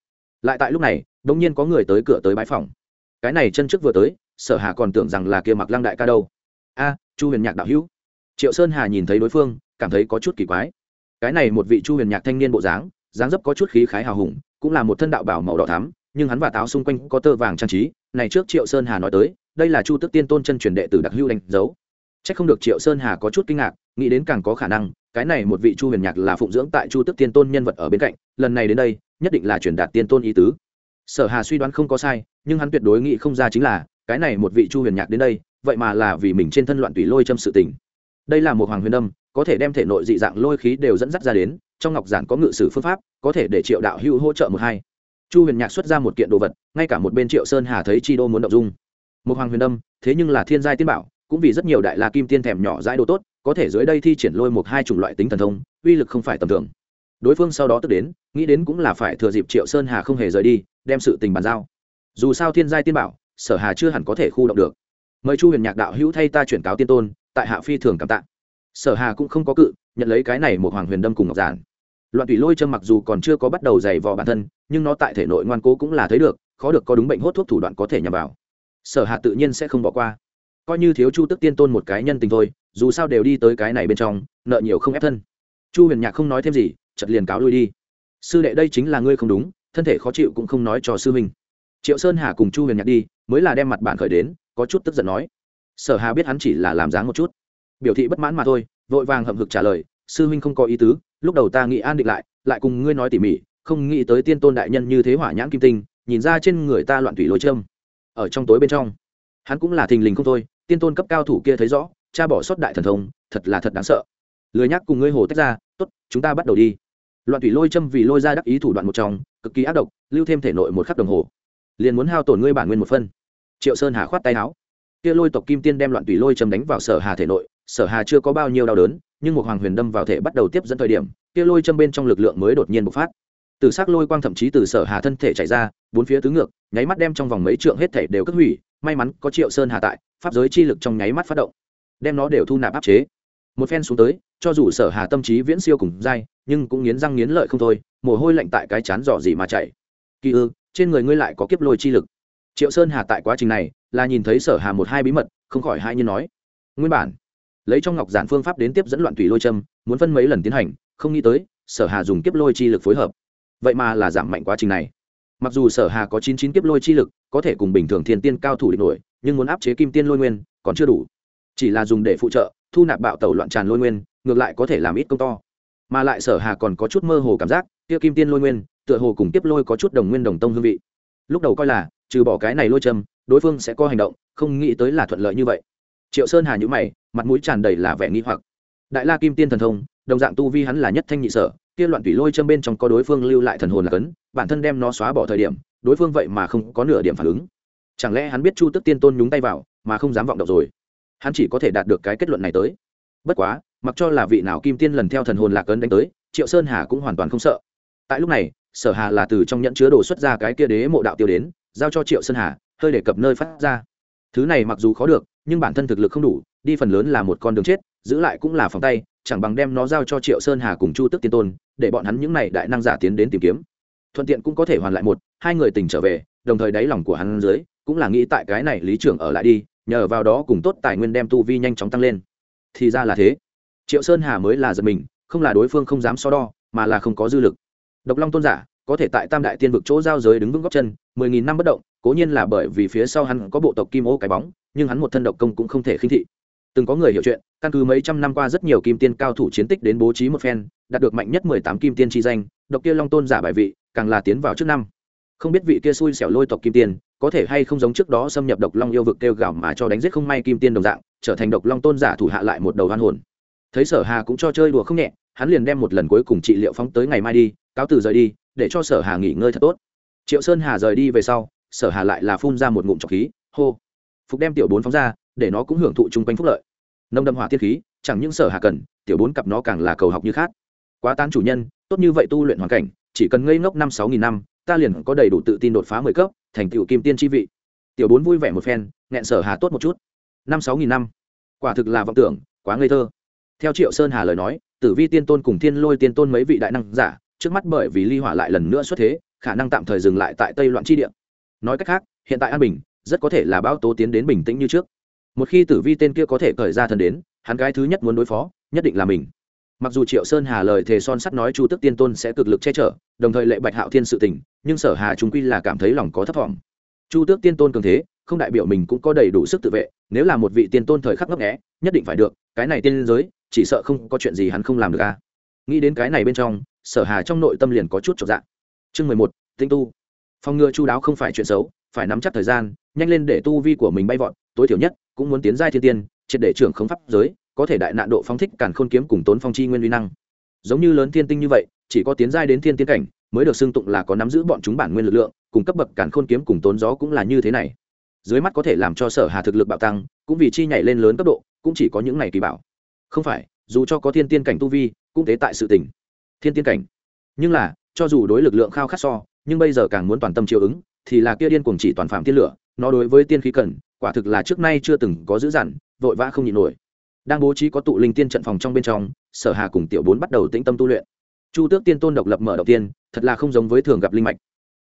Lại tại lúc này đông nhiên có người tới cửa tới bãi phòng. Cái này chân trước vừa tới, sở hà còn tưởng rằng là kia mặc lăng đại ca đâu. A, chu huyền nhạc đạo hữu. Triệu sơn hà nhìn thấy đối phương, cảm thấy có chút kỳ quái. Cái này một vị chu huyền nhạc thanh niên bộ dáng dáng dấp có chút khí khái hào hùng, cũng là một thân đạo bảo màu đỏ thắm, nhưng hắn và táo xung quanh có tơ vàng trang trí, này trước triệu sơn hà nói tới đây là chu tức tiên tôn chân truyền đệ tử đặc hưu đánh dấu. C h ắ c không được triệu sơn hà có chút kinh ngạc, nghĩ đến càng có khả năng, cái này một vị chu huyền nhạc là phụng dưỡng tại chu tức tiên tôn nhân vật ở bên cạnh, lần này đến đây, nhất định là truyền đạt tiên tôn ý tứ. Sở hà suy đoán không có sai, nhưng hắn tuyệt đối nghĩ không ra chính là, cái này một vị chu huyền nhạc đến đây, vậy mà là vì mình trên thân loạn tùy lôi châm sự tình. Đây là một hoàng huyền âm, có thể đem thể nội dị dạng lôi khí đều dẫn dắt ra đến, trong ngọc giản có ngự sử phương pháp, có thể để triệu đạo hữu hỗ trợ một hai. Chu huyền nhạc xuất ra một kiện đồ vật, ngay cả một bên triệu sơn hà thấy chi đô muốn động dung một hoàng huyền đâm thế nhưng là thiên giai tiên bảo, cũng vì rất nhiều đại la kim tiên thèm nhỏ dãi đồ tốt, có thể dưới đây thi triển lôi một hai chủng loại tính thần thông, uy lực không phải tầm thường. Đối phương sau đó tức đến, nghĩ đến cũng là phải thừa dịp triệu sơn hà không hề rời đi, đem sự tình bàn giao. Dù sao thiên giai tiên bảo, sở hà chưa hẳn có thể khu động được. Mời chu huyền nhạc đạo hữu thay ta chuyển cáo tiên tôn, tại hạ phi thường cảm tạ. Sở hà cũng không có cự, nhận lấy cái này một hoàng huyền đâm cùng ngọc giản. Loạn thủy lôi châm mặc dù còn chưa có bắt đầu dày vò bản thân, nhưng nó tại thể nội ngoan cố cũng là thấy được, khó được có đúng bệnh hốt thuốc thủ đoạn có thể nhằm vào sở hạ tự nhiên sẽ không bỏ qua. Coi như thiếu chu tức tiên tôn một cái nhân tình thôi, dù sao đều đi tới cái này bên trong, nợ nhiều không ép thân. Chu huyền nhạc không nói thêm gì chật liền cáo lui đi. Sư đệ đây chính là ngươi không đúng, thân thể khó chịu cũng không nói cho sư huynh. Triệu sơn hà cùng chu huyền nhạc đi, mới là đem mặt bạn khởi đến, có chút tức giận nói. Sở hà biết hắn chỉ là làm dáng một chút. Biểu thị bất mãn mà thôi, vội vàng hậm hực trả lời, sư huynh không có ý tứ, lúc đầu ta nghĩ an định lại lại cùng ngươi nói tỉ mỉ, không nghĩ tới tiên tôn đại nhân như thế hỏa nhãn kim tinh, nhìn ra trên người ta loạn thủy lối trâm ở trong tối bên trong. Hắn cũng là thình lình không thôi, tiên tôn cấp cao thủ kia thấy rõ, cha bỏ sót đại thần thông, thật là thật đáng sợ. Lười nhắc cùng ngươi hồ tách ra, tốt, chúng ta bắt đầu đi. Loạn thủy lôi châm vì lôi ra đắc ý thủ đoạn một trong, cực kỳ ác độc, lưu thêm thể nội một khắc đồng hồ. Liền muốn hao tổn ngươi bản nguyên một phân. Triệu sơn hà khoát tay áo. Kia lôi tộc kim tiên đem loạn thủy lôi châm đánh vào sở hà thể nội, sở hà chưa có bao nhiêu đau đớn, nhưng một hoàng huyền đâm vào thể bắt đầu tiếp dẫn thời điểm, kia lôi châm bên trong lực lượng mới đột nhiên bộc phát từ s ắ c lôi quang thậm chí từ sở hà thân thể chạy ra, bốn phía tứ ngược, nháy mắt đem trong vòng mấy trượng hết thể đều cất hủy, may mắn có triệu sơn hà tại, pháp giới chi lực trong nháy mắt phát động, đem nó đều thu nạp áp chế. Một phen xuống tới, cho dù sở hà tâm trí viễn siêu cùng dai, nhưng cũng nghiến răng nghiến lợi không thôi, mồ hôi lạnh tại cái chán dò gì mà chạy kỳ ư, trên người ngươi lại có kiếp lôi chi lực. Triệu sơn hà tại quá trình này, là nhìn thấy sở hà một hai bí mật, không khỏi hai như nói. Nguyên bản, lấy trong ngọc giản phương pháp đến tiếp dẫn loạn tùy lôi châm, muốn phân mấy lần tiến hành, không nghĩ tới, sở hà dùng kiếp lôi chi lực phối hợp vậy mà là giảm mạnh quá trình này. Mặc dù sở hà có chín chín kiếp lôi chi lực, có thể cùng bình thường thiên tiên cao thủ địch nổi, nhưng muốn áp chế kim tiên lôi nguyên, còn chưa đủ. Chỉ là dùng để phụ trợ, thu nạp bạo tẩu loạn tràn lôi nguyên, ngược lại có thể làm ít công to. Mà lại sở hà còn có chút mơ hồ cảm giác, kia kim tiên lôi nguyên, tựa hồ cùng tiếp lôi có chút đồng nguyên đồng tông hương vị. Lúc đầu coi là, trừ bỏ cái này lôi châm, đối phương sẽ có hành động, không nghĩ tới là thuận lợi như vậy. Triệu sơn hà nhữ mày, mặt mũi tràn đầy là vẻ nghi hoặc. Đại la kim tiên thần thông, đồng dạng tu vi hắn là nhất thanh nhị sở kia loạn tùy lôi châm bên trong có đối phương lưu lại thần hồn là cấn, bản thân đem nó xóa bỏ thời điểm, đối phương vậy mà không có nửa điểm phản ứng. Chẳng lẽ hắn biết chu tức tiên tôn nhúng tay vào, mà không dám vọng động rồi? Hắn chỉ có thể đạt được cái kết luận này tới. Bất quá, mặc cho là vị nào kim tiên lần theo thần hồn lạc ấn đánh tới, triệu sơn hà cũng hoàn toàn không sợ. Tại lúc này, sở hà là từ trong nhẫn chứa đồ xuất ra cái kia đế mộ đạo tiêu đến, giao cho triệu sơn hà, hơi để cập nơi phát ra. Thứ này mặc dù khó được, nhưng bản thân thực lực không đủ, đi phần lớn là một con đường chết, giữ lại cũng là phòng tay chẳng bằng đem nó giao cho triệu sơn hà cùng chu tức tiên tôn, để bọn hắn những này đại năng giả tiến đến tìm kiếm. Thuận tiện cũng có thể hoàn lại một, hai người tình trở về, đồng thời đáy lòng của hắn dưới, cũng là nghĩ tại cái này lý trưởng ở lại đi, nhờ vào đó cùng tốt tài nguyên đem tu vi nhanh chóng tăng lên. Thì ra là thế. Triệu sơn hà mới là giật mình, không là đối phương không dám so đo, mà là không có dư lực. Độc long tôn giả, có thể tại tam đại tiên vực chỗ giao giới đứng vững góc chân, mười nghìn năm bất động, cố nhiên là bởi vì phía sau hắn có bộ tộc kim ô cái bóng, nhưng hắn một thân độc công cũng không thể khinh thị từng có người hiểu chuyện, căn cứ mấy trăm năm qua rất nhiều kim tiên cao thủ chiến tích đến bố trí một phen, đạt được mạnh nhất mười tám kim tiên chi danh, độc kia long tôn giả bài vị, càng là tiến vào trước năm. Không biết vị kia xui xẻo lôi tộc kim tiên, có thể hay không giống trước đó xâm nhập độc long yêu vực kêu gào mà cho đánh giết không may kim tiên đồng dạng, trở thành độc long tôn giả thủ hạ lại một đầu hoan hồn. Thấy sở hà cũng cho chơi đùa không nhẹ, hắn liền đem một lần cuối cùng trị liệu phóng tới ngày mai đi, cáo từ rời đi, để cho sở hà nghỉ ngơi thật tốt. Triệu sơn hà rời đi về sau, sở hà lại là phun ra một ngụm trọc khí, hô. Phục đem tiểu bốn phóng ra để nó cũng hưởng thụ chung quanh phúc lợi. Nông đâm hỏa tiết khí, chẳng những sở hạ cần, tiểu bốn cặp nó càng là cầu học như khác. Quá tán chủ nhân, tốt như vậy tu luyện hoàn cảnh, chỉ cần ngây ngốc năm, sáu nghìn năm, ta liền có đầy đủ tự tin đột phá mười cấp, thành tựu kim tiên chi vị. Tiểu bốn vui vẻ một phen, nghẹn sở hà tốt một chút. Năm, sáu nghìn năm. Quả thực là vọng tưởng, quá ngây thơ. Theo triệu sơn hà lời nói, tử vi tiên tôn cùng thiên lôi tiên tôn mấy vị đại năng giả, trước mắt bởi vì ly hỏa lại lần nữa xuất thế, khả năng tạm thời dừng lại tại tây loạn chi địa. Nói cách khác, hiện tại an bình rất có thể là bão tố tiến đến bình tĩnh như trước một khi tử vi tên kia có thể cởi ra thân đến, hắn cái thứ nhất muốn đối phó, nhất định là mình. Mặc dù triệu sơn hà lời thề son sắt nói chu tức tiên tôn sẽ cực lực che chở, đồng thời lệ bạch hạo thiên sự tình, nhưng sở hà chúng quy là cảm thấy lòng có thấp thỏm chu tước tiên tôn cường thế, không đại biểu mình cũng có đầy đủ sức tự vệ, nếu là một vị tiên tôn thời khắc ngấp nghẽ nhất định phải được, cái này tiên giới, chỉ sợ không có chuyện gì hắn không làm được a à. nghĩ đến cái này bên trong, sở hà trong nội tâm liền có chút trọn dạng chương mười một, tinh tu. Phòng ngừa chu đáo không phải chuyện xấu, phải nắm chắc thời gian, nhanh lên để tu vi của mình bay vọt, tối thiểu nhất cũng muốn tiến giai thiên tiên, triệt để trưởng không pháp giới, có thể đại nạn độ phong thích càn khôn kiếm cùng tốn phong chi nguyên uy năng. Giống như lớn thiên tinh như vậy, chỉ có tiến giai đến thiên tiên cảnh, mới được xưng tụng là có nắm giữ bọn chúng bản nguyên lực lượng, cùng cấp bậc càn khôn kiếm cùng tốn gió cũng là như thế này. Dưới mắt có thể làm cho sở hà thực lực bạo tăng, cũng vì chi nhảy lên lớn cấp độ, cũng chỉ có những này kỳ bảo. Không phải, dù cho có thiên tiên cảnh tu vi, cũng thế tại sự tình. Thiên tiên cảnh. Nhưng là, cho dù đối lực lượng khao khát so, nhưng bây giờ càng muốn toàn tâm chiều ứng, thì là kia điên cuồng chỉ toàn phạm tiên lửa, nó đối với tiên khí cần quả thực là trước nay chưa từng có dữ dằn, vội vã không nhịn nổi. Đang bố trí có tụ linh tiên trận phòng trong bên trong, sở hà cùng tiểu bốn bắt đầu tĩnh tâm tu luyện. Chu tước tiên tôn độc lập mở đầu tiên, thật là không giống với thường gặp linh mạch.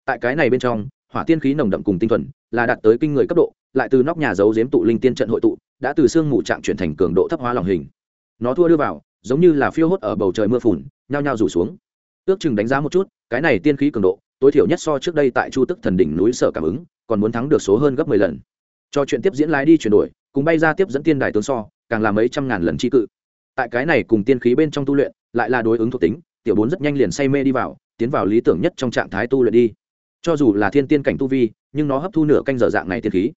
Tại cái này bên trong, hỏa tiên khí nồng đậm cùng tinh thuần, là đạt tới kinh người cấp độ, lại từ nóc nhà giấu giếm tụ linh tiên trận hội tụ, đã từ xương mù trạng chuyển thành cường độ thấp hóa lòng hình. Nó thua đưa vào, giống như là phiêu hốt ở bầu trời mưa phùn, nhao nhao rủ xuống. Ước chừng đánh giá một chút, cái này tiên khí cường độ, tối thiểu nhất so trước đây tại chu tức thần đỉnh núi sở cảm ứng, còn muốn thắng được số hơn gấp mười lần cho chuyện tiếp diễn lái đi chuyển đổi, cùng bay ra tiếp dẫn tiên đài tướng so, càng là mấy trăm ngàn lần tri cự. Tại cái này cùng tiên khí bên trong tu luyện, lại là đối ứng thuộc tính, tiểu bốn rất nhanh liền say mê đi vào, tiến vào lý tưởng nhất trong trạng thái tu luyện đi. Cho dù là thiên tiên cảnh tu vi, nhưng nó hấp thu nửa canh giờ dạng này tiên khí,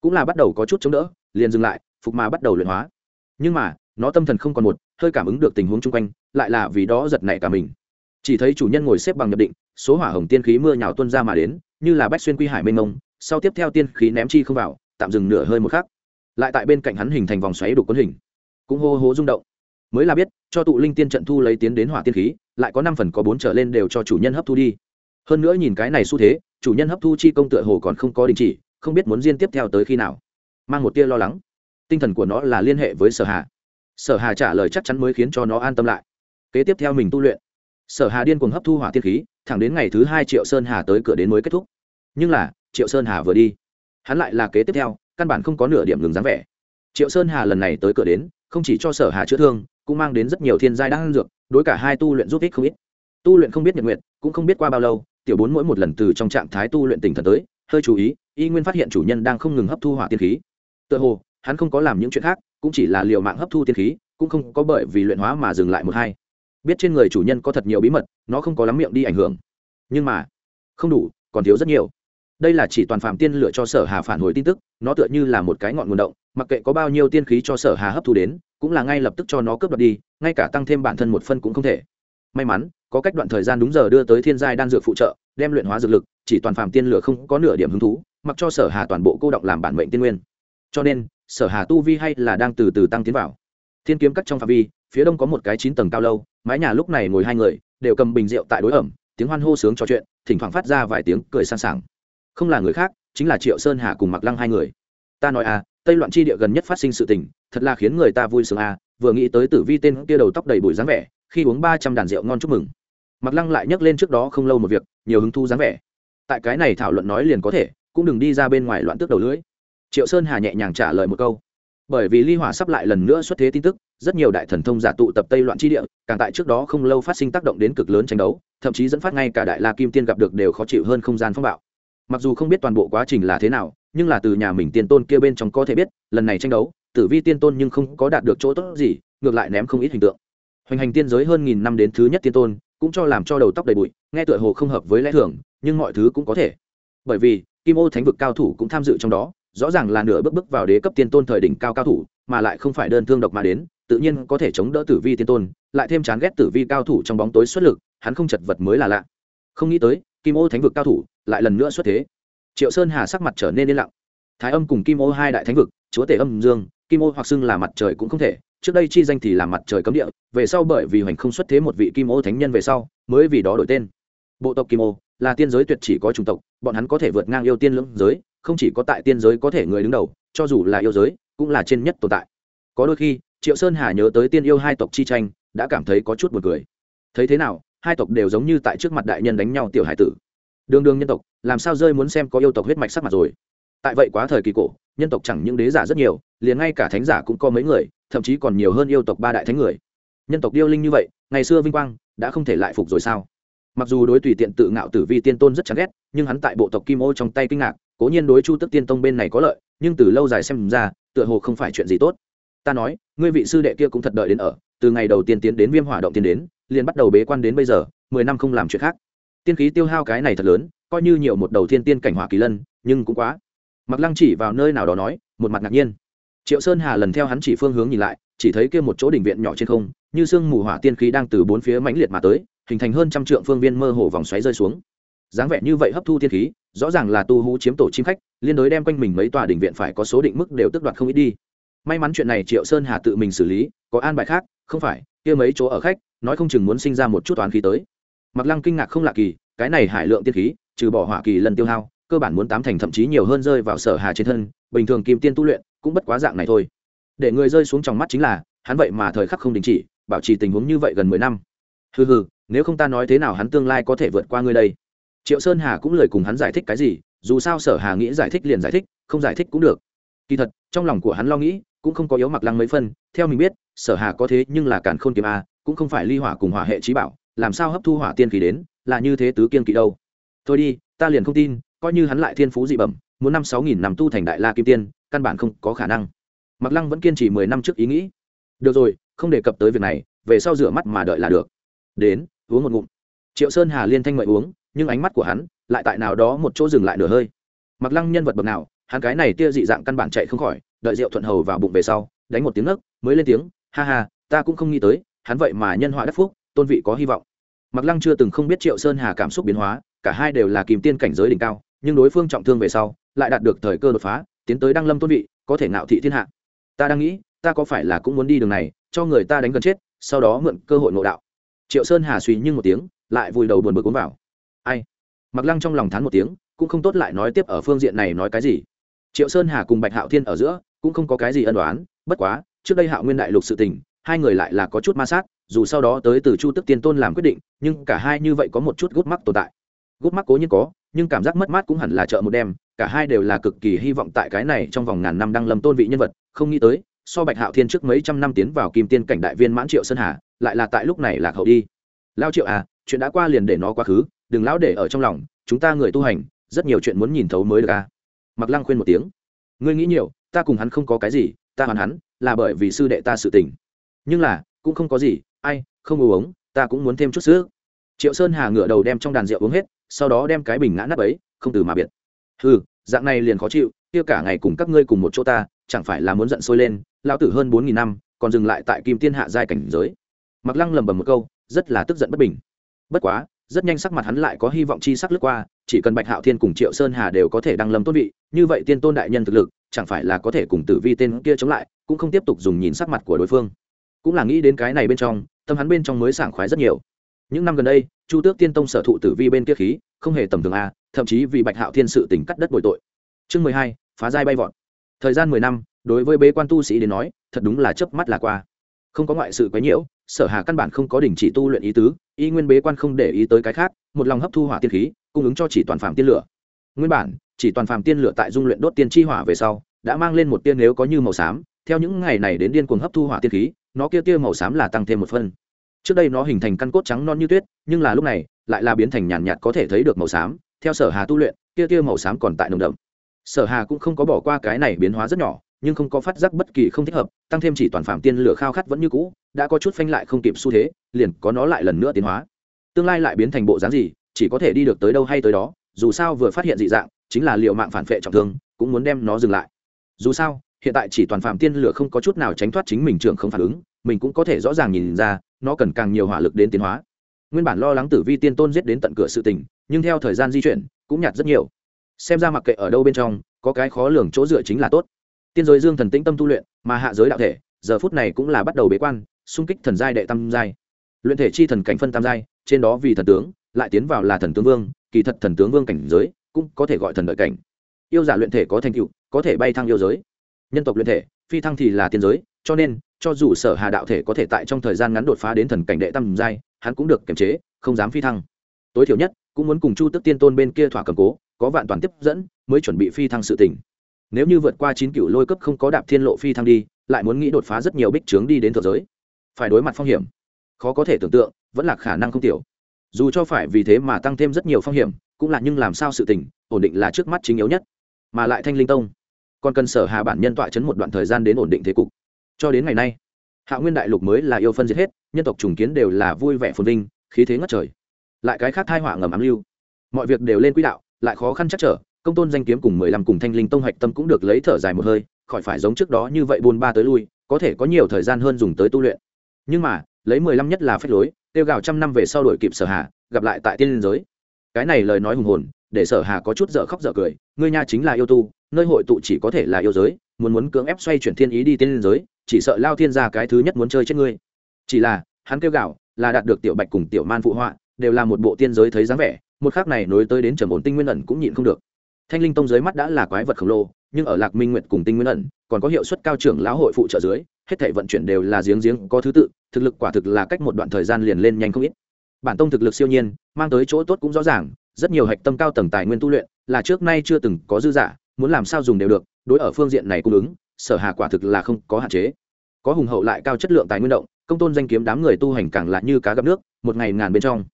cũng là bắt đầu có chút chống đỡ, liền dừng lại, phục mà bắt đầu luyện hóa. Nhưng mà, nó tâm thần không còn một, hơi cảm ứng được tình huống chung quanh, lại là vì đó giật nảy cả mình. Chỉ thấy chủ nhân ngồi xếp bằng nhập định, số hỏa hồng tiên khí mưa nhào tuân ra mà đến, như là bách xuyên quy hải mênh mông, sau tiếp theo tiên khí ném chi không vào tạm dừng nửa hơi một khắc. Lại tại bên cạnh hắn hình thành vòng xoáy đục quân hình. Cũng hô hô rung động. Mới là biết, cho tụ linh tiên trận thu lấy tiến đến hỏa tiên khí, lại có năm phần có bốn trở lên đều cho chủ nhân hấp thu đi. Hơn nữa nhìn cái này xu thế, chủ nhân hấp thu chi công tựa hồ còn không có đình chỉ, không biết muốn diên tiếp theo tới khi nào. Mang một tia lo lắng. Tinh thần của nó là liên hệ với sở hà. Sở hà trả lời chắc chắn mới khiến cho nó an tâm lại. Kế tiếp theo mình tu luyện. Sở hà điên cuồng hấp thu hỏa tiên khí, thẳng đến ngày thứ hai triệu sơn hà tới cửa đến mới kết thúc. Nhưng là, triệu sơn hà vừa đi hắn lại là kế tiếp theo, căn bản không có nửa điểm ngừng dáng vẻ. Triệu sơn hà lần này tới cửa đến, không chỉ cho sở hà chữa thương, cũng mang đến rất nhiều thiên giai đang dược, đối cả hai tu luyện giúp ích không ít. Tu luyện không biết nhật nguyện cũng không biết qua bao lâu, tiểu bốn mỗi một lần từ trong trạng thái tu luyện tỉnh thần tới, hơi chú ý, y nguyên phát hiện chủ nhân đang không ngừng hấp thu hỏa tiên khí. Tựa hồ, hắn không có làm những chuyện khác, cũng chỉ là liều mạng hấp thu tiên khí, cũng không có bởi vì luyện hóa mà dừng lại một hai. Biết trên người chủ nhân có thật nhiều bí mật, nó không có lắm miệng đi ảnh hưởng. Nhưng mà, không đủ, còn thiếu rất nhiều đây là chỉ toàn phạm tiên lựa cho sở hà phản hồi tin tức, nó tựa như là một cái ngọn nguồn động, mặc kệ có bao nhiêu tiên khí cho sở hà hấp thu đến, cũng là ngay lập tức cho nó cướp đoạt đi, ngay cả tăng thêm bản thân một phân cũng không thể. May mắn, có cách đoạn thời gian đúng giờ đưa tới thiên giai đan dược phụ trợ, đem luyện hóa dược lực, chỉ toàn phạm tiên lửa không có nửa điểm hứng thú, mặc cho sở hà toàn bộ cô động làm bản mệnh tiên nguyên. Cho nên, sở hà tu vi hay là đang từ từ tăng tiến vào. Thiên kiếm cắt trong phạm vi, phía đông có một cái chín tầng cao lâu, mái nhà lúc này ngồi hai người, đều cầm bình rượu tại đối ẩm, tiếng hoan hô sướng trò chuyện, thỉnh thoảng phát ra vài tiếng cười sang sảng không là người khác, chính là triệu sơn hà cùng mặc lăng hai người. Ta nói à tây loạn chi địa gần nhất phát sinh sự tình, thật là khiến người ta vui sướng à vừa nghĩ tới tử vi tên kia đầu tóc đầy bụi dáng vẻ, khi uống ba trăm đàn rượu ngon chúc mừng. Mặc lăng lại nhắc lên trước đó không lâu một việc, nhiều hứng thu dáng vẻ. Tại cái này thảo luận nói liền có thể, cũng đừng đi ra bên ngoài loạn tước đầu lưỡi. Triệu sơn hà nhẹ nhàng trả lời một câu. Bởi vì ly hỏa sắp lại lần nữa xuất thế tin tức, rất nhiều đại thần thông giả tụ tập tây loạn chi địa, càng tại trước đó không lâu phát sinh tác động đến cực lớn tranh đấu, thậm chí dẫn phát ngay cả đại la kim tiên gặp được đều khó chịu hơn không gian phong bạo mặc dù không biết toàn bộ quá trình là thế nào, nhưng là từ nhà mình tiên tôn kia bên trong có thể biết, lần này tranh đấu, tử vi tiên tôn nhưng không có đạt được chỗ tốt gì, ngược lại ném không ít hình tượng. Hoành hành tiên giới hơn nghìn năm đến thứ nhất tiên tôn, cũng cho làm cho đầu tóc đầy bụi, nghe tựa hồ không hợp với lẽ thường, nhưng mọi thứ cũng có thể. Bởi vì, kim ô thánh vực cao thủ cũng tham dự trong đó, rõ ràng là nửa bước bước vào đế cấp tiên tôn thời đỉnh cao cao thủ, mà lại không phải đơn thương độc mà đến, tự nhiên có thể chống đỡ tử vi tiên tôn, lại thêm chán ghét tử vi cao thủ trong bóng tối xuất lực, hắn không chật vật mới là lạ. Không nghĩ tới, kim ô thánh vực cao thủ lại lần nữa xuất thế. Triệu sơn hà sắc mặt trở nên yên lặng. Thái âm cùng kim ô hai đại thánh vực, chúa tể âm dương, kim ô hoặc xưng là mặt trời cũng không thể, trước đây chi danh thì là mặt trời cấm địa, về sau bởi vì hoành không xuất thế một vị kim ô thánh nhân về sau, mới vì đó đổi tên. Bộ tộc kim ô là tiên giới tuyệt chỉ có chủng tộc, bọn hắn có thể vượt ngang yêu tiên lưỡng giới, không chỉ có tại tiên giới có thể người đứng đầu, cho dù là yêu giới, cũng là trên nhất tồn tại. Có đôi khi, triệu sơn hà nhớ tới tiên yêu hai tộc chi tranh, đã cảm thấy có chút buồn cười. Thấy thế nào, hai tộc đều giống như tại trước mặt đại nhân đánh nhau tiểu hải tử đường đường nhân tộc, làm sao rơi muốn xem có yêu tộc huyết mạch sắc mặt rồi? Tại vậy quá thời kỳ cổ, nhân tộc chẳng những đế giả rất nhiều, liền ngay cả thánh giả cũng có mấy người, thậm chí còn nhiều hơn yêu tộc ba đại thánh người. Nhân tộc điêu linh như vậy, ngày xưa vinh quang, đã không thể lại phục rồi sao? Mặc dù đối tùy tiện tự ngạo tử vi tiên tôn rất chán ghét, nhưng hắn tại bộ tộc kim ô trong tay kinh ngạc, cố nhiên đối chu tức tiên tông bên này có lợi, nhưng từ lâu dài xem ra, tựa hồ không phải chuyện gì tốt. Ta nói, ngươi vị sư đệ kia cũng thật đợi đến ở, từ ngày đầu tiên tiến đến viêm hỏa động tiến đến, liền bắt đầu bế quan đến bây giờ, mười năm không làm chuyện khác tiên khí tiêu hao cái này thật lớn, coi như nhiều một đầu thiên tiên cảnh hỏa kỳ lân, nhưng cũng quá. Mặc lăng chỉ vào nơi nào đó nói, một mặt ngạc nhiên. Triệu sơn hà lần theo hắn chỉ phương hướng nhìn lại, chỉ thấy kia một chỗ đỉnh viện nhỏ trên không, như sương mù hỏa tiên khí đang từ bốn phía mãnh liệt mà tới, hình thành hơn trăm trượng phương viên mơ hồ vòng xoáy rơi xuống. Dáng vẻ như vậy hấp thu tiên khí, rõ ràng là tu hú chiếm tổ chim khách, liên đối đem quanh mình mấy tòa đỉnh viện phải có số định mức đều tức đoạt không ít đi. May mắn chuyện này triệu sơn hà tự mình xử lý, có an bài khác, không phải, kia mấy chỗ ở khách, nói không chừng muốn sinh ra một chút toán khí tới mặc lăng kinh ngạc không lạ kỳ, cái này hải lượng tiên khí, trừ bỏ hỏa kỳ lần tiêu hao, cơ bản muốn tám thành thậm chí nhiều hơn rơi vào sở hà trên thân, bình thường kim tiên tu luyện cũng bất quá dạng này thôi. Để người rơi xuống trong mắt chính là, hắn vậy mà thời khắc không đình chỉ, bảo trì tình huống như vậy gần mười năm. Hừ hừ, nếu không ta nói thế nào hắn tương lai có thể vượt qua ngươi đây? Triệu sơn hà cũng lời cùng hắn giải thích cái gì, dù sao sở hà nghĩ giải thích liền giải thích, không giải thích cũng được. Kỳ thật, trong lòng của hắn lo nghĩ, cũng không có yếu mặc lăng mấy phân, theo mình biết, sở hà có thế nhưng là cản khôn kiếm a, cũng không phải ly hỏa cùng hỏa hệ trí bảo làm sao hấp thu hỏa tiên khí đến, là như thế tứ kiên kỳ đâu. Thôi đi, ta liền không tin, coi như hắn lại thiên phú dị bẩm, muốn năm sáu nghìn năm tu thành đại la kim tiên, căn bản không có khả năng. Mặc lăng vẫn kiên trì mười năm trước ý nghĩ. Được rồi, không đề cập tới việc này, về sau rửa mắt mà đợi là được. Đến, uống một ngụm. Triệu sơn hà liên thanh mời uống, nhưng ánh mắt của hắn lại tại nào đó một chỗ dừng lại nửa hơi. Mặc lăng nhân vật bậc nào, hắn cái này tia dị dạng căn bản chạy không khỏi, đợi rượu thuận hầu vào bụng về sau, đánh một tiếng nấc mới lên tiếng, ha ha, ta cũng không nghĩ tới, hắn vậy mà nhân họa đắc phúc tôn vị có hy vọng. Mặc lăng chưa từng không biết triệu sơn hà cảm xúc biến hóa, cả hai đều là kìm tiên cảnh giới đỉnh cao, nhưng đối phương trọng thương về sau, lại đạt được thời cơ đột phá, tiến tới đăng lâm tôn vị, có thể nạo thị thiên hạ. Ta đang nghĩ, ta có phải là cũng muốn đi đường này, cho người ta đánh gần chết, sau đó mượn cơ hội ngộ đạo. Triệu sơn hà suy nhưng một tiếng, lại vùi đầu buồn bực cuốn vào. Ai? Mặc lăng trong lòng thán một tiếng, cũng không tốt lại nói tiếp ở phương diện này nói cái gì. Triệu sơn hà cùng bạch hạo thiên ở giữa, cũng không có cái gì ân đoán bất quá, trước đây hạo nguyên đại lục sự tình, hai người lại là có chút ma sát dù sau đó tới từ chu tức tiên tôn làm quyết định, nhưng cả hai như vậy có một chút gút mắc tồn tại. Gút mắc cố nhiên có, nhưng cảm giác mất mát cũng hẳn là trợ một đêm, cả hai đều là cực kỳ hy vọng tại cái này trong vòng ngàn năm đang lâm tôn vị nhân vật, không nghĩ tới, so bạch hạo thiên trước mấy trăm năm tiến vào kim tiên cảnh đại viên mãn triệu sơn hà, lại là tại lúc này lạc hậu đi. Lao triệu à chuyện đã qua liền để nó quá khứ, đừng lão để ở trong lòng, chúng ta người tu hành, rất nhiều chuyện muốn nhìn thấu mới được à. Mặc lăng khuyên một tiếng. Ngươi nghĩ nhiều, ta cùng hắn không có cái gì, ta hoàn hắn, là bởi vì sư đệ ta sự tình. Nhưng là cũng không có gì, ai, không uống, ta cũng muốn thêm chút sữa triệu sơn hà ngửa đầu đem trong đàn rượu uống hết, sau đó đem cái bình ngã nắp ấy, không từ mà biệt. Ừ dạng này liền khó chịu, kia cả ngày cùng các ngươi cùng một chỗ ta, chẳng phải là muốn giận sôi lên lao tử hơn bốn nghìn năm, còn dừng lại tại kim tiên hạ giai cảnh giới. Mặc lăng lầm bầm một câu, rất là tức giận bất bình. Bất quá, rất nhanh sắc mặt hắn lại có hy vọng chi sắc lướt qua, chỉ cần bạch hạo thiên cùng triệu sơn hà đều có thể đăng lâm tôn vị, như vậy tiên tôn đại nhân thực lực, chẳng phải là có thể cùng tử vi tên kia chống lại, cũng không tiếp tục dùng nhìn sắc mặt của đối phương cũng là nghĩ đến cái này bên trong, tâm hắn bên trong mới sảng khoái rất nhiều. Những năm gần đây, chu tước tiên tông sở thụ tử vi bên kia khí, không hề tầm thường a thậm chí vì bạch hạo thiên sự tỉnh cắt đất bồi tội. Chương mười hai, phá giai bay vọt. Thời gian mười năm, đối với bế quan tu sĩ đến nói, thật đúng là chớp mắt là qua. Không có ngoại sự quấy nhiễu, sở hà căn bản không có đình chỉ tu luyện ý tứ, y nguyên bế quan không để ý tới cái khác, một lòng hấp thu hỏa tiên khí, cung ứng cho chỉ toàn phạm tiên lửa. Nguyên bản, chỉ toàn phạm tiên lửa tại dung luyện đốt tiên chi hỏa về sau, đã mang lên một tiên nếu có như màu xám, theo những ngày này đến điên cuồng hấp thu hỏa tiên khí nó kia tia màu xám là tăng thêm một phân. Trước đây nó hình thành căn cốt trắng non như tuyết, nhưng là lúc này, lại là biến thành nhàn nhạt có thể thấy được màu xám. Theo sở hà tu luyện, kia tia màu xám còn tại nồng đậm. Sở hà cũng không có bỏ qua cái này biến hóa rất nhỏ, nhưng không có phát giác bất kỳ không thích hợp, tăng thêm chỉ toàn phạm tiên lửa khao khát vẫn như cũ, đã có chút phanh lại không kịp xu thế, liền có nó lại lần nữa tiến hóa. Tương lai lại biến thành bộ dáng gì, chỉ có thể đi được tới đâu hay tới đó, dù sao vừa phát hiện dị dạng, chính là liệu mạng phản vệ trọng thương, cũng muốn đem nó dừng lại. Dù sao hiện tại chỉ toàn phạm tiên lửa không có chút nào tránh thoát chính mình trưởng không phản ứng, mình cũng có thể rõ ràng nhìn ra, nó cần càng nhiều hỏa lực đến tiến hóa. Nguyên bản lo lắng tử vi tiên tôn giết đến tận cửa sự tình, nhưng theo thời gian di chuyển, cũng nhạt rất nhiều. Xem ra mặc kệ ở đâu bên trong, có cái khó lường chỗ dựa chính là tốt. Tiên giới dương thần tĩnh tâm tu luyện, mà hạ giới đạo thể, giờ phút này cũng là bắt đầu bế quan, xung kích thần giai đệ tam giai. Luyện thể chi thần cảnh phân tam giai, trên đó vì thần tướng, lại tiến vào là thần tướng vương, kỳ thật thần tướng vương cảnh giới, cũng có thể gọi thần đợi cảnh. Yêu giả luyện thể có thành tựu, có thể bay thăng yêu giới nhân tộc luyện thể, phi thăng thì là tiên giới, cho nên, cho dù sở hà đạo thể có thể tại trong thời gian ngắn đột phá đến thần cảnh đệ tam giai, hắn cũng được kiềm chế, không dám phi thăng. Tối thiểu nhất, cũng muốn cùng chu tức tiên tôn bên kia thỏa cầm cố, có vạn toàn tiếp dẫn, mới chuẩn bị phi thăng sự tỉnh nếu như vượt qua chín cựu lôi cấp không có đạp thiên lộ phi thăng đi, lại muốn nghĩ đột phá rất nhiều bích trướng đi đến thượng giới. Phải đối mặt phong hiểm. Khó có thể tưởng tượng, vẫn là khả năng không tiểu. Dù cho phải vì thế mà tăng thêm rất nhiều phong hiểm, cũng là nhưng làm sao sự tỉnh ổn định là trước mắt chính yếu nhất. Mà lại thanh linh tông còn cần sở hà bản nhân tọa chấn một đoạn thời gian đến ổn định thế cục. Cho đến ngày nay, hạ nguyên đại lục mới là yêu phân diệt hết, nhân tộc trùng kiến đều là vui vẻ phồn vinh, khí thế ngất trời. Lại cái khác thai họa ngầm ám lưu. Mọi việc đều lên quỹ đạo, lại khó khăn chắc trở, công tôn danh kiếm cùng mười lăm cùng thanh linh tông hạch tâm cũng được lấy thở dài một hơi, khỏi phải giống trước đó như vậy buôn ba tới lui, có thể có nhiều thời gian hơn dùng tới tu luyện. Nhưng mà, lấy mười lăm nhất là phép lối, tiêu gạo trăm năm về sau đổi kịp sở hà, gặp lại tại tiên liên giới. Cái này lời nói hùng hồn, để sở hà có chút dở khóc dở cười, ngươi nha chính là yêu tu nơi hội tụ chỉ có thể là yêu giới, muốn muốn cưỡng ép xoay chuyển thiên ý đi tiên liên giới, chỉ sợ lao thiên ra cái thứ nhất muốn chơi chết ngươi. Chỉ là, hắn kêu gạo, là đạt được tiểu bạch cùng tiểu man phụ họa, đều là một bộ tiên giới thấy dáng vẻ, một khác này nối tới đến trầm ổn tinh nguyên ẩn cũng nhịn không được. Thanh linh tông dưới mắt đã là quái vật khổng lồ, nhưng ở lạc minh nguyệt cùng tinh nguyên ẩn, còn có hiệu suất cao trưởng lão hội phụ trợ dưới, hết thể vận chuyển đều là giếng giếng có thứ tự, thực lực quả thực là cách một đoạn thời gian liền lên nhanh không ít. Bản tông thực lực siêu nhiên, mang tới chỗ tốt cũng rõ ràng, rất nhiều hạch tâm cao tầng tài nguyên tu luyện, là trước nay chưa từng có dư giả muốn làm sao dùng đều được, đối ở phương diện này cung ứng, sở hà quả thực là không có hạn chế. Có hùng hậu lại cao chất lượng tài nguyên động, công tôn danh kiếm đám người tu hành càng lại như cá gặp nước, một ngày ngàn bên trong.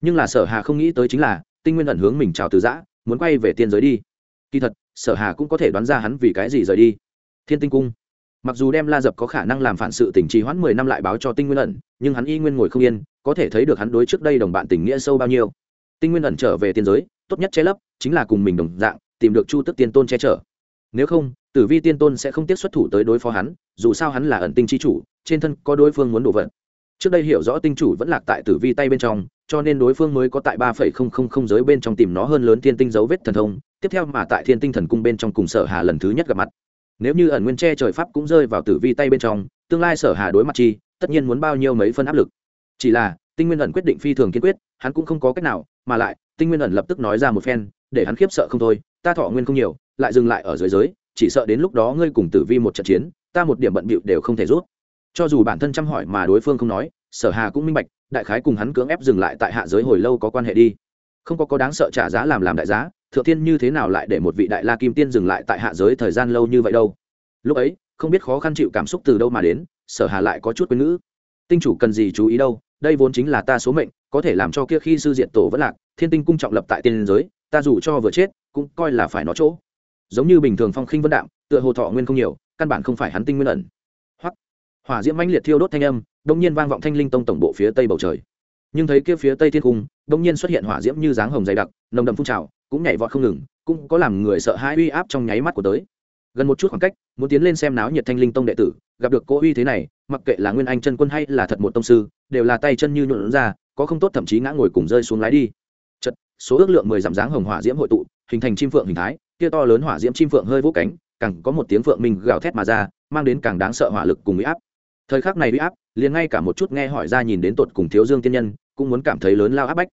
Nhưng là sở hà không nghĩ tới chính là, tinh nguyên ẩn hướng mình chào từ giã, muốn quay về tiên giới đi. Kỳ thật, sở hà cũng có thể đoán ra hắn vì cái gì rời đi. Thiên tinh cung. Mặc dù đem la dập có khả năng làm phản sự tỉnh trì hoãn mười năm lại báo cho tinh nguyên ẩn, nhưng hắn y nguyên ngồi không yên, có thể thấy được hắn đối trước đây đồng bạn tình nghĩa sâu bao nhiêu. Tinh nguyên ẩn trở về tiên giới, tốt nhất che lấp, chính là cùng mình đồng dạng tìm được chu tức tiên tôn che chở. Nếu không, tử vi tiên tôn sẽ không tiếp xuất thủ tới đối phó hắn, dù sao hắn là ẩn tinh chi chủ, trên thân có đối phương muốn đổ vận. trước đây hiểu rõ tinh chủ vẫn lạc tại tử vi tay bên trong, cho nên đối phương mới có tại ba phẩy không không không giới bên trong tìm nó hơn lớn thiên tinh dấu vết thần thông, tiếp theo mà tại thiên tinh thần cung bên trong cùng sở hà lần thứ nhất gặp mặt. Nếu như ẩn nguyên che trời pháp cũng rơi vào tử vi tay bên trong, tương lai sở hà đối mặt chi, tất nhiên muốn bao nhiêu mấy phân áp lực. Chỉ là, tinh nguyên ẩn quyết định phi thường kiên quyết, hắn cũng không có cách nào, mà lại, tinh nguyên ẩn lập tức nói ra một phen, để hắn khiếp sợ không thôi ta thọ nguyên không nhiều, lại dừng lại ở dưới giới, chỉ sợ đến lúc đó ngươi cùng tử vi một trận chiến, ta một điểm bận bịu đều không thể rút. Cho dù bản thân chăm hỏi mà đối phương không nói, sở hà cũng minh bạch, đại khái cùng hắn cưỡng ép dừng lại tại hạ giới hồi lâu có quan hệ đi. Không có có đáng sợ trả giá làm làm đại giá, thượng tiên như thế nào lại để một vị đại la kim tiên dừng lại tại hạ giới thời gian lâu như vậy đâu? Lúc ấy, không biết khó khăn chịu cảm xúc từ đâu mà đến, sở hà lại có chút quên ngữ. Tinh chủ cần gì chú ý đâu? Đây vốn chính là ta số mệnh, có thể làm cho kia khi sư diện tổ vẫn lạc, thiên tinh cung trọng lập tại tiên giới, ta dù cho vừa chết cũng coi là phải nó chỗ. Giống như bình thường phong khinh vân đạm, tựa hồ thọ nguyên không nhiều, căn bản không phải hắn tinh nguyên ẩn. Hoặc hỏa diễm mãnh liệt thiêu đốt thanh âm đông nhiên vang vọng thanh linh tông tổng bộ phía tây bầu trời. Nhưng thấy kia phía tây thiên cung đông nhiên xuất hiện hỏa diễm như dáng hồng dày đặc, nồng đậm phun trào, cũng nhảy vọt không ngừng, cũng có làm người sợ hãi uy áp trong nháy mắt của tới. Gần một chút khoảng cách, muốn tiến lên xem náo nhiệt thanh linh tông đệ tử, gặp được cô uy thế này, mặc kệ là nguyên anh chân quân hay là thật một tông sư, đều là tay chân như nhuộn ra, có không tốt thậm chí ngã ngồi cùng rơi xuống lái đi. Chật số ước lượng mười dặm dáng hồng hỏa diễm hội tụ hình thành chim phượng hình thái, kia to lớn hỏa diễm chim phượng hơi vỗ cánh, càng có một tiếng phượng mình gào thét mà ra, mang đến càng đáng sợ hỏa lực cùng uy áp. Thời khắc này uy áp, liền ngay cả một chút nghe hỏi ra nhìn đến tột cùng thiếu dương tiên nhân, cũng muốn cảm thấy lớn lao áp bách.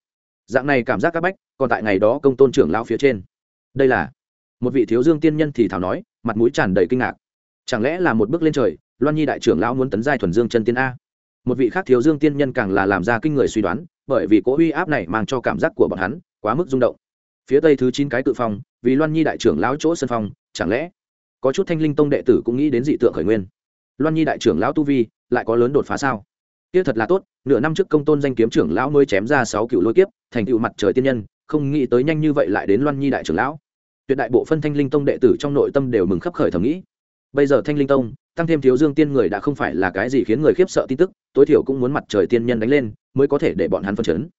Dạng này cảm giác áp bách, còn tại ngày đó công tôn trưởng lao phía trên. Đây là, một vị thiếu dương tiên nhân thì thảo nói, mặt mũi tràn đầy kinh ngạc. Chẳng lẽ là một bước lên trời, loan nhi đại trưởng lão muốn tấn giai thuần dương chân tiên a? Một vị khác thiếu dương tiên nhân càng là làm ra kinh người suy đoán, bởi vì cỗ uy áp này mang cho cảm giác của bọn hắn quá mức rung động phía tây thứ chín cái tự phong, vì loan nhi đại trưởng lão chỗ sân phong, chẳng lẽ có chút thanh linh tông đệ tử cũng nghĩ đến dị tượng khởi nguyên? Loan nhi đại trưởng lão tu vi lại có lớn đột phá sao? Kia thật là tốt, nửa năm trước công tôn danh kiếm trưởng lão mới chém ra sáu cựu lôi kiếp, thành cựu mặt trời tiên nhân, không nghĩ tới nhanh như vậy lại đến loan nhi đại trưởng lão. Tuyệt đại bộ phân thanh linh tông đệ tử trong nội tâm đều mừng khấp khởi thầm nghĩ. Bây giờ thanh linh tông, tăng thêm thiếu dương tiên người đã không phải là cái gì khiến người khiếp sợ tin tức, tối thiểu cũng muốn mặt trời tiên nhân đánh lên, mới có thể để bọn hắn phân chấn.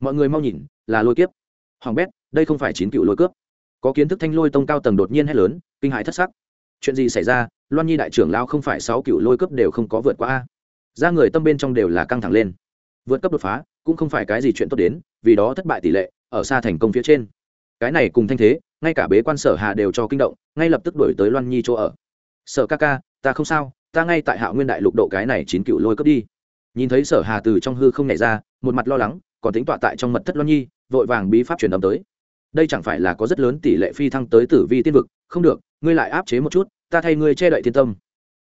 Mọi người mau nhìn, là lôi kiếp. Hoàng bét đây không phải chín cựu lôi cướp. Có kiến thức thanh lôi tông cao tầng đột nhiên hét lớn, kinh hại thất sắc. Chuyện gì xảy ra? Loan nhi đại trưởng lao không phải sáu cựu lôi cướp đều không có vượt qua a. Ra người tâm bên trong đều là căng thẳng lên. Vượt cấp đột phá, cũng không phải cái gì chuyện tốt đến, vì đó thất bại tỷ lệ, ở xa thành công phía trên. Cái này cùng thanh thế, ngay cả bế quan sở hà đều cho kinh động, ngay lập tức đổi tới loan nhi chỗ ở. Sở ca ca, ta không sao, ta ngay tại hạ nguyên đại lục độ cái này chín cựu lôi cướp đi. Nhìn thấy sở hà từ trong hư không nhảy ra, một mặt lo lắng, còn tính tọa tại trong mật thất loan nhi, vội vàng bí pháp truyền âm tới đây chẳng phải là có rất lớn tỷ lệ phi thăng tới tử vi tiên vực không được ngươi lại áp chế một chút ta thay ngươi che đậy thiên tâm.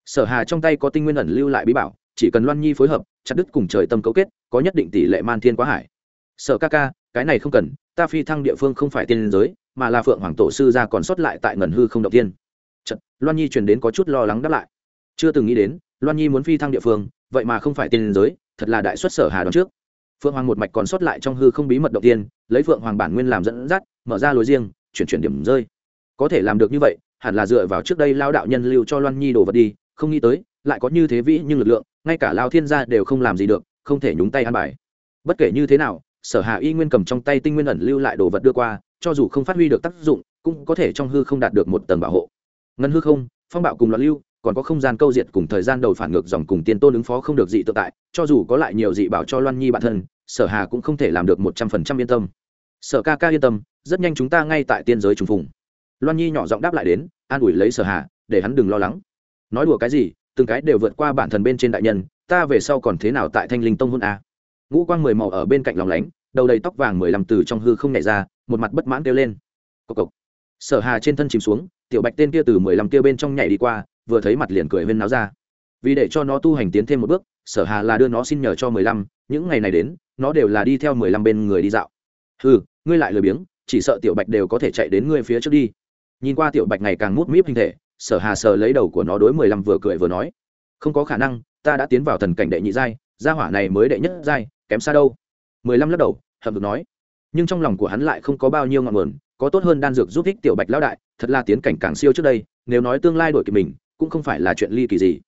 Sở hà trong tay có tinh nguyên ẩn lưu lại bí bảo chỉ cần loan nhi phối hợp chặt đứt cùng trời tâm cấu kết có nhất định tỷ lệ man thiên quá hải. Sở ca ca cái này không cần ta phi thăng địa phương không phải tiên giới mà là phượng hoàng tổ sư ra còn sót lại tại ngần hư không động tiên. Chật, loan nhi truyền đến có chút lo lắng đáp lại. Chưa từng nghĩ đến loan nhi muốn phi thăng địa phương vậy mà không phải tiên giới thật là đại xuất sở hà đón trước. Phượng hoàng một mạch còn sót lại trong hư không bí mật động tiên lấy phượng hoàng bản nguyên làm dẫn dắt mở ra lối riêng, chuyển chuyển điểm rơi. Có thể làm được như vậy, hẳn là dựa vào trước đây lao đạo nhân lưu cho loan nhi đồ vật đi, không nghĩ tới, lại có như thế vĩ nhưng lực lượng, ngay cả lao thiên gia đều không làm gì được, không thể nhúng tay ăn bài. Bất kể như thế nào, sở hạ y nguyên cầm trong tay tinh nguyên ẩn lưu lại đồ vật đưa qua, cho dù không phát huy được tác dụng, cũng có thể trong hư không đạt được một tầng bảo hộ. Ngân hư không, phong bạo cùng loạn lưu, còn có không gian câu diệt cùng thời gian đầu phản ngược dòng cùng tiên tôn ứng phó không được dị tự tại, cho dù có lại nhiều dị bảo cho loan nhi bản thân, sở hà cũng không thể làm được một trăm phần trăm yên tâm sở ca ca yên tâm, rất nhanh chúng ta ngay tại tiên giới trùng phùng. Loan nhi nhỏ giọng đáp lại đến, an ủi lấy sở hà, để hắn đừng lo lắng. Nói đùa cái gì, từng cái đều vượt qua bản thần bên trên đại nhân, ta về sau còn thế nào tại thanh linh tông hôn a? Ngũ quang mười màu ở bên cạnh lòng lánh, đầu đầy tóc vàng mười lăm từ trong hư không nhảy ra, một mặt bất mãn kêu lên. Cộc cộc. Sở hà trên thân chìm xuống, tiểu bạch tên kia từ mười lăm kia bên trong nhảy đi qua, vừa thấy mặt liền cười huyên náo ra. Vì để cho nó tu hành tiến thêm một bước, sở hà là đưa nó xin nhờ cho mười lăm, những ngày này đến, nó đều là đi theo mười lăm bên người đi dạo ừ ngươi lại lười biếng, chỉ sợ tiểu bạch đều có thể chạy đến ngươi phía trước đi. Nhìn qua tiểu bạch ngày càng mút míp hình thể, sở hà sờ lấy đầu của nó đối mười lăm vừa cười vừa nói, không có khả năng, ta đã tiến vào thần cảnh đệ nhị giai, gia hỏa này mới đệ nhất giai, kém xa đâu. mười lăm lắc đầu, hậm được nói, nhưng trong lòng của hắn lại không có bao nhiêu ngọn nguồn, có tốt hơn đan dược giúp thích tiểu bạch lão đại, thật là tiến cảnh càng siêu trước đây, nếu nói tương lai đổi kịp mình, cũng không phải là chuyện ly kỳ gì.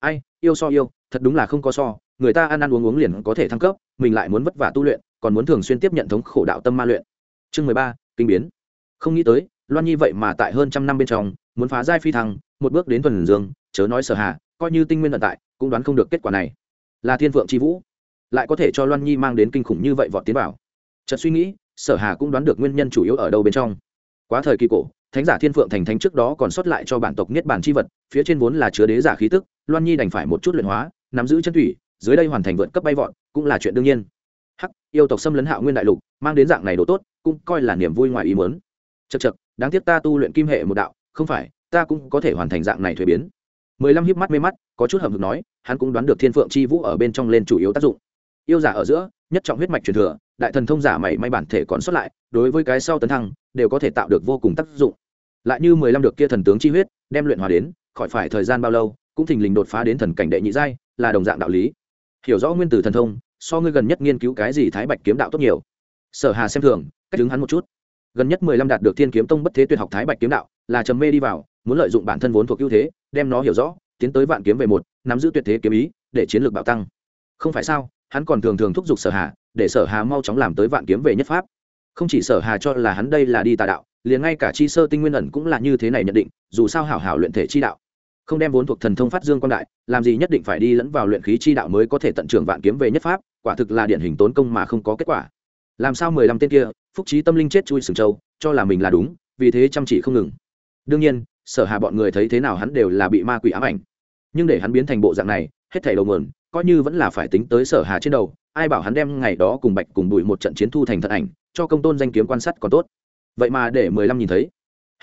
Ai, yêu so yêu, thật đúng là không có so, người ta ăn ăn uống uống liền có thể thăng cấp, mình lại muốn vất vả tu luyện còn muốn thường xuyên tiếp nhận thống khổ đạo tâm ma luyện. Chương mười ba, kinh biến. Không nghĩ tới, loan nhi vậy mà tại hơn trăm năm bên trong, muốn phá giai phi thăng, một bước đến thuần dương, chớ nói sở hà, coi như tinh nguyên tận tại, cũng đoán không được kết quả này. Là thiên vượng c h i vũ. Lại có thể cho loan nhi mang đến kinh khủng như vậy vọt tiến vào. Chợt suy nghĩ, sở hà cũng đoán được nguyên nhân chủ yếu ở đâu bên trong. Quá thời kỳ cổ, thánh giả thiên phượng thành thánh trước đó còn sót lại cho bản tộc niết bản c h i vật, phía trên vốn là chứa đế giả khí tức, loan nhi đành phải một chút luyện hóa, nắm giữ chân thủy, dưới đây hoàn thành vượt cấp bay vọt, cũng là chuyện đương nhiên hắc, yêu tộc xâm lấn hạo nguyên đại lục, mang đến dạng này đồ tốt, cũng coi là niềm vui ngoài ý mớn chật chật đáng tiếc ta tu luyện kim hệ một đạo, không phải, ta cũng có thể hoàn thành dạng này thuế biến. Mười lăm hiếp mắt mê mắt, có chút hầm hực nói, hắn cũng đoán được thiên phượng c h i vũ ở bên trong lên chủ yếu tác dụng. Yêu giả ở giữa, nhất trọng huyết mạch truyền thừa, đại thần thông giả mảy may bản thể còn xuất lại, đối với cái sau tấn thăng, đều có thể tạo được vô cùng tác dụng. Lại như mười lăm được kia thần tướng chi huyết, đem luyện hòa đến, khỏi phải thời gian bao lâu, cũng thình lình đột phá đến thần cảnh đệ nhị giai, là đồng dạng đạo lý. Hiểu rõ nguyên tử thần thông so ngươi gần nhất nghiên cứu cái gì thái bạch kiếm đạo tốt nhiều? Sở hà xem thường, cách đứng hắn một chút. Gần nhất mười lăm đạt được thiên kiếm tông bất thế tuyệt học thái bạch kiếm đạo, là trầm mê đi vào, muốn lợi dụng bản thân vốn thuộc ưu thế, đem nó hiểu rõ, tiến tới vạn kiếm về một, nắm giữ tuyệt thế kiếm ý, để chiến lược bạo tăng. Không phải sao, hắn còn thường thường thúc giục sở hà, để sở hà mau chóng làm tới vạn kiếm về nhất pháp. Không chỉ sở hà cho là hắn đây là đi tà đạo, liền ngay cả chi sơ tinh nguyên ẩn cũng là như thế này nhận định, dù sao hảo hảo luyện thể chi đạo. Không đem vốn thuộc thần thông phát dương quan đại, làm gì nhất định phải đi lẫn vào luyện khí chi đạo mới có thể tận trưởng vạn kiếm về nhất pháp quả thực là điển hình tốn công mà không có kết quả. Làm sao mười lăm tên kia, phúc trí tâm linh chết chui sừng châu, cho là mình là đúng, vì thế chăm chỉ không ngừng. Đương nhiên, sở hà bọn người thấy thế nào hắn đều là bị ma quỷ ám ảnh. Nhưng để hắn biến thành bộ dạng này, hết thảy đầu nguồn, coi như vẫn là phải tính tới sở hà trên đầu, ai bảo hắn đem ngày đó cùng bạch cùng đuổi một trận chiến thu thành thật ảnh, cho công tôn danh kiếm quan sát còn tốt. Vậy mà để mười lăm nhìn thấy.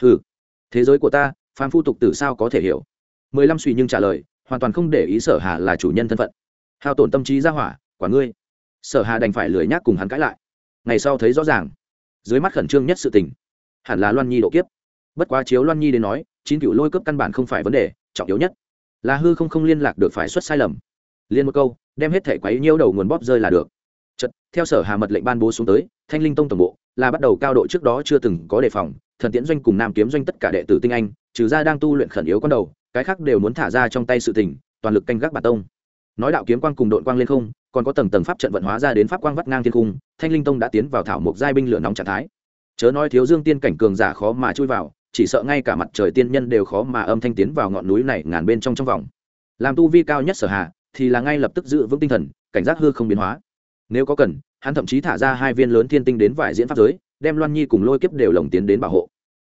Hừ, thế giới của ta, phàm phu tục tử sao có thể hiểu? Mười lăm suy nhưng trả lời, hoàn toàn không để ý sở hà là chủ nhân thân phận. Hao tổn tâm trí ra hỏa quả ngươi. Sở hà đành phải lười nhác cùng hắn cãi lại. Ngày sau thấy rõ ràng, dưới mắt khẩn trương nhất sự tình, hẳn là loan nhi độ kiếp. Bất quá chiếu loan nhi đến nói, chín cựu lôi cấp căn bản không phải vấn đề, trọng yếu nhất là hư không không liên lạc được phải xuất sai lầm. Liên một câu, đem hết thể quấy nhiêu đầu nguồn bóp rơi là được. Chật theo sở hà mật lệnh ban bố xuống tới, thanh linh tông tổng bộ là bắt đầu cao độ trước đó chưa từng có đề phòng, thần tiễn doanh cùng nam kiếm doanh tất cả đệ tử tinh anh, trừ ra đang tu luyện khẩn yếu con đầu, cái khác đều muốn thả ra trong tay sự tình, toàn lực canh gác bản tông. Nói đạo kiếm quang cùng đội quang lên không còn có tầng tầng pháp trận vận hóa ra đến pháp quang vắt ngang thiên cung thanh linh tông đã tiến vào thảo một giai binh lửa nóng trạng thái. Chớ nói thiếu dương tiên cảnh cường giả khó mà chui vào chỉ sợ ngay cả mặt trời tiên nhân đều khó mà âm thanh tiến vào ngọn núi này ngàn bên trong trong vòng. Làm tu vi cao nhất sở hạ, thì là ngay lập tức giữ vững tinh thần cảnh giác hư không biến hóa. Nếu có cần hắn thậm chí thả ra hai viên lớn thiên tinh đến vải diễn pháp giới đem loan nhi cùng lôi kiếp đều lồng tiến đến bảo hộ.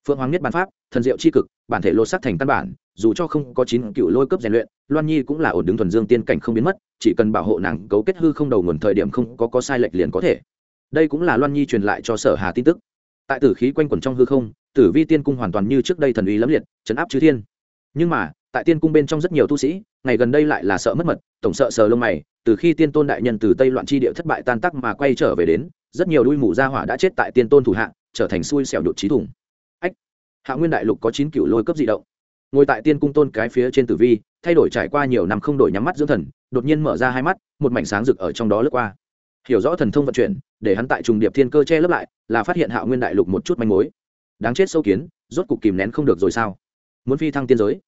Phượng hoàng nhất bản pháp thần diệu c h i cực bản thể lột sắc thành căn bản dù cho không có chín cựu lôi cấp rèn luyện, loan nhi cũng là ổn đứng thuần dương tiên cảnh không biến mất, chỉ cần bảo hộ nàng cấu kết hư không đầu nguồn thời điểm không có có sai lệch liền có thể. Đây cũng là loan nhi truyền lại cho sở hà tin tức. Tại tử khí quanh quẩn trong hư không, tử vi tiên cung hoàn toàn như trước đây thần uy lẫm liệt, chấn áp chư thiên. Nhưng mà, tại tiên cung bên trong rất nhiều tu sĩ, ngày gần đây lại là sợ mất mật, tổng sợ sờ lông mày, từ khi tiên tôn đại nhân từ tây loạn chi địa thất bại tan tắc mà quay trở về đến, rất nhiều đuôi mù gia hỏa đã chết tại tiên tôn thủ hạ, trở thành xui xẻo đột trí thủng. Ách, hạ nguyên đại lục có chín cựu lôi cấp di động ngồi tại tiên cung tôn cái phía trên tử vi, thay đổi trải qua nhiều năm không đổi nhắm mắt dưỡng thần, đột nhiên mở ra hai mắt, một mảnh sáng rực ở trong đó lướt qua. Hiểu rõ thần thông vận chuyển, để hắn tại trùng điệp thiên cơ che lấp lại, là phát hiện Hạo nguyên đại lục một chút manh mối. Đáng chết sâu kiến, rốt cục kìm nén không được rồi sao? Muốn phi thăng tiên giới.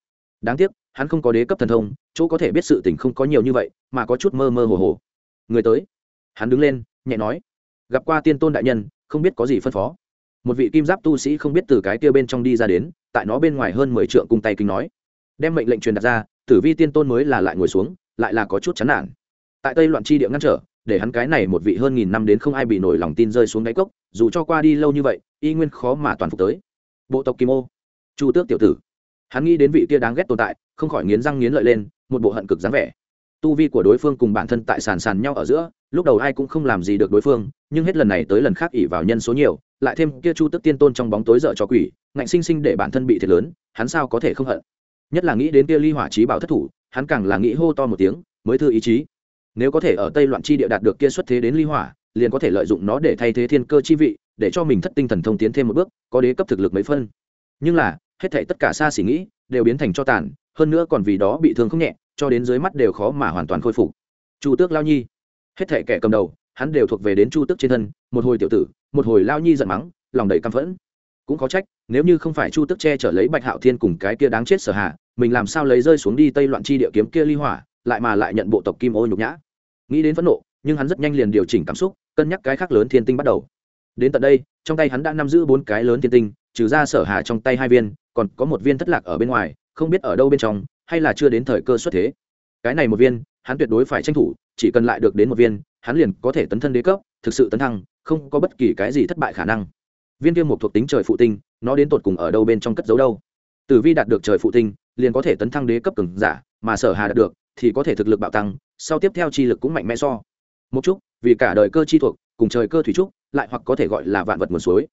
Đáng tiếc, hắn không có đế cấp thần thông, chỗ có thể biết sự tình không có nhiều như vậy, mà có chút mơ mơ hồ hồ. Người tới. Hắn đứng lên, nhẹ nói. Gặp qua tiên tôn đại nhân, không biết có gì phân phó. Một vị kim giáp tu sĩ không biết từ cái kia bên trong đi ra đến tại nó bên ngoài hơn mười trượng cung tay kính nói. Đem mệnh lệnh truyền đặt ra, tử vi tiên tôn mới là lại ngồi xuống, lại là có chút chán nản. Tại tây loạn chi địa ngăn trở, để hắn cái này một vị hơn nghìn năm đến không ai bị nổi lòng tin rơi xuống đáy cốc, dù cho qua đi lâu như vậy, y nguyên khó mà toàn phục tới. Bộ tộc kim ô, chu tước tiểu tử. Hắn nghĩ đến vị kia đáng ghét tồn tại, không khỏi nghiến răng nghiến lợi lên, một bộ hận cực dáng vẻ. Tu vi của đối phương cùng bản thân tại sàn sàn nhau ở giữa lúc đầu ai cũng không làm gì được đối phương, nhưng hết lần này tới lần khác ỉ vào nhân số nhiều, lại thêm kia chu tức tiên tôn trong bóng tối dở cho quỷ, ngạnh sinh sinh để bản thân bị thiệt lớn, hắn sao có thể không hận? Nhất là nghĩ đến kia ly hỏa trí bảo thất thủ, hắn càng là nghĩ hô to một tiếng, mới thư ý chí. Nếu có thể ở tây loạn chi địa đạt được kia xuất thế đến ly hỏa, liền có thể lợi dụng nó để thay thế thiên cơ chi vị, để cho mình thất tinh thần thông tiến thêm một bước, có đế cấp thực lực mấy phân. Nhưng là, hết thảy tất cả xa xỉ nghĩ, đều biến thành cho tàn, hơn nữa còn vì đó bị thương không nhẹ, cho đến dưới mắt đều khó mà hoàn toàn khôi phục. Chu tước lao nhi hết thệ kẻ cầm đầu, hắn đều thuộc về đến chu tước trên thân, một hồi tiểu tử, một hồi lao nhi giận mắng, lòng đầy căm phẫn. Cũng có trách, nếu như không phải chu tước che chở lấy bạch hạo thiên cùng cái kia đáng chết sở hạ mình làm sao lấy rơi xuống đi tây loạn chi địa kiếm kia ly hỏa, lại mà lại nhận bộ tộc kim ô nhục nhã. Nghĩ đến phẫn nộ, nhưng hắn rất nhanh liền điều chỉnh cảm xúc, cân nhắc cái khác lớn thiên tinh bắt đầu. Đến tận đây, trong tay hắn đã nắm giữ bốn cái lớn thiên tinh, trừ ra sở hà trong tay hai viên, còn có một viên thất lạc ở bên ngoài, không biết ở đâu bên trong, hay là chưa đến thời cơ xuất thế. Cái này một viên, hắn tuyệt đối phải tranh thủ chỉ cần lại được đến một viên, hắn liền có thể tấn thân đế cấp, thực sự tấn thăng, không có bất kỳ cái gì thất bại khả năng. Viên kia một thuộc tính trời phụ tinh, nó đến tột cùng ở đâu bên trong cất giấu đâu? Tử vi đạt được trời phụ tinh, liền có thể tấn thăng đế cấp cường giả, mà sở hà đạt được, thì có thể thực lực bạo tăng, sau tiếp theo chi lực cũng mạnh mẽ so. Một chút, vì cả đời cơ chi thuộc, cùng trời cơ thủy trúc, lại hoặc có thể gọi là vạn vật nguồn suối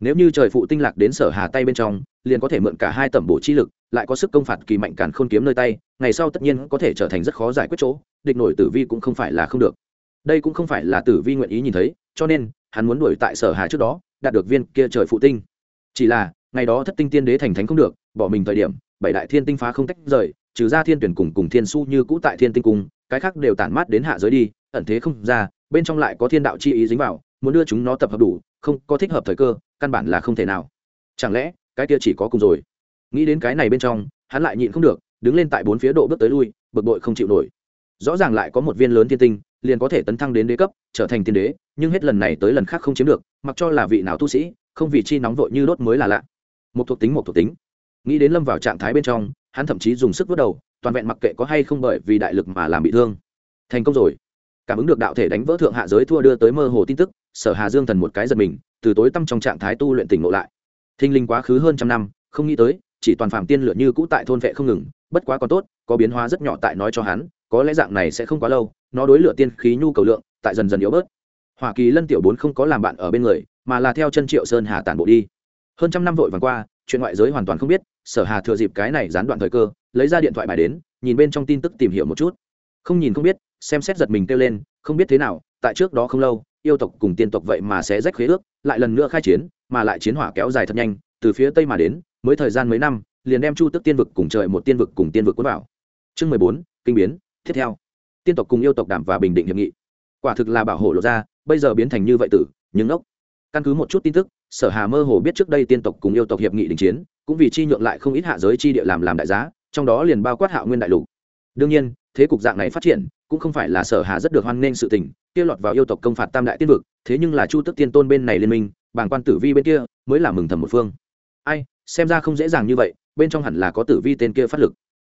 nếu như trời phụ tinh lạc đến sở hà tay bên trong, liền có thể mượn cả hai tẩm bổ chi lực, lại có sức công phạt kỳ mạnh càn khôn kiếm nơi tay, ngày sau tất nhiên có thể trở thành rất khó giải quyết chỗ, địch nổi tử vi cũng không phải là không được. Đây cũng không phải là tử vi nguyện ý nhìn thấy, cho nên, hắn muốn đuổi tại sở hà trước đó, đạt được viên kia trời phụ tinh. Chỉ là, ngày đó thất tinh tiên đế thành thánh không được, bỏ mình thời điểm, bảy đại thiên tinh phá không tách rời, trừ ra thiên tuyển cùng cùng thiên su như cũ tại thiên tinh cung, cái khác đều tản mát đến hạ giới đi, ẩn thế không ra, bên trong lại có thiên đạo chi ý dính vào muốn đưa chúng nó tập hợp đủ, không có thích hợp thời cơ, căn bản là không thể nào. Chẳng lẽ, cái kia chỉ có cùng rồi? Nghĩ đến cái này bên trong, hắn lại nhịn không được, đứng lên tại bốn phía độ bước tới lui, bực bội không chịu nổi. Rõ ràng lại có một viên lớn thiên tinh, liền có thể tấn thăng đến đế cấp, trở thành tiên đế, nhưng hết lần này tới lần khác không chiếm được, mặc cho là vị nào tu sĩ, không vì chi nóng vội như đốt mới là lạ. Một thuộc tính, một thuộc tính. Nghĩ đến lâm vào trạng thái bên trong, hắn thậm chí dùng sức vớt đầu, toàn vẹn mặc kệ có hay không bởi vì đại lực mà làm bị thương. Thành công rồi. Cảm ứng được đạo thể đánh vỡ thượng hạ giới thua đưa tới mơ hồ tin tức sở hà dương thần một cái giật mình, từ tối tăm trong trạng thái tu luyện tỉnh ngộ lại. Thinh linh quá khứ hơn trăm năm, không nghĩ tới, chỉ toàn phạm tiên lửa như cũ tại thôn vệ không ngừng, bất quá còn tốt, có biến hóa rất nhỏ tại nói cho hắn, có lẽ dạng này sẽ không quá lâu, nó đối lửa tiên khí nhu cầu lượng, tại dần dần yếu bớt. Hoa kỳ lân tiểu bốn không có làm bạn ở bên người, mà là theo chân triệu sơn hà tản bộ đi. Hơn trăm năm vội vàng qua, chuyện ngoại giới hoàn toàn không biết, sở hà thừa dịp cái này gián đoạn thời cơ, lấy ra điện thoại bài đến, nhìn bên trong tin tức tìm hiểu một chút. Không nhìn không biết, xem xét giật mình kêu lên, không biết thế nào, tại trước đó không lâu yêu tộc cùng tiên tộc vậy mà sẽ rách khế ước, lại lần nữa khai chiến, mà lại chiến hỏa kéo dài thật nhanh, từ phía tây mà đến, mới thời gian mấy năm, liền đem chu tức tiên vực cùng trời một tiên vực cùng tiên vực cuốn vào. Chương mười bốn, kinh biến, tiếp theo. Tiên tộc cùng yêu tộc đảm và bình định hiệp nghị. Quả thực là bảo hộ lộ ra, bây giờ biến thành như vậy tử, nhưng ốc. Căn cứ một chút tin tức, sở hà mơ hồ biết trước đây tiên tộc cùng yêu tộc hiệp nghị đình chiến, cũng vì chi nhượng lại không ít hạ giới chi địa làm làm đại giá, trong đó liền bao quát hạo nguyên đại lục. Đương nhiên, thế cục dạng này phát triển cũng không phải là sở hà rất được hoan nghênh sự tình, kia lọt vào yêu tộc công phạt tam đại tiên vực, thế nhưng là chu tức tiên tôn bên này liên minh, bàng quan tử vi bên kia, mới là mừng thầm một phương. Ai, xem ra không dễ dàng như vậy, bên trong hẳn là có tử vi tên kia phát lực.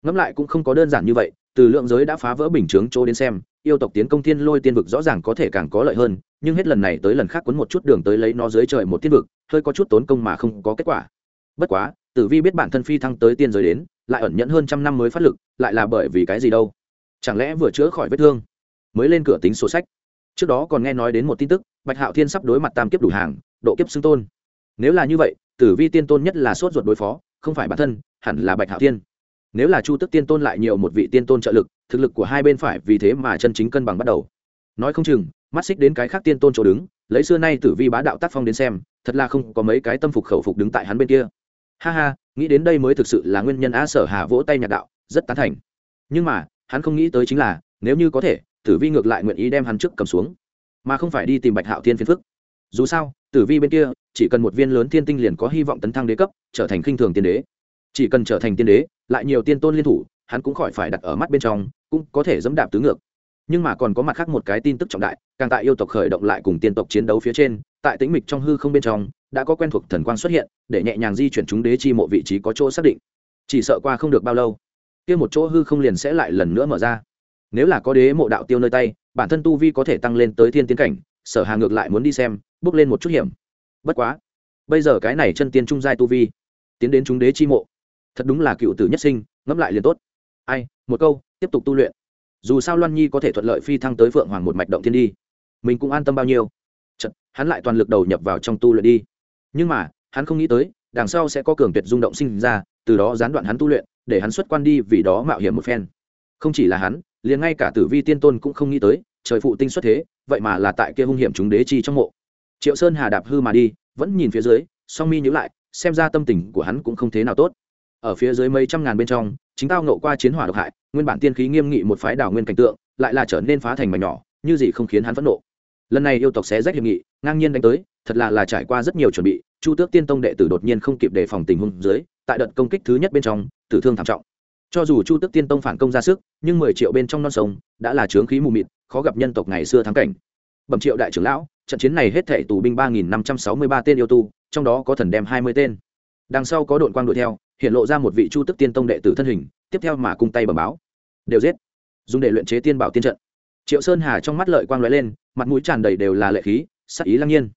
Ngẫm lại cũng không có đơn giản như vậy, từ lượng giới đã phá vỡ bình chướng chỗ đến xem, yêu tộc tiến công thiên lôi tiên vực rõ ràng có thể càng có lợi hơn, nhưng hết lần này tới lần khác quấn một chút đường tới lấy nó dưới trời một tiên vực, hơi có chút tốn công mà không có kết quả. Bất quá, tử vi biết bản thân phi thăng tới tiên giới đến, lại ẩn nhẫn hơn trăm năm mới phát lực, lại là bởi vì cái gì đâu? Chẳng lẽ vừa chữa khỏi vết thương, mới lên cửa tính sổ sách? Trước đó còn nghe nói đến một tin tức, bạch hạo thiên sắp đối mặt tam kiếp đủ hàng, độ kiếp xưng tôn. Nếu là như vậy, tử vi tiên tôn nhất là sốt ruột đối phó, không phải bản thân, hẳn là bạch hạo thiên. Nếu là chu tức tiên tôn lại nhiều một vị tiên tôn trợ lực, thực lực của hai bên phải vì thế mà chân chính cân bằng bắt đầu. Nói không chừng, mắt xích đến cái khác tiên tôn chỗ đứng, lấy xưa nay tử vi bá đạo tác phong đến xem, thật là không có mấy cái tâm phục khẩu phục đứng tại hắn bên kia. Ha ha, nghĩ đến đây mới thực sự là nguyên nhân a sở hà vỗ tay nhạc đạo, rất tán thành. Nhưng mà hắn không nghĩ tới chính là, nếu như có thể, tử vi ngược lại nguyện ý đem hắn trước cầm xuống, mà không phải đi tìm bạch hạo thiên phiền phức. Dù sao, tử vi bên kia, chỉ cần một viên lớn thiên tinh liền có hy vọng tấn thăng đế cấp, trở thành khinh thường tiên đế. Chỉ cần trở thành tiên đế, lại nhiều tiên tôn liên thủ, hắn cũng khỏi phải đặt ở mắt bên trong, cũng có thể dẫm đạp tứ ngược. Nhưng mà còn có mặt khác một cái tin tức trọng đại, càng tại yêu tộc khởi động lại cùng tiên tộc chiến đấu phía trên, tại tĩnh mịch trong hư không bên trong, đã có quen thuộc thần quang xuất hiện, để nhẹ nhàng di chuyển chúng đế chi mộ vị trí có chỗ xác định. Chỉ sợ qua không được bao lâu kia một chỗ hư không liền sẽ lại lần nữa mở ra. Nếu là có đế mộ đạo tiêu nơi tay bản thân tu vi có thể tăng lên tới thiên tiến cảnh sở hà ngược lại muốn đi xem bước lên một chút hiểm. Bất quá bây giờ cái này chân tiên trung giai tu vi tiến đến chúng đế chi mộ thật đúng là cựu tử nhất sinh ngẫm lại liền tốt. Ai một câu tiếp tục tu luyện. Dù sao loan nhi có thể thuận lợi phi thăng tới phượng hoàng một mạch động thiên đi. Mình cũng an tâm bao nhiêu. Chật, hắn lại toàn lực đầu nhập vào trong tu luyện đi. Nhưng mà hắn không nghĩ tới đằng sau sẽ có cường tuyệt rung động sinh ra từ đó gián đoạn hắn tu luyện để hắn xuất quan đi vì đó mạo hiểm một phen. Không chỉ là hắn, liền ngay cả tử vi tiên tôn cũng không nghĩ tới, trời phụ tinh xuất thế, vậy mà là tại kia hung hiểm chúng đế chi trong mộ. Triệu sơn hà đạp hư mà đi, vẫn nhìn phía dưới, song mi nhữ lại, xem ra tâm tình của hắn cũng không thế nào tốt. Ở phía dưới mấy trăm ngàn bên trong, chính tao nộ qua chiến hỏa độc hại, nguyên bản tiên khí nghiêm nghị một phái đảo nguyên cảnh tượng, lại là trở nên phá thành mảnh nhỏ, như gì không khiến hắn phẫn nộ. Lần này yêu tộc xé rách hiệp nghị, ngang nhiên đánh tới, thật là là trải qua rất nhiều chuẩn bị chu tước tiên tông đệ tử đột nhiên không kịp đề phòng tình huống dưới, tại đợt công kích thứ nhất bên trong, tử thương thảm trọng. Cho dù chu tước tiên tông phản công ra sức, nhưng mười triệu bên trong non sông đã là trướng khí mù mịt, khó gặp nhân tộc ngày xưa thắng cảnh. Bẩm triệu đại trưởng lão, trận chiến này hết thảy tù binh ba nghìn năm trăm sáu mươi ba tên yêu tu, trong đó có thần đem hai mươi tên. Đằng sau có đội quang đuổi theo, hiện lộ ra một vị chu Tước tiên tông đệ tử thân hình, tiếp theo mà cung tay bẩm báo. Đều giết. Dùng để luyện chế tiên bảo tiên trận. Triệu sơn hà trong mắt lợi quang lóe lên, mặt mũi tràn đầy đều là lệ khí, sắc ý lăng nhiên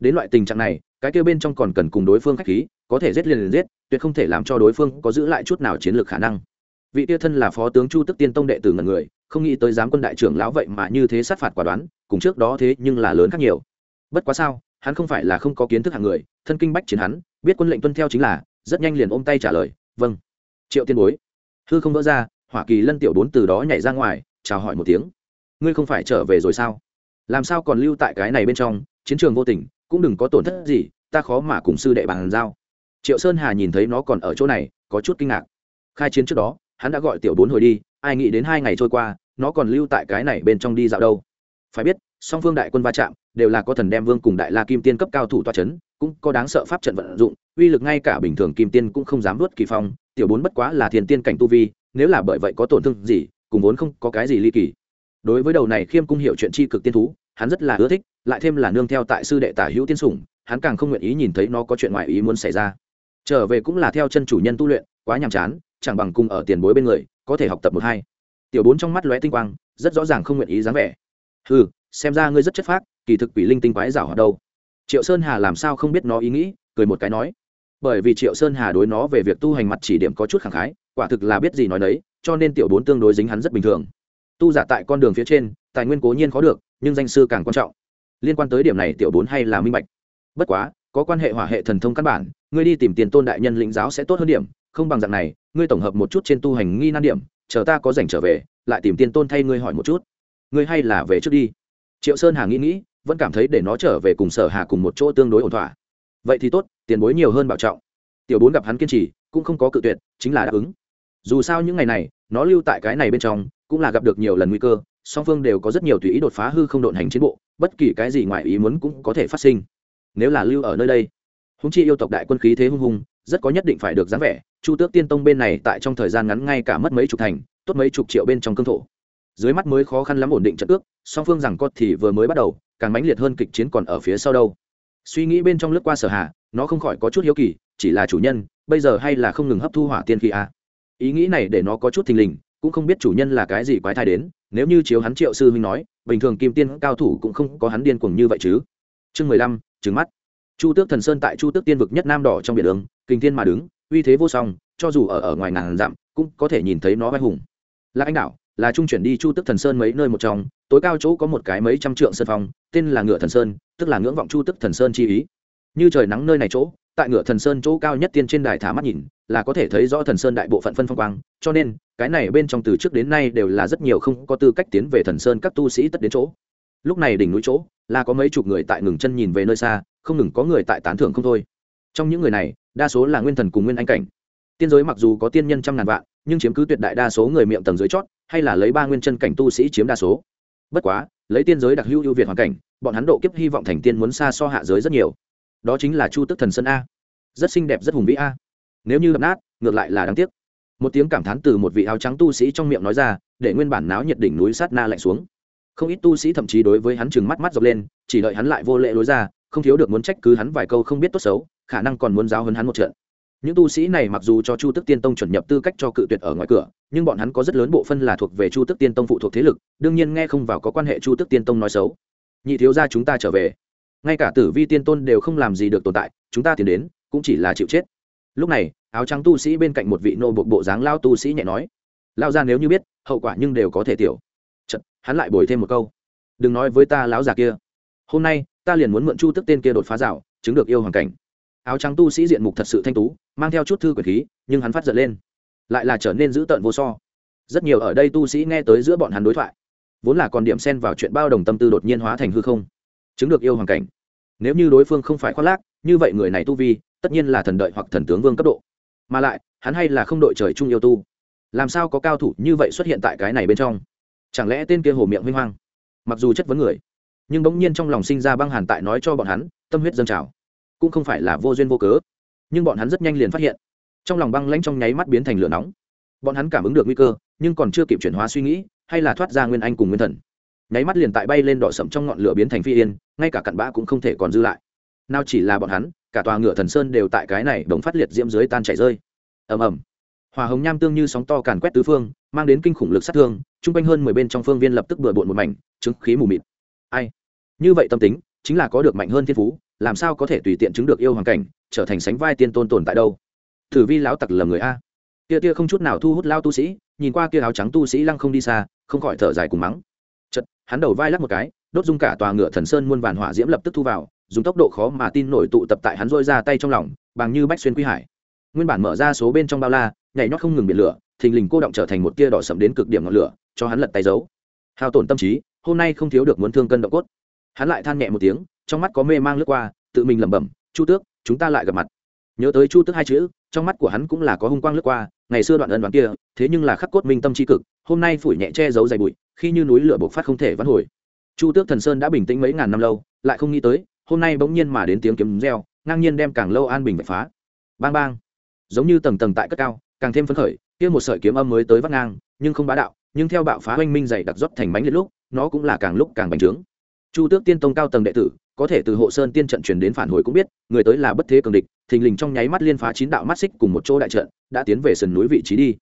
đến loại tình trạng này, cái kêu bên trong còn cần cùng đối phương khách khí, có thể giết liền liền giết, tuyệt không thể làm cho đối phương có giữ lại chút nào chiến lược khả năng. Vị tia thân là phó tướng chu tức tiên tông đệ tử ngần người, không nghĩ tới giám quân đại trưởng lão vậy mà như thế sát phạt quả đoán, cùng trước đó thế nhưng là lớn khác nhiều. Bất quá sao, hắn không phải là không có kiến thức hạng người, thân kinh bách chiến hắn, biết quân lệnh tuân theo chính là, rất nhanh liền ôm tay trả lời vâng. Triệu tiên bối. Hư không vỡ ra, hỏa kỳ lân tiểu bốn từ đó nhảy ra ngoài, chào hỏi một tiếng. Ngươi không phải trở về rồi sao? Làm sao còn lưu tại cái này bên trong, chiến trường vô tình cũng đừng có tổn thất gì, ta khó mà cùng sư đệ bàn giao. Triệu sơn hà nhìn thấy nó còn ở chỗ này, có chút kinh ngạc. Khai chiến trước đó, hắn đã gọi tiểu bốn hồi đi, ai nghĩ đến hai ngày trôi qua, nó còn lưu tại cái này bên trong đi dạo đâu. Phải biết, song phương đại quân va chạm, đều là có thần đem vương cùng đại la kim tiên cấp cao thủ toa c h ấ n cũng có đáng sợ pháp trận vận dụng, uy lực ngay cả bình thường kim tiên cũng không dám vớt kỳ phong, tiểu bốn bất quá là thiền tiên cảnh tu vi, nếu là bởi vậy có tổn thương gì, cùng vốn không có cái gì ly kỳ. Đối với đầu này khiêm cung hiệu chuyện c h i cực tiên thú hắn rất là ưa thích, lại thêm là nương theo tại sư đệ tả hữu tiên sủng, hắn càng không nguyện ý nhìn thấy nó có chuyện ngoài ý muốn xảy ra. Trở về cũng là theo chân chủ nhân tu luyện, quá nhàm chán, chẳng bằng cùng ở tiền bối bên người, có thể học tập một hai. Tiểu bốn trong mắt lóe tinh quang, rất rõ ràng không nguyện ý dáng vẻ. Ừ xem ra ngươi rất chất phác, kỳ thực quỷ linh tinh quái rảo hoạt đâu. Triệu sơn hà làm sao không biết nó ý nghĩ, cười một cái nói. Bởi vì triệu sơn hà đối nó về việc tu hành mặt chỉ điểm có chút khẳng khái, quả thực là biết gì nói đấy cho nên tiểu bốn tương đối dính hắn rất bình thường. Tu giả tại con đường phía trên tài nguyên cố nhiên khó được, nhưng danh sư càng quan trọng. Liên quan tới điểm này tiểu bốn hay là minh bạch. Bất quá, có quan hệ hỏa hệ thần thông căn bản, ngươi đi tìm tiền tôn đại nhân lĩnh giáo sẽ tốt hơn điểm, không bằng dạng này, ngươi tổng hợp một chút trên tu hành nghi nan điểm, chờ ta có rảnh trở về, lại tìm tiền tôn thay ngươi hỏi một chút. Ngươi hay là về trước đi. Triệu sơn hà nghĩ nghĩ, vẫn cảm thấy để nó trở về cùng sở hà cùng một chỗ tương đối ổn thỏa. Vậy thì tốt, tiền bối nhiều hơn bảo trọng. Tiểu bốn gặp hắn kiên trì, cũng không có cự tuyệt, chính là đáp ứng. Dù sao những ngày này, nó lưu tại cái này bên trong, cũng là gặp được nhiều lần nguy cơ song phương đều có rất nhiều tùy ý đột phá hư không độn hành chiến bộ, bất kỳ cái gì ngoài ý muốn cũng có thể phát sinh. Nếu là lưu ở nơi đây húng chi yêu tộc đại quân khí thế hung hùng, rất có nhất định phải được dáng vẻ, chu tước tiên tông bên này tại trong thời gian ngắn ngay cả mất mấy chục thành, tốt mấy chục triệu bên trong cương thổ. Dưới mắt mới khó khăn lắm ổn định trận ước, song phương rằng có thì vừa mới bắt đầu, càng mãnh liệt hơn kịch chiến còn ở phía sau đâu. Suy nghĩ bên trong lướt qua sở hạ nó không khỏi có chút hiếu kỳ, chỉ là chủ nhân, bây giờ hay là không ngừng hấp thu hỏa tiên khí a ý nghĩ này để nó có chút thình lình, cũng không biết chủ nhân là cái gì quái thai đến nếu như chiếu hắn triệu sư huynh nói, bình thường kim tiên cao thủ cũng không có hắn điên cuồng như vậy chứ. Chương mười lăm trứng mắt. Chu tước thần sơn tại chu tước tiên vực nhất nam đỏ trong biển đường kinh thiên mà đứng, uy thế vô song, cho dù ở ở ngoài ngàn dặm, cũng có thể nhìn thấy nó vai hùng. Là anh đạo là trung chuyển đi chu tước thần sơn mấy nơi một trong, tối cao chỗ có một cái mấy trăm trượng sơn phong, tên là ngựa thần sơn, tức là ngưỡng vọng chu tước thần sơn chi ý. Như trời nắng nơi này chỗ, tại ngựa thần sơn chỗ cao nhất tiên trên đài thả mắt nhìn, là có thể thấy rõ thần sơn đại bộ phận phân phong quang, cho nên cái này bên trong từ trước đến nay đều là rất nhiều không có tư cách tiến về thần sơn các tu sĩ tất đến chỗ. Lúc này đỉnh núi chỗ là có mấy chục người tại ngừng chân nhìn về nơi xa, không ngừng có người tại tán thưởng không thôi. Trong những người này, đa số là nguyên thần cùng nguyên anh cảnh. Tiên giới mặc dù có tiên nhân trăm ngàn vạn, nhưng chiếm cứ tuyệt đại đa số người miệng tầng dưới chót, hay là lấy ba nguyên chân cảnh tu sĩ chiếm đa số. Bất quá, lấy tiên giới đặc hữu ưu việt hoàn cảnh, bọn hắn độ kiếp hy vọng thành tiên muốn xa so hạ giới rất nhiều. Đó chính là chu tức thần sơn a. Rất xinh đẹp, rất hùng vĩ a. Nếu như đập nát, ngược lại là đáng tiếc một tiếng cảm thán từ một vị áo trắng tu sĩ trong miệng nói ra, để nguyên bản náo nhiệt đỉnh núi sát na lạnh xuống. Không ít tu sĩ thậm chí đối với hắn chừng mắt mắt dọc lên, chỉ đợi hắn lại vô lệ lối ra, không thiếu được muốn trách cứ hắn vài câu không biết tốt xấu, khả năng còn muốn giáo hơn hắn một trận. Những tu sĩ này mặc dù cho chu tức tiên tông chuẩn nhập tư cách cho cự tuyệt ở ngoài cửa, nhưng bọn hắn có rất lớn bộ phân là thuộc về chu tức tiên tông phụ thuộc thế lực, đương nhiên nghe không vào có quan hệ chu tức tiên tông nói xấu. Nhị thiếu gia chúng ta trở về. Ngay cả tử vi tiên tôn đều không làm gì được tồn tại, chúng ta tiến đến, cũng chỉ là chịu chết. Lúc này áo trắng tu sĩ bên cạnh một vị nô bộ bộ dáng lao tu sĩ nhẹ nói lao ra nếu như biết hậu quả nhưng đều có thể tiểu. Chật, hắn lại bồi thêm một câu đừng nói với ta lão già kia. Hôm nay ta liền muốn mượn chu tức tên kia đột phá rào chứng được yêu hoàn cảnh. Áo trắng tu sĩ diện mục thật sự thanh tú mang theo chút thư quyền khí nhưng hắn phát giận lên. Lại là trở nên dữ tợn vô so. Rất nhiều ở đây tu sĩ nghe tới giữa bọn hắn đối thoại vốn là còn điểm xen vào chuyện bao đồng tâm tư đột nhiên hóa thành hư không. Chứng được yêu hoàn cảnh. Nếu như đối phương không phải khoác lác như vậy người này tu vi tất nhiên là thần đợi hoặc thần tướng vương cấp độ mà lại, hắn hay là không đội trời chung yêu tu. Làm sao có cao thủ như vậy xuất hiện tại cái này bên trong? Chẳng lẽ tên kia hồ miệng huy hoang? Mặc dù chất vấn người, nhưng bỗng nhiên trong lòng sinh ra băng hàn tại nói cho bọn hắn, tâm huyết dâng trào. Cũng không phải là vô duyên vô cớ, nhưng bọn hắn rất nhanh liền phát hiện. Trong lòng băng lãnh trong nháy mắt biến thành lửa nóng. Bọn hắn cảm ứng được nguy cơ, nhưng còn chưa kịp chuyển hóa suy nghĩ, hay là thoát ra nguyên anh cùng nguyên thần. Nháy mắt liền tại bay lên đỏ sậm trong ngọn lửa biến thành phi yên, ngay cả cặn bã cũng không thể còn dư lại. Nào chỉ là bọn hắn cả tòa ngựa thần sơn đều tại cái này đồng phát liệt diễm dưới tan chảy rơi. Ầm ầm. Hòa hồng nham tương như sóng to càn quét tứ phương, mang đến kinh khủng lực sát thương, chung quanh hơn mười bên trong phương viên lập tức bừa bộn một mảnh, chứng khí mù mịt. Ai? Như vậy tâm tính, chính là có được mạnh hơn thiên phú, làm sao có thể tùy tiện chứng được yêu hoàn cảnh, trở thành sánh vai tiên tôn tồn tại đâu? Thử vi lão tặc lầm người a. Tia tia không chút nào thu hút lao tu sĩ, nhìn qua kia áo trắng tu sĩ lăng không đi xa, không khỏi thở dài cùng mắng. Chật hắn đầu vai lắc một cái, đốt dung cả tòa ngựa thần sơn muôn vàn hỏa diễm lập tức thu vào dùng tốc độ khó mà tin nổi tụ tập tại hắn rôi ra tay trong lòng, bằng như bách xuyên quy hải. Nguyên bản mở ra số bên trong bao la, nhảy nhót không ngừng biển lửa, thình lình cô động trở thành một tia đỏ sậm đến cực điểm ngọn lửa, cho hắn lật tay giấu. Hao tổn tâm trí, hôm nay không thiếu được muốn thương cân động cốt. Hắn lại than nhẹ một tiếng, trong mắt có mê mang lướt qua, tự mình lẩm bẩm, chu tước, chúng ta lại gặp mặt. Nhớ tới chu tước hai chữ, trong mắt của hắn cũng là có hung quang lướt qua, ngày xưa đoạn ân đoạn kia, thế nhưng là khắc cốt minh tâm tri cực, hôm nay phủi nhẹ che giấu dày bụi, khi như núi lửa bộc phát không thể vãn hồi. Chu tước thần sơn đã bình tĩnh mấy ngàn năm lâu, lại không nghĩ tới hôm nay bỗng nhiên mà đến tiếng kiếm reo, ngang nhiên đem càng lâu an bình bạch phá. Bang bang. Giống như tầng tầng tại cất cao, càng thêm phấn khởi, kia một sợi kiếm âm mới tới vắt ngang, nhưng không bá đạo, nhưng theo bạo phá oanh minh dày đặc rót thành bánh liệt lúc, nó cũng là càng lúc càng bành trướng. Chu tước tiên tông cao tầng đệ tử, có thể từ hộ sơn tiên trận truyền đến phản hồi cũng biết, người tới là bất thế cường địch, thình lình trong nháy mắt liên phá chín đạo mắt xích cùng một chỗ đại trận, đã tiến về sườn núi vị trí đi.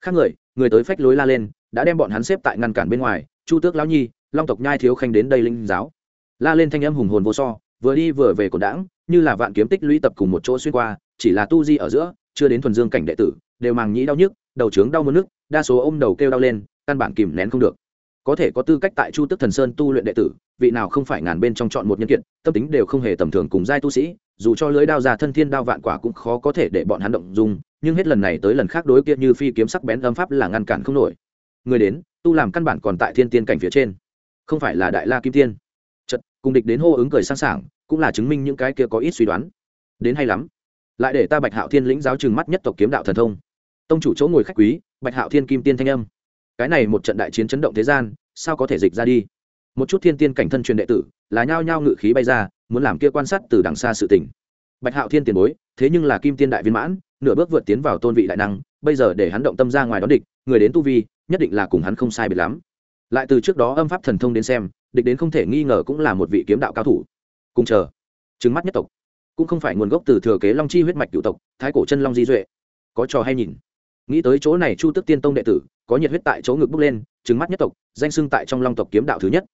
Khác người người tới phách lối la lên, đã đem bọn hắn xếp tại ngăn cản bên ngoài, chu tước lão nhi, long tộc nhai thiếu khanh đến đây linh giáo. La lên thanh âm hùng hồn vô so vừa đi vừa về cột đảng, như là vạn kiếm tích lũy tập cùng một chỗ xuyên qua, chỉ là tu di ở giữa, chưa đến thuần dương cảnh đệ tử, đều màng nhĩ đau nhức, đầu trướng đau mất nước, đa số ôm đầu kêu đau lên, căn bản kìm nén không được. Có thể có tư cách tại chu tức thần sơn tu luyện đệ tử, vị nào không phải ngàn bên trong chọn một nhân kiện, tâm tính đều không hề tầm thường cùng giai tu sĩ, dù cho lưới đao già thân thiên đao vạn quả cũng khó có thể để bọn hắn động dung, nhưng hết lần này tới lần khác đối kia như phi kiếm sắc bén âm pháp là ngăn cản không nổi. Người đến, tu làm căn bản còn tại thiên tiên cảnh phía trên, không phải là đại la kim tiên cùng địch đến hô ứng cười sang sảng, cũng là chứng minh những cái kia có ít suy đoán. Đến hay lắm. Lại để ta bạch hạo thiên lĩnh giáo trừng mắt nhất tộc kiếm đạo thần thông. Tông chủ chỗ ngồi khách quý, bạch hạo thiên kim tiên thanh âm. Cái này một trận đại chiến chấn động thế gian, sao có thể dịch ra đi? Một chút thiên tiên cảnh thân truyền đệ tử, là nhao nhao ngự khí bay ra, muốn làm kia quan sát từ đằng xa sự tình. Bạch hạo thiên tiền bối, thế nhưng là kim tiên đại viên mãn, nửa bước vượt tiến vào tôn vị đại năng, bây giờ để hắn động tâm ra ngoài đón địch, người đến tu vi, nhất định là cùng hắn không sai biệt lắm. Lại từ trước đó âm pháp thần thông đến xem địch đến không thể nghi ngờ cũng là một vị kiếm đạo cao thủ. Cùng chờ trứng mắt nhất tộc, cũng không phải nguồn gốc từ thừa kế long chi huyết mạch cựu tộc, thái cổ chân long di duệ. Có trò hay nhìn. Nghĩ tới chỗ này chu tức tiên tông đệ tử, có nhiệt huyết tại chỗ ngực bước lên trứng mắt nhất tộc, danh xưng tại trong long tộc kiếm đạo thứ nhất.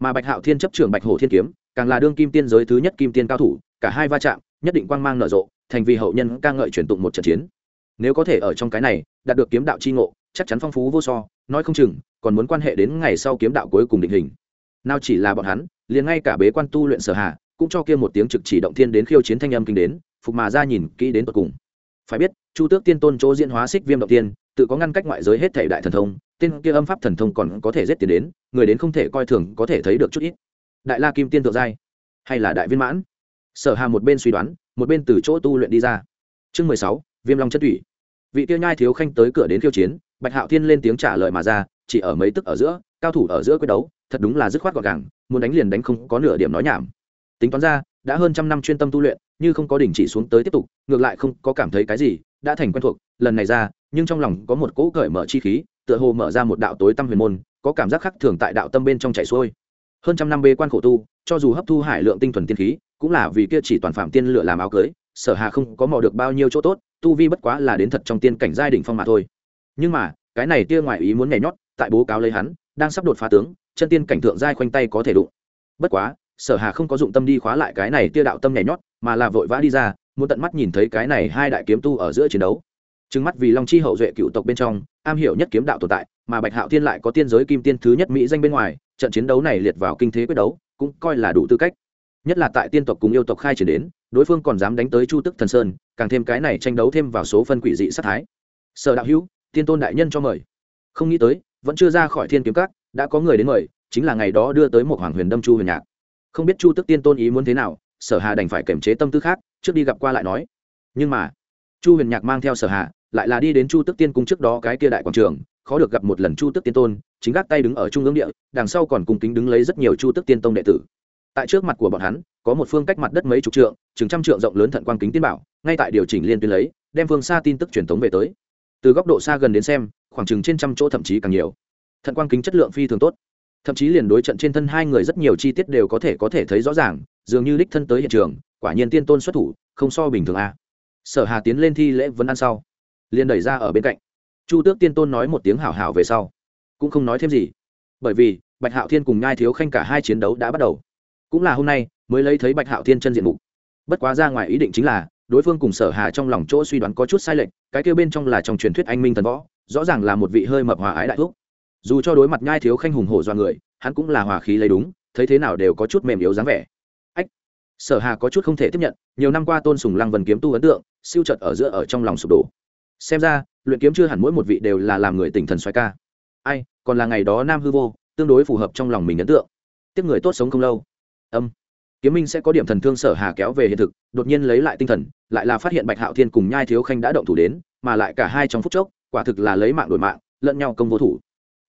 Mà bạch hạo thiên chấp trưởng bạch hổ thiên kiếm, càng là đương kim tiên giới thứ nhất kim tiên cao thủ, cả hai va chạm, nhất định quang mang nở rộ, thành vì hậu nhân ca ngợi truyền tụng một trận chiến. Nếu có thể ở trong cái này, đạt được kiếm đạo chi ngộ, chắc chắn phong phú vô so, nói không chừng, còn muốn quan hệ đến ngày sau kiếm đạo cuối cùng định hình nào chỉ là bọn hắn, liền ngay cả bế quan tu luyện sở hạ cũng cho kia một tiếng trực chỉ động thiên đến khiêu chiến thanh âm kinh đến, phục mà ra nhìn kỹ đến tận cùng. Phải biết, chu tước tiên tôn chỗ diễn hóa xích viêm động tiên tự có ngăn cách ngoại giới hết thể đại thần thông, tên kia âm pháp thần thông còn có thể giết tiền đến, người đến không thể coi thường có thể thấy được chút ít. Đại la kim tiên thượng giai, hay là đại viên mãn? Sở hà một bên suy đoán, một bên từ chỗ tu luyện đi ra. Chương mười sáu, viêm long chất thủy. Vị tiêu nhai thiếu khanh tới cửa đến khiêu chiến, bạch hạo thiên lên tiếng trả lời mà ra, chỉ ở mấy tức ở giữa, cao thủ ở giữa quyết đấu thật đúng là dứt khoát gọn gàng, muốn đánh liền đánh không có nửa điểm nói nhảm. Tính toán ra, đã hơn trăm năm chuyên tâm tu luyện, như không có đỉnh chỉ xuống tới tiếp tục, ngược lại không có cảm thấy cái gì, đã thành quen thuộc, lần này ra, nhưng trong lòng có một cỗ cởi mở chi khí, tựa hồ mở ra một đạo tối tâm huyền môn, có cảm giác khác thường tại đạo tâm bên trong chảy xuôi. Hơn trăm năm bê quan khổ tu, cho dù hấp thu hải lượng tinh thuần tiên khí, cũng là vì kia chỉ toàn phạm tiên lửa làm áo cưới, sở hà không có mò được bao nhiêu chỗ tốt, tu vi bất quá là đến thật trong tiên cảnh giai đỉnh phong mà thôi. Nhưng mà, cái này tia ngoại ý muốn nhảy nhót, tại bố cáo lấy hắn, đang sắp đột phá tướng chân tiên cảnh thượng giai khoanh tay có thể đụng. Bất quá, sở hà không có dụng tâm đi khóa lại cái này tia đạo tâm nhảy nhót, mà là vội vã đi ra, muốn tận mắt nhìn thấy cái này hai đại kiếm tu ở giữa chiến đấu. Trừng mắt vì long chi hậu duệ cựu tộc bên trong, am hiểu nhất kiếm đạo tồn tại, mà bạch hạo thiên lại có tiên giới kim tiên thứ nhất mỹ danh bên ngoài, trận chiến đấu này liệt vào kinh thế quyết đấu, cũng coi là đủ tư cách. Nhất là tại tiên tộc cùng yêu tộc khai triển đến, đối phương còn dám đánh tới chu tức thần sơn, càng thêm cái này tranh đấu thêm vào số phân quỷ dị sát thái. Sở đạo hữu tiên tôn đại nhân cho mời. Không nghĩ tới, vẫn chưa ra khỏi thiên kiếm các đã có người đến mời, chính là ngày đó đưa tới một hoàng huyền đâm chu huyền nhạc. Không biết chu tức tiên tôn ý muốn thế nào, sở hà đành phải kiềm chế tâm tư khác, trước đi gặp qua lại nói. Nhưng mà, chu huyền nhạc mang theo sở hà, lại là đi đến chu tức tiên cung trước đó cái kia đại quảng trường, khó được gặp một lần chu tức tiên tôn, chính gác tay đứng ở trung ương địa, đằng sau còn cùng kính đứng lấy rất nhiều chu tức tiên tông đệ tử. Tại trước mặt của bọn hắn, có một phương cách mặt đất mấy chục trượng, chừng trăm trượng rộng lớn thận quang kính tiên bảo, ngay tại điều chỉnh liên tuyến lấy, đem phương xa tin tức truyền thống về tới. Từ góc độ xa gần đến xem, khoảng chừng trên trăm chỗ thậm chí càng nhiều thận quang kính chất lượng phi thường tốt. Thậm chí liền đối trận trên thân hai người rất nhiều chi tiết đều có thể có thể thấy rõ ràng, dường như đích thân tới hiện trường, quả nhiên tiên tôn xuất thủ, không so bình thường a. Sở hà tiến lên thi lễ vấn ăn sau, liền đẩy ra ở bên cạnh. Chu tước tiên tôn nói một tiếng hảo hảo về sau, cũng không nói thêm gì. Bởi vì, bạch hạo thiên cùng nhai thiếu khanh cả hai chiến đấu đã bắt đầu. Cũng là hôm nay, mới lấy thấy bạch hạo thiên chân diện mục. Bất quá ra ngoài ý định chính là, đối phương cùng sở hà trong lòng chỗ suy đoán có chút sai lệch, cái kêu bên trong là trong truyền thuyết anh minh thần võ, rõ ràng là một vị hơi mập hòa ái đại thúc dù cho đối mặt nhai thiếu khanh hùng hổ do người, hắn cũng là hòa khí lấy đúng, thấy thế nào đều có chút mềm yếu dáng vẻ. Ách, sở hà có chút không thể tiếp nhận, nhiều năm qua tôn sùng lăng vần kiếm tu ấn tượng, siêu trật ở giữa ở trong lòng sụp đổ. Xem ra, luyện kiếm chưa hẳn mỗi một vị đều là làm người tỉnh thần xoay ca. Ai, còn là ngày đó nam hư vô, tương đối phù hợp trong lòng mình ấn tượng. Tiếp người tốt sống không lâu. Âm. Kiếm minh sẽ có điểm thần thương sở hà kéo về hiện thực, đột nhiên lấy lại tinh thần, lại là phát hiện bạch hạo thiên cùng nhai thiếu khanh đã động thủ đến, mà lại cả hai trong phút chốc, quả thực là lấy mạng đổi mạng, lẫn nhau công vô thủ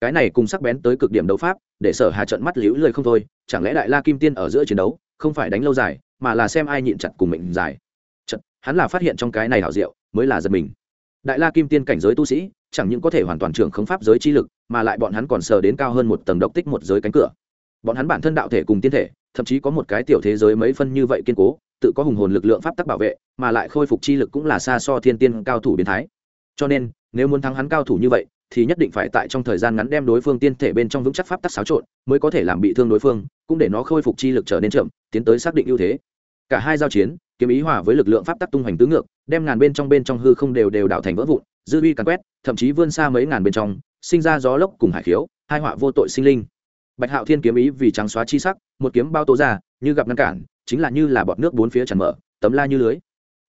cái này cùng sắc bén tới cực điểm đấu pháp để sở hà trận mắt liễu lười không thôi chẳng lẽ đại la kim tiên ở giữa chiến đấu không phải đánh lâu dài mà là xem ai nhịn chặt cùng mệnh dài. Chật, hắn là phát hiện trong cái này hảo diệu mới là giật mình. Đại la kim tiên cảnh giới tu sĩ chẳng những có thể hoàn toàn trưởng khống pháp giới chi lực mà lại bọn hắn còn sờ đến cao hơn một tầng độc tích một giới cánh cửa. Bọn hắn bản thân đạo thể cùng tiên thể thậm chí có một cái tiểu thế giới mấy phân như vậy kiên cố tự có hùng hồn lực lượng pháp tắc bảo vệ mà lại khôi phục chi lực cũng là xa so thiên tiên cao thủ biến thái. Cho nên nếu muốn thắng hắn cao thủ như vậy thì nhất định phải tại trong thời gian ngắn đem đối phương tiên thể bên trong vững chắc pháp tắc xáo trộn, mới có thể làm bị thương đối phương, cũng để nó khôi phục chi lực trở nên chậm, tiến tới xác định ưu thế. Cả hai giao chiến, kiếm ý hòa với lực lượng pháp tắc tung hoành tứ ngược, đem ngàn bên trong bên trong hư không đều đều đảo thành vỡ vụn, dư uy càn quét, thậm chí vươn xa mấy ngàn bên trong, sinh ra gió lốc cùng hải khiếu, hai họa vô tội sinh linh. Bạch hạo thiên kiếm ý vì trắng xóa chi sắc, một kiếm bao tố ra, như gặp ngăn cản, chính là như là bọt nước bốn phía tràn mở, tấm la như lưới.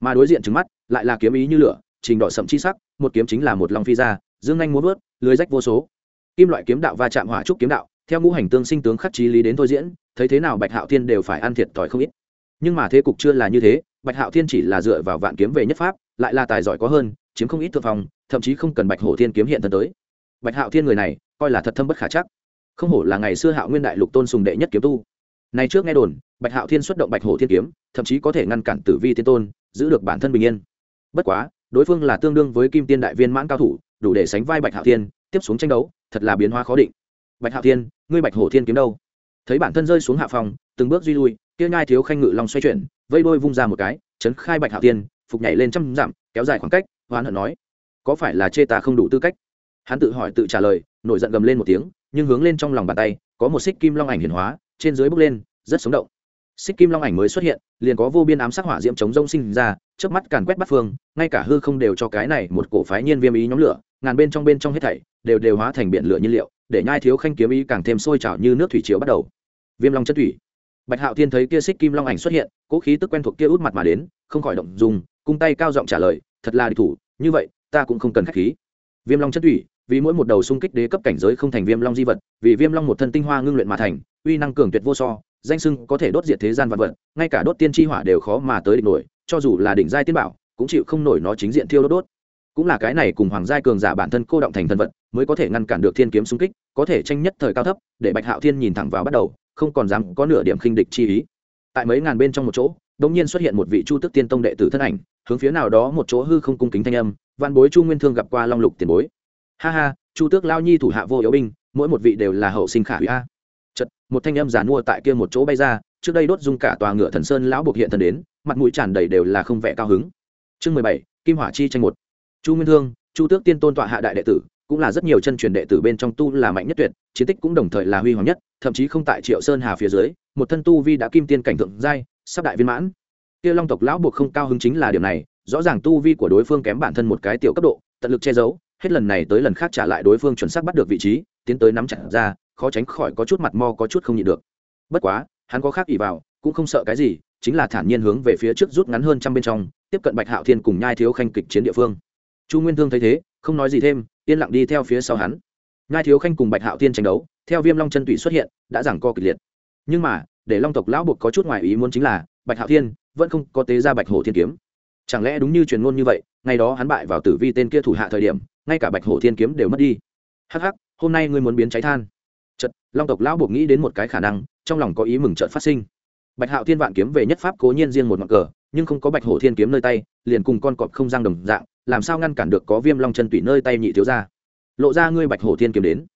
Mà đối diện trứng mắt, lại là kiếm ý như lửa, trình độ sậm chi sắc, một kiếm chính là một lòng phi ra dương anh muốn vớt, lưới rách vô số. Kim loại kiếm đạo va chạm hỏa trúc kiếm đạo, theo ngũ hành tương sinh tướng khắc trí lý đến thôi diễn, thấy thế nào bạch hạo thiên đều phải ăn thiệt thòi không ít. Nhưng mà thế cục chưa là như thế, bạch hạo thiên chỉ là dựa vào vạn kiếm về nhất pháp, lại là tài giỏi có hơn, chiếm không ít thượng phòng thậm chí không cần bạch hổ thiên kiếm hiện thân tới. Bạch hạo thiên người này, coi là thật thâm bất khả chắc. Không hổ là ngày xưa hạo nguyên đại lục tôn sùng đệ nhất kiếm tu. Nay trước nghe đồn, bạch hạo thiên xuất động bạch hổ thiên kiếm, thậm chí có thể ngăn cản tử vi tiên tôn, giữ được bản thân bình yên. Bất quá, đối phương là tương đương với kim tiên đại viên mãn cao thủ đủ để sánh vai bạch hạo thiên, tiếp xuống tranh đấu, thật là biến hóa khó định. Bạch hạo thiên, ngươi bạch hổ thiên kiếm đâu? Thấy bản thân rơi xuống hạ phòng, từng bước duy lui, kia nhai thiếu khanh ngự long xoay chuyển, vây đôi vung ra một cái, chấn khai bạch hạo thiên, phục nhảy lên trăm dặm, kéo dài khoảng cách, hoán hận nói, có phải là chê ta không đủ tư cách? Hắn tự hỏi tự trả lời, nổi giận gầm lên một tiếng, nhưng hướng lên trong lòng bàn tay, có một xích kim long ảnh hiển hóa, trên dưới bước lên, rất sống động xích kim long ảnh mới xuất hiện, liền có vô biên ám sát hỏa diễm chống rông sinh ra trước mắt càn quét bắt phương, ngay cả hư không đều cho cái này một cổ phái nhiên viêm ý nhóm lửa, ngàn bên trong bên trong hết thảy đều đều hóa thành biển lửa nhiên liệu, để nhai thiếu khanh kiếm ý càng thêm sôi trào như nước thủy chiều bắt đầu. Viêm long chất thủy. Bạch hạo thiên thấy kia xích kim long ảnh xuất hiện, cố khí tức quen thuộc kia út mặt mà đến, không khỏi động dùng cung tay cao giọng trả lời, thật là địch thủ, như vậy, ta cũng không cần khách khí. Viêm long chất thủy, vì mỗi một đầu xung kích đế cấp cảnh giới không thành viêm long di vật, vì viêm long một thân tinh hoa ngưng luyện mà thành, uy năng cường tuyệt vô so danh sưng có thể đốt diệt thế gian vật vật, ngay cả đốt tiên tri hỏa đều khó mà tới địch nổi, cho dù là đỉnh giai tiên bảo, cũng chịu không nổi nó chính diện thiêu đốt đốt. Cũng là cái này cùng hoàng giai cường giả bản thân cô động thành thần vật, mới có thể ngăn cản được thiên kiếm xung kích, có thể tranh nhất thời cao thấp, để bạch hạo thiên nhìn thẳng vào bắt đầu, không còn dám có nửa điểm khinh địch chi ý. Tại mấy ngàn bên trong một chỗ, đột nhiên xuất hiện một vị chu tức tiên tông đệ tử thân ảnh, hướng phía nào đó một chỗ hư không cung kính thanh âm văn bối chu nguyên thương gặp qua long lục tiền bối. Ha ha, chu tước lao nhi thủ hạ vô yếu binh, mỗi một vị đều là hậu sinh khả hủy a chật, một thanh âm giản mua tại kia một chỗ bay ra, trước đây đốt dung cả tòa ngựa thần sơn lão buộc hiện thần đến, mặt mũi tràn đầy đều là không vẻ cao hứng. Chương mười bảy, kim hỏa chi tranh một. Chu nguyên thương, chu tước tiên tôn tọa hạ đại đệ tử, cũng là rất nhiều chân truyền đệ tử bên trong tu là mạnh nhất tuyệt, chiến tích cũng đồng thời là huy hoàng nhất, thậm chí không tại triệu sơn hà phía dưới, một thân tu vi đã kim tiên cảnh thượng giai, sắp đại viên mãn. Kia long tộc lão buộc không cao hứng chính là điểm này, rõ ràng tu vi của đối phương kém bản thân một cái tiểu cấp độ, tận lực che giấu, hết lần này tới lần khác trả lại đối phương chuẩn xác bắt được vị trí, tiến tới nắm chặt ra khó tránh khỏi có chút mặt mo có chút không nhịn được. Bất quá, hắn có khác ỉ vào, cũng không sợ cái gì, chính là thản nhiên hướng về phía trước rút ngắn hơn trăm bên trong, tiếp cận bạch hạo thiên cùng nhai thiếu khanh kịch chiến địa phương. Chu nguyên thương thấy thế, không nói gì thêm, yên lặng đi theo phía sau hắn. Nhai thiếu khanh cùng bạch hạo thiên tranh đấu, theo viêm long chân tụy xuất hiện, đã giảng co kịch liệt. Nhưng mà, để long tộc lão buộc có chút ngoài ý muốn chính là, bạch hạo thiên vẫn không có tế ra bạch hổ thiên kiếm. Chẳng lẽ đúng như truyền ngôn như vậy, ngày đó hắn bại vào tử vi tên kia thủ hạ thời điểm, ngay cả bạch hổ thiên kiếm đều mất đi. Hắc hắc, hôm nay ngươi muốn biến cháy than long tộc lão buộc nghĩ đến một cái khả năng, trong lòng có ý mừng trợn phát sinh. Bạch hạo thiên vạn kiếm về nhất pháp cố nhiên riêng một ngọn cờ, nhưng không có bạch hổ thiên kiếm nơi tay, liền cùng con cọp không giang đồng dạng, làm sao ngăn cản được có viêm long chân tủy nơi tay nhị thiếu ra lộ ra ngươi bạch hổ thiên kiếm đến.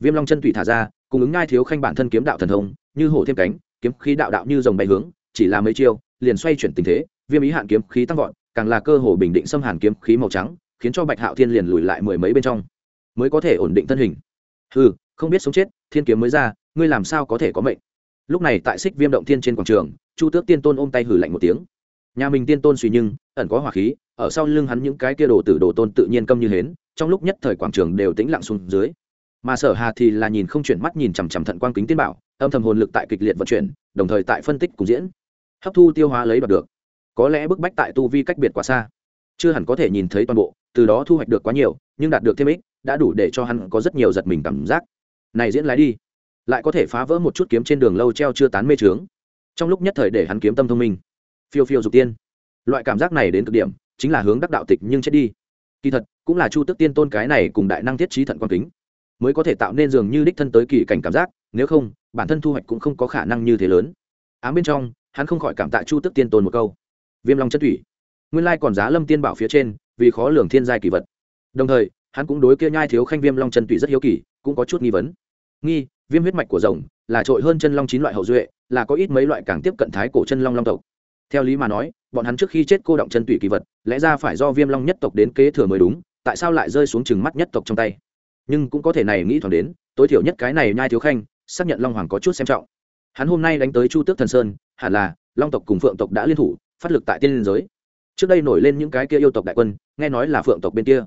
Viêm long chân tủy thả ra, cùng ứng ngai thiếu khanh bản thân kiếm đạo thần thông, như hổ thêm cánh, kiếm khí đạo đạo như dòng bay hướng, chỉ là mấy chiêu, liền xoay chuyển tình thế, viêm ý hạn kiếm khí tăng vọt, càng là cơ hồ bình định xâm hàn kiếm khí màu trắng, khiến cho bạch hạo thiên liền lùi lại mười mấy bên trong, mới có thể ổn định thân hình. Ừ không biết sống chết thiên kiếm mới ra, ngươi làm sao có thể có mệnh? Lúc này tại xích viêm động thiên trên quảng trường, chu tước tiên tôn ôm tay hử lạnh một tiếng. Nhà mình tiên tôn suy nhưng, ẩn có hỏa khí, ở sau lưng hắn những cái kia đồ tử đồ tôn tự nhiên câm như hến, trong lúc nhất thời quảng trường đều tĩnh lặng xuống dưới. Mà sở hà thì là nhìn không chuyển mắt nhìn chằm chằm thận quang kính tiên bảo, âm thầm hồn lực tại kịch liệt vận chuyển, đồng thời tại phân tích cùng diễn. Hấp thu tiêu hóa lấy đoạt được. Có lẽ bức bách tại tu vi cách biệt quá xa. Chưa hẳn có thể nhìn thấy toàn bộ, từ đó thu hoạch được quá nhiều, nhưng đạt được thêm ích, đã đủ để cho hắn có rất nhiều giật mình cảm giác này diễn lái đi. Lại có thể phá vỡ một chút kiếm trên đường lâu treo chưa tán mê trướng. Trong lúc nhất thời để hắn kiếm tâm thông minh. Phiêu phiêu dục tiên. Loại cảm giác này đến cực điểm, chính là hướng đắc đạo tịch nhưng chết đi. Kỳ thật, cũng là chu tức tiên tôn cái này cùng đại năng thiết trí thận quan kính, mới có thể tạo nên dường như đích thân tới kỳ cảnh cảm giác, nếu không, bản thân thu hoạch cũng không có khả năng như thế lớn. Ám bên trong, hắn không khỏi cảm tạ chu tức tiên tôn một câu. Viêm long chất thủy. Nguyên lai còn giá lâm tiên bảo phía trên, vì khó lường thiên giai kỳ vật. Đồng thời, hắn cũng đối kia nhai thiếu khanh viêm long chân tủy rất hiếu kỳ cũng có chút nghi vấn. Nghi, viêm huyết mạch của rồng là trội hơn chân long chín loại hậu duệ, là có ít mấy loại càng tiếp cận thái cổ chân long long tộc. Theo lý mà nói, bọn hắn trước khi chết cô động chân tủy kỳ vật, lẽ ra phải do viêm long nhất tộc đến kế thừa mới đúng, tại sao lại rơi xuống chừng mắt nhất tộc trong tay? Nhưng cũng có thể này nghĩ thoáng đến, tối thiểu nhất cái này nhai thiếu khanh, xác nhận long hoàng có chút xem trọng. Hắn hôm nay đánh tới chu tước thần sơn, hẳn là long tộc cùng phượng tộc đã liên thủ, phát lực tại tiên liên giới. Trước đây nổi lên những cái kia yêu tộc đại quân, nghe nói là phượng tộc bên kia.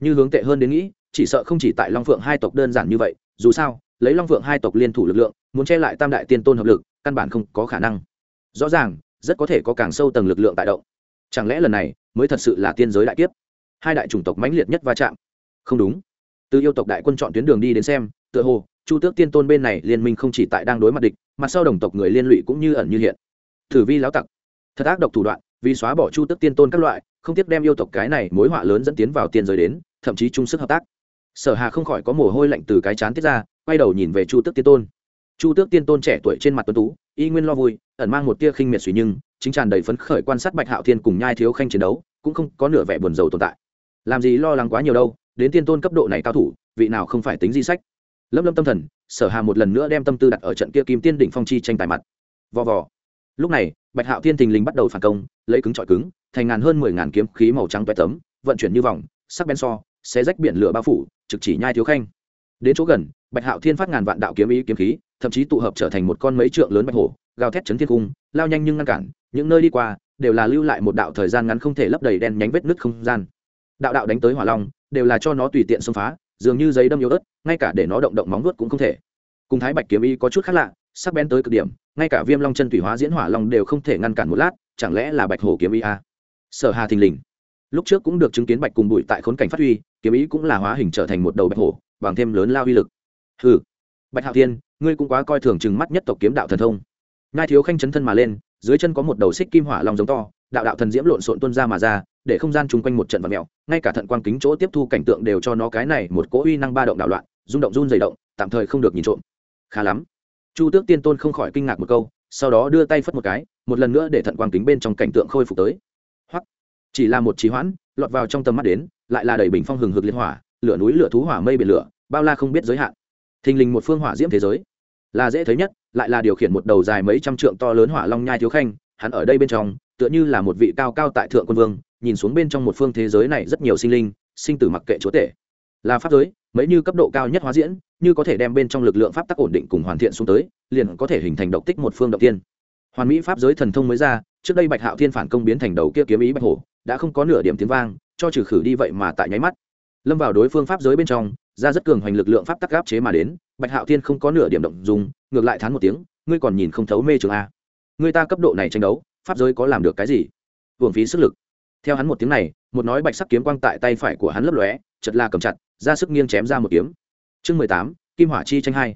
Như hướng tệ hơn đến nghĩ chỉ sợ không chỉ tại long phượng hai tộc đơn giản như vậy, dù sao, lấy long phượng hai tộc liên thủ lực lượng, muốn che lại tam đại tiên tôn hợp lực, căn bản không có khả năng. Rõ ràng, rất có thể có càng sâu tầng lực lượng tại động. Chẳng lẽ lần này mới thật sự là tiên giới đại kiếp? Hai đại chủng tộc mãnh liệt nhất va chạm. Không đúng. Từ yêu tộc đại quân chọn tuyến đường đi đến xem, tựa hồ, chu tước tiên tôn bên này liên minh không chỉ tại đang đối mặt địch mặt sau đồng tộc người liên lụy cũng như ẩn như hiện. Thử vi láo tặc. Thật ác độc thủ đoạn, vì xóa bỏ chu tước tiên tôn các loại, không tiếc đem yêu tộc cái này mối họa lớn dẫn tiến vào tiên giới đến, thậm chí chung sức hợp tác sở hà không khỏi có mồ hôi lạnh từ cái chán tiết ra, quay đầu nhìn về chu tước tiên tôn. Chu tước tiên tôn trẻ tuổi trên mặt tuấn tú, y nguyên lo vui, ẩn mang một tia khinh miệt suy nhưng, chính tràn đầy phấn khởi quan sát bạch hạo thiên cùng nhai thiếu khanh chiến đấu, cũng không có nửa vẻ buồn rầu tồn tại. Làm gì lo lắng quá nhiều đâu, đến tiên tôn cấp độ này cao thủ, vị nào không phải tính di sách? Lâm lâm tâm thần, sở hà một lần nữa đem tâm tư đặt ở trận kia kim tiên đỉnh phong chi tranh tài mặt. Vò vò. Lúc này, bạch hạo thiên thình lình bắt đầu phản công, lấy cứng trọi cứng, thành ngàn hơn mười ngàn kiếm khí màu trắng toét tấm, vận chuyển như vòng, sắc bén so, xé rách biển lửa bao phủ trực chỉ nhai thiếu khanh. Đến chỗ gần, bạch hạo thiên phát ngàn vạn đạo kiếm ý kiếm khí, thậm chí tụ hợp trở thành một con mấy trượng lớn bạch hổ, gào thét chấn thiên cung, lao nhanh nhưng ngăn cản, những nơi đi qua đều là lưu lại một đạo thời gian ngắn không thể lấp đầy đen nhánh vết nứt không gian. Đạo đạo đánh tới hỏa long, đều là cho nó tùy tiện xông phá, dường như giấy đâm yếu ớt, ngay cả để nó động động móng vuốt cũng không thể. Cùng thái bạch kiếm ý có chút khác lạ, sắc bén tới cực điểm, ngay cả viêm long chân thủy hóa diễn hỏa long đều không thể ngăn cản một lát, chẳng lẽ là bạch hổ kiếm ý a à? sở hà thình lình lúc trước cũng được chứng kiến bạch cùng bụi tại khốn cảnh phát huy, kiếm ý cũng là hóa hình trở thành một đầu bạch hổ, bằng thêm lớn lao uy lực. Ừ bạch hạo thiên, ngươi cũng quá coi thường chừng mắt nhất tộc kiếm đạo thần thông. Ngai thiếu khanh chấn thân mà lên, dưới chân có một đầu xích kim hỏa long giống to, đạo đạo thần diễm lộn xộn tuôn ra mà ra, để không gian chung quanh một trận vật mèo, ngay cả thận quang kính chỗ tiếp thu cảnh tượng đều cho nó cái này một cỗ uy năng ba động đạo loạn, rung động run dày động, tạm thời không được nhìn trộm. Khá lắm. Chu tước tiên tôn không khỏi kinh ngạc một câu, sau đó đưa tay phất một cái, một lần nữa để thận quang kính bên trong cảnh tượng khôi phục tới chỉ là một trí hoãn, lọt vào trong tầm mắt đến, lại là đầy bình phong hừng hực liên hỏa, lửa núi lửa thú hỏa mây biển lửa, bao la không biết giới hạn. Thình lình một phương hỏa diễm thế giới. Là dễ thấy nhất, lại là điều khiển một đầu dài mấy trăm trượng to lớn hỏa long nhai thiếu khanh, hắn ở đây bên trong, tựa như là một vị cao cao tại thượng quân vương, nhìn xuống bên trong một phương thế giới này rất nhiều sinh linh, sinh tử mặc kệ chúa tể. Là pháp giới, mấy như cấp độ cao nhất hóa diễn, như có thể đem bên trong lực lượng pháp tắc ổn định cùng hoàn thiện xuống tới, liền có thể hình thành độc tích một phương động tiên hoàn mỹ pháp giới thần thông mới ra, trước đây bạch hạo thiên phản công biến thành đầu kia kiếm ý bạch hổ đã không có nửa điểm tiếng vang, cho trừ khử đi vậy mà tại nháy mắt. Lâm vào đối phương pháp giới bên trong, ra rất cường hoành lực lượng pháp tắc gáp chế mà đến, bạch hạo thiên không có nửa điểm động dùng ngược lại thán một tiếng, ngươi còn nhìn không thấu mê trường a. Người ta cấp độ này tranh đấu, pháp giới có làm được cái gì? Hưởng phí sức lực. Theo hắn một tiếng này, một nói bạch sắc kiếm quang tại tay phải của hắn lấp lóe chật la cầm chặt, ra sức nghiêng chém ra một kiếm. Chương mười tám, kim hỏa chi tranh hai.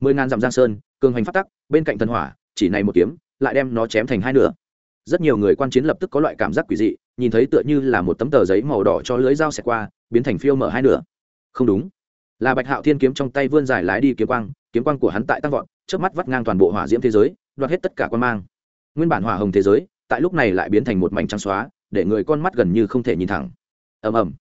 Mười ngàn dặm giang sơn, cường hành phát tắc, bên cạnh thần hỏa, chỉ này một kiếm, lại đem nó chém thành hai nửa. Rất nhiều người quan chiến lập tức có loại cảm giác quỷ dị nhìn thấy tựa như là một tấm tờ giấy màu đỏ cho lưới dao xẹt qua, biến thành phiêu mở hai nửa. Không đúng. Là bạch hạo thiên kiếm trong tay vươn dài lái đi kiếm quang kiếm quang của hắn tại tăng vọt trước mắt vắt ngang toàn bộ hỏa diễm thế giới, đoạt hết tất cả quan mang. Nguyên bản hỏa hồng thế giới, tại lúc này lại biến thành một mảnh trắng xóa, để người con mắt gần như không thể nhìn thẳng. Ầm ầm.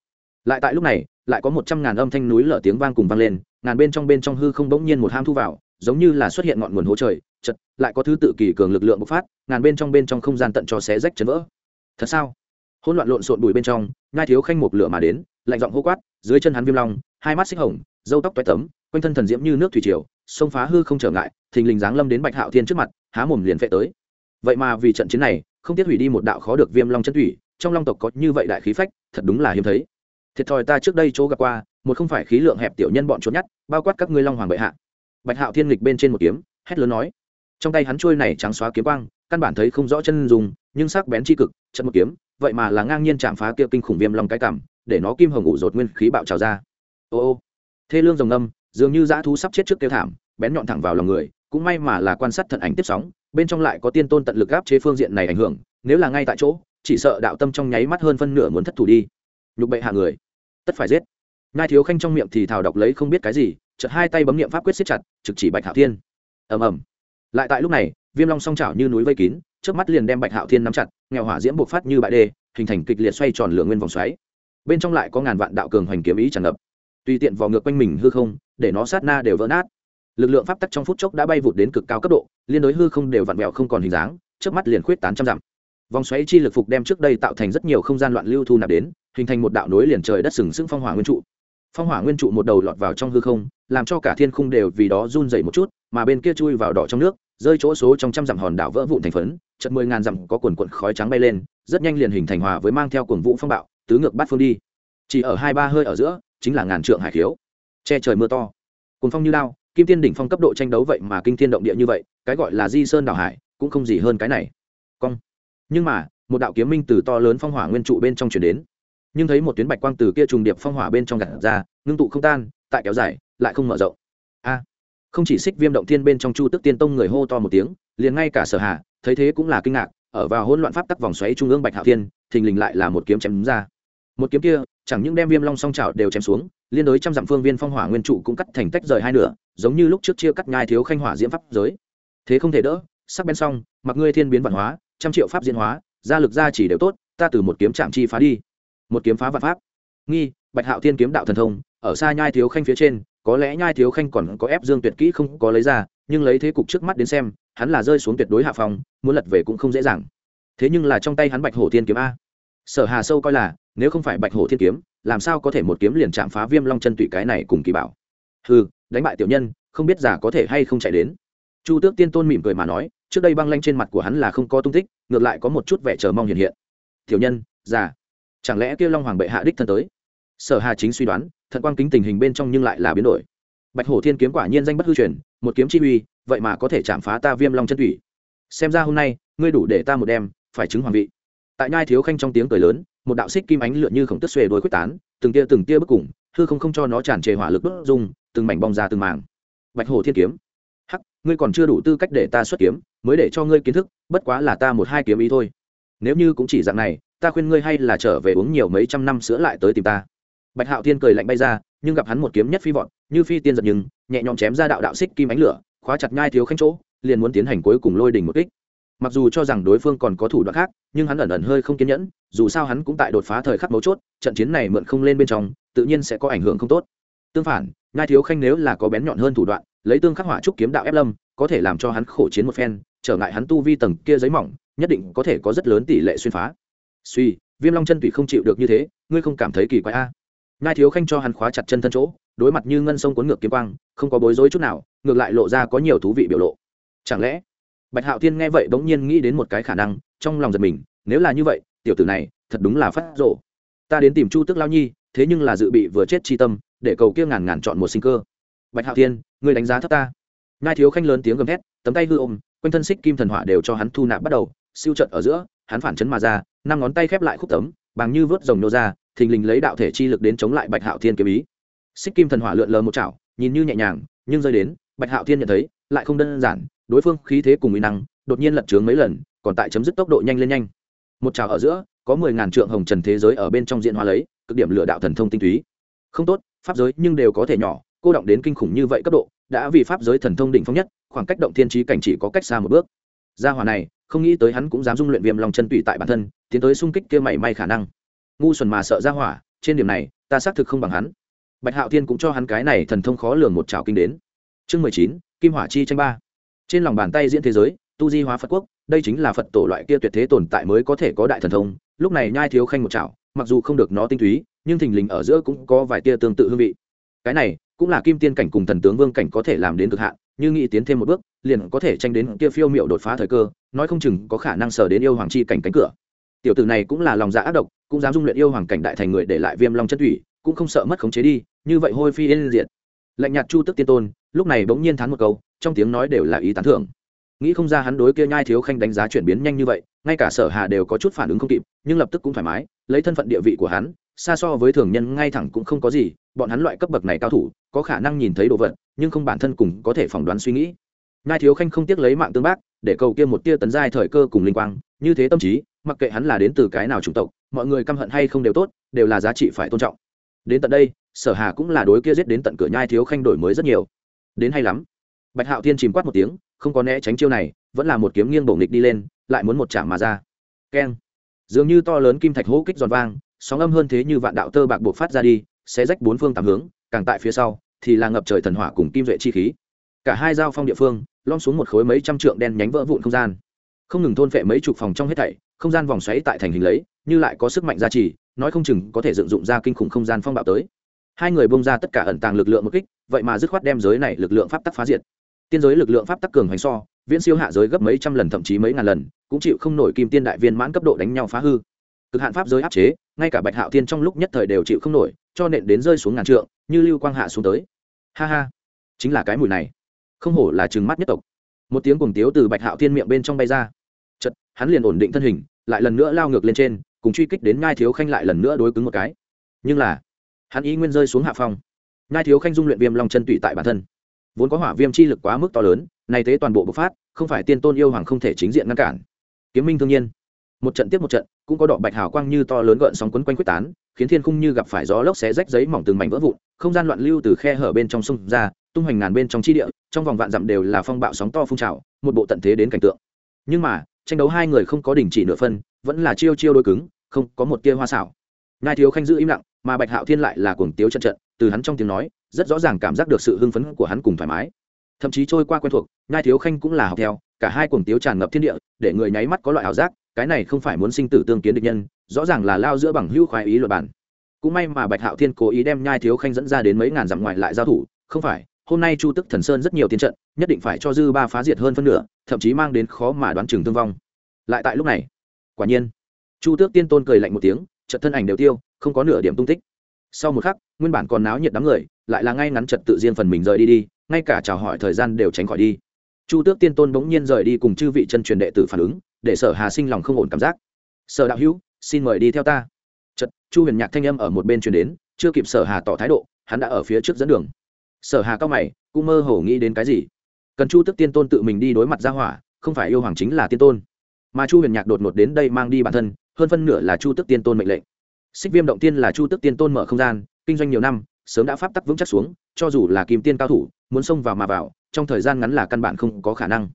Lại tại lúc này, lại có một trăm ngàn âm thanh núi lở tiếng vang cùng vang lên, ngàn bên trong bên trong hư không bỗng nhiên một ham thu vào, giống như là xuất hiện ngọn nguồn hố trời chật lại có thứ tự kỳ cường lực lượng bộc phát, ngàn bên trong bên trong không gian tận cho xé rách chấn vỡ. Thật sao? Hỗn loạn lộn xộn bụi bên trong ngai thiếu khanh một lửa mà đến, lạnh giọng hô quát, dưới chân hắn viêm long, hai mắt xích hồng dâu tóc toét tấm, quanh thân thần diễm như nước thủy triều, sông phá hư không trở ngại, thình lình giáng lâm đến bạch hạo thiên trước mặt, há mồm liền phệ tới. Vậy mà vì trận chiến này, không tiếc hủy đi một đạo khó được viêm long chân thủy, trong long tộc có như vậy đại khí phách, thật đúng là hiếm thấy. Thiệt thòi ta trước đây chỗ gặp qua, một không phải khí lượng hẹp tiểu nhân bọn trốn nhát, bao quát các ngươi long hoàng bệ hạ. Bạch hạo thiên lịch bên trên một kiếm, hét lớn nói. Trong tay hắn trôi này trắng xóa kiếm quang, căn bản thấy không rõ chân dùng nhưng sắc bén chi cực chân một kiếm vậy mà là ngang nhiên chạm phá kia kinh khủng viêm long cái cằm để nó kim hồng ủ rột nguyên khí bạo trào ra. Ô ô, thê lương rồng âm dường như dã thú sắp chết trước tiêu thảm, bén nhọn thẳng vào lòng người, cũng may mà là quan sát thận ảnh tiếp sóng, bên trong lại có tiên tôn tận lực gáp chế phương diện này ảnh hưởng, nếu là ngay tại chỗ, chỉ sợ đạo tâm trong nháy mắt hơn phân nửa muốn thất thủ đi. Nhục bệ hạ người, tất phải giết. Ngai thiếu khanh trong miệng thì thào đọc lấy không biết cái gì, chợt hai tay bấm niệm pháp quyết siết chặt, trực chỉ bạch hạo thiên. Ầm ầm. Lại tại lúc này, viêm long song chảo như núi vây kín trước mắt liền đem bạch hạo thiên nắm chặt, nghèo hỏa diễm bộc phát như bãi đê, hình thành kịch liệt xoay tròn lửa nguyên vòng xoáy. Bên trong lại có ngàn vạn đạo cường hoành kiếm ý tràn ngập. Tùy tiện vào ngược quanh mình hư không, để nó sát na đều vỡ nát. Lực lượng pháp tắc trong phút chốc đã bay vụt đến cực cao cấp độ, liên đối hư không đều vặn vẹo không còn hình dáng, trước mắt liền khuyết tán trăm dặm. Vòng xoáy chi lực phục đem trước đây tạo thành rất nhiều không gian loạn lưu thu nạp đến, hình thành một đạo nối liền trời đất sừng sững phong hỏa nguyên trụ. Phong hỏa nguyên trụ một đầu lọt vào trong hư không, làm cho cả thiên khung đều vì đó run dày một chút, mà bên kia chui vào đỏ trong nước, rơi chỗ số trong trăm dặm hòn đảo vỡ vụn thành phấn chật mười ngàn dặm có quần quận khói trắng bay lên, rất nhanh liền hình thành hòa với mang theo cuồng vũ phong bạo, tứ ngược bát phương đi. Chỉ ở hai ba hơi ở giữa, chính là ngàn trượng hải khiếu. Che trời mưa to. Cuồng phong như lao, kim tiên đỉnh phong cấp độ tranh đấu vậy mà kinh thiên động địa như vậy, cái gọi là di sơn đảo hải, cũng không gì hơn cái này. Cong. Nhưng mà, một đạo kiếm minh từ to lớn phong hỏa nguyên trụ bên trong chuyển đến. Nhưng thấy một tuyến bạch quang từ kia trùng điệp phong hỏa bên trong gạt ra, ngưng tụ không tan, tại kéo dài, lại không mở rộng. A. Không chỉ xích viêm động thiên bên trong chu tức tiên tông người hô to một tiếng, liền ngay cả sở hạ thấy thế cũng là kinh ngạc ở vào hỗn loạn pháp tắc vòng xoáy trung ương bạch hạo thiên thình lình lại là một kiếm chém ra. Một kiếm kia chẳng những đem viêm long song trào đều chém xuống liên đối trăm dặm phương viên phong hỏa nguyên trụ cũng cắt thành tách rời hai nửa giống như lúc trước chia cắt nhai thiếu khanh hỏa diễm pháp giới. Thế không thể đỡ sắc bên song, mặc ngươi thiên biến văn hóa trăm triệu pháp diễn hóa gia lực gia chỉ đều tốt ta từ một kiếm chạm chi phá đi. Một kiếm phá vạn pháp. Nghi bạch hạo thiên kiếm đạo thần thông ở xa nhai thiếu khanh phía trên có lẽ nhai thiếu khanh còn có ép dương tuyệt kỹ không có lấy ra nhưng lấy thế cục trước mắt đến xem hắn là rơi xuống tuyệt đối hạ phòng muốn lật về cũng không dễ dàng. Thế nhưng là trong tay hắn bạch hổ thiên kiếm a. Sở hà sâu coi là nếu không phải bạch hổ thiên kiếm làm sao có thể một kiếm liền chạm phá viêm long chân tụy cái này cùng kỳ bảo? Hừ đánh bại tiểu nhân không biết giả có thể hay không chạy đến. Chu tước tiên tôn mỉm cười mà nói trước đây băng lanh trên mặt của hắn là không có tung tích ngược lại có một chút vẻ chờ mong hiện hiện. Tiểu nhân giả, chẳng lẽ kêu long hoàng bệ hạ đích thân tới? Sở hà chính suy đoán thận quang kính tình hình bên trong nhưng lại là biến đổi. Bạch hổ thiên kiếm quả nhiên danh bất hư truyền một kiếm chi uy vậy mà có thể chạm phá ta viêm long chân thủy. Xem ra hôm nay, ngươi đủ để ta một đêm phải chứng hoàng vị. Tại nhai thiếu khanh trong tiếng cười lớn, một đạo xích kim ánh lượn như khổng tức xuề đôi quyết tán, từng tia từng tia bức cùng, hư không không cho nó tràn trề hỏa lực đốt dung, từng mảnh bong ra từng màng bạch hổ thiên kiếm. Hắc, ngươi còn chưa đủ tư cách để ta xuất kiếm, mới để cho ngươi kiến thức, bất quá là ta một hai kiếm ý thôi. Nếu như cũng chỉ dạng này, ta khuyên ngươi hay là trở về uống nhiều mấy trăm năm sữa lại tới tìm ta. Bạch hạo thiên cười lạnh bay ra, nhưng gặp hắn một kiếm nhất phi vọt, như phi tiên giật nhưng, nhẹ nhõm chém ra đạo đạo xích kim ánh lửa khóa chặt ngai thiếu khanh chỗ, liền muốn tiến hành cuối cùng lôi đình một kích. Mặc dù cho rằng đối phương còn có thủ đoạn khác, nhưng hắn ẩn ẩn hơi không kiên nhẫn, dù sao hắn cũng tại đột phá thời khắc mấu chốt, trận chiến này mượn không lên bên trong, tự nhiên sẽ có ảnh hưởng không tốt. Tương phản ngai thiếu khanh nếu là có bén nhọn hơn thủ đoạn, lấy tương khắc hỏa trúc kiếm đạo ép lâm, có thể làm cho hắn khổ chiến một phen, trở ngại hắn tu vi tầng kia giấy mỏng, nhất định có thể có rất lớn tỷ lệ xuyên phá. Suy, viêm long chân tùy không chịu được như thế, ngươi không cảm thấy kỳ quái a? À. ngai thiếu khanh cho hắn khóa chặt chân thân chỗ, đối mặt như ngân sông cuốn ngược kiếm quang, không có bối rối chút nào ngược lại lộ ra có nhiều thú vị biểu lộ. Chẳng lẽ, bạch hạo thiên nghe vậy bỗng nhiên nghĩ đến một cái khả năng, trong lòng giật mình, nếu là như vậy, tiểu tử này thật đúng là phát rộ ta đến tìm chu tức lao nhi, thế nhưng là dự bị vừa chết chi tâm, để cầu kia ngàn ngàn chọn một sinh cơ. Bạch hạo thiên người đánh giá thấp ta. Ngai thiếu khanh lớn tiếng gầm thét, tấm tay hư ôm, quanh thân xích kim thần hỏa đều cho hắn thu nạp bắt đầu, siêu trận ở giữa, hắn phản chấn mà ra, năm ngón tay khép lại khúc tấm, bằng như vớt rồng nô ra, thình lình lấy đạo thể chi lực đến chống lại bạch hạo thiên kiếm ý. Xích kim thần hỏa lượn lờ một chảo, nhìn như nhẹ nhàng, nhưng rơi đến bạch hạo thiên nhận thấy, lại không đơn giản, đối phương khí thế cùng uy năng, đột nhiên lật trướng mấy lần, còn tại chấm dứt tốc độ nhanh lên nhanh. Một chảo ở giữa, có mười ngàn trượng hồng trần thế giới ở bên trong diện hóa lấy, cực điểm lựa đạo thần thông tinh túy. Không tốt, pháp giới nhưng đều có thể nhỏ, cô động đến kinh khủng như vậy cấp độ, đã vì pháp giới thần thông đỉnh phong nhất, khoảng cách động thiên trí cảnh chỉ có cách xa một bước. Gia hỏa này, không nghĩ tới hắn cũng dám dung luyện viêm lòng chân tùy tại bản thân, tiến tới xung kích kia mảy may khả năng. Ngu xuẩn mà sợ gia hỏa, trên điểm này, ta xác thực không bằng hắn. Bạch hạo thiên cũng cho hắn cái này thần thông khó lường một trào kinh đến chương mười chín, kim hỏa chi tranh ba. Trên lòng bàn tay diễn thế giới, tu di hóa phật quốc, đây chính là phật tổ loại kia tuyệt thế tồn tại mới có thể có đại thần thông, lúc này nhai thiếu khanh một chảo, mặc dù không được nó tinh túy, nhưng thình lình ở giữa cũng có vài tia tương tự hương vị. Cái này, cũng là kim tiên cảnh cùng thần tướng vương cảnh có thể làm đến cực hạn, như nghĩ tiến thêm một bước, liền có thể tranh đến kia phiêu miệu đột phá thời cơ, nói không chừng có khả năng sở đến yêu hoàng chi cảnh cánh cửa. Tiểu tử này cũng là lòng dạ ác độc, cũng dám dung luyện yêu hoàng cảnh đại thành người để lại viêm long chất thủy cũng không sợ mất khống chế đi, như vậy hôi phi yên diệt lạnh nhạt chu tức tiên tôn, lúc này bỗng nhiên thán một câu, trong tiếng nói đều là ý tán thưởng. Nghĩ không ra hắn đối kia nhai thiếu khanh đánh giá chuyển biến nhanh như vậy, ngay cả sở hà đều có chút phản ứng không kịp, nhưng lập tức cũng thoải mái, lấy thân phận địa vị của hắn, xa so với thường nhân ngay thẳng cũng không có gì, bọn hắn loại cấp bậc này cao thủ, có khả năng nhìn thấy đồ vật, nhưng không bản thân cùng có thể phỏng đoán suy nghĩ. Nhai thiếu khanh không tiếc lấy mạng tương bác, để cầu kia một tia tấn giai thời cơ cùng linh quang, như thế tâm trí, mặc kệ hắn là đến từ cái nào chủng tộc, mọi người căm hận hay không đều tốt, đều là giá trị phải tôn trọng. Đến tận đây sở hà cũng là đối kia giết đến tận cửa nhai thiếu khanh đổi mới rất nhiều. Đến hay lắm. Bạch hạo thiên chìm quát một tiếng, không có né tránh chiêu này, vẫn là một kiếm nghiêng bổ nghịch đi lên, lại muốn một chạm mà ra. Keng. Dường như to lớn kim thạch hố kích giòn vang, sóng âm hơn thế như vạn đạo tơ bạc buộc phát ra đi, sẽ rách bốn phương tám hướng, càng tại phía sau, thì là ngập trời thần hỏa cùng kim duệ chi khí. Cả hai giao phong địa phương lom xuống một khối mấy trăm trượng đen nhánh vỡ vụn không gian. Không ngừng thôn phệ mấy chục phòng trong hết thảy, không gian vòng xoáy tại thành hình lấy, như lại có sức mạnh gia trì, nói không chừng có thể dựng dụng ra kinh khủng không gian phong bạo tới hai người bông ra tất cả ẩn tàng lực lượng một kích, vậy mà dứt khoát đem giới này lực lượng pháp tắc phá diệt. Tiên giới lực lượng pháp tắc cường hoành so, viễn siêu hạ giới gấp mấy trăm lần thậm chí mấy ngàn lần, cũng chịu không nổi kim tiên đại viên mãn cấp độ đánh nhau phá hư. Cực hạn pháp giới áp chế, ngay cả bạch hạo thiên trong lúc nhất thời đều chịu không nổi, cho nện đến rơi xuống ngàn trượng, như lưu quang hạ xuống tới. Ha ha, chính là cái mùi này. Không hổ là trừng mắt nhất tộc. Một tiếng cùng tiếu từ bạch hạo thiên miệng bên trong bay ra. Chật hắn liền ổn định thân hình, lại lần nữa lao ngược lên trên, cùng truy kích đến ngai thiếu khanh lại lần nữa đối cứng một cái. Nhưng là hắn ý nguyên rơi xuống hạ phong. Ngai thiếu khanh dung luyện viêm long chân tụy tại bản thân. Vốn có hỏa viêm chi lực quá mức to lớn, nay thế toàn bộ bộc phát, không phải tiên tôn yêu hoàng không thể chính diện ngăn cản. Kiếm minh thương nhiên. Một trận tiếp một trận, cũng có đỏ bạch hào quang như to lớn gợn sóng quấn quanh quyết tán, khiến thiên khung như gặp phải gió lốc xé rách giấy mỏng từng mảnh vỡ vụn, không gian loạn lưu từ khe hở bên trong sông ra, tung hoành ngàn bên trong chi địa, trong vòng vạn dặm đều là phong bạo sóng to phun trào, một bộ tận thế đến cảnh tượng. Nhưng mà, tranh đấu hai người không có đình chỉ nửa phân, vẫn là chiêu chiêu đôi cứng, không có một tia hoa xảo ngài thiếu khanh giữ im lặng, mà bạch hạo thiên lại là cuồng tiếu trận trận, từ hắn trong tiếng nói, rất rõ ràng cảm giác được sự hưng phấn của hắn cùng thoải mái. Thậm chí trôi qua quen thuộc, ngài thiếu khanh cũng là học theo, cả hai cuồng tiếu tràn ngập thiên địa, để người nháy mắt có loại ảo giác, cái này không phải muốn sinh tử tương kiến địch nhân, rõ ràng là lao giữa bằng hữu khoái ý luật bản. Cũng may mà bạch hạo thiên cố ý đem nhai thiếu khanh dẫn ra đến mấy ngàn dặm ngoài lại giao thủ, không phải, hôm nay chu tức thần sơn rất nhiều tiên trận, nhất định phải cho dư ba phá diệt hơn phân nửa, thậm chí mang đến khó mà đoán chừng thương vong. Lại tại lúc này, quả nhiên, chu tước tiên tôn cười lạnh một tiếng trận thân ảnh đều tiêu, không có nửa điểm tung tích. Sau một khắc, nguyên bản còn náo nhiệt đám người, lại là ngay ngắn trật tự riêng phần mình rời đi đi, ngay cả chào hỏi thời gian đều tránh khỏi đi. Chu tước tiên tôn bỗng nhiên rời đi cùng chư vị chân truyền đệ tử phản ứng, để sở hà sinh lòng không ổn cảm giác. Sở đạo hữu, xin mời đi theo ta. Chật chu huyền nhạc thanh âm ở một bên truyền đến, chưa kịp sở hà tỏ thái độ, hắn đã ở phía trước dẫn đường. Sở hà cao mày, cũng mơ hồ nghĩ đến cái gì. Cần chu Tước tiên tôn tự mình đi đối mặt ra hỏa, không phải yêu hoàng chính là tiên tôn. Mà chu huyền nhạc đột ngột đến đây mang đi bản thân hơn phân nửa là chu tức tiên tôn mệnh lệnh. Xích viêm động tiên là chu tức tiên tôn mở không gian, kinh doanh nhiều năm, sớm đã pháp tắc vững chắc xuống, cho dù là kim tiên cao thủ, muốn xông vào mà vào, trong thời gian ngắn là căn bản không có khả năng.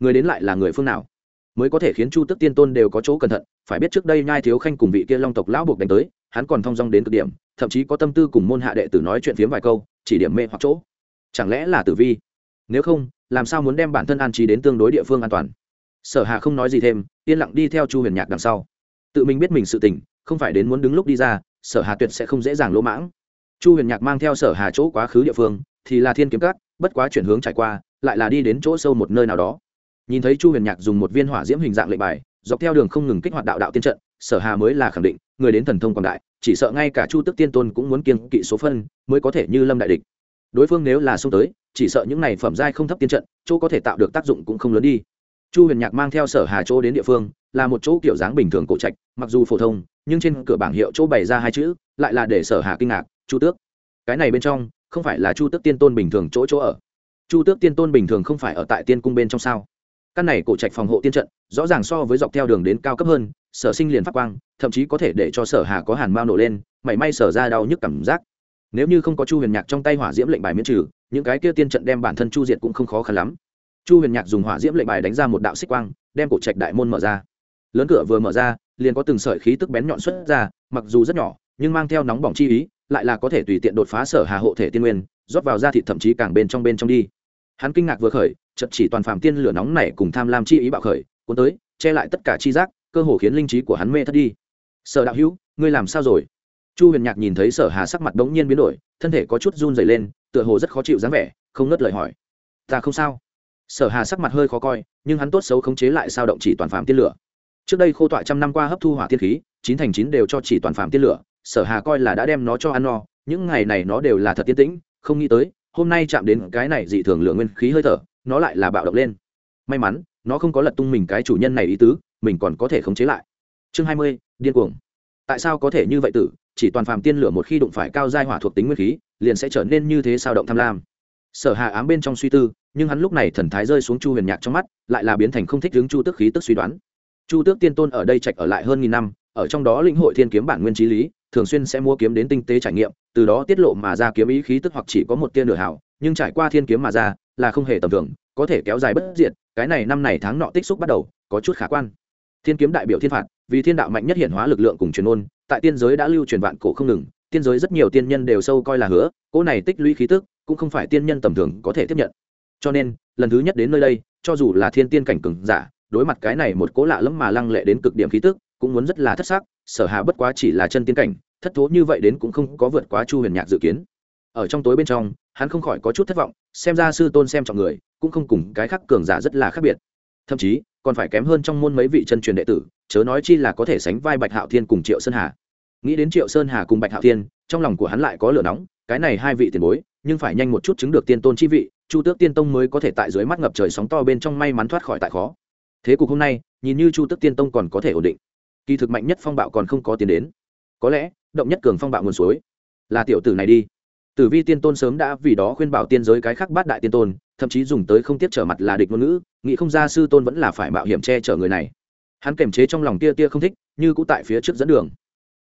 Người đến lại là người phương nào? Mới có thể khiến chu tức tiên tôn đều có chỗ cẩn thận, phải biết trước đây nhai thiếu khanh cùng vị kia long tộc lão buộc đánh tới, hắn còn thong dong đến cực điểm, thậm chí có tâm tư cùng môn hạ đệ tử nói chuyện phiếm vài câu, chỉ điểm mê hoặc chỗ. Chẳng lẽ là tử vi? Nếu không, làm sao muốn đem bản thân an trí đến tương đối địa phương an toàn? Sở hà không nói gì thêm, yên lặng đi theo chu huyền nhạc đằng sau tự mình biết mình sự tình, không phải đến muốn đứng lúc đi ra, sở hà tuyệt sẽ không dễ dàng lỗ mãng. Chu huyền nhạc mang theo sở hà chỗ quá khứ địa phương, thì là thiên kiếm cát bất quá chuyển hướng trải qua, lại là đi đến chỗ sâu một nơi nào đó. Nhìn thấy chu huyền nhạc dùng một viên hỏa diễm hình dạng lệnh bài, dọc theo đường không ngừng kích hoạt đạo đạo tiên trận, sở hà mới là khẳng định, người đến thần thông quảng đại, chỉ sợ ngay cả chu tức tiên tôn cũng muốn kiên kỵ số phân, mới có thể như lâm đại địch. Đối phương nếu là xông tới, chỉ sợ những này phẩm giai không thấp tiên trận, chỗ có thể tạo được tác dụng cũng không lớn đi chu huyền nhạc mang theo sở hà chỗ đến địa phương, là một chỗ kiểu dáng bình thường cổ trạch, mặc dù phổ thông, nhưng trên cửa bảng hiệu chỗ bày ra hai chữ, lại là để sở hà kinh ngạc, chu tước. Cái này bên trong, không phải là chu tước tiên tôn bình thường chỗ chỗ ở. Chu tước tiên tôn bình thường không phải ở tại tiên cung bên trong sao? Căn này cổ trạch phòng hộ tiên trận, rõ ràng so với dọc theo đường đến cao cấp hơn, sở sinh liền phát quang, thậm chí có thể để cho sở hà có hàn mao nổ lên, mảy may sở ra đau nhức cảm giác. Nếu như không có chu huyền nhạc trong tay hỏa diễm lệnh bài miễn trừ, những cái kia tiên trận đem bản thân chu diệt cũng không khó khăn lắm chu huyền nhạc dùng hỏa diễm lệnh bài đánh ra một đạo xích quang, đem cổ trạch đại môn mở ra. Lớn cửa vừa mở ra, liền có từng sợi khí tức bén nhọn xuất ra, mặc dù rất nhỏ, nhưng mang theo nóng bỏng chi ý, lại là có thể tùy tiện đột phá sở hà hộ thể tiên nguyên, rót vào da thịt thậm chí càng bên trong bên trong đi. Hắn kinh ngạc vừa khởi chật chỉ toàn phàm tiên lửa nóng này cùng tham lam chi ý bạo khởi, cuốn tới, che lại tất cả chi giác, cơ hồ khiến linh trí của hắn mê thất đi. Sở đạo hữu, ngươi làm sao rồi? Chu huyền nhạc nhìn thấy sở hà sắc mặt đống nhiên biến đổi, thân thể có chút run dày lên, tựa hồ rất khó chịu dáng vẻ, không ngớt lời hỏi. Ta không sao sở hà sắc mặt hơi khó coi, nhưng hắn tốt xấu khống chế lại sao động chỉ toàn phạm tiên lửa. Trước đây khô tọa trăm năm qua hấp thu hỏa tiên khí, chín thành chín đều cho chỉ toàn phạm tiên lửa, sở hà coi là đã đem nó cho ăn no, những ngày này nó đều là thật tiên tĩnh, không nghĩ tới, hôm nay chạm đến cái này dị thường lượng nguyên khí hơi thở, nó lại là bạo động lên. May mắn, nó không có lật tung mình cái chủ nhân này ý tứ, mình còn có thể khống chế lại. Chương hai mươi, điên cuồng. Tại sao có thể như vậy tử, chỉ toàn phàm tiên lửa một khi đụng phải cao giai hỏa thuộc tính nguyên khí, liền sẽ trở nên như thế sao động tham lam sở hà ám bên trong suy tư, nhưng hắn lúc này thần thái rơi xuống chu huyền nhạc trong mắt, lại là biến thành không thích đứng chu tước khí tức suy đoán. Chu tước tiên tôn ở đây trạch ở lại hơn nghìn năm, ở trong đó lĩnh hội thiên kiếm bản nguyên trí lý, thường xuyên sẽ mua kiếm đến tinh tế trải nghiệm, từ đó tiết lộ mà ra kiếm ý khí tức hoặc chỉ có một tia nửa hảo nhưng trải qua thiên kiếm mà ra, là không hề tầm thường, có thể kéo dài bất diệt, cái này năm này tháng nọ tích xúc bắt đầu, có chút khả quan. Thiên kiếm đại biểu thiên phạt, vì thiên đạo mạnh nhất hiện hóa lực lượng cùng truyền ôn, tại tiên giới đã lưu truyền vạn cổ không ngừng, tiên giới rất nhiều tiên nhân đều sâu coi là hứa, cỗ này tích lũy khí tức cũng không phải tiên nhân tầm thường có thể tiếp nhận. Cho nên, lần thứ nhất đến nơi đây, cho dù là thiên tiên cảnh cường giả, đối mặt cái này một cố lạ lẫm mà lăng lệ đến cực điểm khí tức, cũng muốn rất là thất sắc, sở hà bất quá chỉ là chân tiên cảnh, thất thố như vậy đến cũng không có vượt quá chu huyền nhạc dự kiến. Ở trong tối bên trong, hắn không khỏi có chút thất vọng, xem ra sư tôn xem trọng người, cũng không cùng cái khác cường giả rất là khác biệt. Thậm chí, còn phải kém hơn trong môn mấy vị chân truyền đệ tử, chớ nói chi là có thể sánh vai bạch hạo thiên cùng triệu sơn hà. Nghĩ đến triệu sơn hà cùng bạch hạo thiên, trong lòng của hắn lại có lửa nóng, cái này hai vị tiền bối nhưng phải nhanh một chút chứng được tiên tôn chi vị, chu tước tiên tông mới có thể tại dưới mắt ngập trời sóng to bên trong may mắn thoát khỏi tại khó. Thế cục hôm nay, nhìn như chu tước tiên tông còn có thể ổn định. Kỳ thực mạnh nhất phong bạo còn không có tiến đến. Có lẽ, động nhất cường phong bạo nguồn suối. Là tiểu tử này đi. Tử vi tiên tôn sớm đã vì đó khuyên bảo tiên giới cái khác bát đại tiên tôn, thậm chí dùng tới không tiếp trở mặt là địch ngôn ngữ, nghĩ không ra sư tôn vẫn là phải mạo hiểm che chở người này. Hắn kềm chế trong lòng tia tia không thích, như cũ tại phía trước dẫn đường.